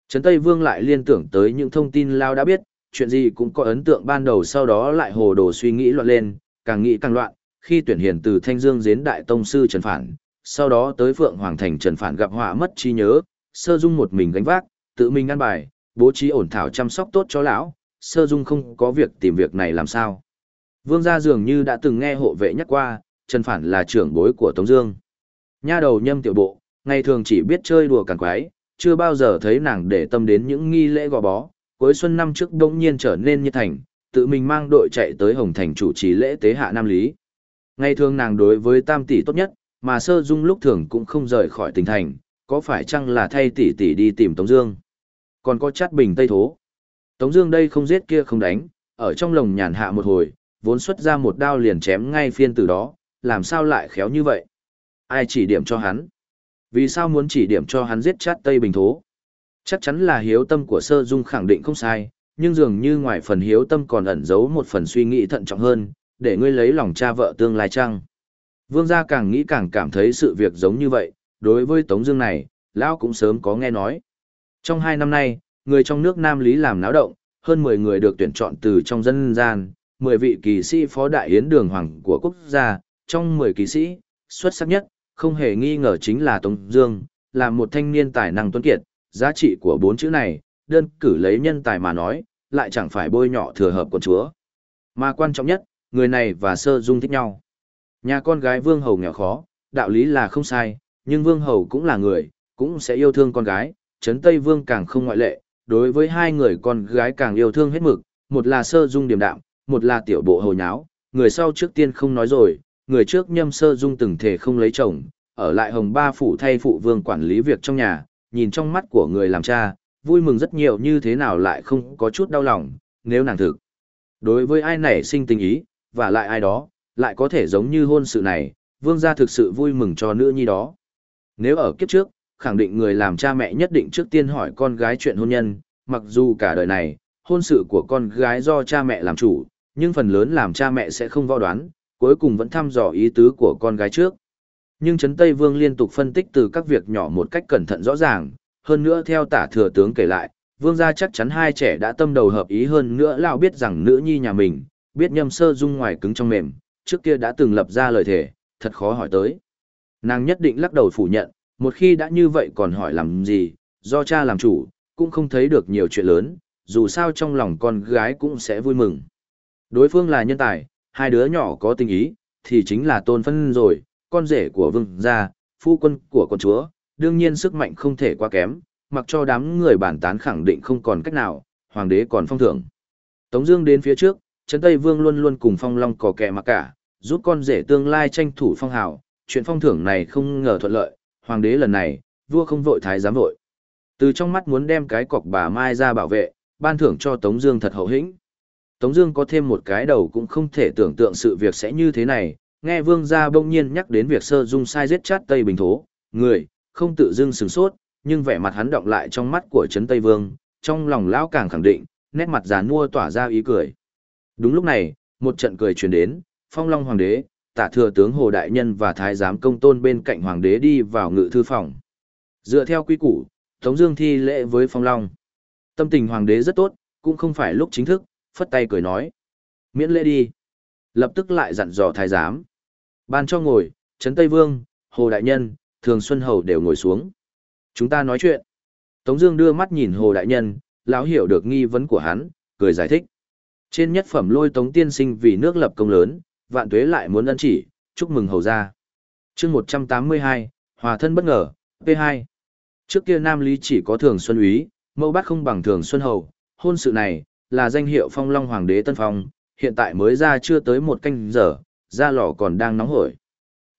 Trấn Tây Vương lại liên tưởng tới những thông tin Lao đã biết, chuyện gì cũng có ấn tượng ban đầu sau đó lại hồ đồ suy nghĩ loạn lên, càng nghĩ càng loạn, khi tuyển hiền từ Thanh Dương đến Đại Tông Sư Trần Phản, sau đó tới Phượng Hoàng Thành Trần Phản gặp họa mất trí nhớ, sơ dung một mình gánh vác, tự mình ăn bài, bố trí ổn thảo chăm sóc tốt cho lão, sơ dung không có việc tìm việc này làm sao. Vương gia dường như đã từng nghe hộ vệ nhắc qua, Trần Phản là trưởng bối của Tống Dương. Nha đầu nhâm tiểu bộ, ngày thường chỉ biết chơi đùa càng quái, chưa bao giờ thấy nàng để tâm đến những nghi lễ gò bó. Cuối xuân năm trước đông nhiên trở nên như thành, tự mình mang đội chạy tới Hồng Thành chủ trì lễ tế hạ Nam Lý. Ngày thường nàng đối với Tam tỷ tốt nhất, mà sơ dung lúc thường cũng không rời khỏi tỉnh thành, có phải chăng là thay tỷ tỷ đi tìm Tống Dương? Còn có chát bình tây thố. Tống Dương đây không giết kia không đánh, ở trong lồng nhàn hạ một hồi, vốn xuất ra một đao liền chém ngay phiên từ đó, làm sao lại khéo như vậy? Ai chỉ điểm cho hắn? Vì sao muốn chỉ điểm cho hắn giết chát tây bình thố? Chắc chắn là hiếu tâm của Sơ Dung khẳng định không sai, nhưng dường như ngoài phần hiếu tâm còn ẩn giấu một phần suy nghĩ thận trọng hơn, để ngươi lấy lòng cha vợ tương lai chăng? Vương gia càng nghĩ càng cảm thấy sự việc giống như vậy, đối với Tống Dương này, lão cũng sớm có nghe nói. Trong hai năm nay, người trong nước Nam Lý làm náo động, hơn 10 người được tuyển chọn từ trong dân gian, 10 vị kỳ sĩ phó đại yến đường hoàng của quốc gia, trong 10 kỳ sĩ, xuất sắc nhất, không hề nghi ngờ chính là Tống Dương, là một thanh niên tài năng tuấn kiệt, giá trị của bốn chữ này, đơn cử lấy nhân tài mà nói, lại chẳng phải bôi nhọ thừa hợp con chúa. Mà quan trọng nhất, người này và Sơ Dung thích nhau. Nhà con gái Vương Hầu nghèo khó, đạo lý là không sai, nhưng Vương Hầu cũng là người, cũng sẽ yêu thương con gái, Trấn Tây Vương càng không ngoại lệ, đối với hai người con gái càng yêu thương hết mực, một là Sơ Dung điềm đạm, một là tiểu bộ hồ nháo, người sau trước tiên không nói rồi, người trước nhâm Sơ Dung từng thể không lấy chồng, ở lại Hồng Ba phủ thay phụ vương quản lý việc trong nhà, nhìn trong mắt của người làm cha, vui mừng rất nhiều như thế nào lại không có chút đau lòng, nếu nàng thực. Đối với ai nảy sinh tình ý, và lại ai đó, lại có thể giống như hôn sự này, vương gia thực sự vui mừng cho nữ nhi đó. Nếu ở kiếp trước, khẳng định người làm cha mẹ nhất định trước tiên hỏi con gái chuyện hôn nhân, mặc dù cả đời này, hôn sự của con gái do cha mẹ làm chủ, nhưng phần lớn làm cha mẹ sẽ không võ đoán, cuối cùng vẫn thăm dò ý tứ của con gái trước. Nhưng Trấn Tây Vương liên tục phân tích từ các việc nhỏ một cách cẩn thận rõ ràng, hơn nữa theo tả thừa tướng kể lại, vương gia chắc chắn hai trẻ đã tâm đầu hợp ý hơn nữa lão biết rằng nữ nhi nhà mình, biết nhâm sơ dung ngoài cứng trong mềm, trước kia đã từng lập ra lời thề, thật khó hỏi tới. Nàng nhất định lắc đầu phủ nhận, một khi đã như vậy còn hỏi làm gì, do cha làm chủ, cũng không thấy được nhiều chuyện lớn, dù sao trong lòng con gái cũng sẽ vui mừng. Đối phương là nhân tài, hai đứa nhỏ có tình ý, thì chính là tôn phân rồi, con rể của vương gia, phu quân của con chúa, đương nhiên sức mạnh không thể quá kém, mặc cho đám người bản tán khẳng định không còn cách nào, hoàng đế còn phong thưởng. Tống Dương đến phía trước, Trấn Tây Vương luôn luôn cùng Phong Long cò kẹ mà cả, giúp con rể tương lai tranh thủ phong hào, chuyện phong thưởng này không ngờ thuận lợi, hoàng đế lần này, vua không vội thái giám vội. Từ trong mắt muốn đem cái cọc bà Mai ra bảo vệ, ban thưởng cho Tống Dương thật hậu hĩnh. Tống Dương có thêm một cái đầu cũng không thể tưởng tượng sự việc sẽ như thế này. Nghe Vương gia bỗng nhiên nhắc đến việc sơ dung sai giết chát Tây Bình Thố, người không tự dưng sừng sốt, nhưng vẻ mặt hắn động lại trong mắt của Trấn Tây Vương, trong lòng lão càng khẳng định, nét mặt già nua tỏa ra ý cười. Đúng lúc này, một trận cười truyền đến, Phong Long Hoàng đế, Tả thừa tướng Hồ đại nhân và thái giám công tôn bên cạnh hoàng đế đi vào ngự thư phòng. Dựa theo quy củ, Tống Dương thi lễ với Phong Long. Tâm tình hoàng đế rất tốt, cũng không phải lúc chính thức, phất tay cười nói: miễn lễ đi. Lập tức lại dặn dò thái giám, ban cho ngồi, Trấn Tây Vương, Hồ đại nhân, Thường Xuân Hầu đều ngồi xuống. Chúng ta nói chuyện. Tống Dương đưa mắt nhìn Hồ Đại Nhân, lão hiểu được nghi vấn của hắn, cười giải thích. Trên nhất phẩm lôi Tống Tiên Sinh vì nước lập công lớn, vạn tuế lại muốn ân chỉ, chúc mừng hầu gia. Chương 182, hòa thân bất ngờ, P2. Trước kia Nam Lý chỉ có Thường Xuân Úy, mẫu bát không bằng Thường Xuân Hầu, hôn sự này là danh hiệu Phong Long Hoàng đế Tân Phong, hiện tại mới ra chưa tới một canh giờ, da lò còn đang nóng hổi.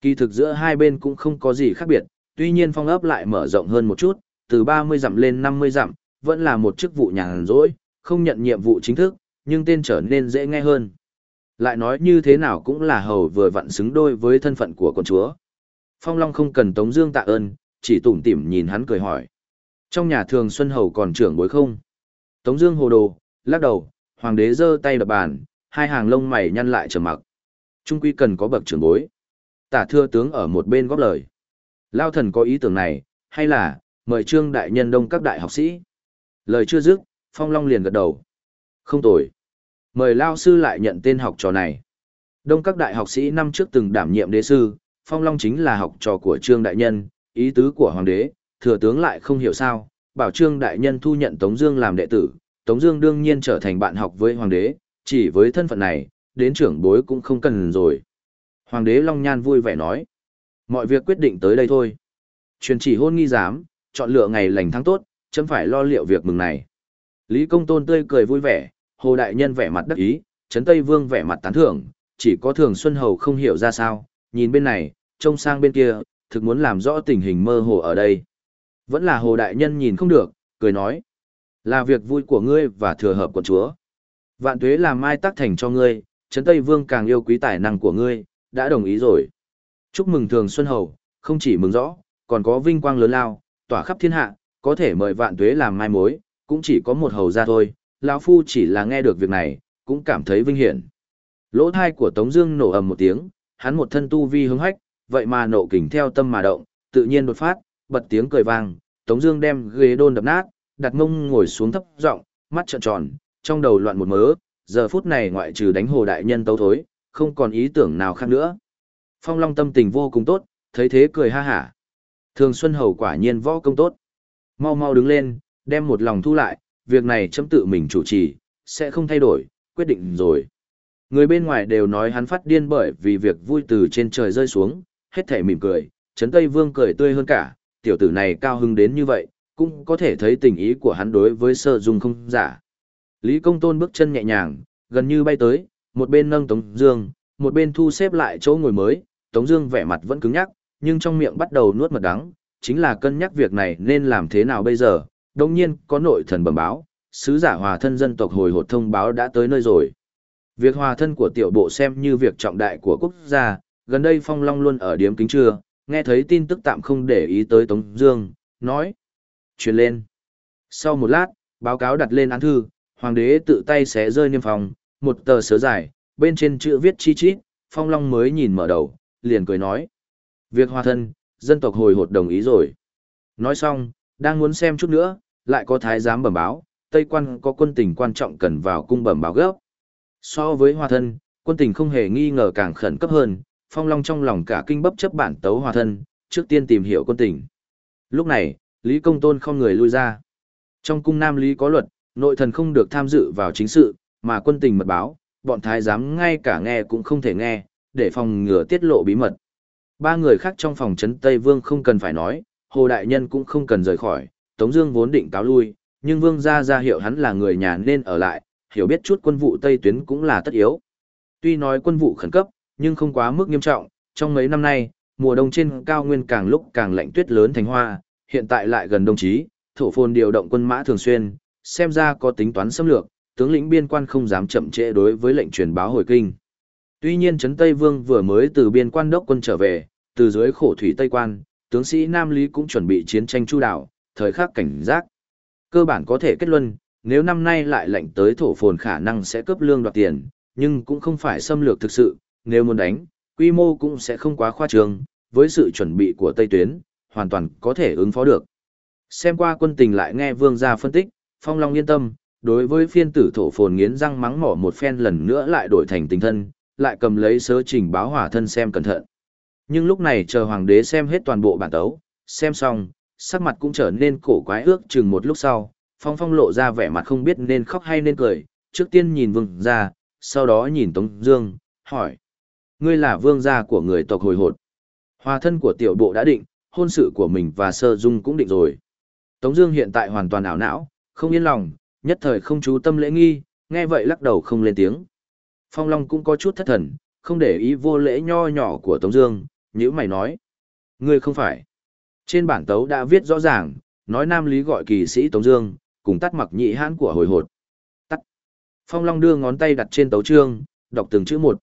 Kỳ thực giữa hai bên cũng không có gì khác biệt, tuy nhiên phong ấp lại mở rộng hơn một chút, từ 30 dặm lên 50 dặm, vẫn là một chức vụ nhàn rỗi, không nhận nhiệm vụ chính thức, nhưng tên trở nên dễ nghe hơn. Lại nói như thế nào cũng là hầu vừa vặn xứng đôi với thân phận của con chúa. Phong Long không cần Tống Dương tạ ơn, chỉ tủm tỉm nhìn hắn cười hỏi. Trong nhà thường Xuân Hầu còn trưởng bối không? Tống Dương hồ đồ, lắc đầu, hoàng đế giơ tay đập bàn, hai hàng lông mày nhăn lại trầm mặc. Trung quy cần có bậc trưởng bối. Tả thưa tướng ở một bên góp lời. Lao thần có ý tưởng này, hay là, mời trương đại nhân đông các đại học sĩ. Lời chưa dứt, Phong Long liền gật đầu. Không tồi. Mời Lao sư lại nhận tên học trò này. Đông các đại học sĩ năm trước từng đảm nhiệm đế sư, Phong Long chính là học trò của trương đại nhân, ý tứ của hoàng đế, thừa tướng lại không hiểu sao, bảo trương đại nhân thu nhận Tống Dương làm đệ tử, Tống Dương đương nhiên trở thành bạn học với hoàng đế, chỉ với thân phận này, đến trưởng bối cũng không cần rồi. Hoàng đế Long Nhan vui vẻ nói. Mọi việc quyết định tới đây thôi. Truyền chỉ hôn nghi giám, chọn lựa ngày lành tháng tốt, chấm phải lo liệu việc mừng này. Lý Công Tôn tươi cười vui vẻ, Hồ Đại Nhân vẻ mặt đắc ý, Trấn Tây Vương vẻ mặt tán thưởng, chỉ có Thường Xuân Hầu không hiểu ra sao, nhìn bên này, trông sang bên kia, thực muốn làm rõ tình hình mơ hồ ở đây. Vẫn là Hồ Đại Nhân nhìn không được, cười nói. Là việc vui của ngươi và thừa hợp của chúa. Vạn tuế làm mai tác thành cho ngươi, Trấn Tây Vương càng yêu quý tài năng của ngươi, đã đồng ý rồi. Chúc mừng Thường Xuân Hầu, không chỉ mừng rõ, còn có vinh quang lớn lao, tỏa khắp thiên hạ, có thể mời vạn tuế làm mai mối, cũng chỉ có một hầu ra thôi, lão phu chỉ là nghe được việc này, cũng cảm thấy vinh hiển. Lỗ thai của Tống Dương nổ ầm một tiếng, hắn một thân tu vi hứng hách, vậy mà nộ kình theo tâm mà động, tự nhiên đột phát, bật tiếng cười vang, Tống Dương đem ghế đôn đập nát, đặt mông ngồi xuống thấp giọng, mắt trợn tròn, trong đầu loạn một mớ, giờ phút này ngoại trừ đánh hồ đại nhân tấu thối, không còn ý tưởng nào khác nữa. Phong Long tâm tình vô cùng tốt, thấy thế cười ha hả. Thường Xuân Hầu quả nhiên võ công tốt. Mau mau đứng lên, đem một lòng thu lại, việc này chấm tự mình chủ trì, sẽ không thay đổi, quyết định rồi. Người bên ngoài đều nói hắn phát điên bởi vì việc vui từ trên trời rơi xuống, hết thể mỉm cười, Trấn Tây Vương cười tươi hơn cả, tiểu tử này cao hứng đến như vậy, cũng có thể thấy tình ý của hắn đối với sơ dung không giả. Lý Công Tôn bước chân nhẹ nhàng, gần như bay tới, một bên nâng Tống Dương, một bên thu xếp lại chỗ ngồi mới, Tống Dương vẻ mặt vẫn cứng nhắc, nhưng trong miệng bắt đầu nuốt mật đắng, chính là cân nhắc việc này nên làm thế nào bây giờ. Đột nhiên có nội thần bẩm báo, sứ giả hòa thân dân tộc hồi hột thông báo đã tới nơi rồi. Việc hòa thân của tiểu bộ xem như việc trọng đại của quốc gia, gần đây Phong Long luôn ở điếm kính trưa, nghe thấy tin tức tạm không để ý tới Tống Dương, nói. Truyền lên. Sau một lát, báo cáo đặt lên án thư, hoàng đế tự tay xé rơi niêm phong một tờ sớ dài, bên trên chữ viết chi chít, Phong Long mới nhìn mở đầu, liền cười nói. Việc hòa thân, dân tộc hồi hột đồng ý rồi. Nói xong, đang muốn xem chút nữa, lại có thái giám bẩm báo, Tây quan có quân tình quan trọng cần vào cung bẩm báo gấp. So với hòa thân, quân tình không hề nghi ngờ càng khẩn cấp hơn, Phong Long trong lòng cả kinh bấp chấp bản tấu hòa thân, trước tiên tìm hiểu quân tình. Lúc này, Lý Công Tôn không người lui ra. Trong cung Nam Lý có luật, nội thần không được tham dự vào chính sự, mà quân tình mật báo, bọn thái giám ngay cả nghe cũng không thể nghe, để phòng ngừa tiết lộ bí mật. Ba người khác trong phòng trấn Tây Vương không cần phải nói, Hồ Đại Nhân cũng không cần rời khỏi, Tống Dương vốn định cáo lui, nhưng Vương gia ra hiệu hắn là người nhà nên ở lại, hiểu biết chút quân vụ Tây Tuyến cũng là tất yếu. Tuy nói quân vụ khẩn cấp, nhưng không quá mức nghiêm trọng. Trong mấy năm nay, mùa đông trên cao nguyên càng lúc càng lạnh tuyết lớn thành hoa, hiện tại lại gần đông chí, thổ phồn điều động quân mã thường xuyên, xem ra có tính toán xâm lược, tướng lĩnh biên quan không dám chậm trễ đối với lệnh truyền báo hồi kinh. Tuy nhiên Trấn Tây Vương vừa mới từ biên quan đốc quân trở về, từ dưới khổ thủy Tây quan, tướng sĩ Nam Lý cũng chuẩn bị chiến tranh chu đảo, thời khắc cảnh giác. Cơ bản có thể kết luận, nếu năm nay lại lệnh tới thổ phồn khả năng sẽ cấp lương đoạt tiền, nhưng cũng không phải xâm lược thực sự, nếu muốn đánh, quy mô cũng sẽ không quá khoa trương, với sự chuẩn bị của Tây Tuyến, hoàn toàn có thể ứng phó được. Xem qua quân tình lại nghe Vương gia phân tích, Phong Long yên tâm, đối với phiên tử thổ phồn nghiến răng mắng mỏ một phen lần nữa lại đổi thành tình thân, lại cầm lấy sớ trình báo hỏa thân xem cẩn thận. Nhưng lúc này chờ hoàng đế xem hết toàn bộ bản tấu, xem xong, sắc mặt cũng trở nên cổ quái ước chừng một lúc sau, Phong Phong lộ ra vẻ mặt không biết nên khóc hay nên cười, trước tiên nhìn Vương gia, sau đó nhìn Tống Dương, hỏi: Ngươi là vương gia của người tộc hồi hột. Hòa thân của tiểu bộ đã định, hôn sự của mình và sơ dung cũng định rồi. Tống Dương hiện tại hoàn toàn ảo não, không yên lòng, nhất thời không chú tâm lễ nghi, nghe vậy lắc đầu không lên tiếng. Phong Long cũng có chút thất thần, không để ý vô lễ nho nhỏ của Tống Dương, nhữ mày nói, ngươi không phải. Trên bản tấu đã viết rõ ràng, nói Nam Lý gọi kỳ sĩ Tống Dương, cùng tắt mặc nhị hãn của hồi hột. Tắt. Phong Long đưa ngón tay đặt trên tấu chương, đọc từng chữ một.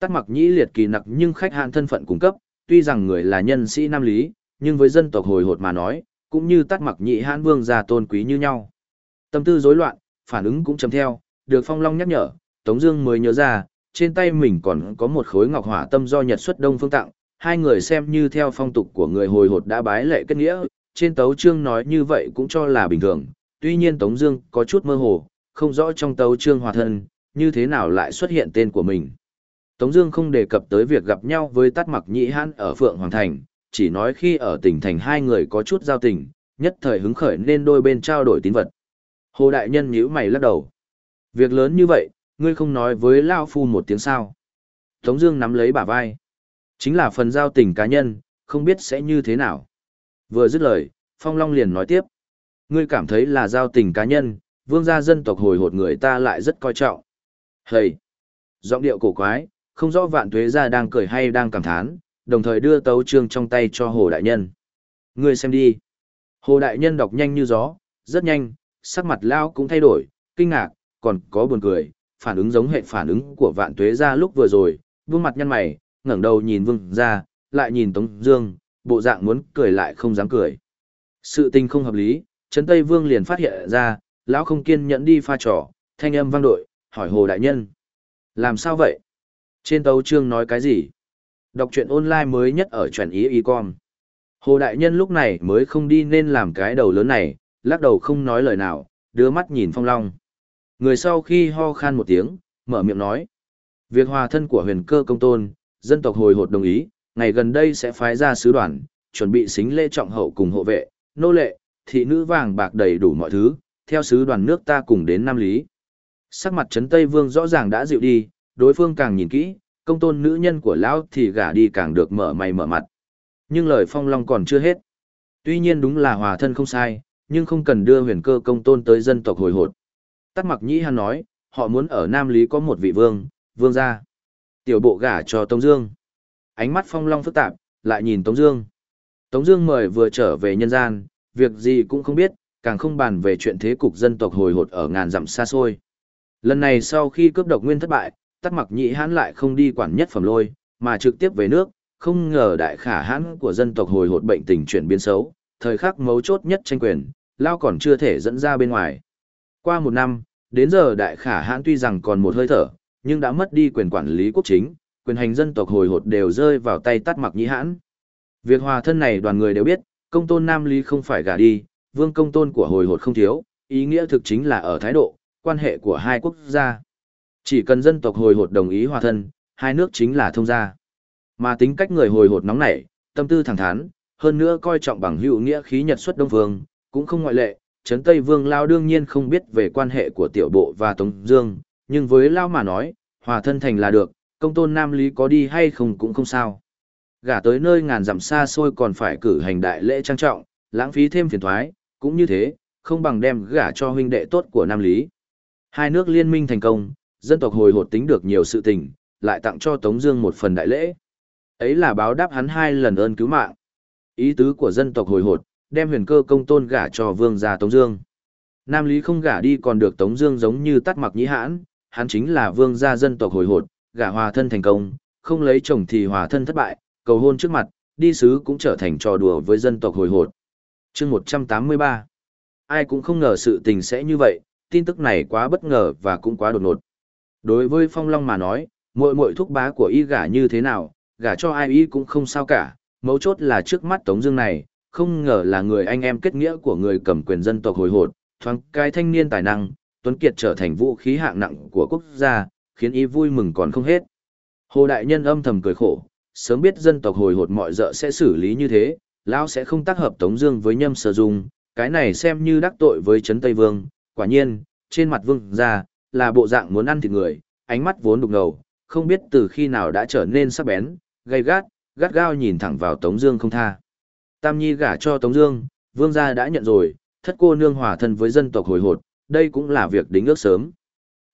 Tắt mặc nhĩ liệt kỳ nặc nhưng khách hạn thân phận cung cấp, tuy rằng người là nhân sĩ nam lý, nhưng với dân tộc hồi hột mà nói, cũng như tắt mặc nhị hãn vương gia tôn quý như nhau. Tâm tư rối loạn, phản ứng cũng chấm theo, được Phong Long nhắc nhở, Tống Dương mới nhớ ra, trên tay mình còn có một khối ngọc hỏa tâm do Nhật xuất Đông phương tặng, hai người xem như theo phong tục của người hồi hột đã bái lệ kết nghĩa, trên tấu chương nói như vậy cũng cho là bình thường. Tuy nhiên Tống Dương có chút mơ hồ, không rõ trong tấu chương hòa thân như thế nào lại xuất hiện tên của mình. Tống Dương không đề cập tới việc gặp nhau với Tát Mặc Nhĩ Hãn ở Phượng Hoàng Thành, chỉ nói khi ở tỉnh thành hai người có chút giao tình, nhất thời hứng khởi nên đôi bên trao đổi tín vật. Hồ Đại Nhân nhíu mày lắc đầu. Việc lớn như vậy, ngươi không nói với Lao Phu một tiếng sao? Tống Dương nắm lấy bả vai. Chính là phần giao tình cá nhân, không biết sẽ như thế nào. Vừa dứt lời, Phong Long liền nói tiếp. Ngươi cảm thấy là giao tình cá nhân, vương gia dân tộc hồi hột người ta lại rất coi trọng. Hầy! Giọng điệu cổ quái, không rõ vạn tuế gia đang cười hay đang cảm thán, đồng thời đưa tấu chương trong tay cho Hồ Đại Nhân. Ngươi xem đi. Hồ Đại Nhân đọc nhanh như gió, rất nhanh, sắc mặt lao cũng thay đổi, kinh ngạc, còn có buồn cười, phản ứng giống hệ phản ứng của vạn tuế ra lúc vừa rồi, vương mặt nhăn mày, ngẩng đầu nhìn vương ra, lại nhìn Tống Dương, bộ dạng muốn cười lại không dám cười. Sự tình không hợp lý, Trấn Tây Vương liền phát hiện ra, lão không kiên nhẫn đi pha trò, thanh âm vang đội, hỏi Hồ Đại Nhân. Làm sao vậy? Trên tấu chương nói cái gì? Đọc truyện online mới nhất ở chuẩn ý y con. Hồ Đại Nhân lúc này mới không đi nên làm cái đầu lớn này, lắc đầu không nói lời nào, đưa mắt nhìn Phong Long. Người sau khi ho khan một tiếng, mở miệng nói. Việc hòa thân của huyền cơ công tôn, dân tộc hồi hột đồng ý, ngày gần đây sẽ phái ra sứ đoàn, chuẩn bị xính lễ trọng hậu cùng hộ vệ, nô lệ, thị nữ vàng bạc đầy đủ mọi thứ, theo sứ đoàn nước ta cùng đến Nam Lý. Sắc mặt Trấn Tây Vương rõ ràng đã dịu đi, đối phương càng nhìn kỹ, công tôn nữ nhân của lão thì gả đi càng được mở mày mở mặt. Nhưng lời phong long còn chưa hết. Tuy nhiên đúng là hòa thân không sai, nhưng không cần đưa huyền cơ công tôn tới dân tộc hồi hột. Tắt mặc nhĩ hắn nói, họ muốn ở Nam Lý có một vị vương, vương gia. Tiểu bộ gả cho Tống Dương. Ánh mắt phong long phức tạp, lại nhìn Tống Dương. Tống Dương mời vừa trở về nhân gian, việc gì cũng không biết, càng không bàn về chuyện thế cục dân tộc hồi hột ở ngàn dặm xa xôi. Lần này sau khi cướp độc nguyên thất bại, tắt mặc Nhĩ hãn lại không đi quản nhất phẩm lôi, mà trực tiếp về nước, không ngờ đại khả hãn của dân tộc hồi hột bệnh tình chuyển biến xấu, thời khắc mấu chốt nhất tranh quyền, lao còn chưa thể dẫn ra bên ngoài. Qua một năm, đến giờ đại khả hãn tuy rằng còn một hơi thở, nhưng đã mất đi quyền quản lý quốc chính, quyền hành dân tộc hồi hột đều rơi vào tay tắt mặc nhị hãn. Việc hòa thân này đoàn người đều biết, công tôn Nam Lý không phải gả đi, vương công tôn của hồi hột không thiếu, ý nghĩa thực chính là ở thái độ, quan hệ của hai quốc gia. Chỉ cần dân tộc hồi hột đồng ý hòa thân, hai nước chính là thông gia. Mà tính cách người hồi hột nóng nảy, tâm tư thẳng thắn, hơn nữa coi trọng bằng hữu nghĩa khí nhật xuất đông vương cũng không ngoại lệ. Trấn Tây Vương Lao đương nhiên không biết về quan hệ của tiểu bộ và Tống Dương, nhưng với Lao mà nói, hòa thân thành là được, công tôn Nam Lý có đi hay không cũng không sao. Gả tới nơi ngàn dặm xa xôi còn phải cử hành đại lễ trang trọng, lãng phí thêm phiền toái, cũng như thế, không bằng đem gả cho huynh đệ tốt của Nam Lý. Hai nước liên minh thành công, dân tộc hồi hột tính được nhiều sự tình, lại tặng cho Tống Dương một phần đại lễ. Ấy là báo đáp hắn hai lần ơn cứu mạng. Ý tứ của dân tộc hồi hột, đem huyền cơ công tôn gả cho vương gia Tống Dương. Nam Lý không gả đi còn được Tống Dương giống như tắt mặc nhĩ hãn, hắn chính là vương gia dân tộc hồi hột, gả hòa thân thành công, không lấy chồng thì hòa thân thất bại, cầu hôn trước mặt, đi sứ cũng trở thành trò đùa với dân tộc hồi hột. Chương 183 Ai cũng không ngờ sự tình sẽ như vậy, tin tức này quá bất ngờ và cũng quá đột ngột. Đối với Phong Long mà nói, muội muội thúc bá của y gả như thế nào, gả cho ai y cũng không sao cả, mấu chốt là trước mắt Tống Dương này, không ngờ là người anh em kết nghĩa của người cầm quyền dân tộc hồi hột, thoáng cái thanh niên tài năng, Tuấn Kiệt trở thành vũ khí hạng nặng của quốc gia, khiến y vui mừng còn không hết. Hồ Đại Nhân âm thầm cười khổ, sớm biết dân tộc hồi hột mọi dợ sẽ xử lý như thế, lão sẽ không tác hợp Tống Dương với Nhâm Sở Dung, cái này xem như đắc tội với Trấn Tây Vương. Quả nhiên, trên mặt Vương gia là bộ dạng muốn ăn thịt người, ánh mắt vốn đục ngầu, không biết từ khi nào đã trở nên sắc bén, gay gắt, gắt gao nhìn thẳng vào Tống Dương không tha. Tam Nhi gả cho Tống Dương, Vương gia đã nhận rồi, thất cô nương hòa thân với dân tộc hồi hột, đây cũng là việc đính ước sớm.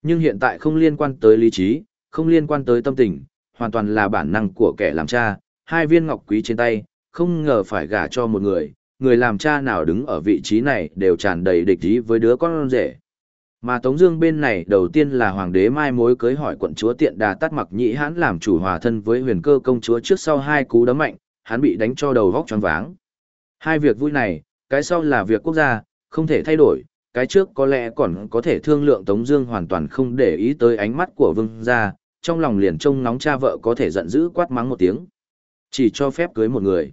Nhưng hiện tại không liên quan tới lý trí, không liên quan tới tâm tình, hoàn toàn là bản năng của kẻ làm cha. Hai viên ngọc quý trên tay, không ngờ phải gả cho một người, người làm cha nào đứng ở vị trí này đều tràn đầy địch ý với đứa con rể. Mà Tống Dương bên này đầu tiên là hoàng đế mai mối cưới hỏi quận chúa tiện đà Tát mặc nhĩ hãn làm chủ hòa thân với huyền cơ công chúa trước sau hai cú đấm mạnh, hắn bị đánh cho đầu vóc choáng váng. Hai việc vui này, cái sau là việc quốc gia, không thể thay đổi, cái trước có lẽ còn có thể thương lượng Tống Dương hoàn toàn không để ý tới ánh mắt của vương gia, trong lòng liền trông nóng cha vợ có thể giận dữ quát mắng một tiếng, chỉ cho phép cưới một người.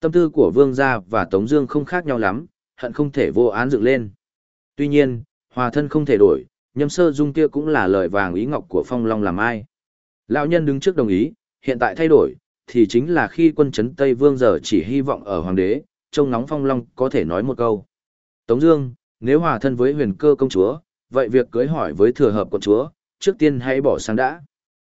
Tâm tư của vương gia và Tống Dương không khác nhau lắm, hận không thể vô án dựng lên. Tuy nhiên, hòa thân không thể đổi, nhâm sơ dung kia cũng là lời vàng ý ngọc của phong long làm ai. Lão nhân đứng trước đồng ý, hiện tại thay đổi, thì chính là khi quân chấn Tây Vương giờ chỉ hy vọng ở hoàng đế, trông nóng phong long có thể nói một câu. Tống Dương, nếu hòa thân với huyền cơ công chúa, vậy việc cưới hỏi với thừa hợp công chúa, trước tiên hãy bỏ sang đã.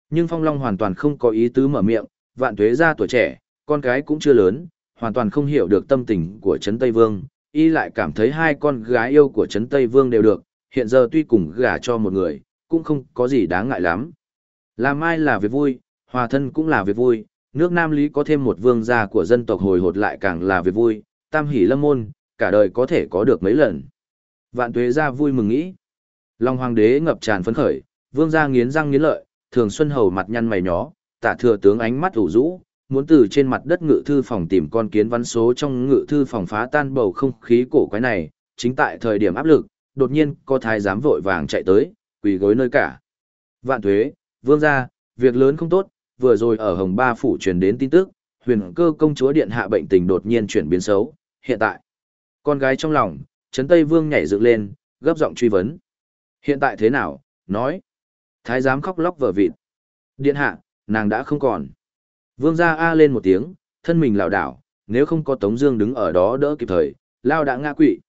Nhưng phong long hoàn toàn không có ý tứ mở miệng, vạn tuế gia tuổi trẻ, con cái cũng chưa lớn, hoàn toàn không hiểu được tâm tình của Trấn Tây Vương, y lại cảm thấy hai con gái yêu của Trấn Tây Vương đều được, hiện giờ tuy cùng gả cho một người, cũng không có gì đáng ngại lắm. Làm ai là việc vui, hòa thân cũng là việc vui, nước Nam Lý có thêm một vương gia của dân tộc hồi hột lại càng là việc vui, tam hỷ lâm môn, cả đời có thể có được mấy lần. Vạn tuế gia vui mừng nghĩ. Long hoàng đế ngập tràn phấn khởi, vương gia nghiến răng nghiến lợi, thường xuân hầu mặt nhăn mày nhó, tả thừa tướng ánh mắt ủ rũ, muốn từ trên mặt đất ngự thư phòng tìm con kiến văn số trong ngự thư phòng phá tan bầu không khí cổ quái này, chính tại thời điểm áp lực, đột nhiên có thái giám vội vàng chạy tới, quỳ gối nơi cả. Vạn thuế, vương gia, việc lớn không tốt, vừa rồi ở Hồng Ba Phủ truyền đến tin tức, huyền cơ công chúa điện hạ bệnh tình đột nhiên chuyển biến xấu, hiện tại. Con gái trong lòng, Trấn Tây Vương nhảy dựng lên, gấp giọng truy vấn. Hiện tại thế nào, nói. Thái giám khóc lóc vở vịt. Điện hạ, nàng đã không còn. Vương gia A lên một tiếng, thân mình lảo đảo, nếu không có Tống Dương đứng ở đó đỡ kịp thời, lao đã ngã quỵ.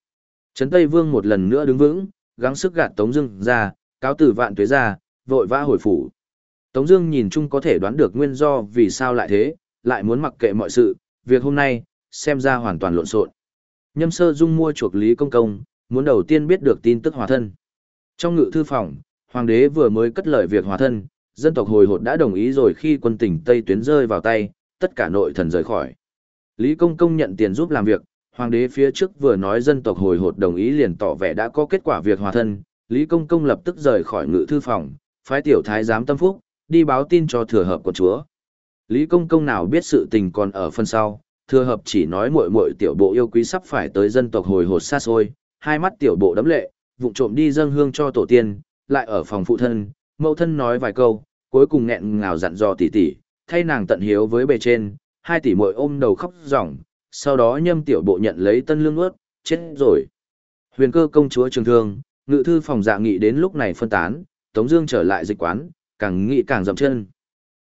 Trấn Tây Vương một lần nữa đứng vững, gắng sức gạt Tống Dương ra, cáo từ vạn tuế ra, vội vã hồi phủ. Tống Dương nhìn chung có thể đoán được nguyên do vì sao lại thế, lại muốn mặc kệ mọi sự. Việc hôm nay xem ra hoàn toàn lộn xộn. Nhâm Sơ Dung mua chuộc Lý Công Công, muốn đầu tiên biết được tin tức hòa thân. Trong ngự thư phòng, hoàng đế vừa mới cất lời việc hòa thân, dân tộc hồi hột đã đồng ý rồi khi quân tỉnh Tây Tuyến rơi vào tay, tất cả nội thần rời khỏi. Lý Công Công nhận tiền giúp làm việc, hoàng đế phía trước vừa nói dân tộc hồi hột đồng ý liền tỏ vẻ đã có kết quả việc hòa thân, Lý Công Công lập tức rời khỏi ngự thư phòng, phái tiểu thái giám tâm phúc, đi báo tin cho thừa hợp của chúa. Lý Công Công nào biết sự tình còn ở phần sau, thừa hợp chỉ nói muội muội tiểu bộ yêu quý sắp phải tới dân tộc hồi hột xa xôi, hai mắt tiểu bộ đấm lệ, vụng trộm đi dâng hương cho tổ tiên, lại ở phòng phụ thân, mẫu thân nói vài câu, cuối cùng nghẹn ngào dặn dò tỷ tỷ, thay nàng tận hiếu với bề trên, hai tỷ muội ôm đầu khóc ròng, sau đó nhâm tiểu bộ nhận lấy tân lương ướt, chết rồi. Huyền cơ công chúa trường thương, ngự thư phòng dạ nghị đến lúc này phân tán, Tống Dương trở lại dịch quán, càng nghĩ càng dậm chân.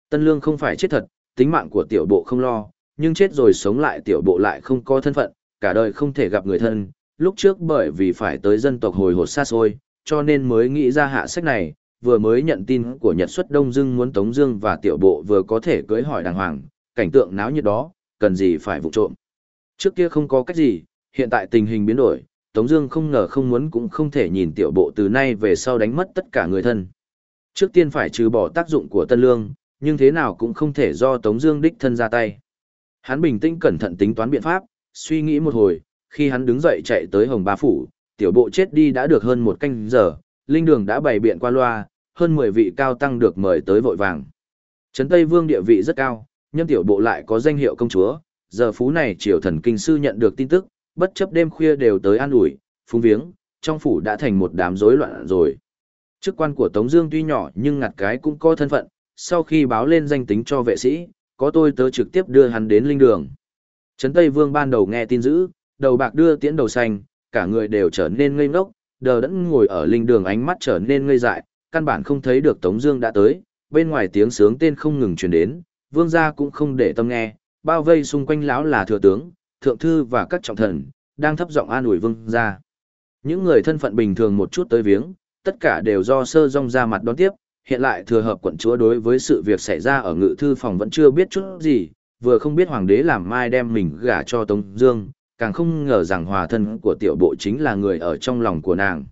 Tân lương không phải chết thật, tính mạng của tiểu bộ không lo, nhưng chết rồi sống lại tiểu bộ lại không có thân phận, cả đời không thể gặp người thân. Lúc trước bởi vì phải tới dân tộc hồi hột xa xôi, cho nên mới nghĩ ra hạ sách này, vừa mới nhận tin của Nhật xuất Đông Dương muốn Tống Dương và tiểu bộ vừa có thể cưới hỏi đàng hoàng, cảnh tượng náo nhiệt đó, cần gì phải vụ trộm. Trước kia không có cách gì, hiện tại tình hình biến đổi, Tống Dương không ngờ không muốn cũng không thể nhìn tiểu bộ từ nay về sau đánh mất tất cả người thân. Trước tiên phải trừ bỏ tác dụng của Tân Lương, nhưng thế nào cũng không thể do Tống Dương đích thân ra tay. Hắn bình tĩnh cẩn thận tính toán biện pháp, suy nghĩ một hồi, khi hắn đứng dậy chạy tới Hồng Ba Phủ, tiểu bộ chết đi đã được hơn một canh giờ, linh đường đã bày biện qua loa, hơn 10 vị cao tăng được mời tới vội vàng. Trấn Tây Vương địa vị rất cao, nhân tiểu bộ lại có danh hiệu công chúa, giờ phú này triều thần kinh sư nhận được tin tức, bất chấp đêm khuya đều tới an ủi, phung viếng, trong phủ đã thành một đám rối loạn rồi. Chức quan của Tống Dương tuy nhỏ nhưng ngặt cái cũng có thân phận, sau khi báo lên danh tính cho vệ sĩ, có tôi tớ trực tiếp đưa hắn đến linh đường. Trấn Tây Vương ban đầu nghe tin dữ, đầu bạc đưa tiễn đầu xanh, cả người đều trở nên ngây ngốc, đờ đẫn ngồi ở linh đường ánh mắt trở nên ngây dại, căn bản không thấy được Tống Dương đã tới, bên ngoài tiếng sướng tên không ngừng truyền đến, Vương gia cũng không để tâm nghe, bao vây xung quanh lão là thừa tướng, thượng thư và các trọng thần, đang thấp giọng an ủi Vương gia. Những người thân phận bình thường một chút tới viếng, tất cả đều do sơ rong ra mặt đón tiếp, hiện lại thừa hợp quận chúa đối với sự việc xảy ra ở ngự thư phòng vẫn chưa biết chút gì, vừa không biết hoàng đế làm mai đem mình gả cho Tống Dương, càng không ngờ rằng hòa thân của tiểu bộ chính là người ở trong lòng của nàng.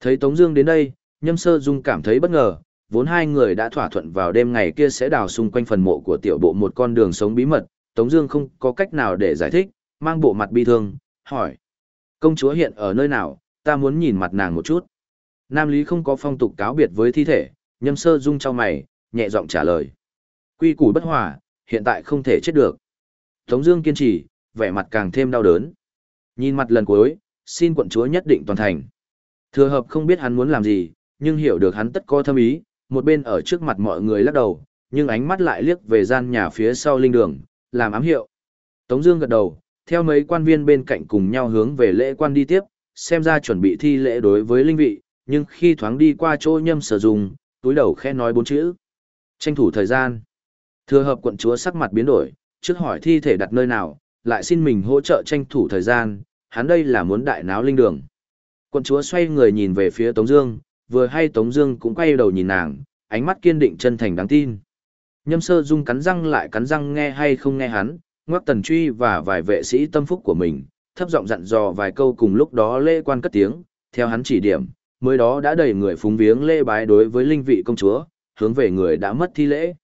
Thấy Tống Dương đến đây, Nhâm Sơ Dung cảm thấy bất ngờ, vốn hai người đã thỏa thuận vào đêm ngày kia sẽ đào xung quanh phần mộ của tiểu bộ một con đường sống bí mật, Tống Dương không có cách nào để giải thích, mang bộ mặt bi thương, hỏi: công chúa hiện ở nơi nào? Ta muốn nhìn mặt nàng một chút. Nam Lý không có phong tục cáo biệt với thi thể, Nhâm Sơ Dung trao mày, nhẹ giọng trả lời: quy củ bất hòa, hiện tại không thể chết được. Tống Dương kiên trì, vẻ mặt càng thêm đau đớn. Nhìn mặt lần cuối, xin quận chúa nhất định toàn thành. Thừa hợp không biết hắn muốn làm gì, nhưng hiểu được hắn tất có thâm ý, một bên ở trước mặt mọi người lắc đầu, nhưng ánh mắt lại liếc về gian nhà phía sau linh đường, làm ám hiệu. Tống Dương gật đầu, theo mấy quan viên bên cạnh cùng nhau hướng về lễ quan đi tiếp, xem ra chuẩn bị thi lễ đối với linh vị, nhưng khi thoáng đi qua chỗ nhâm sở dùng, túi đầu khẽ nói bốn chữ. Tranh thủ thời gian. Thừa hợp quận chúa sắc mặt biến đổi, trước hỏi thi thể đặt nơi nào, lại xin mình hỗ trợ tranh thủ thời gian, hắn đây là muốn đại náo linh đường. Quận chúa xoay người nhìn về phía Tống Dương, vừa hay Tống Dương cũng quay đầu nhìn nàng, ánh mắt kiên định chân thành đáng tin. Nhâm sơ dung cắn răng lại cắn răng nghe hay không nghe hắn, ngoắc tần truy và vài vệ sĩ tâm phúc của mình, thấp giọng dặn dò vài câu cùng lúc đó lê quan cất tiếng, theo hắn chỉ điểm, mới đó đã đầy người phúng viếng lê bái đối với linh vị công chúa, hướng về người đã mất thi lễ.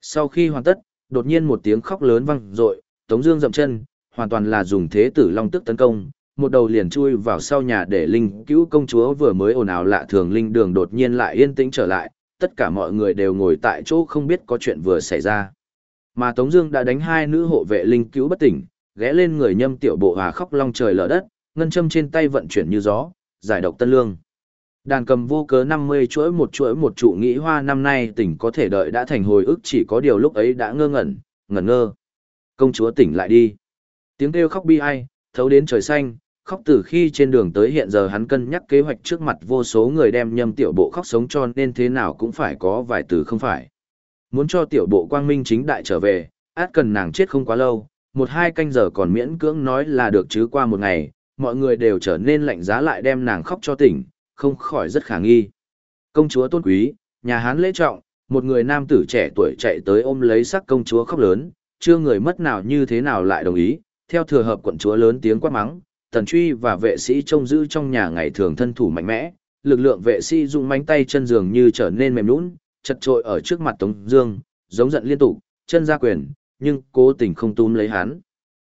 Sau khi hoàn tất, đột nhiên một tiếng khóc lớn vang dội, Tống Dương dậm chân, hoàn toàn là dùng thế tử long tức tấn công, một đầu liền chui vào sau nhà để linh cứu công chúa vừa mới ồn ào lạ thường linh đường đột nhiên lại yên tĩnh trở lại, tất cả mọi người đều ngồi tại chỗ không biết có chuyện vừa xảy ra. Mà Tống Dương đã đánh hai nữ hộ vệ linh cứu bất tỉnh, ghé lên người nhâm tiểu bộ hòa khóc long trời lở đất, ngân châm trên tay vận chuyển như gió, giải độc tân lương. Đàn cầm vô cớ 50 chuỗi một chuỗi một trụ nghĩ hoa năm nay tỉnh có thể đợi đã thành hồi ức chỉ có điều lúc ấy đã ngơ ngẩn, ngẩn ngơ. Công chúa tỉnh lại đi. Tiếng kêu khóc bi ai, thấu đến trời xanh, khóc từ khi trên đường tới hiện giờ hắn cân nhắc kế hoạch trước mặt vô số người đem nhâm tiểu bộ khóc sống cho nên thế nào cũng phải có vài từ không phải. Muốn cho tiểu bộ quang minh chính đại trở về, át cần nàng chết không quá lâu, một hai canh giờ còn miễn cưỡng nói là được chứ qua một ngày, mọi người đều trở nên lạnh giá lại đem nàng khóc cho tỉnh, không khỏi rất khả nghi. Công chúa tôn quý, nhà Hán lễ trọng, một người nam tử trẻ tuổi chạy tới ôm lấy sắc công chúa khóc lớn, chưa người mất nào như thế nào lại đồng ý, theo thừa hợp quận chúa lớn tiếng quát mắng, tần truy và vệ sĩ trông giữ trong nhà ngày thường thân thủ mạnh mẽ, lực lượng vệ sĩ dùng mánh tay chân dường như trở nên mềm nũng, chật trội ở trước mặt Tống Dương, giống giận liên tục, chân ra quyền, nhưng cố tình không túm lấy hắn.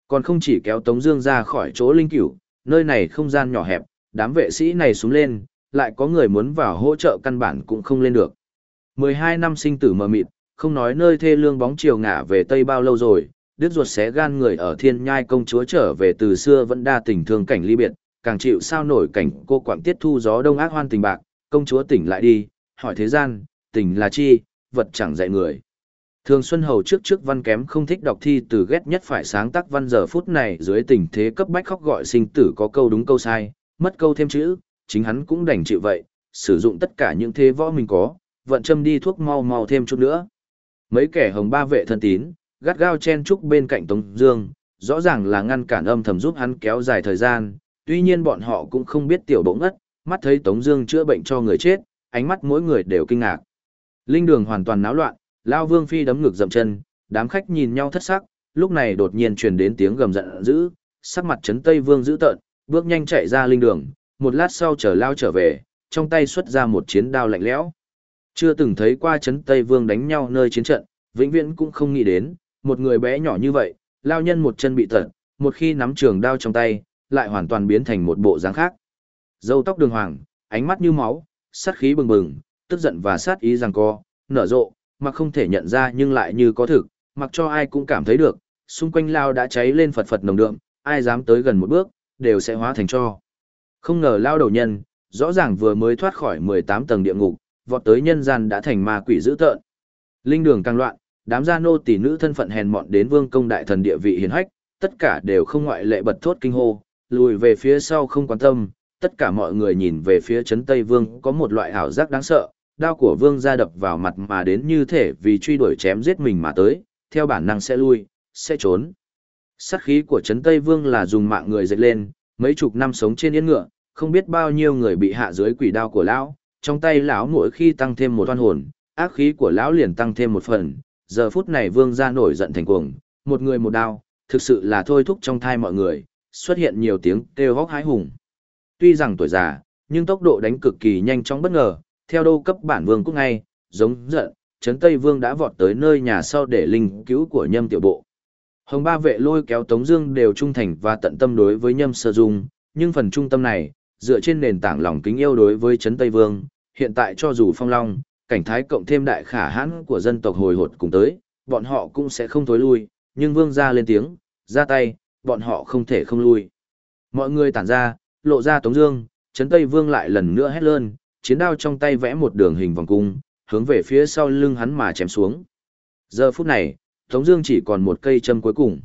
Còn không chỉ kéo Tống Dương ra khỏi chỗ linh cửu, nơi này không gian nhỏ hẹp, đám vệ sĩ này xuống lên, lại có người muốn vào hỗ trợ căn bản cũng không lên được. 12 năm sinh tử mờ mịt, không nói nơi thê lương bóng chiều ngả về Tây bao lâu rồi, đứt ruột xé gan người ở thiên nhai công chúa trở về từ xưa vẫn đa tình thương cảnh ly biệt, càng chịu sao nổi cảnh cô quảng tiết thu gió đông ác hoan tình bạc, công chúa tỉnh lại đi, hỏi thế gian, tình là chi, vật chẳng dạy người. Thường Xuân Hầu trước trước văn kém không thích đọc thi từ ghét nhất phải sáng tác văn giờ phút này dưới tình thế cấp bách khóc gọi sinh tử có câu đúng câu sai, mất câu thêm chữ, chính hắn cũng đành chịu vậy, sử dụng tất cả những thế võ mình có, vận châm đi thuốc mau mau thêm chút nữa. Mấy kẻ hồng ba vệ thân tín, gắt gao chen trúc bên cạnh Tống Dương, rõ ràng là ngăn cản âm thầm giúp hắn kéo dài thời gian. Tuy nhiên bọn họ cũng không biết tiểu bỗng ngất, mắt thấy Tống Dương chữa bệnh cho người chết, ánh mắt mỗi người đều kinh ngạc. Linh đường hoàn toàn náo loạn, Lão Vương Phi đấm ngực dậm chân, đám khách nhìn nhau thất sắc. Lúc này đột nhiên truyền đến tiếng gầm giận dữ, sắc mặt Trấn Tây Vương dữ tợn, bước nhanh chạy ra linh đường. Một lát sau chờ Lao trở về, trong tay xuất ra một chiến đao lạnh lẽo. Chưa từng thấy qua Trấn Tây Vương đánh nhau nơi chiến trận, vĩnh viễn cũng không nghĩ đến, một người bé nhỏ như vậy, lao nhân một chân bị tật, một khi nắm trường đao trong tay, lại hoàn toàn biến thành một bộ dáng khác. Dâu tóc đường hoàng, ánh mắt như máu, sát khí bừng bừng, tức giận và sát ý rằng co, nở rộ, mà không thể nhận ra nhưng lại như có thực, mặc cho ai cũng cảm thấy được, xung quanh lao đã cháy lên phật phật nồng đượm, ai dám tới gần một bước, đều sẽ hóa thành cho. Không ngờ lao đầu nhân, rõ ràng vừa mới thoát khỏi 18 tầng địa ngục, vọt tới nhân gian đã thành ma quỷ dữ tợn. Linh đường càng loạn, đám gia nô tỷ nữ thân phận hèn mọn đến vương công đại thần địa vị hiền hách, tất cả đều không ngoại lệ bật thốt kinh hô, lùi về phía sau không quan tâm, tất cả mọi người nhìn về phía chấn Tây Vương có một loại ảo giác đáng sợ, đao của vương ra đập vào mặt mà đến như thể vì truy đuổi chém giết mình mà tới, theo bản năng sẽ lui, sẽ trốn. Sát khí của chấn Tây Vương là dùng mạng người dậy lên, mấy chục năm sống trên yên ngựa, không biết bao nhiêu người bị hạ dưới quỷ đao của lão, trong tay lão mỗi khi tăng thêm một oan hồn, ác khí của lão liền tăng thêm một phần, giờ phút này vương gia nổi giận thành cuồng, một người một đao, thực sự là thôi thúc trong thai mọi người, xuất hiện nhiều tiếng kêu hóc hái hùng. Tuy rằng tuổi già, nhưng tốc độ đánh cực kỳ nhanh chóng bất ngờ, theo đô cấp bản vương cũng ngay, giống giận, Trấn Tây Vương đã vọt tới nơi nhà sau để linh cứu của nhâm tiểu bộ. Hồng ba vệ lôi kéo Tống Dương đều trung thành và tận tâm đối với nhâm sơ dung, nhưng phần trung tâm này, dựa trên nền tảng lòng kính yêu đối với Trấn Tây Vương, hiện tại cho dù phong long, cảnh thái cộng thêm đại khả hãn của dân tộc hồi hột cùng tới, bọn họ cũng sẽ không thối lui, nhưng vương gia lên tiếng, ra tay, bọn họ không thể không lui. Mọi người tản ra, lộ ra Tống Dương, Trấn Tây Vương lại lần nữa hét lớn, chiến đao trong tay vẽ một đường hình vòng cung, hướng về phía sau lưng hắn mà chém xuống. Giờ phút này, Tống Dương chỉ còn một cây châm cuối cùng,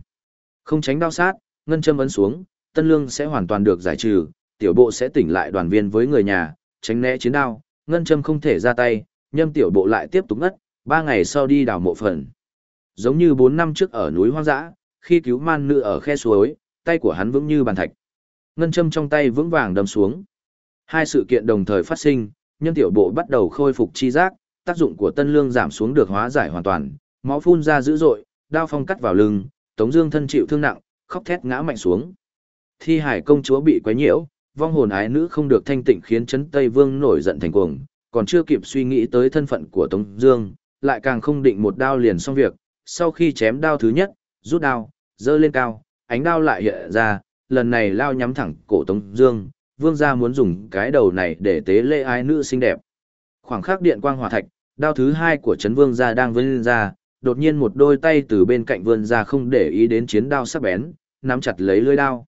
không tránh đao sát, ngân châm ấn xuống, Tân Lương sẽ hoàn toàn được giải trừ, tiểu bộ sẽ tỉnh lại đoàn viên với người nhà, tránh né chiến đao, ngân châm không thể ra tay, nhâm tiểu bộ lại tiếp tục ngất, ba ngày sau đi đào mộ phần. Giống như bốn năm trước ở núi hoang dã, khi cứu man nữ ở khe suối, tay của hắn vững như bàn thạch. Ngân châm trong tay vững vàng đâm xuống. Hai sự kiện đồng thời phát sinh, nhâm tiểu bộ bắt đầu khôi phục chi giác, tác dụng của tân lương giảm xuống được hóa giải hoàn toàn, máu phun ra dữ dội, đao phong cắt vào lưng, Tống Dương thân chịu thương nặng, khóc thét ngã mạnh xuống. Thi hải công chúa bị quấy nhiễu, vong hồn ái nữ không được thanh tịnh khiến chấn Tây Vương nổi giận thành cuồng, còn chưa kịp suy nghĩ tới thân phận của Tống Dương, lại càng không định một đao liền xong việc. Sau khi chém đao thứ nhất, rút đao, dơ lên cao, ánh đao lại hiện ra, lần này lao nhắm thẳng cổ Tống Dương. Vương gia muốn dùng cái đầu này để tế lễ ái nữ xinh đẹp. Khoảng khắc điện quang hỏa thạch, đao thứ hai của Trấn Vương gia đang vươn ra, đột nhiên một đôi tay từ bên cạnh vươn ra không để ý đến chiến đao sắc bén, nắm chặt lấy lưỡi đao.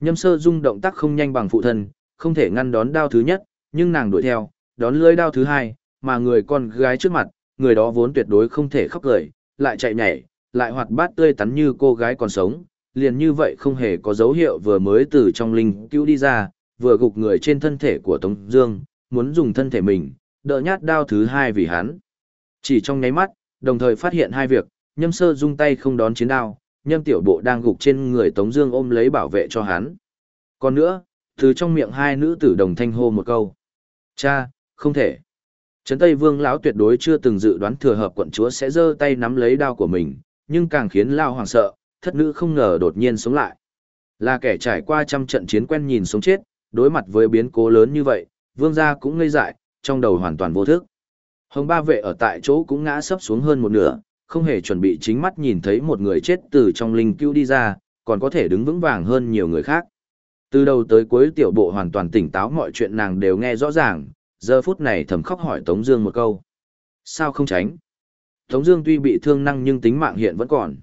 Nhâm Sơ Dung động tác không nhanh bằng phụ thân, không thể ngăn đón đao thứ nhất, nhưng nàng đuổi theo, đón lưỡi đao thứ hai, mà người con gái trước mặt, người đó vốn tuyệt đối không thể khóc cười, lại chạy nhảy, lại hoạt bát tươi tắn như cô gái còn sống, liền như vậy không hề có dấu hiệu vừa mới từ trong linh cứu đi ra, vừa gục người trên thân thể của Tống Dương, muốn dùng thân thể mình, đỡ nhát đao thứ hai vì hắn. Chỉ trong nháy mắt, đồng thời phát hiện hai việc, nhâm sơ dung tay không đón chiến đao, nhâm tiểu bộ đang gục trên người Tống Dương ôm lấy bảo vệ cho hắn. Còn nữa, từ trong miệng hai nữ tử đồng thanh hô một câu, cha, không thể. Trấn Tây Vương lão tuyệt đối chưa từng dự đoán thừa hợp quận chúa sẽ giơ tay nắm lấy đao của mình, nhưng càng khiến Lão hoàng sợ, thất nữ không ngờ đột nhiên sống lại. Là kẻ trải qua trăm trận chiến quen nhìn sống chết, đối mặt với biến cố lớn như vậy, vương gia cũng ngây dại, trong đầu hoàn toàn vô thức. Hồng ba vệ ở tại chỗ cũng ngã sấp xuống hơn một nửa, không hề chuẩn bị chính mắt nhìn thấy một người chết từ trong linh cứu đi ra, còn có thể đứng vững vàng hơn nhiều người khác. Từ đầu tới cuối tiểu bộ hoàn toàn tỉnh táo mọi chuyện nàng đều nghe rõ ràng, giờ phút này thầm khóc hỏi Tống Dương một câu. Sao không tránh? Tống Dương tuy bị thương năng nhưng tính mạng hiện vẫn còn.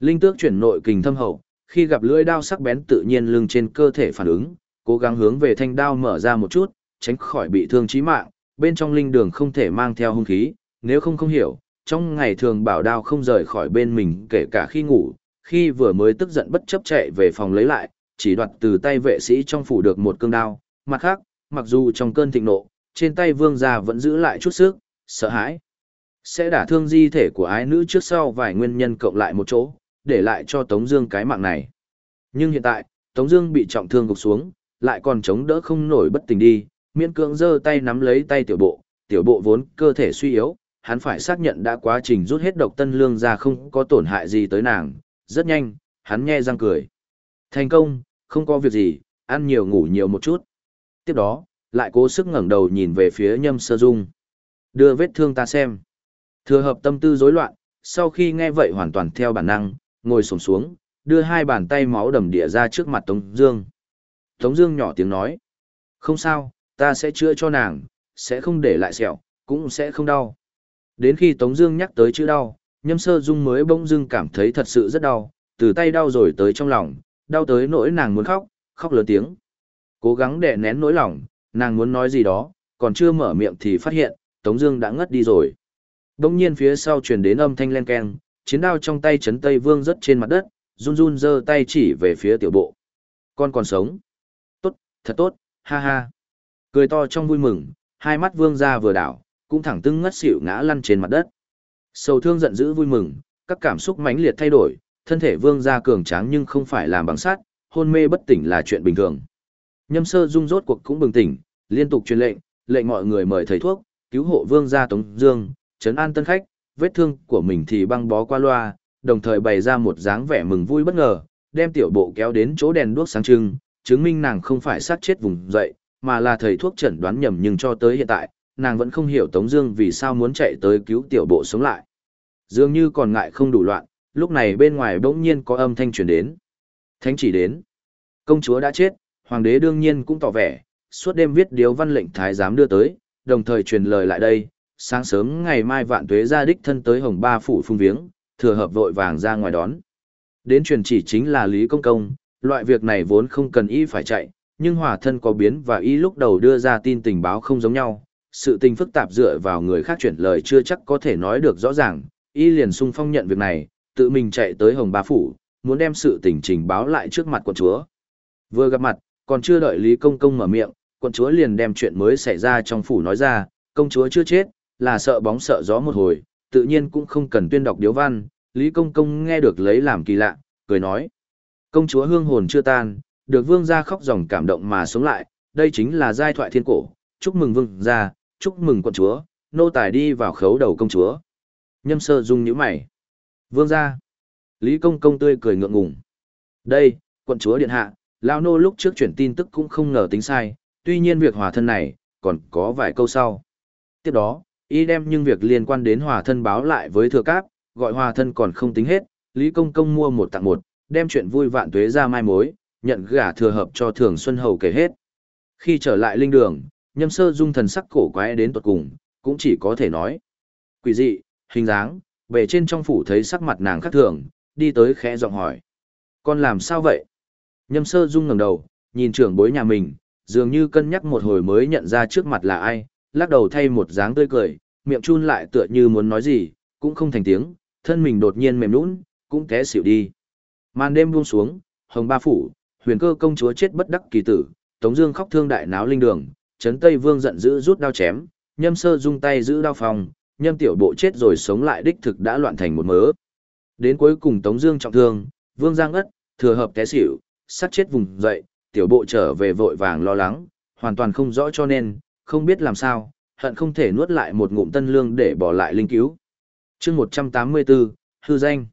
Linh tước chuyển nội kình thâm hậu, khi gặp lưỡi đao sắc bén tự nhiên lưng trên cơ thể phản ứng, cố gắng hướng về thanh đao mở ra một chút, tránh khỏi bị thương chí mạng. Bên trong linh đường không thể mang theo hung khí, nếu không không hiểu, trong ngày thường bảo đao không rời khỏi bên mình kể cả khi ngủ, khi vừa mới tức giận bất chấp chạy về phòng lấy lại, chỉ đoạt từ tay vệ sĩ trong phủ được một cương đao. Mặt khác, mặc dù trong cơn thịnh nộ, trên tay vương gia vẫn giữ lại chút sức, sợ hãi. Sẽ đả thương di thể của ái nữ trước sau vài nguyên nhân cộng lại một chỗ, để lại cho Tống Dương cái mạng này. Nhưng hiện tại, Tống Dương bị trọng thương gục xuống, lại còn chống đỡ không nổi bất tỉnh đi, miễn cưỡng giơ tay nắm lấy tay tiểu bộ, tiểu bộ vốn cơ thể suy yếu, hắn phải xác nhận đã quá trình rút hết độc tân lương ra không có tổn hại gì tới nàng, rất nhanh, hắn nhe răng cười. Thành công, không có việc gì, ăn nhiều ngủ nhiều một chút. Tiếp đó, lại cố sức ngẩng đầu nhìn về phía nhâm sơ dung. Đưa vết thương ta xem. Thừa hợp tâm tư rối loạn, sau khi nghe vậy hoàn toàn theo bản năng, ngồi sổm xuống, đưa hai bàn tay máu đầm địa ra trước mặt Tống Dương. Tống Dương nhỏ tiếng nói, không sao, ta sẽ chữa cho nàng, sẽ không để lại sẹo, cũng sẽ không đau. Đến khi Tống Dương nhắc tới chữ đau, Nhâm Sơ Dung mới bỗng dưng cảm thấy thật sự rất đau, từ tay đau rồi tới trong lòng, đau tới nỗi nàng muốn khóc, khóc lớn tiếng. Cố gắng đè nén nỗi lòng, nàng muốn nói gì đó, còn chưa mở miệng thì phát hiện, Tống Dương đã ngất đi rồi. Đống nhiên phía sau truyền đến âm thanh len keng, chiến đao trong tay chấn Tây Vương rất trên mặt đất, run run giơ tay chỉ về phía tiểu bộ. Con còn sống. Tốt, thật tốt, ha ha. Cười to trong vui mừng, hai mắt Vương gia vừa đảo, cũng thẳng tưng ngất xỉu ngã lăn trên mặt đất. Sầu thương giận dữ vui mừng, các cảm xúc mãnh liệt thay đổi, thân thể Vương gia cường tráng nhưng không phải làm bằng sắt, hôn mê bất tỉnh là chuyện bình thường. Nhâm sơ dung rốt cuộc cũng bừng tỉnh, liên tục truyền lệnh, lệnh mọi người mời thầy thuốc, cứu hộ vương gia Tống Dương, trấn an tân khách, vết thương của mình thì băng bó qua loa, đồng thời bày ra một dáng vẻ mừng vui bất ngờ, đem tiểu bộ kéo đến chỗ đèn đuốc sáng trưng, chứng minh nàng không phải sát chết vùng dậy, mà là thầy thuốc chẩn đoán nhầm nhưng cho tới hiện tại, nàng vẫn không hiểu Tống Dương vì sao muốn chạy tới cứu tiểu bộ sống lại. Dường như còn ngại không đủ loạn, lúc này bên ngoài bỗng nhiên có âm thanh truyền đến. Thánh chỉ đến, công chúa đã chết, hoàng đế đương nhiên cũng tỏ vẻ, suốt đêm viết điếu văn lệnh thái giám đưa tới, đồng thời truyền lời lại đây, sáng sớm ngày mai vạn tuế ra đích thân tới hồng ba phủ phung viếng, thừa hợp vội vàng ra ngoài đón. Đến truyền chỉ chính là Lý Công Công, loại việc này vốn không cần y phải chạy, nhưng hòa thân có biến và y lúc đầu đưa ra tin tình báo không giống nhau, sự tình phức tạp dựa vào người khác chuyển lời chưa chắc có thể nói được rõ ràng, y liền sung phong nhận việc này, tự mình chạy tới hồng ba phủ, muốn đem sự tình trình báo lại trước mặt quận chúa. Vừa gặp mặt, còn chưa đợi Lý Công Công mở miệng, quận chúa liền đem chuyện mới xảy ra trong phủ nói ra, công chúa chưa chết, là sợ bóng sợ gió một hồi, tự nhiên cũng không cần tuyên đọc điếu văn, Lý Công Công nghe được lấy làm kỳ lạ, cười nói. Công chúa hương hồn chưa tan, được vương gia khóc dòng cảm động mà sống lại, đây chính là giai thoại thiên cổ, chúc mừng vương gia, chúc mừng quận chúa, nô tài đi vào khấu đầu công chúa. Nhâm sơ dung nhíu mày. Vương gia. Lý Công Công tươi cười ngượng ngùng. Đây, quận chúa điện hạ, Lao nô lúc trước chuyển tin tức cũng không ngờ tính sai, tuy nhiên việc hòa thân này, còn có vài câu sau. Tiếp đó, y đem những việc liên quan đến hòa thân báo lại với thừa cáp, gọi hòa thân còn không tính hết, Lý Công Công mua một tặng một, đem chuyện vui vạn tuế ra mai mối, nhận gả thừa hợp cho Thường Xuân Hầu kể hết. Khi trở lại linh đường, nhâm sơ dung thần sắc cổ quái đến tuột cùng, cũng chỉ có thể nói. Quỷ dị, hình dáng, bề trên trong phủ thấy sắc mặt nàng khác thường, đi tới khẽ giọng hỏi. Con làm sao vậy? Nhâm sơ dung ngẩng đầu, nhìn trưởng bối nhà mình, dường như cân nhắc một hồi mới nhận ra trước mặt là ai, lắc đầu thay một dáng tươi cười, miệng chun lại tựa như muốn nói gì, cũng không thành tiếng, thân mình đột nhiên mềm nũng, cũng té xỉu đi. Màn đêm buông xuống, hồng ba phủ, huyền cơ công chúa chết bất đắc kỳ tử, Tống Dương khóc thương đại náo linh đường, Trấn Tây Vương giận dữ rút đao chém, Nhâm Sơ dung tay giữ đao phòng, Nhâm Tiểu Bộ chết rồi sống lại đích thực đã loạn thành một mớ. Đến cuối cùng Tống Dương trọng thương, Vương Giang ất, thừa hợp té xỉu, sát chết vùng dậy, Tiểu Bộ trở về vội vàng lo lắng, hoàn toàn không rõ cho nên, không biết làm sao, hận không thể nuốt lại một ngụm tân lương để bỏ lại linh cứu. Chương 184, hư danh.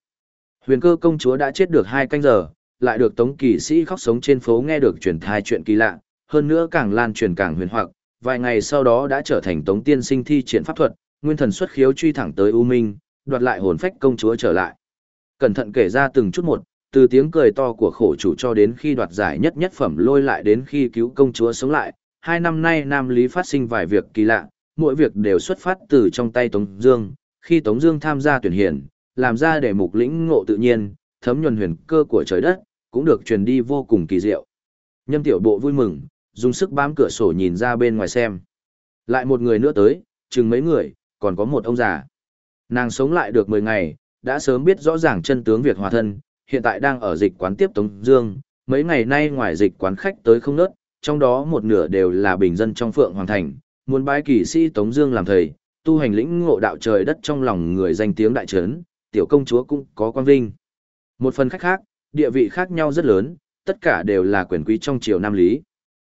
Huyền cơ công chúa đã chết được hai canh giờ, lại được tống kỳ sĩ khóc sống trên phố nghe được truyền thai chuyện kỳ lạ, hơn nữa càng lan truyền càng huyền hoặc, vài ngày sau đó đã trở thành tống tiên sinh thi triển pháp thuật, nguyên thần xuất khiếu truy thẳng tới U Minh, đoạt lại hồn phách công chúa trở lại. Cẩn thận kể ra từng chút một, từ tiếng cười to của khổ chủ cho đến khi đoạt giải nhất nhất phẩm lôi lại đến khi cứu công chúa sống lại, hai năm nay Nam Lý phát sinh vài việc kỳ lạ, mỗi việc đều xuất phát từ trong tay Tống Dương, khi Tống Dương tham gia tuyển hiển, làm ra để mục lĩnh ngộ tự nhiên, thấm nhuần huyền cơ của trời đất, cũng được truyền đi vô cùng kỳ diệu. Nhâm tiểu bộ vui mừng, dùng sức bám cửa sổ nhìn ra bên ngoài xem. Lại một người nữa tới, chừng mấy người, còn có một ông già. Nàng sống lại được 10 ngày, đã sớm biết rõ ràng chân tướng việc hòa thân, hiện tại đang ở dịch quán tiếp Tống Dương. Mấy ngày nay ngoài dịch quán khách tới không nớt, trong đó một nửa đều là bình dân trong Phượng Hoàng Thành, muốn bái kỳ sĩ Tống Dương làm thầy, tu hành lĩnh ngộ đạo trời đất trong lòng người danh tiếng đại trấn, tiểu công chúa cũng có quan vinh. Một phần khách khác, địa vị khác nhau rất lớn, tất cả đều là quyền quý trong triều Nam Lý.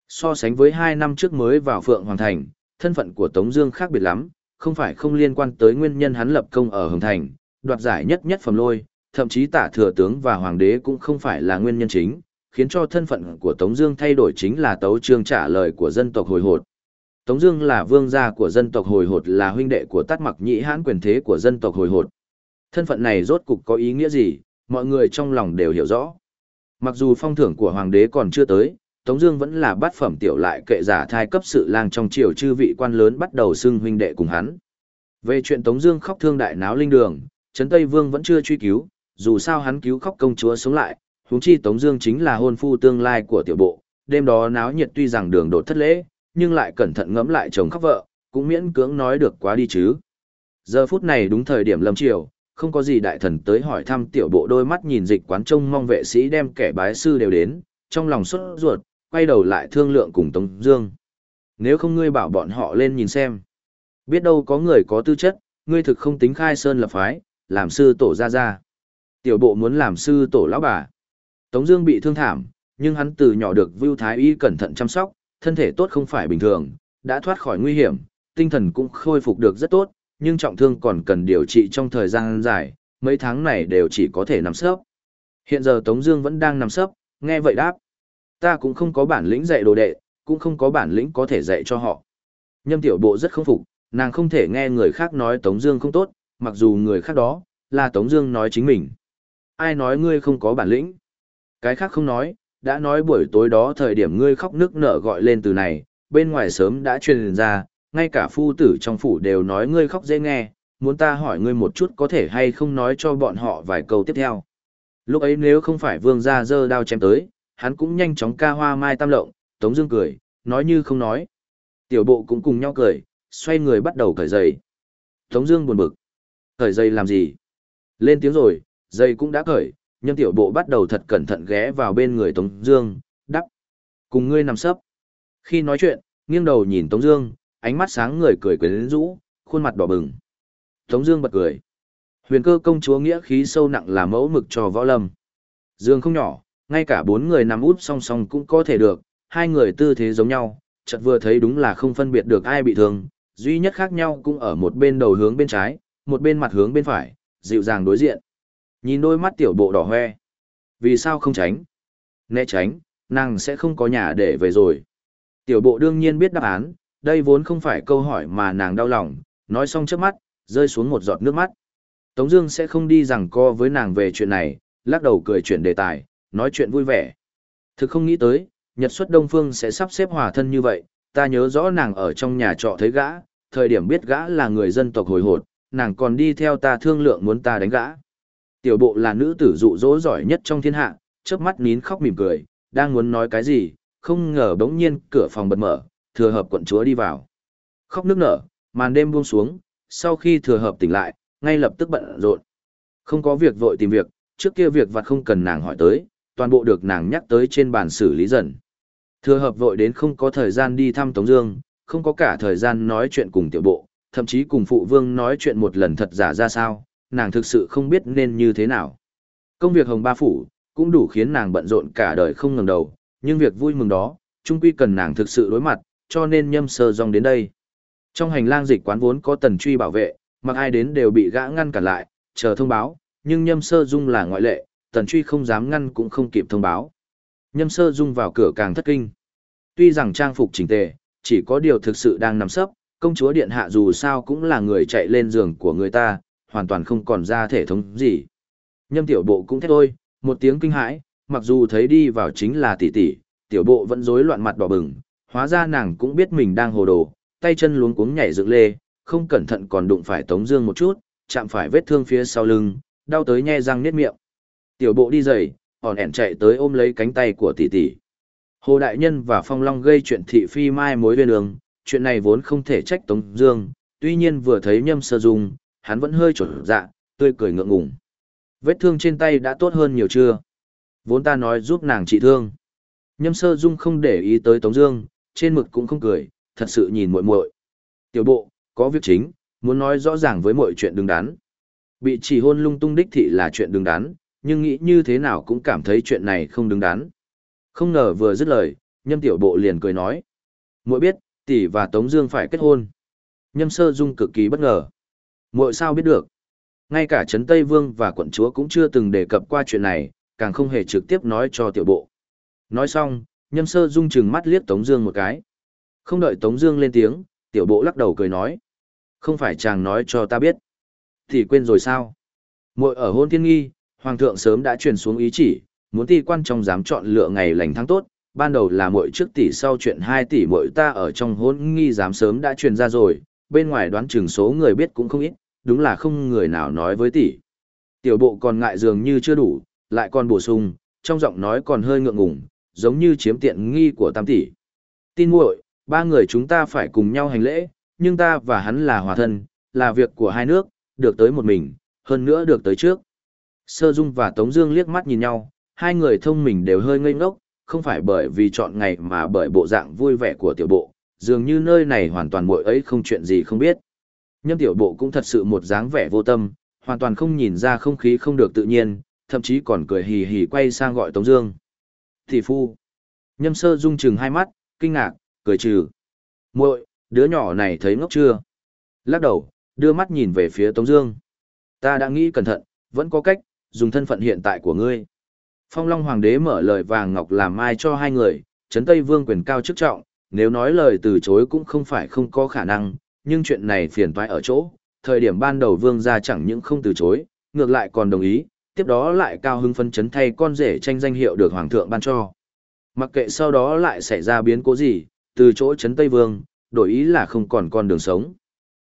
So sánh với hai năm trước mới vào Phượng Hoàng Thành, thân phận của Tống Dương khác biệt lắm, không phải không liên quan tới nguyên nhân hắn lập công ở Hồng Thành, đoạt giải nhất nhất phẩm lôi, thậm chí tả thừa tướng và hoàng đế cũng không phải là nguyên nhân chính, khiến cho thân phận của Tống Dương thay đổi chính là tấu chương trả lời của dân tộc hồi hột. Tống Dương là vương gia của dân tộc hồi hột là huynh đệ của Tát Mặc Nhĩ Hãn quyền thế của dân tộc hồi hột. Thân phận này rốt cục có ý nghĩa gì, mọi người trong lòng đều hiểu rõ. Mặc dù phong thưởng của hoàng đế còn chưa tới, Tống Dương vẫn là bát phẩm tiểu lại kệ giả thai cấp sự lang trong triều chư vị quan lớn bắt đầu xưng huynh đệ cùng hắn. Về chuyện Tống Dương khóc thương đại náo linh đường, Trấn Tây Vương vẫn chưa truy cứu, dù sao hắn cứu khóc công chúa sống lại, huống chi Tống Dương chính là hôn phu tương lai của tiểu bộ. Đêm đó náo nhiệt tuy rằng đường đột thất lễ, nhưng lại cẩn thận ngẫm lại chồng khóc vợ, cũng miễn cưỡng nói được quá đi chứ. Giờ phút này đúng thời điểm lâm chiều, không có gì đại thần tới hỏi thăm tiểu bộ đôi mắt nhìn dịch quán trông mong vệ sĩ đem kẻ bái sư đều đến, trong lòng xuất ruột, quay đầu lại thương lượng cùng Tống Dương. Nếu không ngươi bảo bọn họ lên nhìn xem, biết đâu có người có tư chất, ngươi thực không tính khai sơn lập phái, làm sư tổ ra ra. Tiểu bộ muốn làm sư tổ lão bà. Tống Dương bị thương thảm, nhưng hắn từ nhỏ được Vu Thái Y cẩn thận chăm sóc, thân thể tốt không phải bình thường, đã thoát khỏi nguy hiểm, tinh thần cũng khôi phục được rất tốt, nhưng trọng thương còn cần điều trị trong thời gian dài, mấy tháng này đều chỉ có thể nằm sấp. Hiện giờ Tống Dương vẫn đang nằm sấp, nghe vậy đáp, ta cũng không có bản lĩnh dạy đồ đệ, cũng không có bản lĩnh có thể dạy cho họ. Nhâm Tiểu Bộ rất không phục, nàng không thể nghe người khác nói Tống Dương không tốt, mặc dù người khác đó là Tống Dương nói chính mình. Ai nói ngươi không có bản lĩnh? Cái khác không nói, đã nói buổi tối đó thời điểm ngươi khóc nức nở gọi lên từ này, bên ngoài sớm đã truyền ra, ngay cả phu tử trong phủ đều nói ngươi khóc dễ nghe, muốn ta hỏi ngươi một chút có thể hay không nói cho bọn họ vài câu tiếp theo. Lúc ấy nếu không phải vương gia dơ đao chém tới, hắn cũng nhanh chóng ca hoa mai tam lộng, Tống Dương cười, nói như không nói. Tiểu bộ cũng cùng nhau cười, xoay người bắt đầu cởi giày. Tống Dương buồn bực, cởi giày làm gì? Lên tiếng rồi, dây cũng đã cởi, nhân tiểu bộ bắt đầu thật cẩn thận ghé vào bên người Tống Dương, đắp, cùng ngươi nằm sấp. Khi nói chuyện, nghiêng đầu nhìn Tống Dương, ánh mắt sáng người cười quyến rũ, khuôn mặt đỏ bừng. Tống Dương bật cười. Huyền cơ công chúa nghĩa khí sâu nặng là mẫu mực cho võ lâm. Dương không nhỏ, ngay cả bốn người nằm út song song cũng có thể được, hai người tư thế giống nhau, chợt vừa thấy đúng là không phân biệt được ai bị thương, duy nhất khác nhau cũng ở một bên đầu hướng bên trái, một bên mặt hướng bên phải, dịu dàng đối diện. Nhìn đôi mắt tiểu bộ đỏ hoe. Vì sao không tránh? Né tránh, nàng sẽ không có nhà để về rồi. Tiểu bộ đương nhiên biết đáp án, đây vốn không phải câu hỏi mà nàng đau lòng, nói xong trước mắt, rơi xuống một giọt nước mắt. Tống Dương sẽ không đi rằng co với nàng về chuyện này, lắc đầu cười chuyển đề tài, nói chuyện vui vẻ. Thực không nghĩ tới, Nhật xuất Đông Phương sẽ sắp xếp hòa thân như vậy, ta nhớ rõ nàng ở trong nhà trọ thấy gã, thời điểm biết gã là người dân tộc hồi hột, nàng còn đi theo ta thương lượng muốn ta đánh gã. Tiểu bộ là nữ tử dụ dỗ giỏi nhất trong thiên hạ, chớp mắt nín khóc mỉm cười, đang muốn nói cái gì, không ngờ bỗng nhiên cửa phòng bật mở, thừa hợp quận chúa đi vào. Khóc nước nở, màn đêm buông xuống, sau khi thừa hợp tỉnh lại, ngay lập tức bận rộn. Không có việc vội tìm việc, trước kia việc vặt không cần nàng hỏi tới, toàn bộ được nàng nhắc tới trên bàn xử lý dần. Thừa hợp vội đến không có thời gian đi thăm Tống Dương, không có cả thời gian nói chuyện cùng tiểu bộ, thậm chí cùng phụ vương nói chuyện một lần thật giả ra sao, nàng thực sự không biết nên như thế nào. Công việc hồng ba phủ cũng đủ khiến nàng bận rộn cả đời không ngừng đầu, nhưng việc vui mừng đó, trung quy cần nàng thực sự đối mặt, cho nên nhâm sơ dòng đến đây. Trong hành lang dịch quán vốn có tần truy bảo vệ, mặc ai đến đều bị gã ngăn cản lại, chờ thông báo, nhưng nhâm sơ dung là ngoại lệ, tần truy không dám ngăn cũng không kịp thông báo. Nhâm sơ dung vào cửa càng thất kinh. Tuy rằng trang phục chỉnh tề, chỉ có điều thực sự đang nằm sấp, công chúa điện hạ dù sao cũng là người chạy lên giường của người ta, hoàn toàn không còn ra thể thống gì. Nhâm tiểu bộ cũng thét thôi, một tiếng kinh hãi, mặc dù thấy đi vào chính là tỷ tỷ, tiểu bộ vẫn rối loạn mặt đỏ bừng, hóa ra nàng cũng biết mình đang hồ đồ, tay chân luống cuống nhảy dựng lê, không cẩn thận còn đụng phải Tống Dương một chút, chạm phải vết thương phía sau lưng, đau tới nhe răng niết miệng. Tiểu bộ đi dậy, hòn ẻn chạy tới ôm lấy cánh tay của tỷ tỷ. Hồ Đại Nhân và Phong Long gây chuyện thị phi mai mối bên đường, chuyện này vốn không thể trách Tống Dương, tuy nhiên vừa thấy Nhâm Sơ Dung, hắn vẫn hơi trở dạ, tươi cười ngượng ngùng. Vết thương trên tay đã tốt hơn nhiều chưa? Vốn ta nói giúp nàng trị thương. Nhâm Sơ Dung không để ý tới Tống Dương, trên mực cũng không cười, thật sự nhìn muội muội. Tiểu bộ, có việc chính, muốn nói rõ ràng với mọi chuyện đừng đắn. Bị chỉ hôn lung tung đích thị là chuyện đừng đắn, nhưng nghĩ như thế nào cũng cảm thấy chuyện này không đứng đắn. Không ngờ vừa dứt lời, nhâm tiểu bộ liền cười nói. Muội biết, tỷ và Tống Dương phải kết hôn. Nhâm sơ dung cực kỳ bất ngờ. Muội sao biết được? Ngay cả Trấn Tây Vương và quận chúa cũng chưa từng đề cập qua chuyện này, càng không hề trực tiếp nói cho tiểu bộ. Nói xong, nhâm sơ dung chừng mắt liếc Tống Dương một cái. Không đợi Tống Dương lên tiếng, tiểu bộ lắc đầu cười nói. Không phải chàng nói cho ta biết. Thì quên rồi sao? Muội ở hôn thiên nghi, Hoàng thượng sớm đã truyền xuống ý chỉ, muốn ti quan trong dám chọn lựa ngày lành tháng tốt, ban đầu là muội trước tỷ sau chuyện hai tỷ muội ta ở trong hôn nghi dám sớm đã truyền ra rồi, bên ngoài đoán chừng số người biết cũng không ít, đúng là không người nào nói với tỷ. Tiểu bộ còn ngại dường như chưa đủ, lại còn bổ sung, trong giọng nói còn hơi ngượng ngùng, giống như chiếm tiện nghi của tam tỷ. Tin muội, ba người chúng ta phải cùng nhau hành lễ, nhưng ta và hắn là hòa thân, là việc của hai nước, được tới một mình, hơn nữa được tới trước. Sơ Dung và Tống Dương liếc mắt nhìn nhau, hai người thông mình đều hơi ngây ngốc, không phải bởi vì chọn ngày mà bởi bộ dạng vui vẻ của tiểu bộ, dường như nơi này hoàn toàn muội ấy không chuyện gì không biết. Nhâm tiểu bộ cũng thật sự một dáng vẻ vô tâm, hoàn toàn không nhìn ra không khí không được tự nhiên, thậm chí còn cười hì hì quay sang gọi Tống Dương. Thị phu. Nhâm sơ dung chừng hai mắt, kinh ngạc, cười trừ. muội, đứa nhỏ này thấy ngốc chưa? Lắc đầu, đưa mắt nhìn về phía Tống Dương. Ta đã nghĩ cẩn thận, vẫn có cách, dùng thân phận hiện tại của ngươi. Phong Long Hoàng đế mở lời vàng ngọc làm mai cho hai người, Trấn Tây Vương quyền cao chức trọng, nếu nói lời từ chối cũng không phải không có khả năng, nhưng chuyện này phiền toái ở chỗ, thời điểm ban đầu Vương gia chẳng những không từ chối, ngược lại còn đồng ý, tiếp đó lại cao hứng phân chấn thay con rể tranh danh hiệu được Hoàng thượng ban cho. Mặc kệ sau đó lại xảy ra biến cố gì, từ chỗ chấn Tây Vương, đổi ý là không còn con đường sống.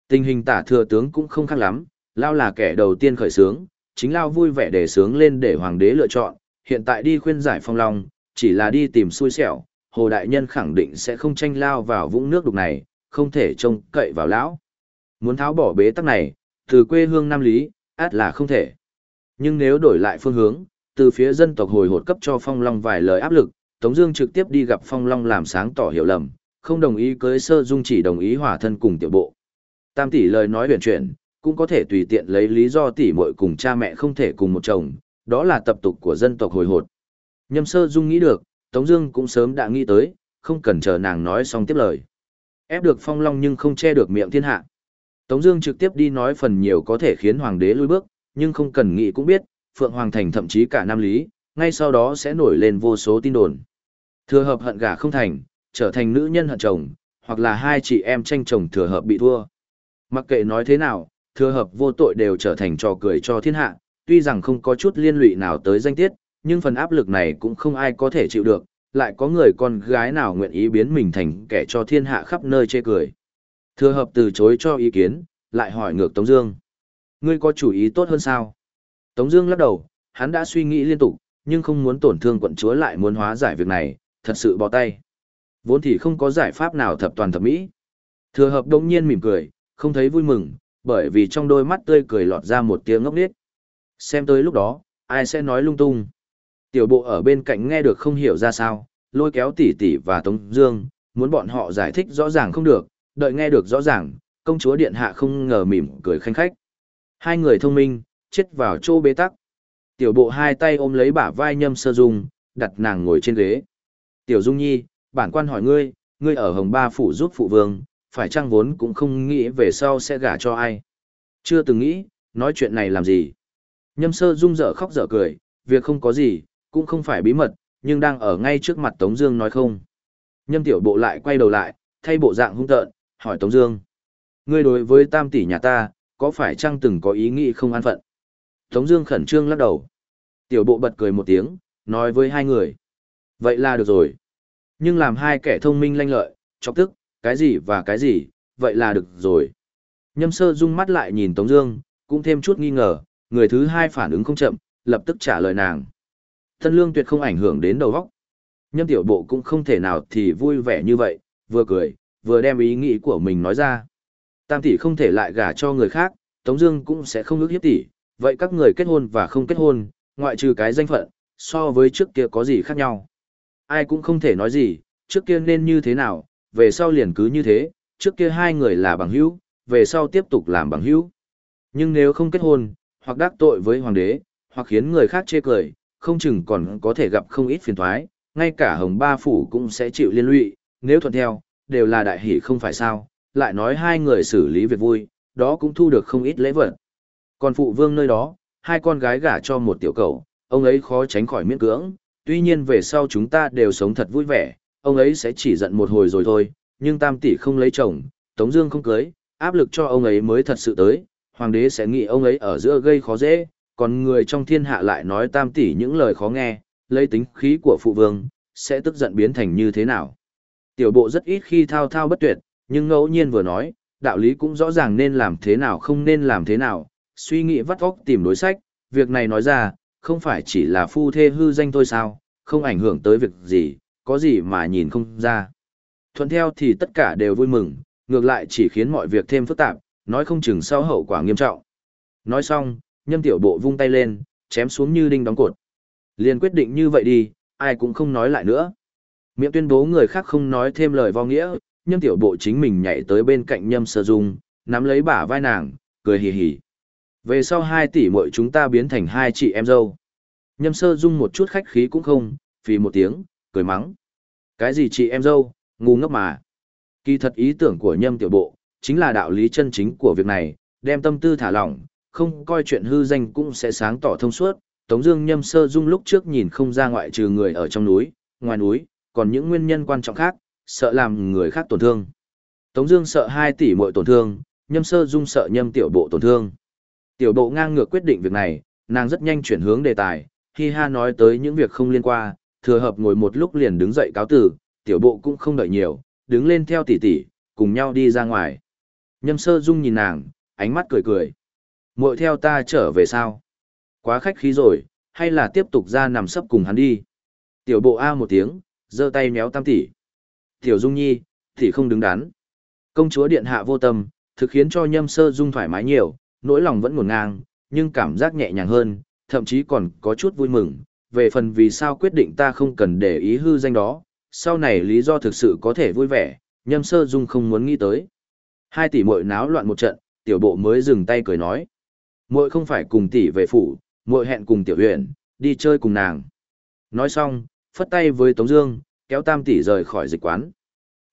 Tình hình tả thừa tướng cũng không khác lắm, Lao là kẻ đầu tiên khởi sướng, chính Lao vui vẻ để sướng lên để Hoàng đế lựa chọn, hiện tại đi khuyên giải phong long, chỉ là đi tìm xui xẻo, Hồ Đại Nhân khẳng định sẽ không tranh lao vào vũng nước đục này, không thể trông cậy vào lão. Muốn tháo bỏ bế tắc này, từ quê hương Nam Lý, át là không thể. Nhưng nếu đổi lại phương hướng, từ phía dân tộc hồi hột cấp cho Phong Long vài lời áp lực, Tống Dương trực tiếp đi gặp Phong Long làm sáng tỏ hiểu lầm, không đồng ý cưới sơ dung chỉ đồng ý hòa thân cùng tiểu bộ. Tam tỷ lời nói huyền chuyển, cũng có thể tùy tiện lấy lý do tỷ muội cùng cha mẹ không thể cùng một chồng, đó là tập tục của dân tộc hồi hột. Nhâm sơ dung nghĩ được, Tống Dương cũng sớm đã nghĩ tới, không cần chờ nàng nói xong tiếp lời. Ép được phong long nhưng không che được miệng thiên hạ. Tống Dương trực tiếp đi nói phần nhiều có thể khiến hoàng đế lui bước, nhưng không cần nghĩ cũng biết, Phượng Hoàng Thành thậm chí cả Nam Lý, ngay sau đó sẽ nổi lên vô số tin đồn. Thừa hợp hận gả không thành, trở thành nữ nhân hận chồng, hoặc là hai chị em tranh chồng thừa hợp bị thua. Mặc kệ nói thế nào, thừa hợp vô tội đều trở thành trò cười cho thiên hạ, tuy rằng không có chút liên lụy nào tới danh tiết, nhưng phần áp lực này cũng không ai có thể chịu được, lại có người con gái nào nguyện ý biến mình thành kẻ cho thiên hạ khắp nơi chê cười. Thừa hợp từ chối cho ý kiến, lại hỏi ngược Tống Dương. Ngươi có chủ ý tốt hơn sao? Tống Dương lắc đầu, hắn đã suy nghĩ liên tục, nhưng không muốn tổn thương quận chúa lại muốn hóa giải việc này, thật sự bỏ tay. Vốn thì không có giải pháp nào thập toàn thập mỹ. Thừa hợp đông nhiên mỉm cười, không thấy vui mừng, bởi vì trong đôi mắt tươi cười lọt ra một tiếng ngốc nghếch. Xem tới lúc đó, ai sẽ nói lung tung. Tiểu bộ ở bên cạnh nghe được không hiểu ra sao, lôi kéo tỷ tỷ và Tống Dương, muốn bọn họ giải thích rõ ràng không được, đợi nghe được rõ ràng, công chúa điện hạ không ngờ mỉm cười khanh khách. Hai người thông minh, chết vào chỗ bế tắc. Tiểu bộ hai tay ôm lấy bả vai nhâm sơ dung, đặt nàng ngồi trên ghế. Tiểu dung nhi, bản quan hỏi ngươi, ngươi ở hồng ba phủ giúp phụ vương, phải trang vốn cũng không nghĩ về sau sẽ gả cho ai. Chưa từng nghĩ, nói chuyện này làm gì. Nhâm sơ dung dở khóc dở cười, việc không có gì, cũng không phải bí mật, nhưng đang ở ngay trước mặt Tống Dương nói không. Nhâm tiểu bộ lại quay đầu lại, thay bộ dạng hung tợn, hỏi Tống Dương: Ngươi đối với Tam tỷ nhà ta, có phải chăng từng có ý nghĩ không an phận? Tống Dương khẩn trương lắc đầu. Tiểu bộ bật cười một tiếng, nói với hai người: Vậy là được rồi. Nhưng làm hai kẻ thông minh lanh lợi, chọc tức, cái gì và cái gì, vậy là được rồi. Nhâm sơ rung mắt lại nhìn Tống Dương, cũng thêm chút nghi ngờ, người thứ hai phản ứng không chậm, lập tức trả lời nàng. Thân lương tuyệt không ảnh hưởng đến đầu góc. Nhâm tiểu bộ cũng không thể nào thì vui vẻ như vậy, vừa cười, vừa đem ý nghĩ của mình nói ra. Tam tỷ không thể lại gả cho người khác, Tống Dương cũng sẽ không ước hiếp tỷ. Vậy các người kết hôn và không kết hôn, ngoại trừ cái danh phận, so với trước kia có gì khác nhau? Ai cũng không thể nói gì, trước kia nên như thế nào, về sau liền cứ như thế, trước kia hai người là bằng hữu, về sau tiếp tục làm bằng hữu. Nhưng nếu không kết hôn, hoặc đắc tội với hoàng đế, hoặc khiến người khác chê cười, không chừng còn có thể gặp không ít phiền toái, ngay cả hồng ba phủ cũng sẽ chịu liên lụy, nếu thuận theo, đều là đại hỷ không phải sao, lại nói hai người xử lý việc vui, đó cũng thu được không ít lễ vật. Còn phụ vương nơi đó, hai con gái gả cho một tiểu cầu, ông ấy khó tránh khỏi miễn cưỡng, tuy nhiên về sau chúng ta đều sống thật vui vẻ, ông ấy sẽ chỉ giận một hồi rồi thôi, nhưng tam tỷ không lấy chồng, Tống Dương không cưới, áp lực cho ông ấy mới thật sự tới, hoàng đế sẽ nghĩ ông ấy ở giữa gây khó dễ, còn người trong thiên hạ lại nói tam tỷ những lời khó nghe, lấy tính khí của phụ vương, sẽ tức giận biến thành như thế nào. Tiểu bộ rất ít khi thao thao bất tuyệt, nhưng ngẫu nhiên vừa nói, đạo lý cũng rõ ràng nên làm thế nào không nên làm thế nào, suy nghĩ vắt óc tìm đối sách, việc này nói ra, không phải chỉ là phu thê hư danh thôi sao, không ảnh hưởng tới việc gì, có gì mà nhìn không ra. Thuận theo thì tất cả đều vui mừng, ngược lại chỉ khiến mọi việc thêm phức tạp, nói không chừng sau hậu quả nghiêm trọng. Nói xong, nhâm tiểu bộ vung tay lên, chém xuống như đinh đóng cột. Liền quyết định như vậy đi, ai cũng không nói lại nữa. Miệng tuyên bố người khác không nói thêm lời vô nghĩa, nhâm tiểu bộ chính mình nhảy tới bên cạnh nhâm sơ dung, nắm lấy bả vai nàng, cười hì hì. Về sau hai tỷ muội chúng ta biến thành hai chị em dâu. Nhâm sơ dung một chút khách khí cũng không, vì một tiếng, cười mắng. Cái gì chị em dâu, ngu ngốc mà. Kỳ thật ý tưởng của nhâm tiểu bộ, chính là đạo lý chân chính của việc này, đem tâm tư thả lỏng, không coi chuyện hư danh cũng sẽ sáng tỏ thông suốt. Tống Dương nhâm sơ dung lúc trước nhìn không ra ngoại trừ người ở trong núi, ngoài núi, còn những nguyên nhân quan trọng khác, sợ làm người khác tổn thương. Tống Dương sợ hai tỷ muội tổn thương, nhâm sơ dung sợ nhâm tiểu bộ tổn thương. Tiểu bộ ngang ngược quyết định việc này, nàng rất nhanh chuyển hướng đề tài, khi ha nói tới những việc không liên quan, thừa hợp ngồi một lúc liền đứng dậy cáo từ, tiểu bộ cũng không đợi nhiều, đứng lên theo tỷ tỷ, cùng nhau đi ra ngoài. Nhâm sơ dung nhìn nàng, ánh mắt cười cười muội theo ta trở về sao? Quá khách khí rồi, hay là tiếp tục ra nằm sấp cùng hắn đi? Tiểu bộ A một tiếng, giơ tay méo tam tỷ. Tiểu dung nhi, tỷ không đứng đắn. Công chúa điện hạ vô tâm, thực khiến cho nhâm sơ dung thoải mái nhiều, nỗi lòng vẫn ngổn ngang, nhưng cảm giác nhẹ nhàng hơn, thậm chí còn có chút vui mừng. Về phần vì sao quyết định ta không cần để ý hư danh đó, sau này lý do thực sự có thể vui vẻ, nhâm sơ dung không muốn nghĩ tới. Hai tỷ muội náo loạn một trận, tiểu bộ mới dừng tay cười nói. Muội không phải cùng tỷ về phủ, muội hẹn cùng tiểu huyện, đi chơi cùng nàng. Nói xong, phất tay với Tống Dương, kéo tam tỷ rời khỏi dịch quán.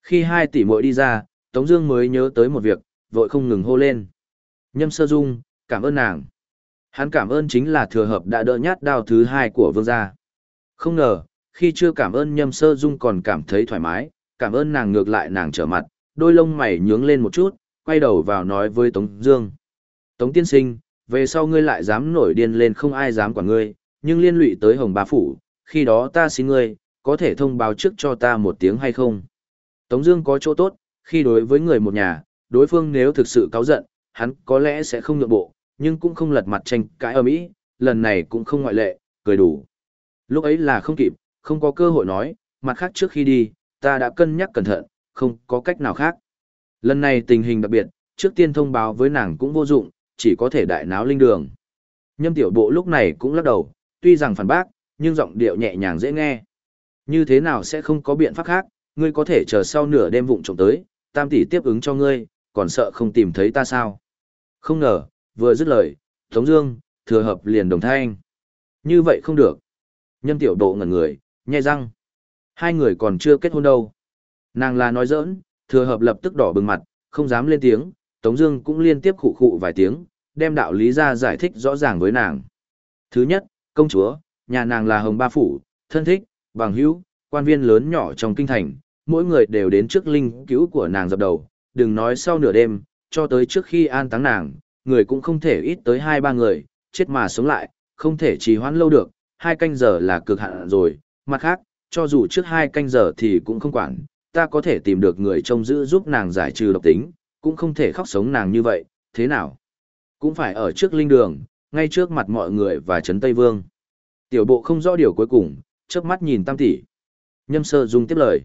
Khi hai tỷ muội đi ra, Tống Dương mới nhớ tới một việc, vội không ngừng hô lên. Nhâm sơ dung, cảm ơn nàng. Hắn cảm ơn chính là thừa hợp đã đỡ nhát đao thứ hai của vương gia. Không ngờ, khi chưa cảm ơn nhâm sơ dung còn cảm thấy thoải mái, cảm ơn nàng ngược lại nàng trở mặt, đôi lông mày nhướng lên một chút, quay đầu vào nói với Tống Dương. Tống tiên sinh, về sau ngươi lại dám nổi điên lên không ai dám quản ngươi, nhưng liên lụy tới Hồng Ba Phủ, khi đó ta xin ngươi, có thể thông báo trước cho ta một tiếng hay không? Tống Dương có chỗ tốt, khi đối với người một nhà, đối phương nếu thực sự cáu giận, hắn có lẽ sẽ không nhượng bộ, nhưng cũng không lật mặt tranh cãi ở mỹ, lần này cũng không ngoại lệ, cười đủ. Lúc ấy là không kịp, không có cơ hội nói, mặt khác trước khi đi, ta đã cân nhắc cẩn thận, không có cách nào khác. Lần này tình hình đặc biệt, trước tiên thông báo với nàng cũng vô dụng, chỉ có thể đại náo linh đường. Nhâm tiểu bộ lúc này cũng lắc đầu, tuy rằng phản bác, nhưng giọng điệu nhẹ nhàng dễ nghe. Như thế nào sẽ không có biện pháp khác, ngươi có thể chờ sau nửa đêm vụng trộm tới, tam tỷ tiếp ứng cho ngươi, còn sợ không tìm thấy ta sao. Không ngờ, vừa dứt lời, Tống Dương, thừa hợp liền đồng thanh. Như vậy không được. Nhâm tiểu độ ngẩn người, nhai răng. Hai người còn chưa kết hôn đâu. Nàng là nói giỡn, thừa hợp lập tức đỏ bừng mặt, không dám lên tiếng, Tống Dương cũng liên tiếp khụ khụ vài tiếng, đem đạo lý ra giải thích rõ ràng với nàng. Thứ nhất, công chúa, nhà nàng là Hồng Ba Phủ, thân thích, bằng hữu, quan viên lớn nhỏ trong kinh thành, mỗi người đều đến trước linh cứu của nàng dập đầu, đừng nói sau nửa đêm, cho tới trước khi an táng nàng, người cũng không thể ít tới hai ba người, chết mà sống lại, không thể trì hoãn lâu được, hai canh giờ là cực hạn rồi, mặt khác, cho dù trước hai canh giờ thì cũng không quản, ta có thể tìm được người trông giữ giúp nàng giải trừ độc tính, cũng không thể khóc sống nàng như vậy, thế nào? Cũng phải ở trước linh đường, ngay trước mặt mọi người và Trấn Tây Vương. Tiểu bộ không rõ điều cuối cùng, chớp mắt nhìn tam tỷ. Nhâm sơ dung tiếp lời.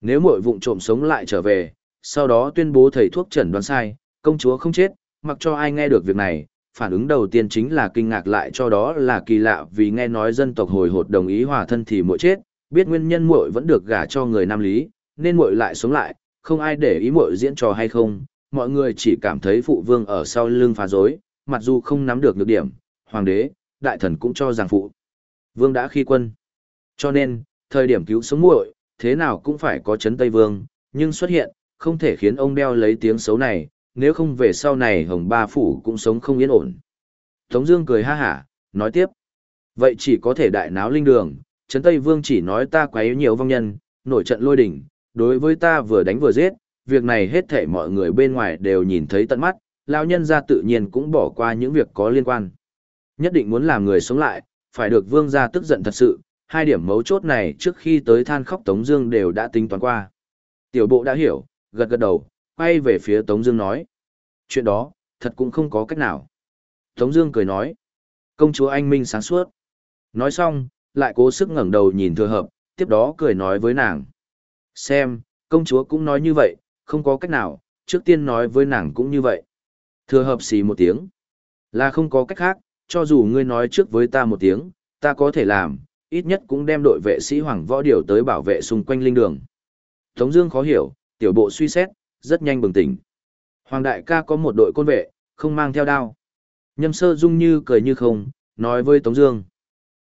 Nếu mội vụng trộm sống lại trở về, sau đó tuyên bố thầy thuốc chẩn đoán sai, công chúa không chết, mặc cho ai nghe được việc này, phản ứng đầu tiên chính là kinh ngạc lại cho đó là kỳ lạ vì nghe nói dân tộc hồi hột đồng ý hòa thân thì muội chết, biết nguyên nhân muội vẫn được gả cho người nam lý, nên muội lại sống lại, không ai để ý muội diễn trò hay không, mọi người chỉ cảm thấy phụ vương ở sau lưng phá rối, mặc dù không nắm được nhược điểm, hoàng đế, đại thần cũng cho rằng phụ vương đã khi quân. Cho nên, thời điểm cứu sống muội, thế nào cũng phải có chấn Tây Vương, nhưng xuất hiện, không thể khiến ông đeo lấy tiếng xấu này, nếu không về sau này Hồng Ba Phủ cũng sống không yên ổn. Tống Dương cười ha hả, nói tiếp, vậy chỉ có thể đại náo linh đường, chấn Tây Vương chỉ nói ta quấy nhiều vong nhân, nổi trận lôi đỉnh, đối với ta vừa đánh vừa giết, việc này hết thảy mọi người bên ngoài đều nhìn thấy tận mắt, lão nhân gia tự nhiên cũng bỏ qua những việc có liên quan. Nhất định muốn làm người sống lại, phải được vương gia tức giận thật sự, hai điểm mấu chốt này trước khi tới than khóc Tống Dương đều đã tính toán qua. Tiểu bộ đã hiểu, gật gật đầu, quay về phía Tống Dương nói, chuyện đó thật cũng không có cách nào. Tống Dương cười nói, công chúa anh minh sáng suốt. Nói xong, lại cố sức ngẩng đầu nhìn thừa hợp, tiếp đó cười nói với nàng, xem, công chúa cũng nói như vậy, không có cách nào, trước tiên nói với nàng cũng như vậy. Thừa hợp xì một tiếng, là không có cách khác, cho dù ngươi nói trước với ta một tiếng, ta có thể làm, ít nhất cũng đem đội vệ sĩ hoàng võ điều tới bảo vệ xung quanh linh đường. Tống Dương khó hiểu, tiểu bộ suy xét, rất nhanh bừng tỉnh. Hoàng đại ca có một đội côn vệ, không mang theo đao. Nhâm sơ dung như cười như không, nói với Tống Dương.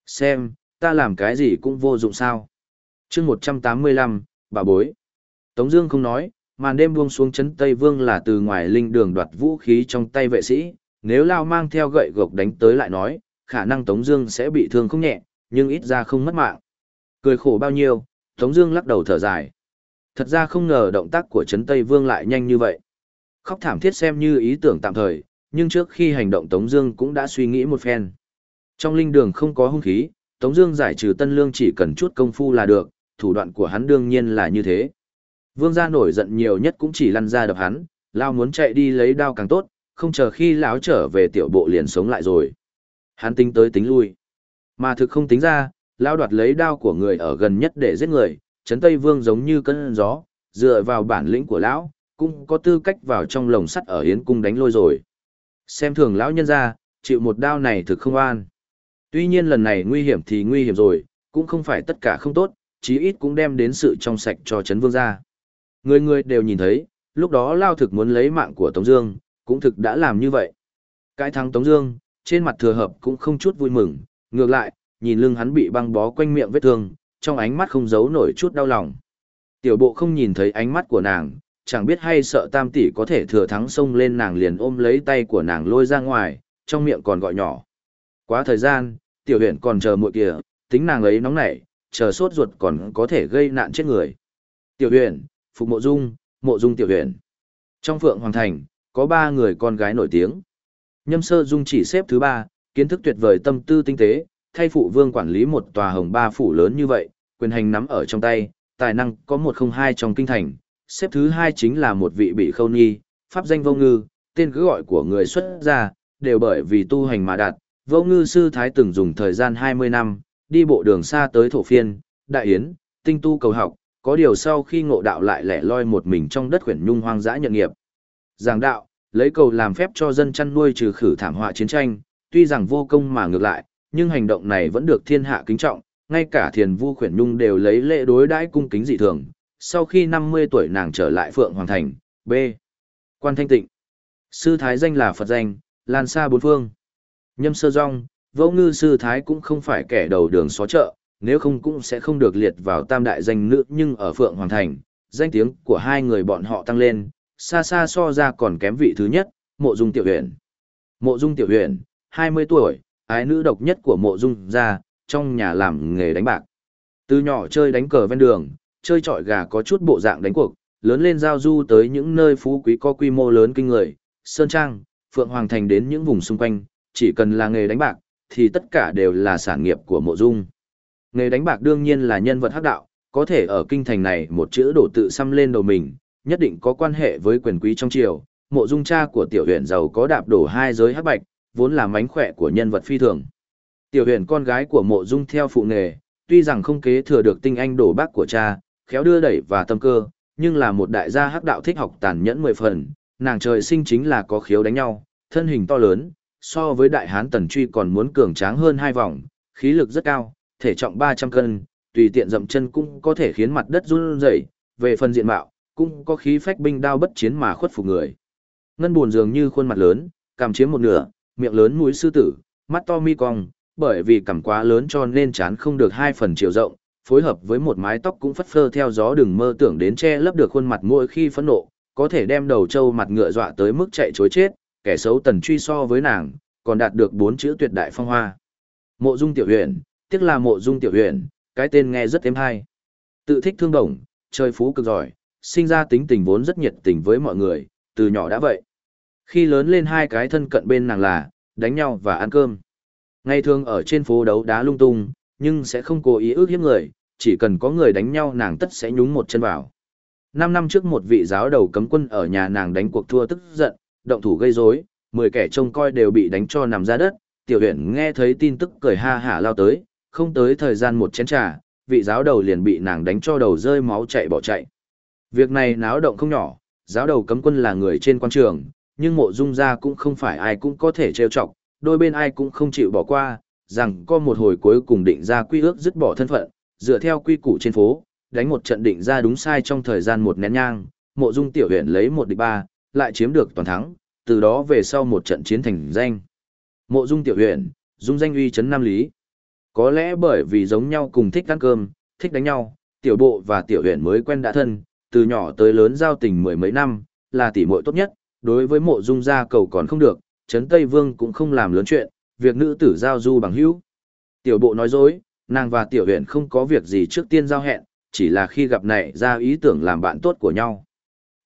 Xem, ta làm cái gì cũng vô dụng sao. Chương 185, bà bối. Tống Dương không nói, màn đêm buông xuống chấn Tây Vương là từ ngoài linh đường đoạt vũ khí trong tay vệ sĩ. Nếu Lao mang theo gậy gộc đánh tới lại nói, khả năng Tống Dương sẽ bị thương không nhẹ, nhưng ít ra không mất mạng. Cười khổ bao nhiêu, Tống Dương lắc đầu thở dài. Thật ra không ngờ động tác của chấn Tây Vương lại nhanh như vậy. Khóc thảm thiết xem như ý tưởng tạm thời, nhưng trước khi hành động Tống Dương cũng đã suy nghĩ một phen. Trong linh đường không có hung khí, Tống Dương giải trừ Tân Lương chỉ cần chút công phu là được, thủ đoạn của hắn đương nhiên là như thế. Vương gia nổi giận nhiều nhất cũng chỉ lăn ra đập hắn, Lao muốn chạy đi lấy đao càng tốt, không chờ khi lão trở về tiểu bộ liền sống lại rồi. Hắn tính tới tính lui. Mà thực không tính ra, lao đoạt lấy đao của người ở gần nhất để giết người, Trấn Tây Vương giống như cơn gió, dựa vào bản lĩnh của lão, cũng có tư cách vào trong lồng sắt ở Yến cung đánh lôi rồi. Xem thường lão nhân ra, chịu một đao này thực không an. Tuy nhiên lần này nguy hiểm thì nguy hiểm rồi, cũng không phải tất cả không tốt, chí ít cũng đem đến sự trong sạch cho Trấn Vương gia. Người người đều nhìn thấy, lúc đó Lao thực muốn lấy mạng của Tống Dương, cũng thực đã làm như vậy. Cái thắng Tống Dương, trên mặt thừa hợp cũng không chút vui mừng, Ngược lại, nhìn lưng hắn bị băng bó quanh miệng vết thương, trong ánh mắt không giấu nổi chút đau lòng. Tiểu bộ không nhìn thấy ánh mắt của nàng, chẳng biết hay sợ tam tỷ có thể thừa thắng xông lên nàng liền ôm lấy tay của nàng lôi ra ngoài, trong miệng còn gọi nhỏ. Quá thời gian, tiểu huyện còn chờ muội kìa, tính nàng ấy nóng nảy, chờ sốt ruột còn có thể gây nạn chết người. Tiểu huyền, Phục Mộ Dung, Mộ Dung Tiểu huyền. Trong Phượng Hoàng Thành, có ba người con gái nổi tiếng. Nhâm Sơ Dung chỉ xếp thứ ba, kiến thức tuyệt vời tâm tư tinh tế, thay phụ vương quản lý một tòa hồng ba phủ lớn như vậy, quyền hành nắm ở trong tay, tài năng có một không hai trong kinh thành, xếp thứ hai chính là một vị bị khâu nhi, pháp danh vô ngư, tên cứ gọi của người xuất gia, đều bởi vì tu hành mà đạt, vô ngư sư thái từng dùng thời gian 20 năm, đi bộ đường xa tới thổ phiên, đại yến, tinh tu cầu học, có điều sau khi ngộ đạo lại lẻ loi một mình trong đất khuyển nhung hoang dã nhận nghiệp. Giảng đạo, lấy cầu làm phép cho dân chăn nuôi trừ khử thảm họa chiến tranh, tuy rằng vô công mà ngược lại, nhưng hành động này vẫn được thiên hạ kính trọng, ngay cả thiền vu khuyển nhung đều lấy lễ đối đãi cung kính dị thường. Sau khi 50 tuổi nàng trở lại Phượng Hoàng Thành, B. Quan Thanh Tịnh. Sư Thái danh là Phật danh, lan xa bốn phương. Nhâm sơ rong, vô ngư sư Thái cũng không phải kẻ đầu đường xó chợ, nếu không cũng sẽ không được liệt vào tam đại danh nữ nhưng ở Phượng Hoàng Thành, danh tiếng của hai người bọn họ tăng lên, xa xa so ra còn kém vị thứ nhất, mộ dung tiểu huyền. Mộ dung tiểu huyền, 20 tuổi, ái nữ độc nhất của mộ dung gia, trong nhà làm nghề đánh bạc. Từ nhỏ chơi đánh cờ ven đường, chơi trọi gà có chút bộ dạng đánh cuộc, lớn lên giao du tới những nơi phú quý có quy mô lớn kinh người, Sơn Trang, Phượng Hoàng Thành đến những vùng xung quanh, chỉ cần là nghề đánh bạc, thì tất cả đều là sản nghiệp của mộ dung. Nghề đánh bạc đương nhiên là nhân vật hắc đạo, có thể ở kinh thành này một chữ đổ tự xăm lên đầu mình, nhất định có quan hệ với quyền quý trong triều. Mộ dung cha của tiểu huyện giàu có đạp đổ hai giới hắc bạch, vốn là mánh khỏe của nhân vật phi thường. Tiểu huyện con gái của mộ dung theo phụ nghề, tuy rằng không kế thừa được tinh anh đổ bác của cha, khéo đưa đẩy và tâm cơ, nhưng là một đại gia hắc đạo thích học tàn nhẫn mười phần, nàng trời sinh chính là có khiếu đánh nhau, thân hình to lớn, so với đại hán tần truy còn muốn cường tráng hơn hai vòng, khí lực rất cao, thể trọng 300 cân, tùy tiện dậm chân cũng có thể khiến mặt đất run rẩy, về phần diện mạo, cũng có khí phách binh đao bất chiến mà khuất phục người. Ngân buồn dường như khuôn mặt lớn, cằm chiếm một nửa, miệng lớn mũi sư tử, mắt to mi cong, bởi vì cằm quá lớn cho nên chán không được hai phần chiều rộng, phối hợp với một mái tóc cũng phất phơ theo gió đừng mơ tưởng đến che lấp được khuôn mặt mỗi khi phẫn nộ, có thể đem đầu trâu mặt ngựa dọa tới mức chạy chối chết, kẻ xấu tần truy so với nàng, còn đạt được bốn chữ tuyệt đại phong hoa. Mộ Dung Tiểu Huyền, tiếc là Mộ Dung Tiểu Huyền, cái tên nghe rất êm hay. Tự thích thương đồng, chơi phú cực giỏi, sinh ra tính tình vốn rất nhiệt tình với mọi người, từ nhỏ đã vậy. Khi lớn lên hai cái thân cận bên nàng là, đánh nhau và ăn cơm. Ngày thường ở trên phố đấu đá lung tung, nhưng sẽ không cố ý ước hiếp người, chỉ cần có người đánh nhau nàng tất sẽ nhúng một chân vào. Năm năm trước một vị giáo đầu cấm quân ở nhà nàng đánh cuộc thua tức giận, động thủ gây rối, mười kẻ trông coi đều bị đánh cho nằm ra đất, tiểu huyện nghe thấy tin tức cười ha hả lao tới, không tới thời gian một chén trà, vị giáo đầu liền bị nàng đánh cho đầu rơi máu chạy bỏ chạy. Việc này náo động không nhỏ, giáo đầu cấm quân là người trên quan trường, nhưng mộ dung ra cũng không phải ai cũng có thể trêu chọc, đôi bên ai cũng không chịu bỏ qua, rằng có một hồi cuối cùng định ra quy ước dứt bỏ thân phận, dựa theo quy củ trên phố, đánh một trận định ra đúng sai trong thời gian một nén nhang, mộ dung tiểu huyện lấy một địch ba, lại chiếm được toàn thắng, từ đó về sau một trận chiến thành danh. Mộ dung tiểu Huyền, dung danh uy chấn Nam Lý. Có lẽ bởi vì giống nhau cùng thích ăn cơm, thích đánh nhau, tiểu bộ và tiểu Huyền mới quen đã thân, từ nhỏ tới lớn giao tình mười mấy năm, là tỷ muội tốt nhất, đối với mộ dung gia cầu còn không được, Trấn Tây Vương cũng không làm lớn chuyện, việc nữ tử giao du bằng hữu. Tiểu bộ nói dối, nàng và tiểu Huyền không có việc gì trước tiên giao hẹn, chỉ là khi gặp này ra ý tưởng làm bạn tốt của nhau.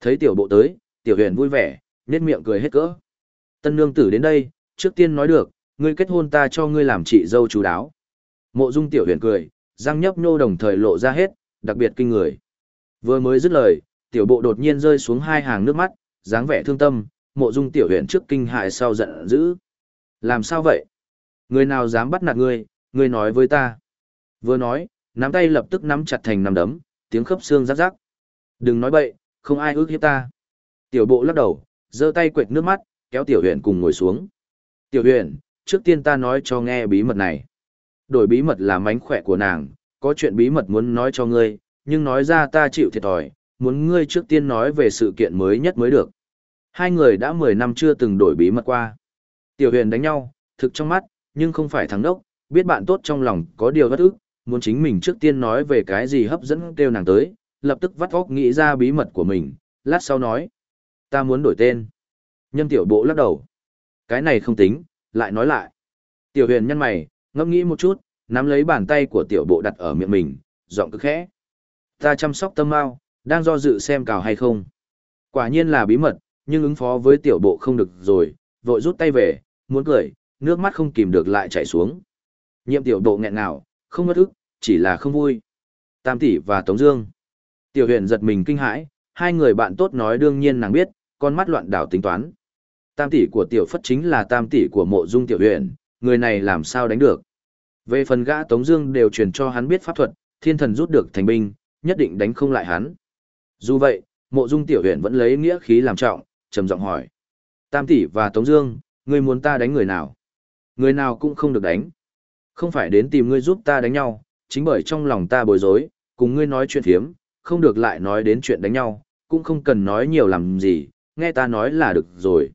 Thấy tiểu bộ tới, tiểu Huyền vui vẻ, nét miệng cười hết cỡ. Tân nương tử đến đây, trước tiên nói được, ngươi kết hôn ta cho ngươi làm chị dâu chú đáo. Mộ dung tiểu Huyền cười, răng nhấp nhô đồng thời lộ ra hết, đặc biệt kinh người. Vừa mới dứt lời, tiểu bộ đột nhiên rơi xuống hai hàng nước mắt, dáng vẻ thương tâm, mộ dung tiểu Huyền trước kinh hại sau giận dữ. Làm sao vậy? Người nào dám bắt nạt ngươi, ngươi nói với ta. Vừa nói, nắm tay lập tức nắm chặt thành nắm đấm, tiếng khớp xương rắc rắc. Đừng nói bậy, không ai ước hiếp ta. Tiểu bộ lắc đầu, giơ tay quệt nước mắt, kéo tiểu Huyền cùng ngồi xuống. Tiểu Huyền, trước tiên ta nói cho nghe bí mật này. Đổi bí mật là mánh khỏe của nàng, có chuyện bí mật muốn nói cho ngươi, nhưng nói ra ta chịu thiệt thòi, muốn ngươi trước tiên nói về sự kiện mới nhất mới được. Hai người đã 10 năm chưa từng đổi bí mật qua. Tiểu huyền đánh nhau, thực trong mắt, nhưng không phải thắng đốc, biết bạn tốt trong lòng có điều bất ức, muốn chính mình trước tiên nói về cái gì hấp dẫn kêu nàng tới, lập tức vắt óc nghĩ ra bí mật của mình, lát sau nói. Ta muốn đổi tên. Nhân tiểu bộ lắc đầu. Cái này không tính, lại nói lại. Tiểu huyền nhăn mày, ngẫm nghĩ một chút, nắm lấy bàn tay của tiểu bộ đặt ở miệng mình, giọng cứ khẽ. Ta chăm sóc tâm mau, đang do dự xem cào hay không. Quả nhiên là bí mật, nhưng ứng phó với tiểu bộ không được rồi, vội rút tay về, muốn cười, nước mắt không kìm được lại chảy xuống. Nhiệm tiểu bộ nghẹn ngào, không mất ức, chỉ là không vui. Tam tỷ và Tống Dương. Tiểu huyền giật mình kinh hãi, hai người bạn tốt nói đương nhiên nàng biết, con mắt loạn đảo tính toán. Tam tỷ của tiểu phất chính là tam tỷ của mộ dung tiểu huyện, người này làm sao đánh được. Về phần gã Tống Dương đều truyền cho hắn biết pháp thuật, thiên thần rút được thành binh, nhất định đánh không lại hắn. Dù vậy, mộ dung tiểu huyện vẫn lấy nghĩa khí làm trọng, trầm giọng hỏi. Tam tỷ và Tống Dương, ngươi muốn ta đánh người nào? Người nào cũng không được đánh. Không phải đến tìm ngươi giúp ta đánh nhau, chính bởi trong lòng ta bối rối, cùng ngươi nói chuyện thiếm, không được lại nói đến chuyện đánh nhau, cũng không cần nói nhiều làm gì, nghe ta nói là được rồi.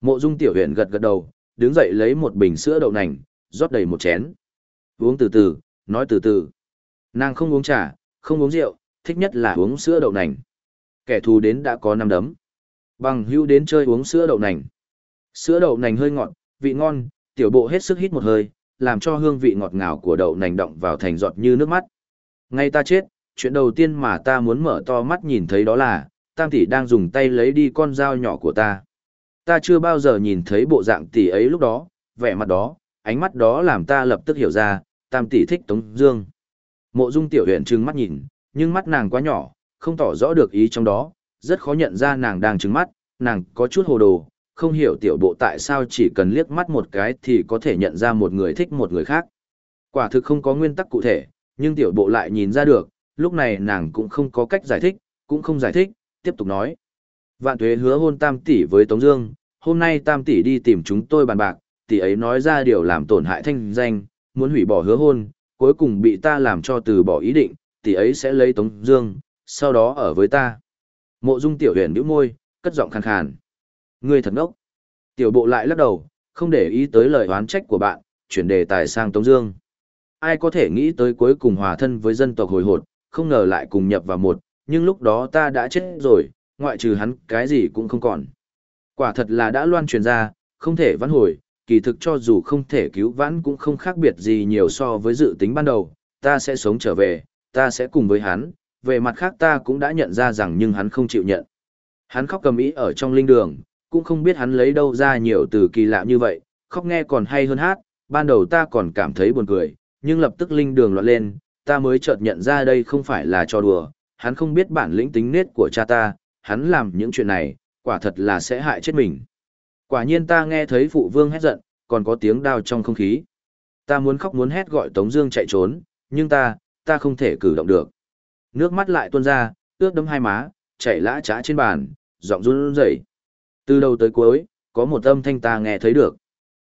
Mộ dung tiểu Huyền gật gật đầu, đứng dậy lấy một bình sữa đậu nành, rót đầy một chén. Uống từ từ, nói từ từ. Nàng không uống trà, không uống rượu, thích nhất là uống sữa đậu nành. Kẻ thù đến đã có năm đấm. Bằng hưu đến chơi uống sữa đậu nành. Sữa đậu nành hơi ngọt, vị ngon, tiểu bộ hết sức hít một hơi, làm cho hương vị ngọt ngào của đậu nành động vào thành giọt như nước mắt. Ngay ta chết, chuyện đầu tiên mà ta muốn mở to mắt nhìn thấy đó là, tam tỷ đang dùng tay lấy đi con dao nhỏ của ta. Ta chưa bao giờ nhìn thấy bộ dạng tỷ ấy lúc đó, vẻ mặt đó, ánh mắt đó làm ta lập tức hiểu ra, tam tỷ thích Tống Dương. Mộ Dung Tiểu Huyền trừng mắt nhìn, nhưng mắt nàng quá nhỏ, không tỏ rõ được ý trong đó, rất khó nhận ra nàng đang trừng mắt, nàng có chút hồ đồ, không hiểu tiểu bộ tại sao chỉ cần liếc mắt một cái thì có thể nhận ra một người thích một người khác. Quả thực không có nguyên tắc cụ thể, nhưng tiểu bộ lại nhìn ra được, lúc này nàng cũng không có cách giải thích, cũng không giải thích, tiếp tục nói. Vạn tuế hứa hôn tam tỷ với Tống Dương, hôm nay tam tỷ đi tìm chúng tôi bàn bạc, tỷ ấy nói ra điều làm tổn hại thanh danh, muốn hủy bỏ hứa hôn, cuối cùng bị ta làm cho từ bỏ ý định, tỷ ấy sẽ lấy Tống Dương, sau đó ở với ta. Mộ Dung Tiểu Huyền nhíu môi, cất giọng khàn khàn. Ngươi thật ngốc. Tiểu bộ lại lắc đầu, không để ý tới lời oán trách của bạn, chuyển đề tài sang Tống Dương. Ai có thể nghĩ tới cuối cùng hòa thân với dân tộc hồi hột, không ngờ lại cùng nhập vào một, nhưng lúc đó ta đã chết rồi, ngoại trừ hắn, cái gì cũng không còn. Quả thật là đã loan truyền ra, không thể vãn hồi, kỳ thực cho dù không thể cứu vãn cũng không khác biệt gì nhiều so với dự tính ban đầu, ta sẽ sống trở về, ta sẽ cùng với hắn, về mặt khác ta cũng đã nhận ra rằng nhưng hắn không chịu nhận. Hắn khóc cầm ý ở trong linh đường, cũng không biết hắn lấy đâu ra nhiều từ kỳ lạ như vậy, khóc nghe còn hay hơn hát, ban đầu ta còn cảm thấy buồn cười, nhưng lập tức linh đường loạn lên, ta mới chợt nhận ra đây không phải là trò đùa, hắn không biết bản lĩnh tính nết của cha ta, hắn làm những chuyện này, quả thật là sẽ hại chết mình. Quả nhiên ta nghe thấy phụ vương hét giận, còn có tiếng đao trong không khí. Ta muốn khóc muốn hét gọi Tống Dương chạy trốn, nhưng ta, ta không thể cử động được. Nước mắt lại tuôn ra, ướt đẫm hai má, chảy lã chã trên bàn, giọng run rẩy. Từ đầu tới cuối, có một âm thanh ta nghe thấy được.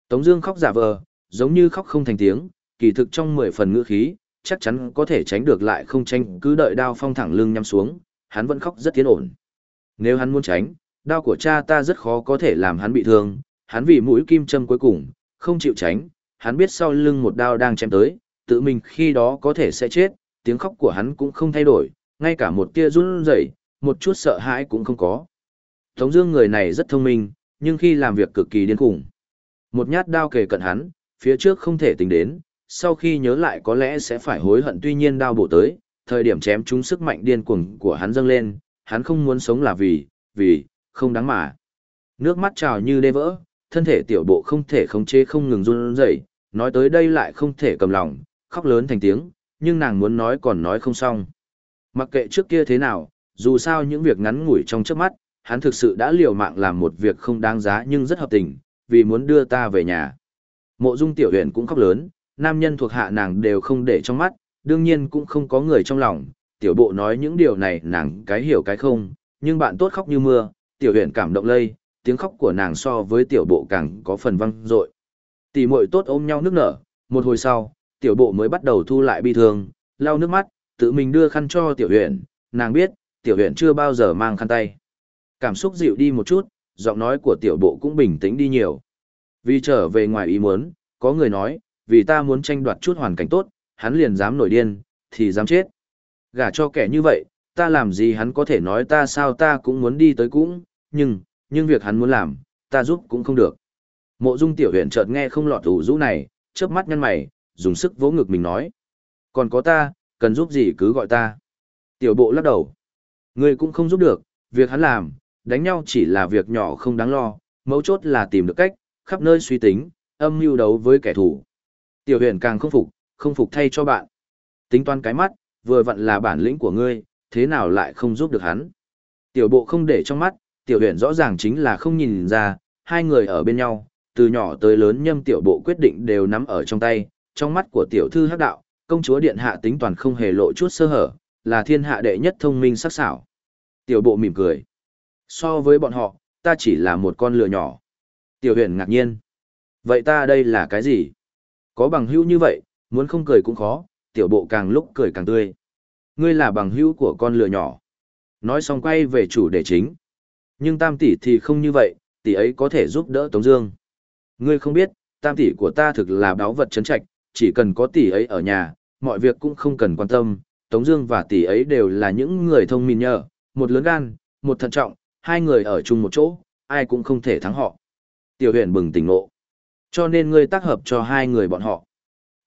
Tống Dương khóc giả vờ, giống như khóc không thành tiếng, kỳ thực trong mười phần ngữ khí, chắc chắn có thể tránh được lại không tránh cứ đợi đao phong thẳng lưng nhắm xuống, hắn vẫn khóc rất tiến ổn. Nếu hắn muốn tránh, đao của cha ta rất khó có thể làm hắn bị thương, hắn vì mũi kim châm cuối cùng, không chịu tránh, hắn biết sau lưng một đao đang chém tới, tự mình khi đó có thể sẽ chết, tiếng khóc của hắn cũng không thay đổi, ngay cả một tia run rẩy, một chút sợ hãi cũng không có. Tống Dương người này rất thông minh, nhưng khi làm việc cực kỳ điên cuồng. Một nhát đao kề cận hắn, phía trước không thể tính đến, sau khi nhớ lại có lẽ sẽ phải hối hận tuy nhiên đao bổ tới, thời điểm chém chúng sức mạnh điên cuồng của hắn dâng lên, hắn không muốn sống là vì, vì, không đáng mà. Nước mắt trào như đê vỡ, thân thể tiểu bộ không thể khống chế không ngừng run rẩy, nói tới đây lại không thể cầm lòng, khóc lớn thành tiếng, nhưng nàng muốn nói còn nói không xong. Mặc kệ trước kia thế nào, dù sao những việc ngắn ngủi trong trước mắt, hắn thực sự đã liều mạng làm một việc không đáng giá nhưng rất hợp tình, vì muốn đưa ta về nhà. Mộ dung tiểu huyện cũng khóc lớn, nam nhân thuộc hạ nàng đều không để trong mắt, đương nhiên cũng không có người trong lòng, tiểu bộ nói những điều này nàng cái hiểu cái không, nhưng bạn tốt khóc như mưa, tiểu huyện cảm động lây, tiếng khóc của nàng so với tiểu bộ càng có phần văng dội. Tỷ muội tốt ôm nhau nước nở, một hồi sau, tiểu bộ mới bắt đầu thu lại bi thương, lau nước mắt, tự mình đưa khăn cho tiểu huyện, nàng biết, tiểu huyện chưa bao giờ mang khăn tay. Cảm xúc dịu đi một chút, giọng nói của tiểu bộ cũng bình tĩnh đi nhiều. Vì trở về ngoài ý muốn, có người nói, vì ta muốn tranh đoạt chút hoàn cảnh tốt, hắn liền dám nổi điên, thì dám chết. Gả cho kẻ như vậy, ta làm gì hắn có thể nói ta sao ta cũng muốn đi tới cũng, nhưng, nhưng việc hắn muốn làm, ta giúp cũng không được. Mộ dung tiểu huyện chợt nghe không lọt ủ rũ này, chớp mắt nhăn mày, dùng sức vỗ ngực mình nói. Còn có ta, cần giúp gì cứ gọi ta. Tiểu bộ lắc đầu. Ngươi cũng không giúp được, việc hắn làm, đánh nhau chỉ là việc nhỏ không đáng lo, mấu chốt là tìm được cách, khắp nơi suy tính, âm mưu đấu với kẻ thù. Tiểu huyền càng không phục, không phục thay cho bạn. Tính toán cái mắt, vừa vặn là bản lĩnh của ngươi, thế nào lại không giúp được hắn. Tiểu bộ không để trong mắt, tiểu huyền rõ ràng chính là không nhìn ra, hai người ở bên nhau, từ nhỏ tới lớn nhâm tiểu bộ quyết định đều nắm ở trong tay, trong mắt của tiểu thư hắc đạo, công chúa điện hạ tính toàn không hề lộ chút sơ hở, là thiên hạ đệ nhất thông minh sắc sảo. Tiểu bộ mỉm cười. So với bọn họ, ta chỉ là một con lừa nhỏ. Tiểu huyền ngạc nhiên. Vậy ta đây là cái gì? Có bằng hữu như vậy, muốn không cười cũng khó, tiểu bộ càng lúc cười càng tươi. Ngươi là bằng hữu của con lừa nhỏ. Nói xong quay về chủ đề chính. Nhưng tam tỷ thì không như vậy, tỷ ấy có thể giúp đỡ Tống Dương. Ngươi không biết, tam tỷ của ta thực là đáo vật chấn trạch, chỉ cần có tỷ ấy ở nhà, mọi việc cũng không cần quan tâm. Tống Dương và tỷ ấy đều là những người thông minh nhờ, một lớn gan, một thận trọng, hai người ở chung một chỗ, ai cũng không thể thắng họ. Tiểu huyền bừng tỉnh ngộ, cho nên ngươi tác hợp cho hai người bọn họ.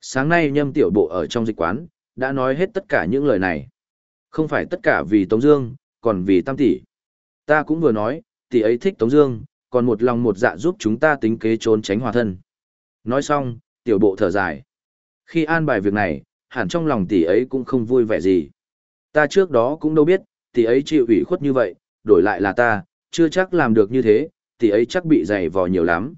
Sáng nay nhâm tiểu bộ ở trong dịch quán, đã nói hết tất cả những lời này. Không phải tất cả vì Tống Dương, còn vì Tam tỷ. Ta cũng vừa nói, tỷ ấy thích Tống Dương, còn một lòng một dạ giúp chúng ta tính kế trốn tránh hòa thân. Nói xong, tiểu bộ thở dài. Khi an bài việc này, hẳn trong lòng tỷ ấy cũng không vui vẻ gì. Ta trước đó cũng đâu biết, tỷ ấy chịu ủy khuất như vậy, đổi lại là ta, chưa chắc làm được như thế, tỷ ấy chắc bị dày vò nhiều lắm.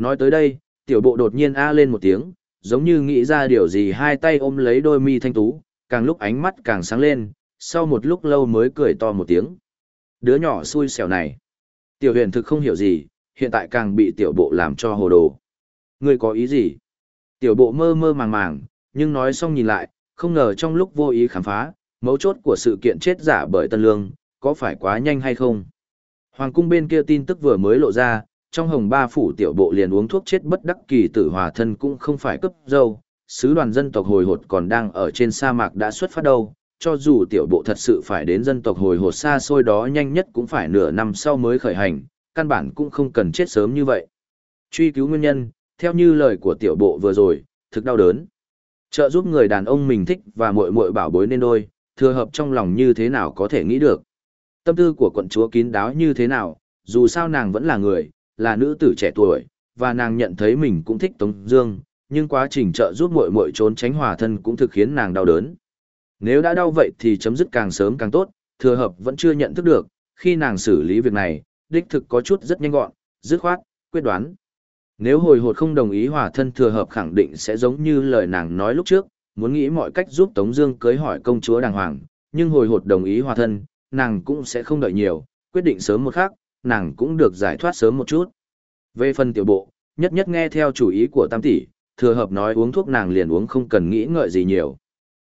Nói tới đây, tiểu bộ đột nhiên a lên một tiếng, giống như nghĩ ra điều gì hai tay ôm lấy đôi mi thanh tú, càng lúc ánh mắt càng sáng lên, sau một lúc lâu mới cười to một tiếng. Đứa nhỏ xui xẻo này. Tiểu huyền thực không hiểu gì, hiện tại càng bị tiểu bộ làm cho hồ đồ. Ngươi có ý gì? Tiểu bộ mơ mơ màng màng, nhưng nói xong nhìn lại, không ngờ trong lúc vô ý khám phá, mấu chốt của sự kiện chết giả bởi Tân Lương, có phải quá nhanh hay không? Hoàng cung bên kia tin tức vừa mới lộ ra, trong hồng ba phủ tiểu bộ liền uống thuốc chết bất đắc kỳ tử hòa thân cũng không phải cấp dâu, sứ đoàn dân tộc hồi hột còn đang ở trên sa mạc đã xuất phát đâu, cho dù tiểu bộ thật sự phải đến dân tộc hồi hột xa xôi đó nhanh nhất cũng phải nửa năm sau mới khởi hành, căn bản cũng không cần chết sớm như vậy. Truy cứu nguyên nhân, theo như lời của tiểu bộ vừa rồi, thực đau đớn. Trợ giúp người đàn ông mình thích và muội muội bảo bối nên đôi, thừa hợp trong lòng như thế nào có thể nghĩ được. Tâm tư của quận chúa kín đáo như thế nào, dù sao nàng vẫn là người, là nữ tử trẻ tuổi, và nàng nhận thấy mình cũng thích Tống Dương, nhưng quá trình trợ giúp muội muội trốn tránh hòa thân cũng thực khiến nàng đau đớn. Nếu đã đau vậy thì chấm dứt càng sớm càng tốt, thừa hợp vẫn chưa nhận thức được, khi nàng xử lý việc này, đích thực có chút rất nhanh gọn, dứt khoát, quyết đoán. Nếu hồi hột không đồng ý hòa thân thừa hợp khẳng định sẽ giống như lời nàng nói lúc trước, muốn nghĩ mọi cách giúp Tống Dương cưới hỏi công chúa đàng hoàng, nhưng hồi hột đồng ý hòa thân, nàng cũng sẽ không đợi nhiều, quyết định sớm một khắc, nàng cũng được giải thoát sớm một chút. Về phần tiểu bộ, nhất nhất nghe theo chủ ý của tam tỷ, thừa hợp nói uống thuốc nàng liền uống không cần nghĩ ngợi gì nhiều.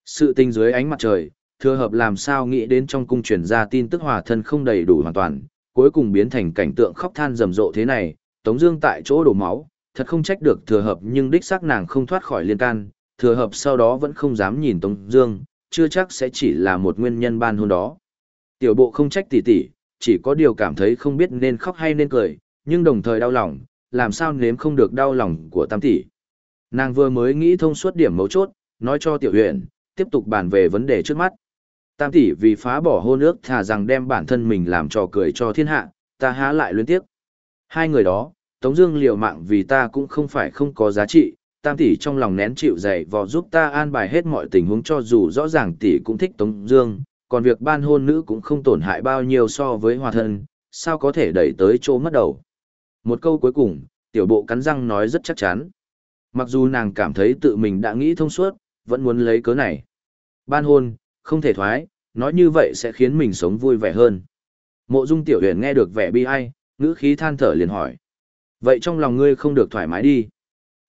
Sự tình dưới ánh mặt trời, thừa hợp làm sao nghĩ đến trong cung truyền ra tin tức hòa thân không đầy đủ hoàn toàn, cuối cùng biến thành cảnh tượng khóc than rầm rộ thế này, Tống Dương tại chỗ đổ máu, thật không trách được thừa hợp nhưng đích xác nàng không thoát khỏi liên can, thừa hợp sau đó vẫn không dám nhìn Tống Dương, chưa chắc sẽ chỉ là một nguyên nhân ban hôn đó. Tiểu bộ không trách tỷ tỷ, chỉ có điều cảm thấy không biết nên khóc hay nên cười, nhưng đồng thời đau lòng, làm sao nếm không được đau lòng của tam tỷ. Nàng vừa mới nghĩ thông suốt điểm mấu chốt, nói cho tiểu huyện, tiếp tục bàn về vấn đề trước mắt. Tam tỷ vì phá bỏ hôn ước thà rằng đem bản thân mình làm trò cười cho thiên hạ, ta há lại luyến tiếc. Hai người đó, Tống Dương liều mạng vì ta cũng không phải không có giá trị, tam tỷ trong lòng nén chịu dày vò giúp ta an bài hết mọi tình huống cho dù rõ ràng tỷ cũng thích Tống Dương, còn việc ban hôn nữ cũng không tổn hại bao nhiêu so với hòa thân, sao có thể đẩy tới chỗ mất đầu. Một câu cuối cùng, tiểu bộ cắn răng nói rất chắc chắn. Mặc dù nàng cảm thấy tự mình đã nghĩ thông suốt, vẫn muốn lấy cớ này. Ban hôn, không thể thoái, nói như vậy sẽ khiến mình sống vui vẻ hơn. Mộ dung tiểu huyền nghe được vẻ bi ai, ngữ khí than thở liền hỏi. Vậy trong lòng ngươi không được thoải mái đi.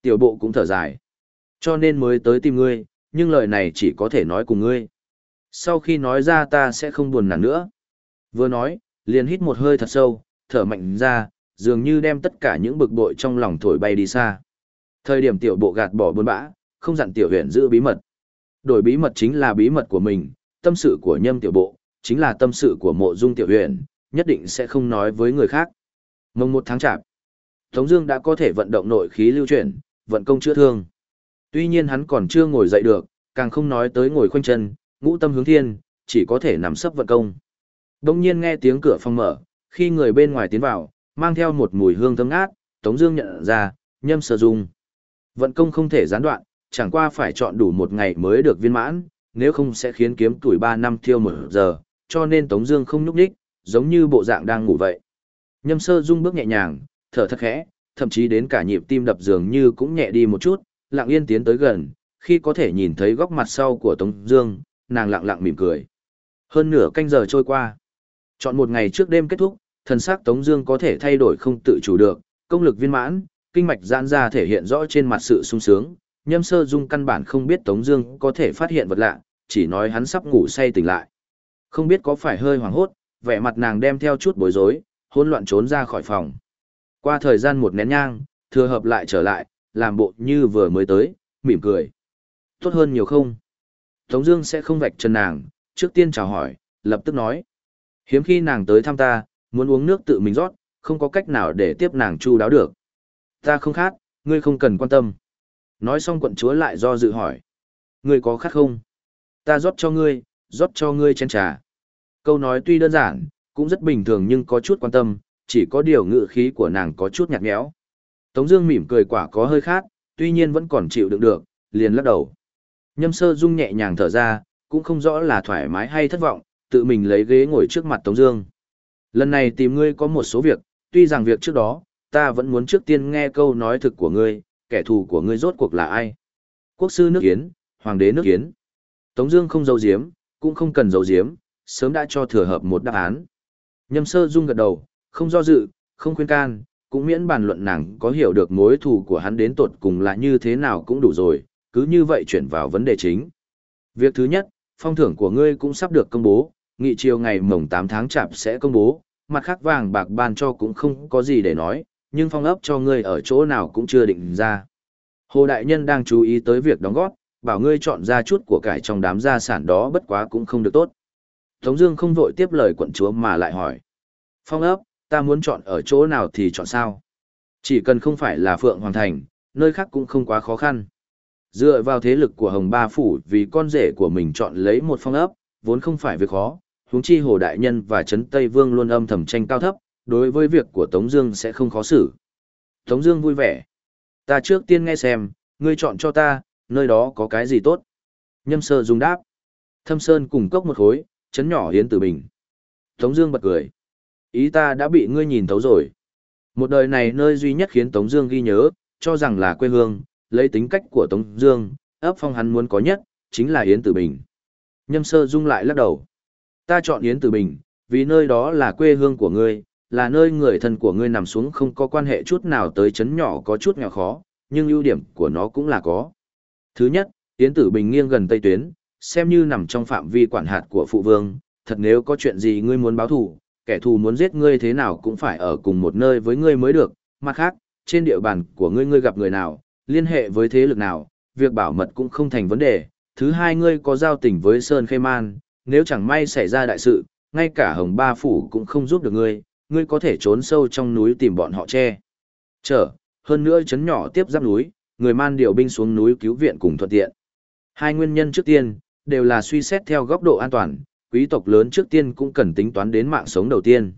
Tiểu bộ cũng thở dài. Cho nên mới tới tìm ngươi, nhưng lời này chỉ có thể nói cùng ngươi. Sau khi nói ra ta sẽ không buồn nản nữa. Vừa nói, liền hít một hơi thật sâu, thở mạnh ra, dường như đem tất cả những bực bội trong lòng thổi bay đi xa. Thời điểm tiểu bộ gạt bỏ buồn bã, không dặn tiểu huyện giữ bí mật. Đổi bí mật chính là bí mật của mình, tâm sự của nhâm tiểu bộ, chính là tâm sự của mộ dung tiểu huyện, nhất định sẽ không nói với người khác. Mông một tháng chạp, Tống Dương đã có thể vận động nội khí lưu chuyển, vận công chữa thương. Tuy nhiên hắn còn chưa ngồi dậy được, càng không nói tới ngồi khoanh chân, ngũ tâm hướng thiên, chỉ có thể nằm sấp vận công. Đông nhiên nghe tiếng cửa phòng mở, khi người bên ngoài tiến vào, mang theo một mùi hương thơm ngát, Tống Dương nhận ra, nhâm sơ dung. Vận công không thể gián đoạn, chẳng qua phải chọn đủ một ngày mới được viên mãn, nếu không sẽ khiến kiếm tuổi ba năm thiêu một giờ, cho nên Tống Dương không nhúc nhích, giống như bộ dạng đang ngủ vậy. Nhâm sơ dung bước nhẹ nhàng, thở thật khẽ, thậm chí đến cả nhịp tim đập dường như cũng nhẹ đi một chút, lặng yên tiến tới gần, khi có thể nhìn thấy góc mặt sau của Tống Dương, nàng lặng lặng mỉm cười. Hơn nửa canh giờ trôi qua. Chọn một ngày trước đêm kết thúc, thần sắc Tống Dương có thể thay đổi không tự chủ được, công lực viên mãn, kinh mạch giãn ra thể hiện rõ trên mặt sự sung sướng. Nhâm Sơ Dung căn bản không biết Tống Dương có thể phát hiện vật lạ, chỉ nói hắn sắp ngủ say tỉnh lại. Không biết có phải hơi hoảng hốt, vẻ mặt nàng đem theo chút bối rối, hỗn loạn trốn ra khỏi phòng. Qua thời gian một nén nhang, thừa hợp lại trở lại, làm bộ như vừa mới tới, mỉm cười. Tốt hơn nhiều không? Tống Dương sẽ không vạch chân nàng, trước tiên chào hỏi, lập tức nói. Hiếm khi nàng tới thăm ta, muốn uống nước tự mình rót, không có cách nào để tiếp nàng chu đáo được. Ta không khát, ngươi không cần quan tâm. Nói xong quận chúa lại do dự hỏi. Ngươi có khát không? Ta rót cho ngươi, rót cho ngươi chén trà. Câu nói tuy đơn giản, cũng rất bình thường nhưng có chút quan tâm, chỉ có điều ngự khí của nàng có chút nhạt nhẽo. Tống Dương mỉm cười quả có hơi khát, tuy nhiên vẫn còn chịu đựng được, liền lắc đầu. Nhâm Sơ Dung nhẹ nhàng thở ra, cũng không rõ là thoải mái hay thất vọng, tự mình lấy ghế ngồi trước mặt Tống Dương. Lần này tìm ngươi có một số việc, tuy rằng việc trước đó, ta vẫn muốn trước tiên nghe câu nói thực của ngươi, kẻ thù của ngươi rốt cuộc là ai? Quốc sư nước Yến, hoàng đế nước Yến. Tống Dương không giấu giếm, cũng không cần giấu giếm, sớm đã cho thừa hợp một đáp án. Nhâm Sơ Dung gật đầu, không do dự, không khuyên can, cũng miễn bàn luận nàng có hiểu được mối thù của hắn đến tột cùng là như thế nào cũng đủ rồi, cứ như vậy chuyển vào vấn đề chính. Việc thứ nhất, phong thưởng của ngươi cũng sắp được công bố, nghị chiều ngày mồng 8 tháng chạp sẽ công bố, mặt khác vàng bạc ban cho cũng không có gì để nói, nhưng phong ấp cho ngươi ở chỗ nào cũng chưa định ra. Hồ Đại Nhân đang chú ý tới việc đóng góp, bảo ngươi chọn ra chút của cải trong đám gia sản đó bất quá cũng không được tốt. Tống Dương không vội tiếp lời quận chúa mà lại hỏi. Phong ấp, ta muốn chọn ở chỗ nào thì chọn sao? Chỉ cần không phải là Phượng Hoàng Thành, nơi khác cũng không quá khó khăn. Dựa vào thế lực của Hồng Ba Phủ vì con rể của mình chọn lấy một phong ấp, vốn không phải việc khó, huống chi Hồ Đại Nhân và Trấn Tây Vương luôn âm thầm tranh cao thấp, đối với việc của Tống Dương sẽ không khó xử. Tống Dương vui vẻ. Ta trước tiên nghe xem, ngươi chọn cho ta, nơi đó có cái gì tốt? Nhâm Sơ dùng đáp. Thâm Sơn cùng cốc một khối, chấn nhỏ hiến tử bình. Tống Dương bật cười. Ý ta đã bị ngươi nhìn thấu rồi. Một đời này nơi duy nhất khiến Tống Dương ghi nhớ, cho rằng là quê hương, lấy tính cách của Tống Dương, ấp phong hắn muốn có nhất, chính là Yến Tử Bình. Nhâm Sơ Dung lại lắc đầu. Ta chọn Yến Tử Bình, vì nơi đó là quê hương của ngươi, là nơi người thân của ngươi nằm xuống không có quan hệ chút nào tới chấn nhỏ có chút nghèo khó, nhưng ưu điểm của nó cũng là có. Thứ nhất, Yến Tử Bình nghiêng gần Tây Tuyến, xem như nằm trong phạm vi quản hạt của phụ vương, thật nếu có chuyện gì ngươi muốn báo thù, kẻ thù muốn giết ngươi thế nào cũng phải ở cùng một nơi với ngươi mới được, mặt khác, trên địa bàn của ngươi ngươi gặp người nào, liên hệ với thế lực nào, việc bảo mật cũng không thành vấn đề. Thứ hai ngươi có giao tình với Sơn Khê Man, nếu chẳng may xảy ra đại sự, ngay cả Hồng Ba Phủ cũng không giúp được ngươi, ngươi có thể trốn sâu trong núi tìm bọn họ che. Chờ, hơn nữa chấn nhỏ tiếp giáp núi, người man điều binh xuống núi cứu viện cùng thuận tiện. Hai nguyên nhân trước tiên, đều là suy xét theo góc độ an toàn, quý tộc lớn trước tiên cũng cần tính toán đến mạng sống đầu tiên.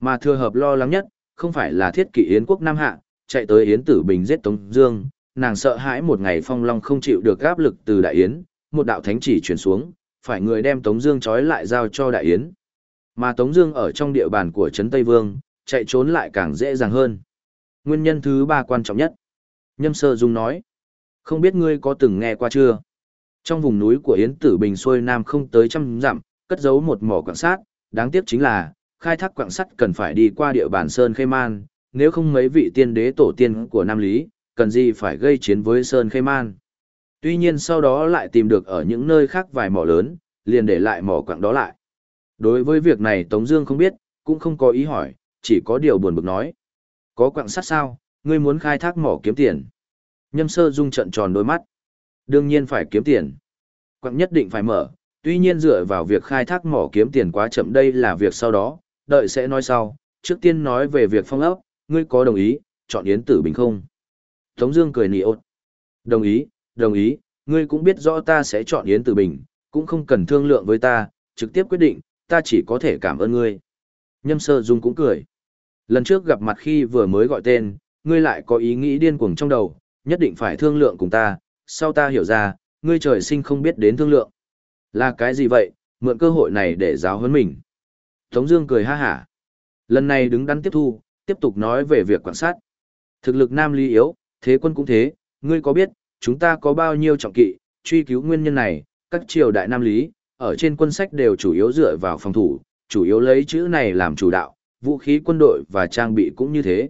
Mà thừa hợp lo lắng nhất, không phải là thiết kỷ Yến quốc Nam Hạ, chạy tới Yến Tử Bình giết Tống Dương, nàng sợ hãi một ngày phong long không chịu được áp lực từ Đại Yến, một đạo thánh chỉ truyền xuống, phải người đem Tống Dương trói lại giao cho Đại Yến. Mà Tống Dương ở trong địa bàn của Trấn Tây Vương, chạy trốn lại càng dễ dàng hơn. Nguyên nhân thứ ba quan trọng nhất, Nhâm Sơ Dung nói, không biết ngươi có từng nghe qua chưa? Trong vùng núi của Yến Tử Bình xuôi nam không tới trăm dặm, cất giấu một mỏ quặng sắt, đáng tiếc chính là, khai thác quặng sắt cần phải đi qua địa bàn Sơn Khê Man, nếu không mấy vị tiên đế tổ tiên của Nam Lý, cần gì phải gây chiến với Sơn Khê Man. Tuy nhiên sau đó lại tìm được ở những nơi khác vài mỏ lớn, liền để lại mỏ quặng đó lại. Đối với việc này Tống Dương không biết, cũng không có ý hỏi, chỉ có điều buồn bực nói. Có quặng sắt sao, ngươi muốn khai thác mỏ kiếm tiền. Nhâm sơ dung trận tròn đôi mắt. Đương nhiên phải kiếm tiền. Quặng nhất định phải mở, tuy nhiên dựa vào việc khai thác mỏ kiếm tiền quá chậm đây là việc sau đó, đợi sẽ nói sau. Trước tiên nói về việc phong ấp, ngươi có đồng ý, chọn Yến Tử Bình không? Tống Dương cười nỉ ột. Đồng ý, đồng ý, ngươi cũng biết rõ ta sẽ chọn Yến Tử Bình, cũng không cần thương lượng với ta, trực tiếp quyết định, ta chỉ có thể cảm ơn ngươi. Nhâm Sơ Dung cũng cười. Lần trước gặp mặt khi vừa mới gọi tên, ngươi lại có ý nghĩ điên cuồng trong đầu, nhất định phải thương lượng cùng ta, sau ta hiểu ra, ngươi trời sinh không biết đến thương lượng. Là cái gì vậy, mượn cơ hội này để giáo huấn mình. Tống Dương cười ha hả. Lần này đứng đắn tiếp thu, tiếp tục nói về việc quan sát. Thực lực Nam Lý yếu, thế quân cũng thế, ngươi có biết, chúng ta có bao nhiêu trọng kỵ, truy cứu nguyên nhân này, các triều đại nam lý, ở trên quân sách đều chủ yếu dựa vào phòng thủ, chủ yếu lấy chữ này làm chủ đạo, vũ khí quân đội và trang bị cũng như thế.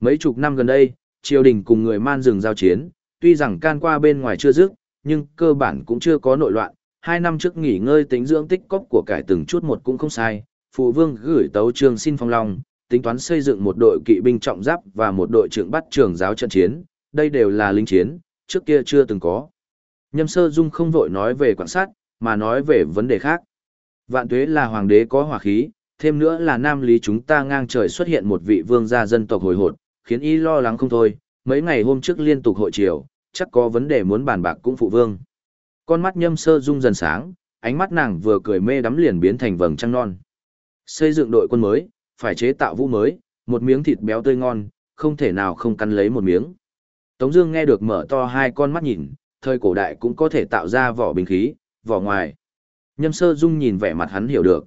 Mấy chục năm gần đây, triều đình cùng người man rừng giao chiến, tuy rằng can qua bên ngoài chưa dứt, nhưng cơ bản cũng chưa có nội loạn. Hai năm trước nghỉ ngơi tính dưỡng tích cóp của cải từng chút một cũng không sai, phụ vương gửi tấu trường xin phong long, tính toán xây dựng một đội kỵ binh trọng giáp và một đội trưởng bắt trường giáo trận chiến, đây đều là linh chiến, trước kia chưa từng có. Nhâm sơ dung không vội nói về quan sát, mà nói về vấn đề khác. Vạn tuế là hoàng đế có hỏa khí, thêm nữa là nam lý chúng ta ngang trời xuất hiện một vị vương gia dân tộc hồi hột, khiến y lo lắng không thôi, mấy ngày hôm trước liên tục hội triều, chắc có vấn đề muốn bàn bạc cũng phụ vương. Con mắt nhâm sơ dung dần sáng, ánh mắt nàng vừa cười mê đắm liền biến thành vầng trăng non. Xây dựng đội quân mới, phải chế tạo vũ mới, một miếng thịt béo tươi ngon, không thể nào không cắn lấy một miếng. Tống Dương nghe được mở to hai con mắt nhìn, thời cổ đại cũng có thể tạo ra vỏ bình khí, vỏ ngoài. Nhâm sơ dung nhìn vẻ mặt hắn hiểu được.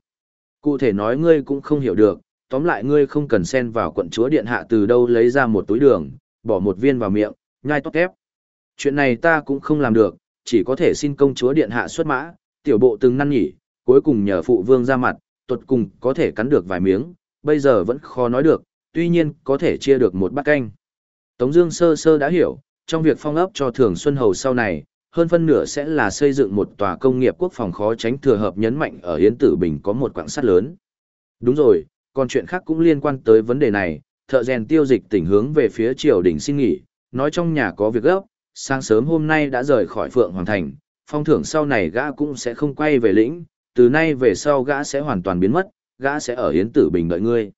Cụ thể nói ngươi cũng không hiểu được, tóm lại ngươi không cần xen vào quận chúa điện hạ từ đâu lấy ra một túi đường, bỏ một viên vào miệng, nhai tốt kép. Chuyện này ta cũng không làm được, chỉ có thể xin công chúa điện hạ xuất mã, tiểu bộ từng năn nhỉ, cuối cùng nhờ phụ vương ra mặt, tuột cùng có thể cắn được vài miếng, bây giờ vẫn khó nói được, tuy nhiên có thể chia được một bát canh. Tống Dương sơ sơ đã hiểu, trong việc phong ấp cho Thường Xuân Hầu sau này, hơn phân nửa sẽ là xây dựng một tòa công nghiệp quốc phòng khó tránh thừa hợp nhấn mạnh ở Yến Tử Bình có một quãng sắt lớn. Đúng rồi, còn chuyện khác cũng liên quan tới vấn đề này, thợ rèn tiêu dịch tỉnh hướng về phía triều đình xin nghỉ, nói trong nhà có việc gấp, sáng sớm hôm nay đã rời khỏi Phượng Hoàng Thành, phong thưởng sau này gã cũng sẽ không quay về lĩnh, từ nay về sau gã sẽ hoàn toàn biến mất, gã sẽ ở hiến Tử Bình đợi ngươi.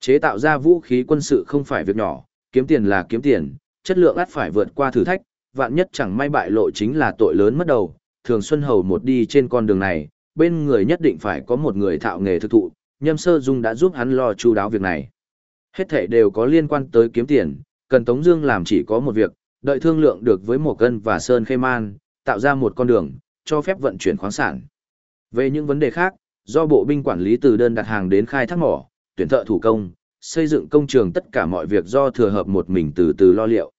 Chế tạo ra vũ khí quân sự không phải việc nhỏ, kiếm tiền là kiếm tiền, chất lượng ắt phải vượt qua thử thách, vạn nhất chẳng may bại lộ chính là tội lớn mất đầu. Thường Xuân Hầu một đi trên con đường này, bên người nhất định phải có một người thạo nghề thực thụ, Nhâm Sơ Dung đã giúp hắn lo chu đáo việc này. Hết thảy đều có liên quan tới kiếm tiền, cần Tống Dương làm chỉ có một việc, đợi thương lượng được với Mộ Cân và Sơn Khê Man, tạo ra một con đường, cho phép vận chuyển khoáng sản. Về những vấn đề khác, do bộ binh quản lý từ đơn đặt hàng đến khai thác mỏ, tuyển thợ thủ công, xây dựng công trường tất cả mọi việc do thừa hợp một mình từ từ lo liệu.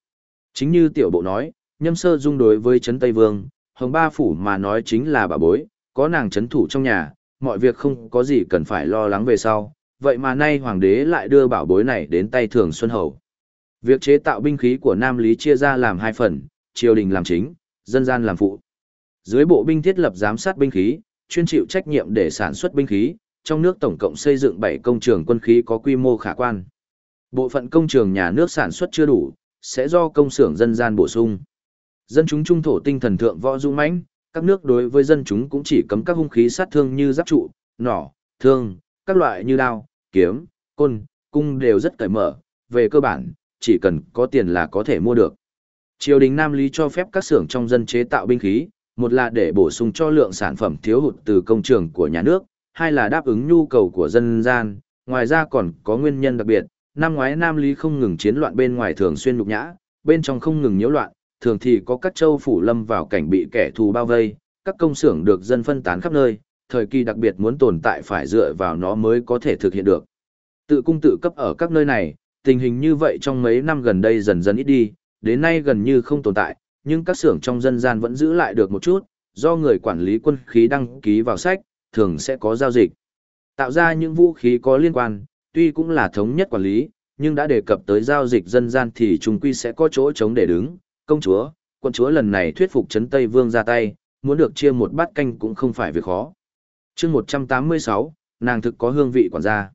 Chính như tiểu bộ nói, nhâm sơ dung đối với Trấn Tây Vương, Hồng Ba Phủ mà nói chính là bà bối, có nàng chấn thủ trong nhà, mọi việc không có gì cần phải lo lắng về sau, vậy mà nay hoàng đế lại đưa bảo bối này đến tay Thường Xuân Hầu. Việc chế tạo binh khí của Nam Lý chia ra làm hai phần, triều đình làm chính, dân gian làm phụ. Dưới bộ binh thiết lập giám sát binh khí, chuyên chịu trách nhiệm để sản xuất binh khí, trong nước tổng cộng xây dựng 7 công trường quân khí có quy mô khả quan. Bộ phận công trường nhà nước sản xuất chưa đủ, sẽ do công xưởng dân gian bổ sung. Dân chúng trung thổ tinh thần thượng võ dung mãnh, các nước đối với dân chúng cũng chỉ cấm các hung khí sát thương như giáp trụ, nỏ, thương, các loại như đao, kiếm, côn, cung đều rất cởi mở, về cơ bản, chỉ cần có tiền là có thể mua được. Triều đình Nam Lý cho phép các xưởng trong dân chế tạo binh khí, một là để bổ sung cho lượng sản phẩm thiếu hụt từ công trường của nhà nước, hai là đáp ứng nhu cầu của dân gian, ngoài ra còn có nguyên nhân đặc biệt, năm ngoái Nam Lý không ngừng chiến loạn bên ngoài thường xuyên nhục nhã, bên trong không ngừng nhiễu loạn, thường thì có các châu phủ lâm vào cảnh bị kẻ thù bao vây, các công xưởng được dân phân tán khắp nơi, thời kỳ đặc biệt muốn tồn tại phải dựa vào nó mới có thể thực hiện được. Tự cung tự cấp ở các nơi này, tình hình như vậy trong mấy năm gần đây dần dần ít đi, đến nay gần như không tồn tại, nhưng các xưởng trong dân gian vẫn giữ lại được một chút, do người quản lý quân khí đăng ký vào sách, thường sẽ có giao dịch. Tạo ra những vũ khí có liên quan, tuy cũng là thống nhất quản lý, nhưng đã đề cập tới giao dịch dân gian thì chúng quy sẽ có chỗ chống để đứng. Công chúa, quân chúa lần này thuyết phục Trấn Tây Vương ra tay, muốn được chia một bát canh cũng không phải việc khó. chương 186, nàng thực có hương vị quản gia.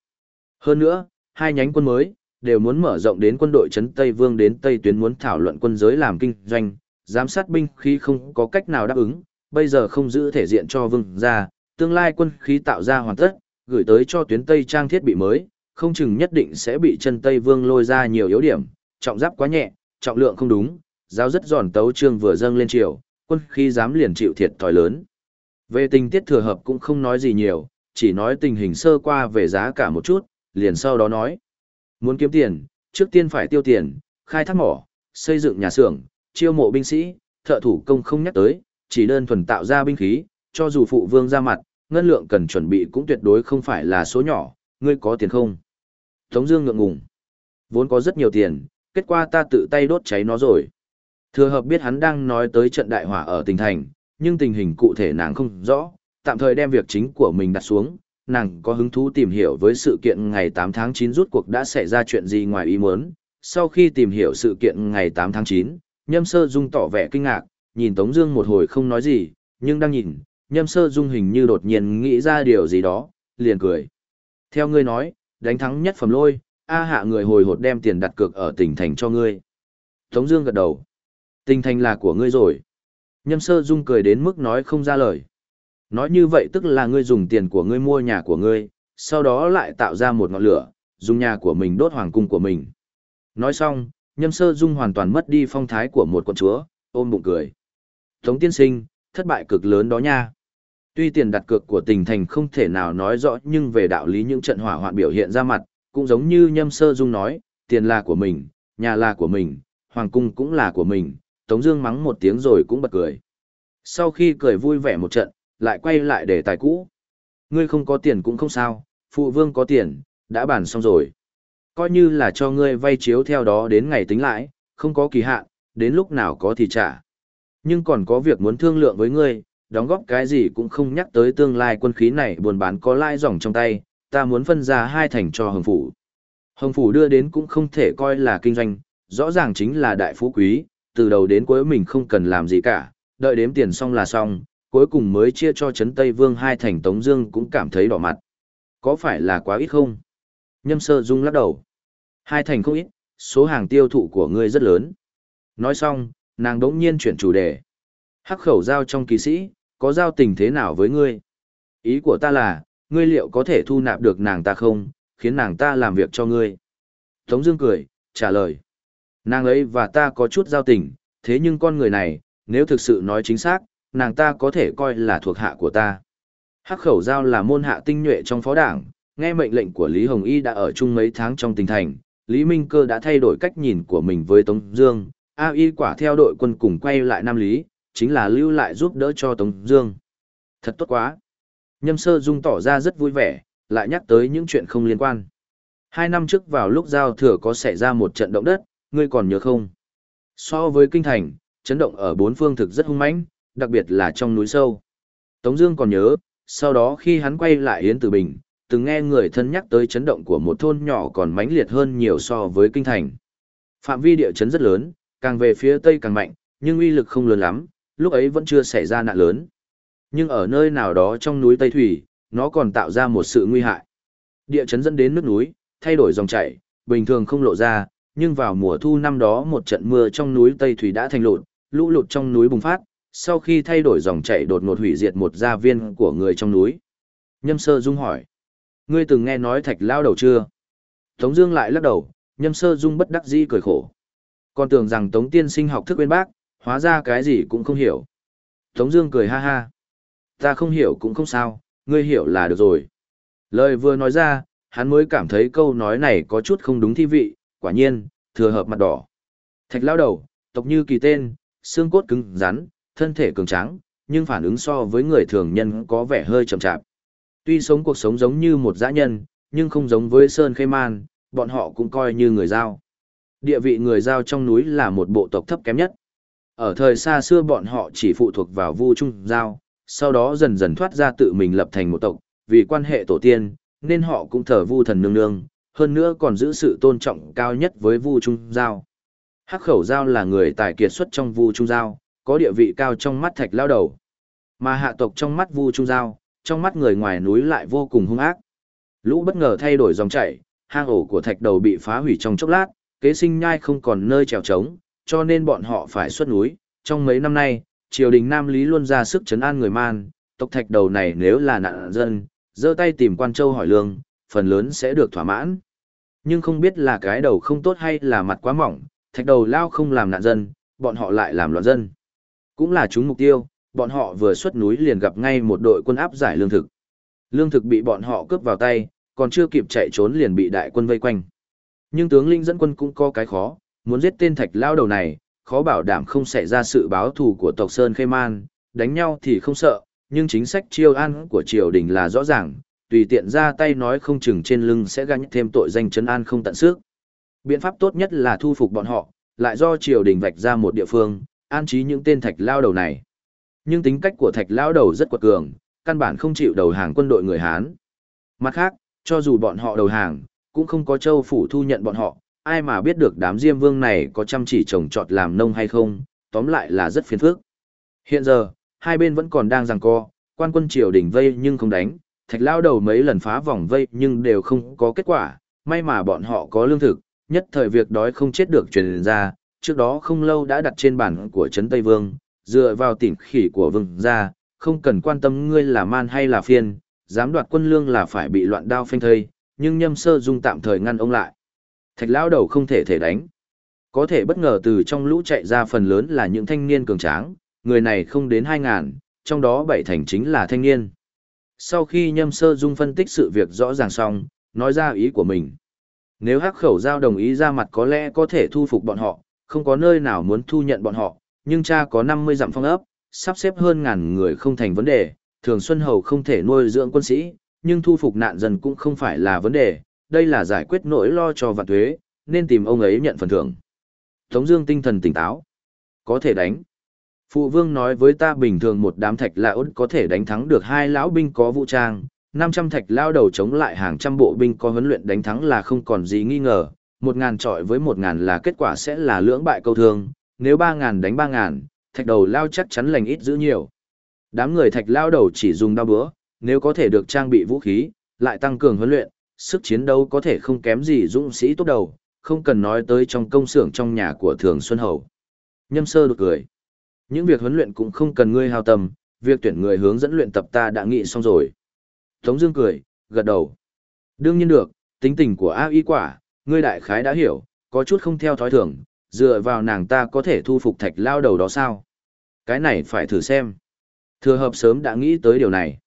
Hơn nữa, hai nhánh quân mới, đều muốn mở rộng đến quân đội Trấn Tây Vương đến Tây tuyến muốn thảo luận quân giới làm kinh doanh, giám sát binh khí không có cách nào đáp ứng, bây giờ không giữ thể diện cho vương ra, tương lai quân khí tạo ra hoàn tất, gửi tới cho tuyến Tây trang thiết bị mới, không chừng nhất định sẽ bị chân Tây Vương lôi ra nhiều yếu điểm, trọng giáp quá nhẹ, trọng lượng không đúng, giáo rất giòn tấu trương vừa dâng lên triều, quân khí dám liền chịu thiệt thòi lớn. Về tình tiết thừa hợp cũng không nói gì nhiều, chỉ nói tình hình sơ qua về giá cả một chút, liền sau đó nói. Muốn kiếm tiền, trước tiên phải tiêu tiền, khai thác mỏ, xây dựng nhà xưởng, chiêu mộ binh sĩ, thợ thủ công không nhắc tới, chỉ đơn thuần tạo ra binh khí, cho dù phụ vương ra mặt, ngân lượng cần chuẩn bị cũng tuyệt đối không phải là số nhỏ, ngươi có tiền không? Tống Dương ngượng ngùng, vốn có rất nhiều tiền, kết quả ta tự tay đốt cháy nó rồi. Thừa hợp biết hắn đang nói tới trận đại hỏa ở tỉnh thành, nhưng tình hình cụ thể nàng không rõ, tạm thời đem việc chính của mình đặt xuống, nàng có hứng thú tìm hiểu với sự kiện ngày 8 tháng 9 rút cuộc đã xảy ra chuyện gì ngoài ý muốn. Sau khi tìm hiểu sự kiện ngày 8 tháng 9, Nhâm Sơ Dung tỏ vẻ kinh ngạc, nhìn Tống Dương một hồi không nói gì, nhưng đang nhìn, Nhâm Sơ Dung hình như đột nhiên nghĩ ra điều gì đó, liền cười. Theo ngươi nói, đánh thắng nhất phẩm lôi, A hạ người hồi hột đem tiền đặt cược ở tỉnh thành cho ngươi. Tống Dương gật đầu. Tỉnh thành là của ngươi rồi. Nhâm Sơ Dung cười đến mức nói không ra lời. Nói như vậy tức là ngươi dùng tiền của ngươi mua nhà của ngươi, sau đó lại tạo ra một ngọn lửa, dùng nhà của mình đốt hoàng cung của mình. Nói xong, Nhâm Sơ Dung hoàn toàn mất đi phong thái của một con chúa, ôm bụng cười. Tống tiên sinh, thất bại cực lớn đó nha. Tuy tiền đặt cược của tình thành không thể nào nói rõ nhưng về đạo lý những trận hỏa hoạn biểu hiện ra mặt, cũng giống như Nhâm Sơ Dung nói, tiền là của mình, nhà là của mình, hoàng cung cũng là của mình, Tống Dương mắng một tiếng rồi cũng bật cười. Sau khi cười vui vẻ một trận, lại quay lại để tài cũ. Ngươi không có tiền cũng không sao, phụ vương có tiền, đã bàn xong rồi. Coi như là cho ngươi vay chiếu theo đó đến ngày tính lãi, không có kỳ hạn, đến lúc nào có thì trả. Nhưng còn có việc muốn thương lượng với ngươi, đóng góp cái gì cũng không nhắc tới tương lai quân khí này buồn bán có lãi dòng trong tay, ta muốn phân ra hai thành cho Hồng Phủ. Hồng Phủ đưa đến cũng không thể coi là kinh doanh, rõ ràng chính là đại phú quý, từ đầu đến cuối mình không cần làm gì cả, đợi đếm tiền xong là xong, cuối cùng mới chia cho Trấn Tây Vương hai thành Tống Dương cũng cảm thấy đỏ mặt. Có phải là quá ít không? Nhâm Sơ Dung lắc đầu. Hai thành không ít, số hàng tiêu thụ của ngươi rất lớn. Nói xong, nàng đống nhiên chuyển chủ đề. Hắc khẩu giao trong kỳ sĩ, có giao tình thế nào với ngươi? Ý của ta là, ngươi liệu có thể thu nạp được nàng ta không, khiến nàng ta làm việc cho ngươi? Tống Dương cười, trả lời. Nàng ấy và ta có chút giao tình, thế nhưng con người này, nếu thực sự nói chính xác, nàng ta có thể coi là thuộc hạ của ta. Hắc khẩu giao là môn hạ tinh nhuệ trong phó đảng, nghe mệnh lệnh của Lý Hồng Y đã ở chung mấy tháng trong tình thành, Lý Minh Cơ đã thay đổi cách nhìn của mình với Tống Dương, A Y quả theo đội quân cùng quay lại Nam Lý, chính là lưu lại giúp đỡ cho Tống Dương. Thật tốt quá. Nhâm Sơ Dung tỏ ra rất vui vẻ, lại nhắc tới những chuyện không liên quan. Hai năm trước vào lúc giao thừa có xảy ra một trận động đất, ngươi còn nhớ không? So với kinh thành, chấn động ở bốn phương thực rất hung mãnh, đặc biệt là trong núi sâu. Tống Dương còn nhớ, sau đó khi hắn quay lại Yến Tử Bình, từng nghe người thân nhắc tới chấn động của một thôn nhỏ còn mãnh liệt hơn nhiều so với kinh thành. Phạm vi địa chấn rất lớn, càng về phía tây càng mạnh, nhưng uy lực không lớn lắm, lúc ấy vẫn chưa xảy ra nạn lớn. Nhưng ở nơi nào đó trong núi Tây Thủy, nó còn tạo ra một sự nguy hại. Địa chấn dẫn đến nước núi, thay đổi dòng chảy, bình thường không lộ ra, nhưng vào mùa thu năm đó một trận mưa trong núi Tây Thủy đã thành lụt, lũ lụt trong núi bùng phát, sau khi thay đổi dòng chảy đột ngột hủy diệt một gia viên của người trong núi. Nhâm Sơ Dung hỏi, ngươi từng nghe nói thạch lao đầu chưa? Tống Dương lại lắc đầu, Nhâm Sơ Dung bất đắc dĩ cười khổ. Còn tưởng rằng Tống Tiên Sinh học thức bên bác, hóa ra cái gì cũng không hiểu. Tống Dương cười ha ha, ta không hiểu cũng không sao, ngươi hiểu là được rồi. Lời vừa nói ra, hắn mới cảm thấy câu nói này có chút không đúng thi vị, quả nhiên, thừa hợp mặt đỏ. Thạch lao đầu, tộc như kỳ tên, xương cốt cứng rắn, thân thể cường tráng, nhưng phản ứng so với người thường nhân có vẻ hơi chậm chạp. Tuy sống cuộc sống giống như một dã nhân, nhưng không giống với Sơn Khê Man, bọn họ cũng coi như người giao. Địa vị người giao trong núi là một bộ tộc thấp kém nhất. Ở thời xa xưa bọn họ chỉ phụ thuộc vào Vu Trung Giao, sau đó dần dần thoát ra tự mình lập thành một tộc, vì quan hệ tổ tiên, nên họ cũng thờ Vu thần nương nương, hơn nữa còn giữ sự tôn trọng cao nhất với Vu Trung Giao. Hắc khẩu giao là người tài kiệt xuất trong Vu Trung Giao, có địa vị cao trong mắt thạch lao đầu. Mà hạ tộc trong mắt Vu Trung Giao, trong mắt người ngoài núi lại vô cùng hung ác. Lũ bất ngờ thay đổi dòng chảy, hang ổ của thạch đầu bị phá hủy trong chốc lát, kế sinh nhai không còn nơi trèo trống, cho nên bọn họ phải xuất núi. Trong mấy năm nay, triều đình Nam Lý luôn ra sức chấn an người man, tộc thạch đầu này nếu là nạn dân, giơ tay tìm quan châu hỏi lương, phần lớn sẽ được thỏa mãn. Nhưng không biết là cái đầu không tốt hay là mặt quá mỏng, thạch đầu lao không làm nạn dân, bọn họ lại làm loạn dân. Cũng là chúng mục tiêu, bọn họ vừa xuất núi liền gặp ngay một đội quân áp giải lương thực. Lương thực bị bọn họ cướp vào tay, còn chưa kịp chạy trốn liền bị đại quân vây quanh. Nhưng tướng linh dẫn quân cũng có cái khó, muốn giết tên thạch lao đầu này, khó bảo đảm không xảy ra sự báo thù của tộc Sơn Khê Man, đánh nhau thì không sợ, nhưng chính sách chiêu an của triều đình là rõ ràng, tùy tiện ra tay nói không chừng trên lưng sẽ gánh thêm tội danh trấn an không tận sức. Biện pháp tốt nhất là thu phục bọn họ, lại do triều đình vạch ra một địa phương, an trí những tên thạch lao đầu này. Nhưng tính cách của thạch Lão đầu rất quật cường, căn bản không chịu đầu hàng quân đội người Hán. Mặt khác, cho dù bọn họ đầu hàng, cũng không có châu phủ thu nhận bọn họ, ai mà biết được đám diêm vương này có chăm chỉ trồng trọt làm nông hay không, tóm lại là rất phiền phức. Hiện giờ, hai bên vẫn còn đang giằng co, quan quân triều đình vây nhưng không đánh, thạch lao đầu mấy lần phá vòng vây nhưng đều không có kết quả, may mà bọn họ có lương thực, nhất thời việc đói không chết được truyền ra, trước đó không lâu đã đặt trên bản của Trấn Tây Vương, dựa vào tỉnh khỉ của vương ra, không cần quan tâm ngươi là man hay là phiên, dám đoạt quân lương là phải bị loạn đao phanh thây, nhưng nhâm sơ dung tạm thời ngăn ông lại. Thạch lão đầu không thể thể đánh. Có thể bất ngờ từ trong lũ chạy ra phần lớn là những thanh niên cường tráng, người này không đến 2.000, trong đó bảy thành chính là thanh niên. Sau khi nhâm sơ dung phân tích sự việc rõ ràng xong, nói ra ý của mình. Nếu hắc khẩu giao đồng ý ra mặt có lẽ có thể thu phục bọn họ, không có nơi nào muốn thu nhận bọn họ, nhưng cha có 50 dặm phong ấp, sắp xếp hơn ngàn người không thành vấn đề, thường Xuân Hầu không thể nuôi dưỡng quân sĩ, nhưng thu phục nạn dân cũng không phải là vấn đề, đây là giải quyết nỗi lo cho vạn thuế, nên tìm ông ấy nhận phần thưởng. Tống Dương tinh thần tỉnh táo, có thể đánh. Phụ vương nói với ta bình thường một đám thạch lão có thể đánh thắng được hai lão binh có vũ trang, 500 thạch lao đầu chống lại hàng trăm bộ binh có huấn luyện đánh thắng là không còn gì nghi ngờ, một ngàn trọi với một ngàn là kết quả sẽ là lưỡng bại câu thương, nếu ba ngàn đánh ba ngàn, thạch đầu lao chắc chắn lành ít giữ nhiều. Đám người thạch lao đầu chỉ dùng đao búa, nếu có thể được trang bị vũ khí, lại tăng cường huấn luyện, sức chiến đấu có thể không kém gì dũng sĩ tốt đầu, không cần nói tới trong công xưởng trong nhà của Thường Xuân Hầu. Nhâm sơ đột cười. Những việc huấn luyện cũng không cần ngươi hao tâm, việc tuyển người hướng dẫn luyện tập ta đã nghĩ xong rồi. Tống Dương cười, gật đầu. Đương nhiên được, tính tình của A Y quả, ngươi đại khái đã hiểu, có chút không theo thói thường, dựa vào nàng ta có thể thu phục thạch lao đầu đó sao? Cái này phải thử xem. Thừa hợp sớm đã nghĩ tới điều này.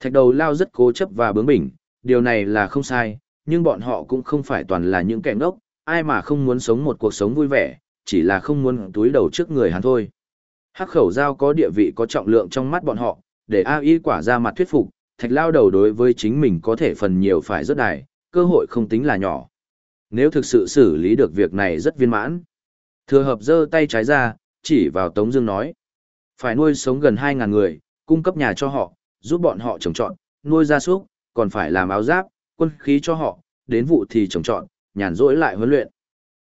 Thạch đầu lao rất cố chấp và bướng bỉnh, điều này là không sai, nhưng bọn họ cũng không phải toàn là những kẻ ngốc, ai mà không muốn sống một cuộc sống vui vẻ, chỉ là không muốn túi đầu trước người hắn thôi. Hắc khẩu giao có địa vị có trọng lượng trong mắt bọn họ, để A Y quả ra mặt thuyết phục, thạch lao đầu đối với chính mình có thể phần nhiều phải rất đài, cơ hội không tính là nhỏ. Nếu thực sự xử lý được việc này rất viên mãn. Thừa hợp giơ tay trái ra, chỉ vào Tống Dương nói. Phải nuôi sống gần 2.000 người, cung cấp nhà cho họ, giúp bọn họ trồng trọt, nuôi gia súc, còn phải làm áo giáp, quân khí cho họ, đến vụ thì trồng trọt, nhàn rỗi lại huấn luyện.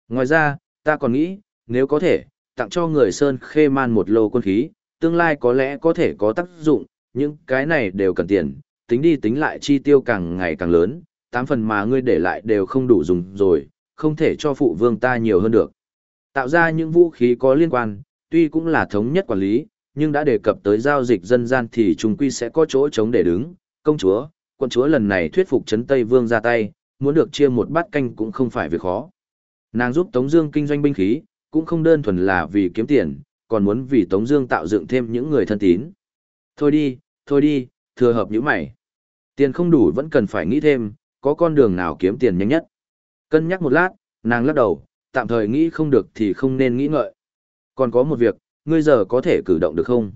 Ngoài ra, ta còn nghĩ, nếu có thể, tặng cho người Sơn Khê Man một lô quân khí, tương lai có lẽ có thể có tác dụng, những cái này đều cần tiền, tính đi tính lại chi tiêu càng ngày càng lớn, tám phần mà ngươi để lại đều không đủ dùng rồi, không thể cho phụ vương ta nhiều hơn được. Tạo ra những vũ khí có liên quan, tuy cũng là thống nhất quản lý, nhưng đã đề cập tới giao dịch dân gian thì chúng quy sẽ có chỗ chống để đứng. Công chúa, quân chúa lần này thuyết phục Trấn Tây Vương ra tay, muốn được chia một bát canh cũng không phải việc khó. Nàng giúp Tống Dương kinh doanh binh khí, cũng không đơn thuần là vì kiếm tiền, còn muốn vì Tống Dương tạo dựng thêm những người thân tín. Thôi đi, thôi đi, thừa hợp những mày. Tiền không đủ vẫn cần phải nghĩ thêm, có con đường nào kiếm tiền nhanh nhất. Cân nhắc một lát, nàng lắc đầu, tạm thời nghĩ không được thì không nên nghĩ ngợi. Còn có một việc, ngươi giờ có thể cử động được không?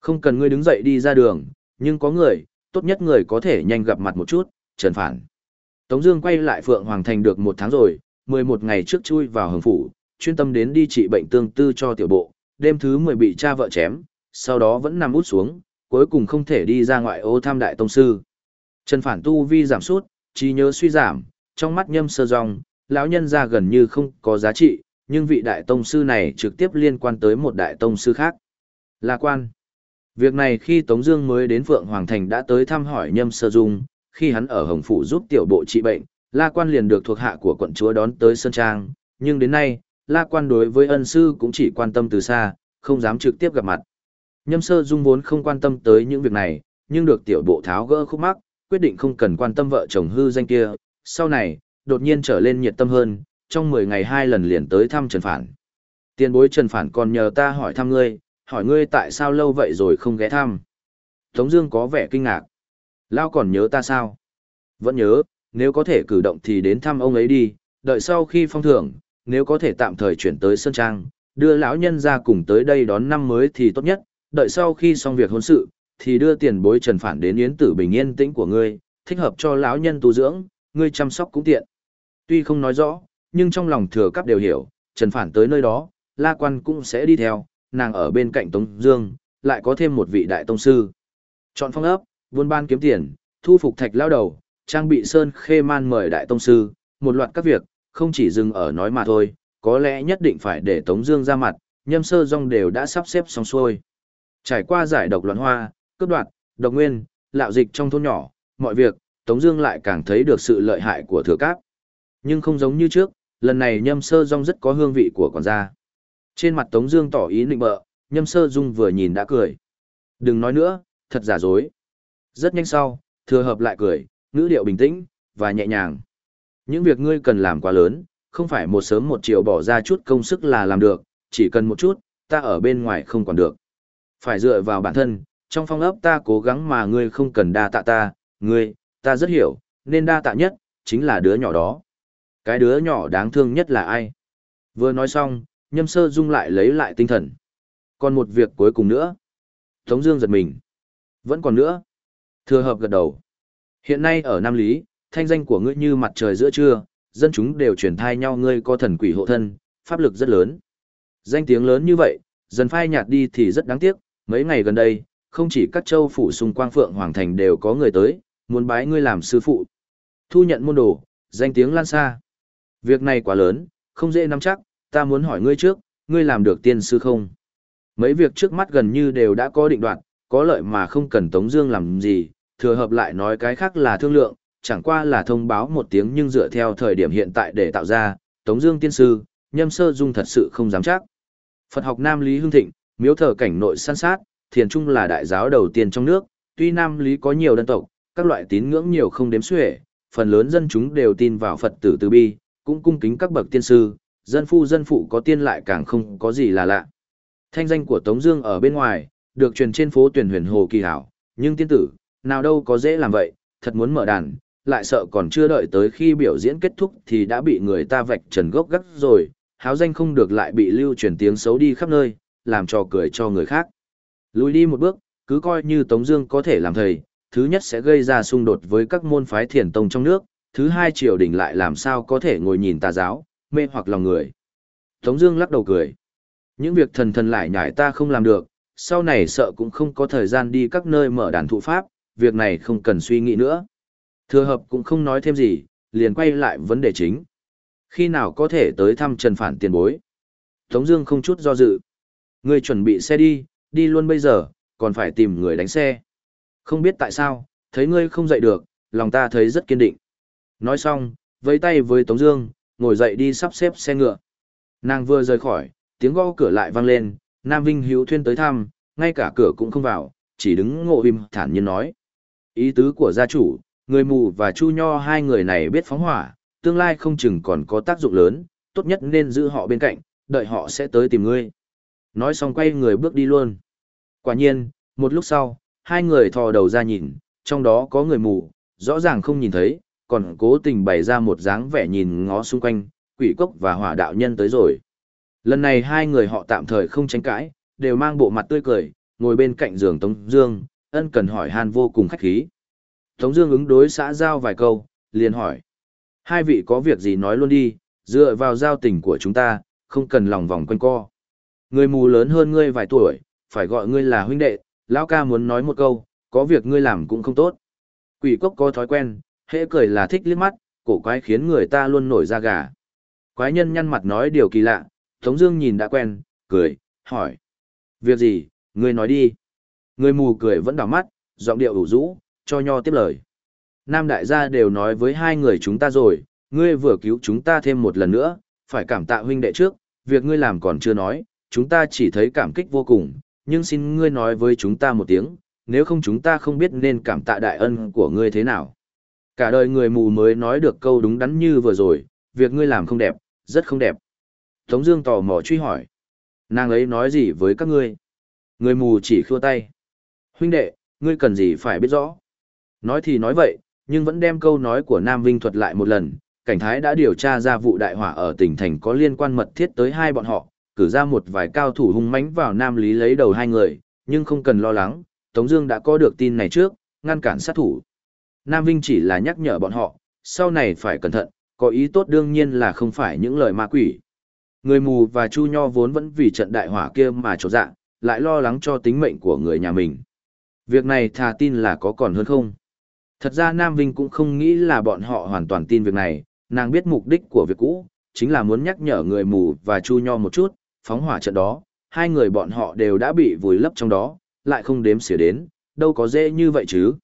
Không cần ngươi đứng dậy đi ra đường, nhưng có người, tốt nhất người có thể nhanh gặp mặt một chút, trần phản. Tống Dương quay lại Phượng Hoàng Thành được một tháng rồi, 11 ngày trước chui vào hồng phủ, chuyên tâm đến đi trị bệnh tương tư cho tiểu bộ. Đêm thứ 10 bị cha vợ chém, sau đó vẫn nằm út xuống, cuối cùng không thể đi ra ngoại ô tham đại tông sư. Trần phản tu vi giảm sút, trí nhớ suy giảm, trong mắt nhâm sơ rong, lão nhân ra gần như không có giá trị, nhưng vị đại tông sư này trực tiếp liên quan tới một đại tông sư khác. Là quan. Việc này khi Tống Dương mới đến Phượng Hoàng Thành đã tới thăm hỏi nhâm sơ dung, khi hắn ở Hồng Phủ giúp tiểu bộ trị bệnh, La Quan liền được thuộc hạ của quận chúa đón tới Sơn Trang, nhưng đến nay, La Quan đối với ân sư cũng chỉ quan tâm từ xa, không dám trực tiếp gặp mặt. Nhâm sơ dung vốn không quan tâm tới những việc này, nhưng được tiểu bộ tháo gỡ khúc mắc, quyết định không cần quan tâm vợ chồng hư danh kia. Sau này, đột nhiên trở lên nhiệt tâm hơn, trong 10 ngày hai lần liền tới thăm Trần Phản. Tiền bối Trần Phản còn nhờ ta hỏi thăm ngươi, hỏi ngươi tại sao lâu vậy rồi không ghé thăm. Tống Dương có vẻ kinh ngạc. Lao còn nhớ ta sao? Vẫn nhớ, nếu có thể cử động thì đến thăm ông ấy đi, đợi sau khi phong thưởng, nếu có thể tạm thời chuyển tới Sơn Trang, đưa lão nhân ra cùng tới đây đón năm mới thì tốt nhất, đợi sau khi xong việc hôn sự, thì đưa tiền bối trần phản đến yến tử bình yên tĩnh của ngươi, thích hợp cho lão nhân tu dưỡng, ngươi chăm sóc cũng tiện. Tuy không nói rõ, nhưng trong lòng thừa cấp đều hiểu, Trần Phản tới nơi đó, La Quan cũng sẽ đi theo, nàng ở bên cạnh Tống Dương, lại có thêm một vị đại tông sư. Chọn phong ấp, buôn ban kiếm tiền, thu phục thạch lao đầu, trang bị sơn khê man mời đại tông sư, một loạt các việc, không chỉ dừng ở nói mà thôi, có lẽ nhất định phải để Tống Dương ra mặt, nhâm sơ rong đều đã sắp xếp xong xuôi. Trải qua giải độc loạn hoa, cướp đoạt, độc nguyên, lạo dịch trong thôn nhỏ, mọi việc, Tống Dương lại càng thấy được sự lợi hại của thừa cáp. Nhưng không giống như trước, lần này nhâm sơ rong rất có hương vị của quản gia. Trên mặt Tống Dương tỏ ý nịnh bợ, nhâm sơ dung vừa nhìn đã cười. Đừng nói nữa, thật giả dối. Rất nhanh sau, thừa hợp lại cười, ngữ điệu bình tĩnh và nhẹ nhàng. Những việc ngươi cần làm quá lớn, không phải một sớm một chiều bỏ ra chút công sức là làm được, chỉ cần một chút, ta ở bên ngoài không còn được. Phải dựa vào bản thân, trong phong ấp ta cố gắng mà ngươi không cần đa tạ ta, ngươi, ta rất hiểu, nên đa tạ nhất, chính là đứa nhỏ đó. Cái đứa nhỏ đáng thương nhất là ai? Vừa nói xong, nhâm sơ dung lại lấy lại tinh thần. Còn một việc cuối cùng nữa. Tống Dương giật mình. Vẫn còn nữa. Thừa hợp gật đầu. Hiện nay ở Nam Lý, thanh danh của ngươi như mặt trời giữa trưa, dân chúng đều truyền thai nhau ngươi có thần quỷ hộ thân, pháp lực rất lớn. Danh tiếng lớn như vậy, dần phai nhạt đi thì rất đáng tiếc, mấy ngày gần đây, không chỉ các châu phủ xung quanh Phượng Hoàng Thành đều có người tới, muốn bái ngươi làm sư phụ. Thu nhận môn đồ, danh tiếng lan xa. Việc này quá lớn, không dễ nắm chắc, ta muốn hỏi ngươi trước, ngươi làm được tiên sư không? Mấy việc trước mắt gần như đều đã có định đoạn, có lợi mà không cần Tống Dương làm gì, thừa hợp lại nói cái khác là thương lượng, chẳng qua là thông báo một tiếng nhưng dựa theo thời điểm hiện tại để tạo ra, Tống Dương tiên sư, Nhâm Sơ Dung thật sự không dám chắc. Phật học Nam Lý hưng thịnh, miếu thờ cảnh nội san sát, thiền trung là đại giáo đầu tiên trong nước. Tuy Nam Lý có nhiều dân tộc, các loại tín ngưỡng nhiều không đếm xuể, phần lớn dân chúng đều tin vào Phật tử từ bi, cũng cung kính các bậc tiên sư, dân phu dân phụ có tiên lại càng không có gì là lạ. Thanh danh của Tống Dương ở bên ngoài, được truyền trên phố tuyển huyền hồ kỳ hảo, nhưng tiên tử, nào đâu có dễ làm vậy, thật muốn mở đàn, lại sợ còn chưa đợi tới khi biểu diễn kết thúc thì đã bị người ta vạch trần gốc gác rồi, háo danh không được lại bị lưu truyền tiếng xấu đi khắp nơi, làm trò cười cho người khác. Lùi đi một bước, cứ coi như Tống Dương có thể làm thầy, thứ nhất sẽ gây ra xung đột với các môn phái thiền tông trong nước, thứ hai triều đình lại làm sao có thể ngồi nhìn tà giáo, mê hoặc lòng người. Tống Dương lắc đầu cười, những việc thần thần lại nhải ta không làm được, sau này sợ cũng không có thời gian đi các nơi mở đàn thụ pháp, việc này không cần suy nghĩ nữa. Thừa hợp cũng không nói thêm gì, liền quay lại vấn đề chính. Khi nào có thể tới thăm Trần Phản tiền bối? Tống Dương không chút do dự. ngươi chuẩn bị xe đi, đi luôn bây giờ, còn phải tìm người đánh xe. Không biết tại sao, thấy ngươi không dậy được, lòng ta thấy rất kiên định. Nói xong, vẫy tay với Tống Dương, ngồi dậy đi sắp xếp xe ngựa. Nàng vừa rời khỏi, tiếng gõ cửa lại vang lên. Nam Vinh Hữu Thuyên tới thăm, ngay cả cửa cũng không vào, chỉ đứng ngộ im thản nhiên nói. Ý tứ của gia chủ, người mù và Chu Nho hai người này biết phóng hỏa, tương lai không chừng còn có tác dụng lớn, tốt nhất nên giữ họ bên cạnh, đợi họ sẽ tới tìm ngươi. Nói xong quay người bước đi luôn. Quả nhiên, một lúc sau, hai người thò đầu ra nhìn, trong đó có người mù, rõ ràng không nhìn thấy, còn cố tình bày ra một dáng vẻ nhìn ngó xung quanh, quỷ cốc và hỏa đạo nhân tới rồi. Lần này hai người họ tạm thời không tranh cãi, đều mang bộ mặt tươi cười, ngồi bên cạnh giường Tống Dương, ân cần hỏi han vô cùng khách khí. Tống Dương ứng đối xã giao vài câu, liền hỏi: hai vị có việc gì nói luôn đi, dựa vào giao tình của chúng ta, không cần lòng vòng quanh co. Người mù lớn hơn ngươi vài tuổi, phải gọi ngươi là huynh đệ. Lão ca muốn nói một câu, có việc ngươi làm cũng không tốt. Quỷ cốc có thói quen, hễ cười là thích liếc mắt, cổ quái khiến người ta luôn nổi da gà. Quái nhân nhăn mặt nói điều kỳ lạ, Tống Dương nhìn đã quen, cười, hỏi: việc gì? Ngươi nói đi. Người mù cười vẫn đảo mắt, giọng điệu ủ rũ, cho nho tiếp lời. Nam đại gia đều nói với hai người chúng ta rồi, ngươi vừa cứu chúng ta thêm một lần nữa, phải cảm tạ huynh đệ trước, việc ngươi làm còn chưa nói, chúng ta chỉ thấy cảm kích vô cùng, nhưng xin ngươi nói với chúng ta một tiếng, nếu không chúng ta không biết nên cảm tạ đại ân của ngươi thế nào. Cả đời người mù mới nói được câu đúng đắn như vừa rồi, việc ngươi làm không đẹp, rất không đẹp. Tống Dương tò mò truy hỏi, nàng ấy nói gì với các ngươi? Người mù chỉ khua tay. Huynh đệ, ngươi cần gì phải biết rõ. Nói thì nói vậy, nhưng vẫn đem câu nói của Nam Vinh thuật lại một lần. Cảnh thái đã điều tra ra vụ đại hỏa ở tỉnh thành có liên quan mật thiết tới hai bọn họ, cử ra một vài cao thủ hung mãnh vào Nam Lý lấy đầu hai người, nhưng không cần lo lắng, Tống Dương đã có được tin này trước, ngăn cản sát thủ. Nam Vinh chỉ là nhắc nhở bọn họ, sau này phải cẩn thận, có ý tốt đương nhiên là không phải những lời ma quỷ. Người mù và Chu Nho vốn vẫn vì trận đại hỏa kia mà trột dạ, lại lo lắng cho tính mệnh của người nhà mình. Việc này thà tin là có còn hơn không. Thật ra Nam Vinh cũng không nghĩ là bọn họ hoàn toàn tin việc này, nàng biết mục đích của việc cũ, chính là muốn nhắc nhở người mù và Chu Nho một chút, phóng hỏa trận đó, hai người bọn họ đều đã bị vùi lấp trong đó, lại không đếm xỉa đến, đâu có dễ như vậy chứ.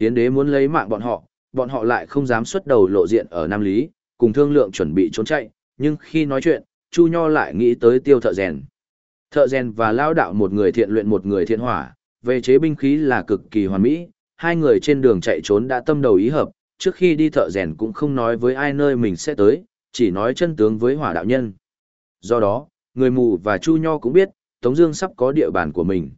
Yến đế muốn lấy mạng bọn họ, bọn họ lại không dám xuất đầu lộ diện ở Nam Lý, cùng thương lượng chuẩn bị trốn chạy, nhưng khi nói chuyện, Chu Nho lại nghĩ tới tiêu thợ rèn. Thợ rèn và lao đạo một người thiện luyện một người thiện hỏa, về chế binh khí là cực kỳ hoàn mỹ, hai người trên đường chạy trốn đã tâm đầu ý hợp, trước khi đi thợ rèn cũng không nói với ai nơi mình sẽ tới, chỉ nói chân tướng với hỏa đạo nhân. Do đó, người mù và Chu Nho cũng biết, Tống Dương sắp có địa bàn của mình.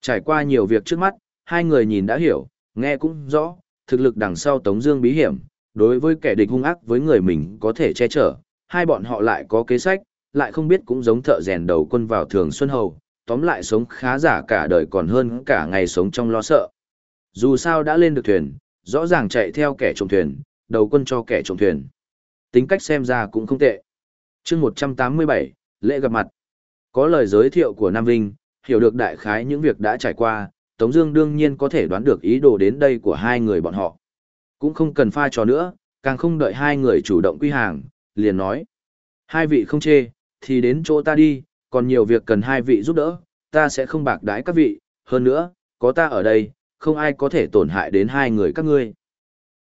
Trải qua nhiều việc trước mắt, hai người nhìn đã hiểu, nghe cũng rõ, thực lực đằng sau Tống Dương bí hiểm, đối với kẻ địch hung ác với người mình có thể che chở, hai bọn họ lại có kế sách, lại không biết cũng giống thợ rèn đầu quân vào thường xuân hầu, tóm lại sống khá giả cả đời còn hơn cả ngày sống trong lo sợ. Dù sao đã lên được thuyền, rõ ràng chạy theo kẻ trộm thuyền, đầu quân cho kẻ trộm thuyền. Tính cách xem ra cũng không tệ. Chương 187, lễ gặp mặt. Có lời giới thiệu của Nam Vinh, hiểu được đại khái những việc đã trải qua, Tống Dương đương nhiên có thể đoán được ý đồ đến đây của hai người bọn họ. Cũng không cần pha trò nữa, càng không đợi hai người chủ động quy hàng, liền nói: hai vị không chê, thì đến chỗ ta đi, còn nhiều việc cần hai vị giúp đỡ, ta sẽ không bạc đái các vị. Hơn nữa, có ta ở đây, không ai có thể tổn hại đến hai người các ngươi.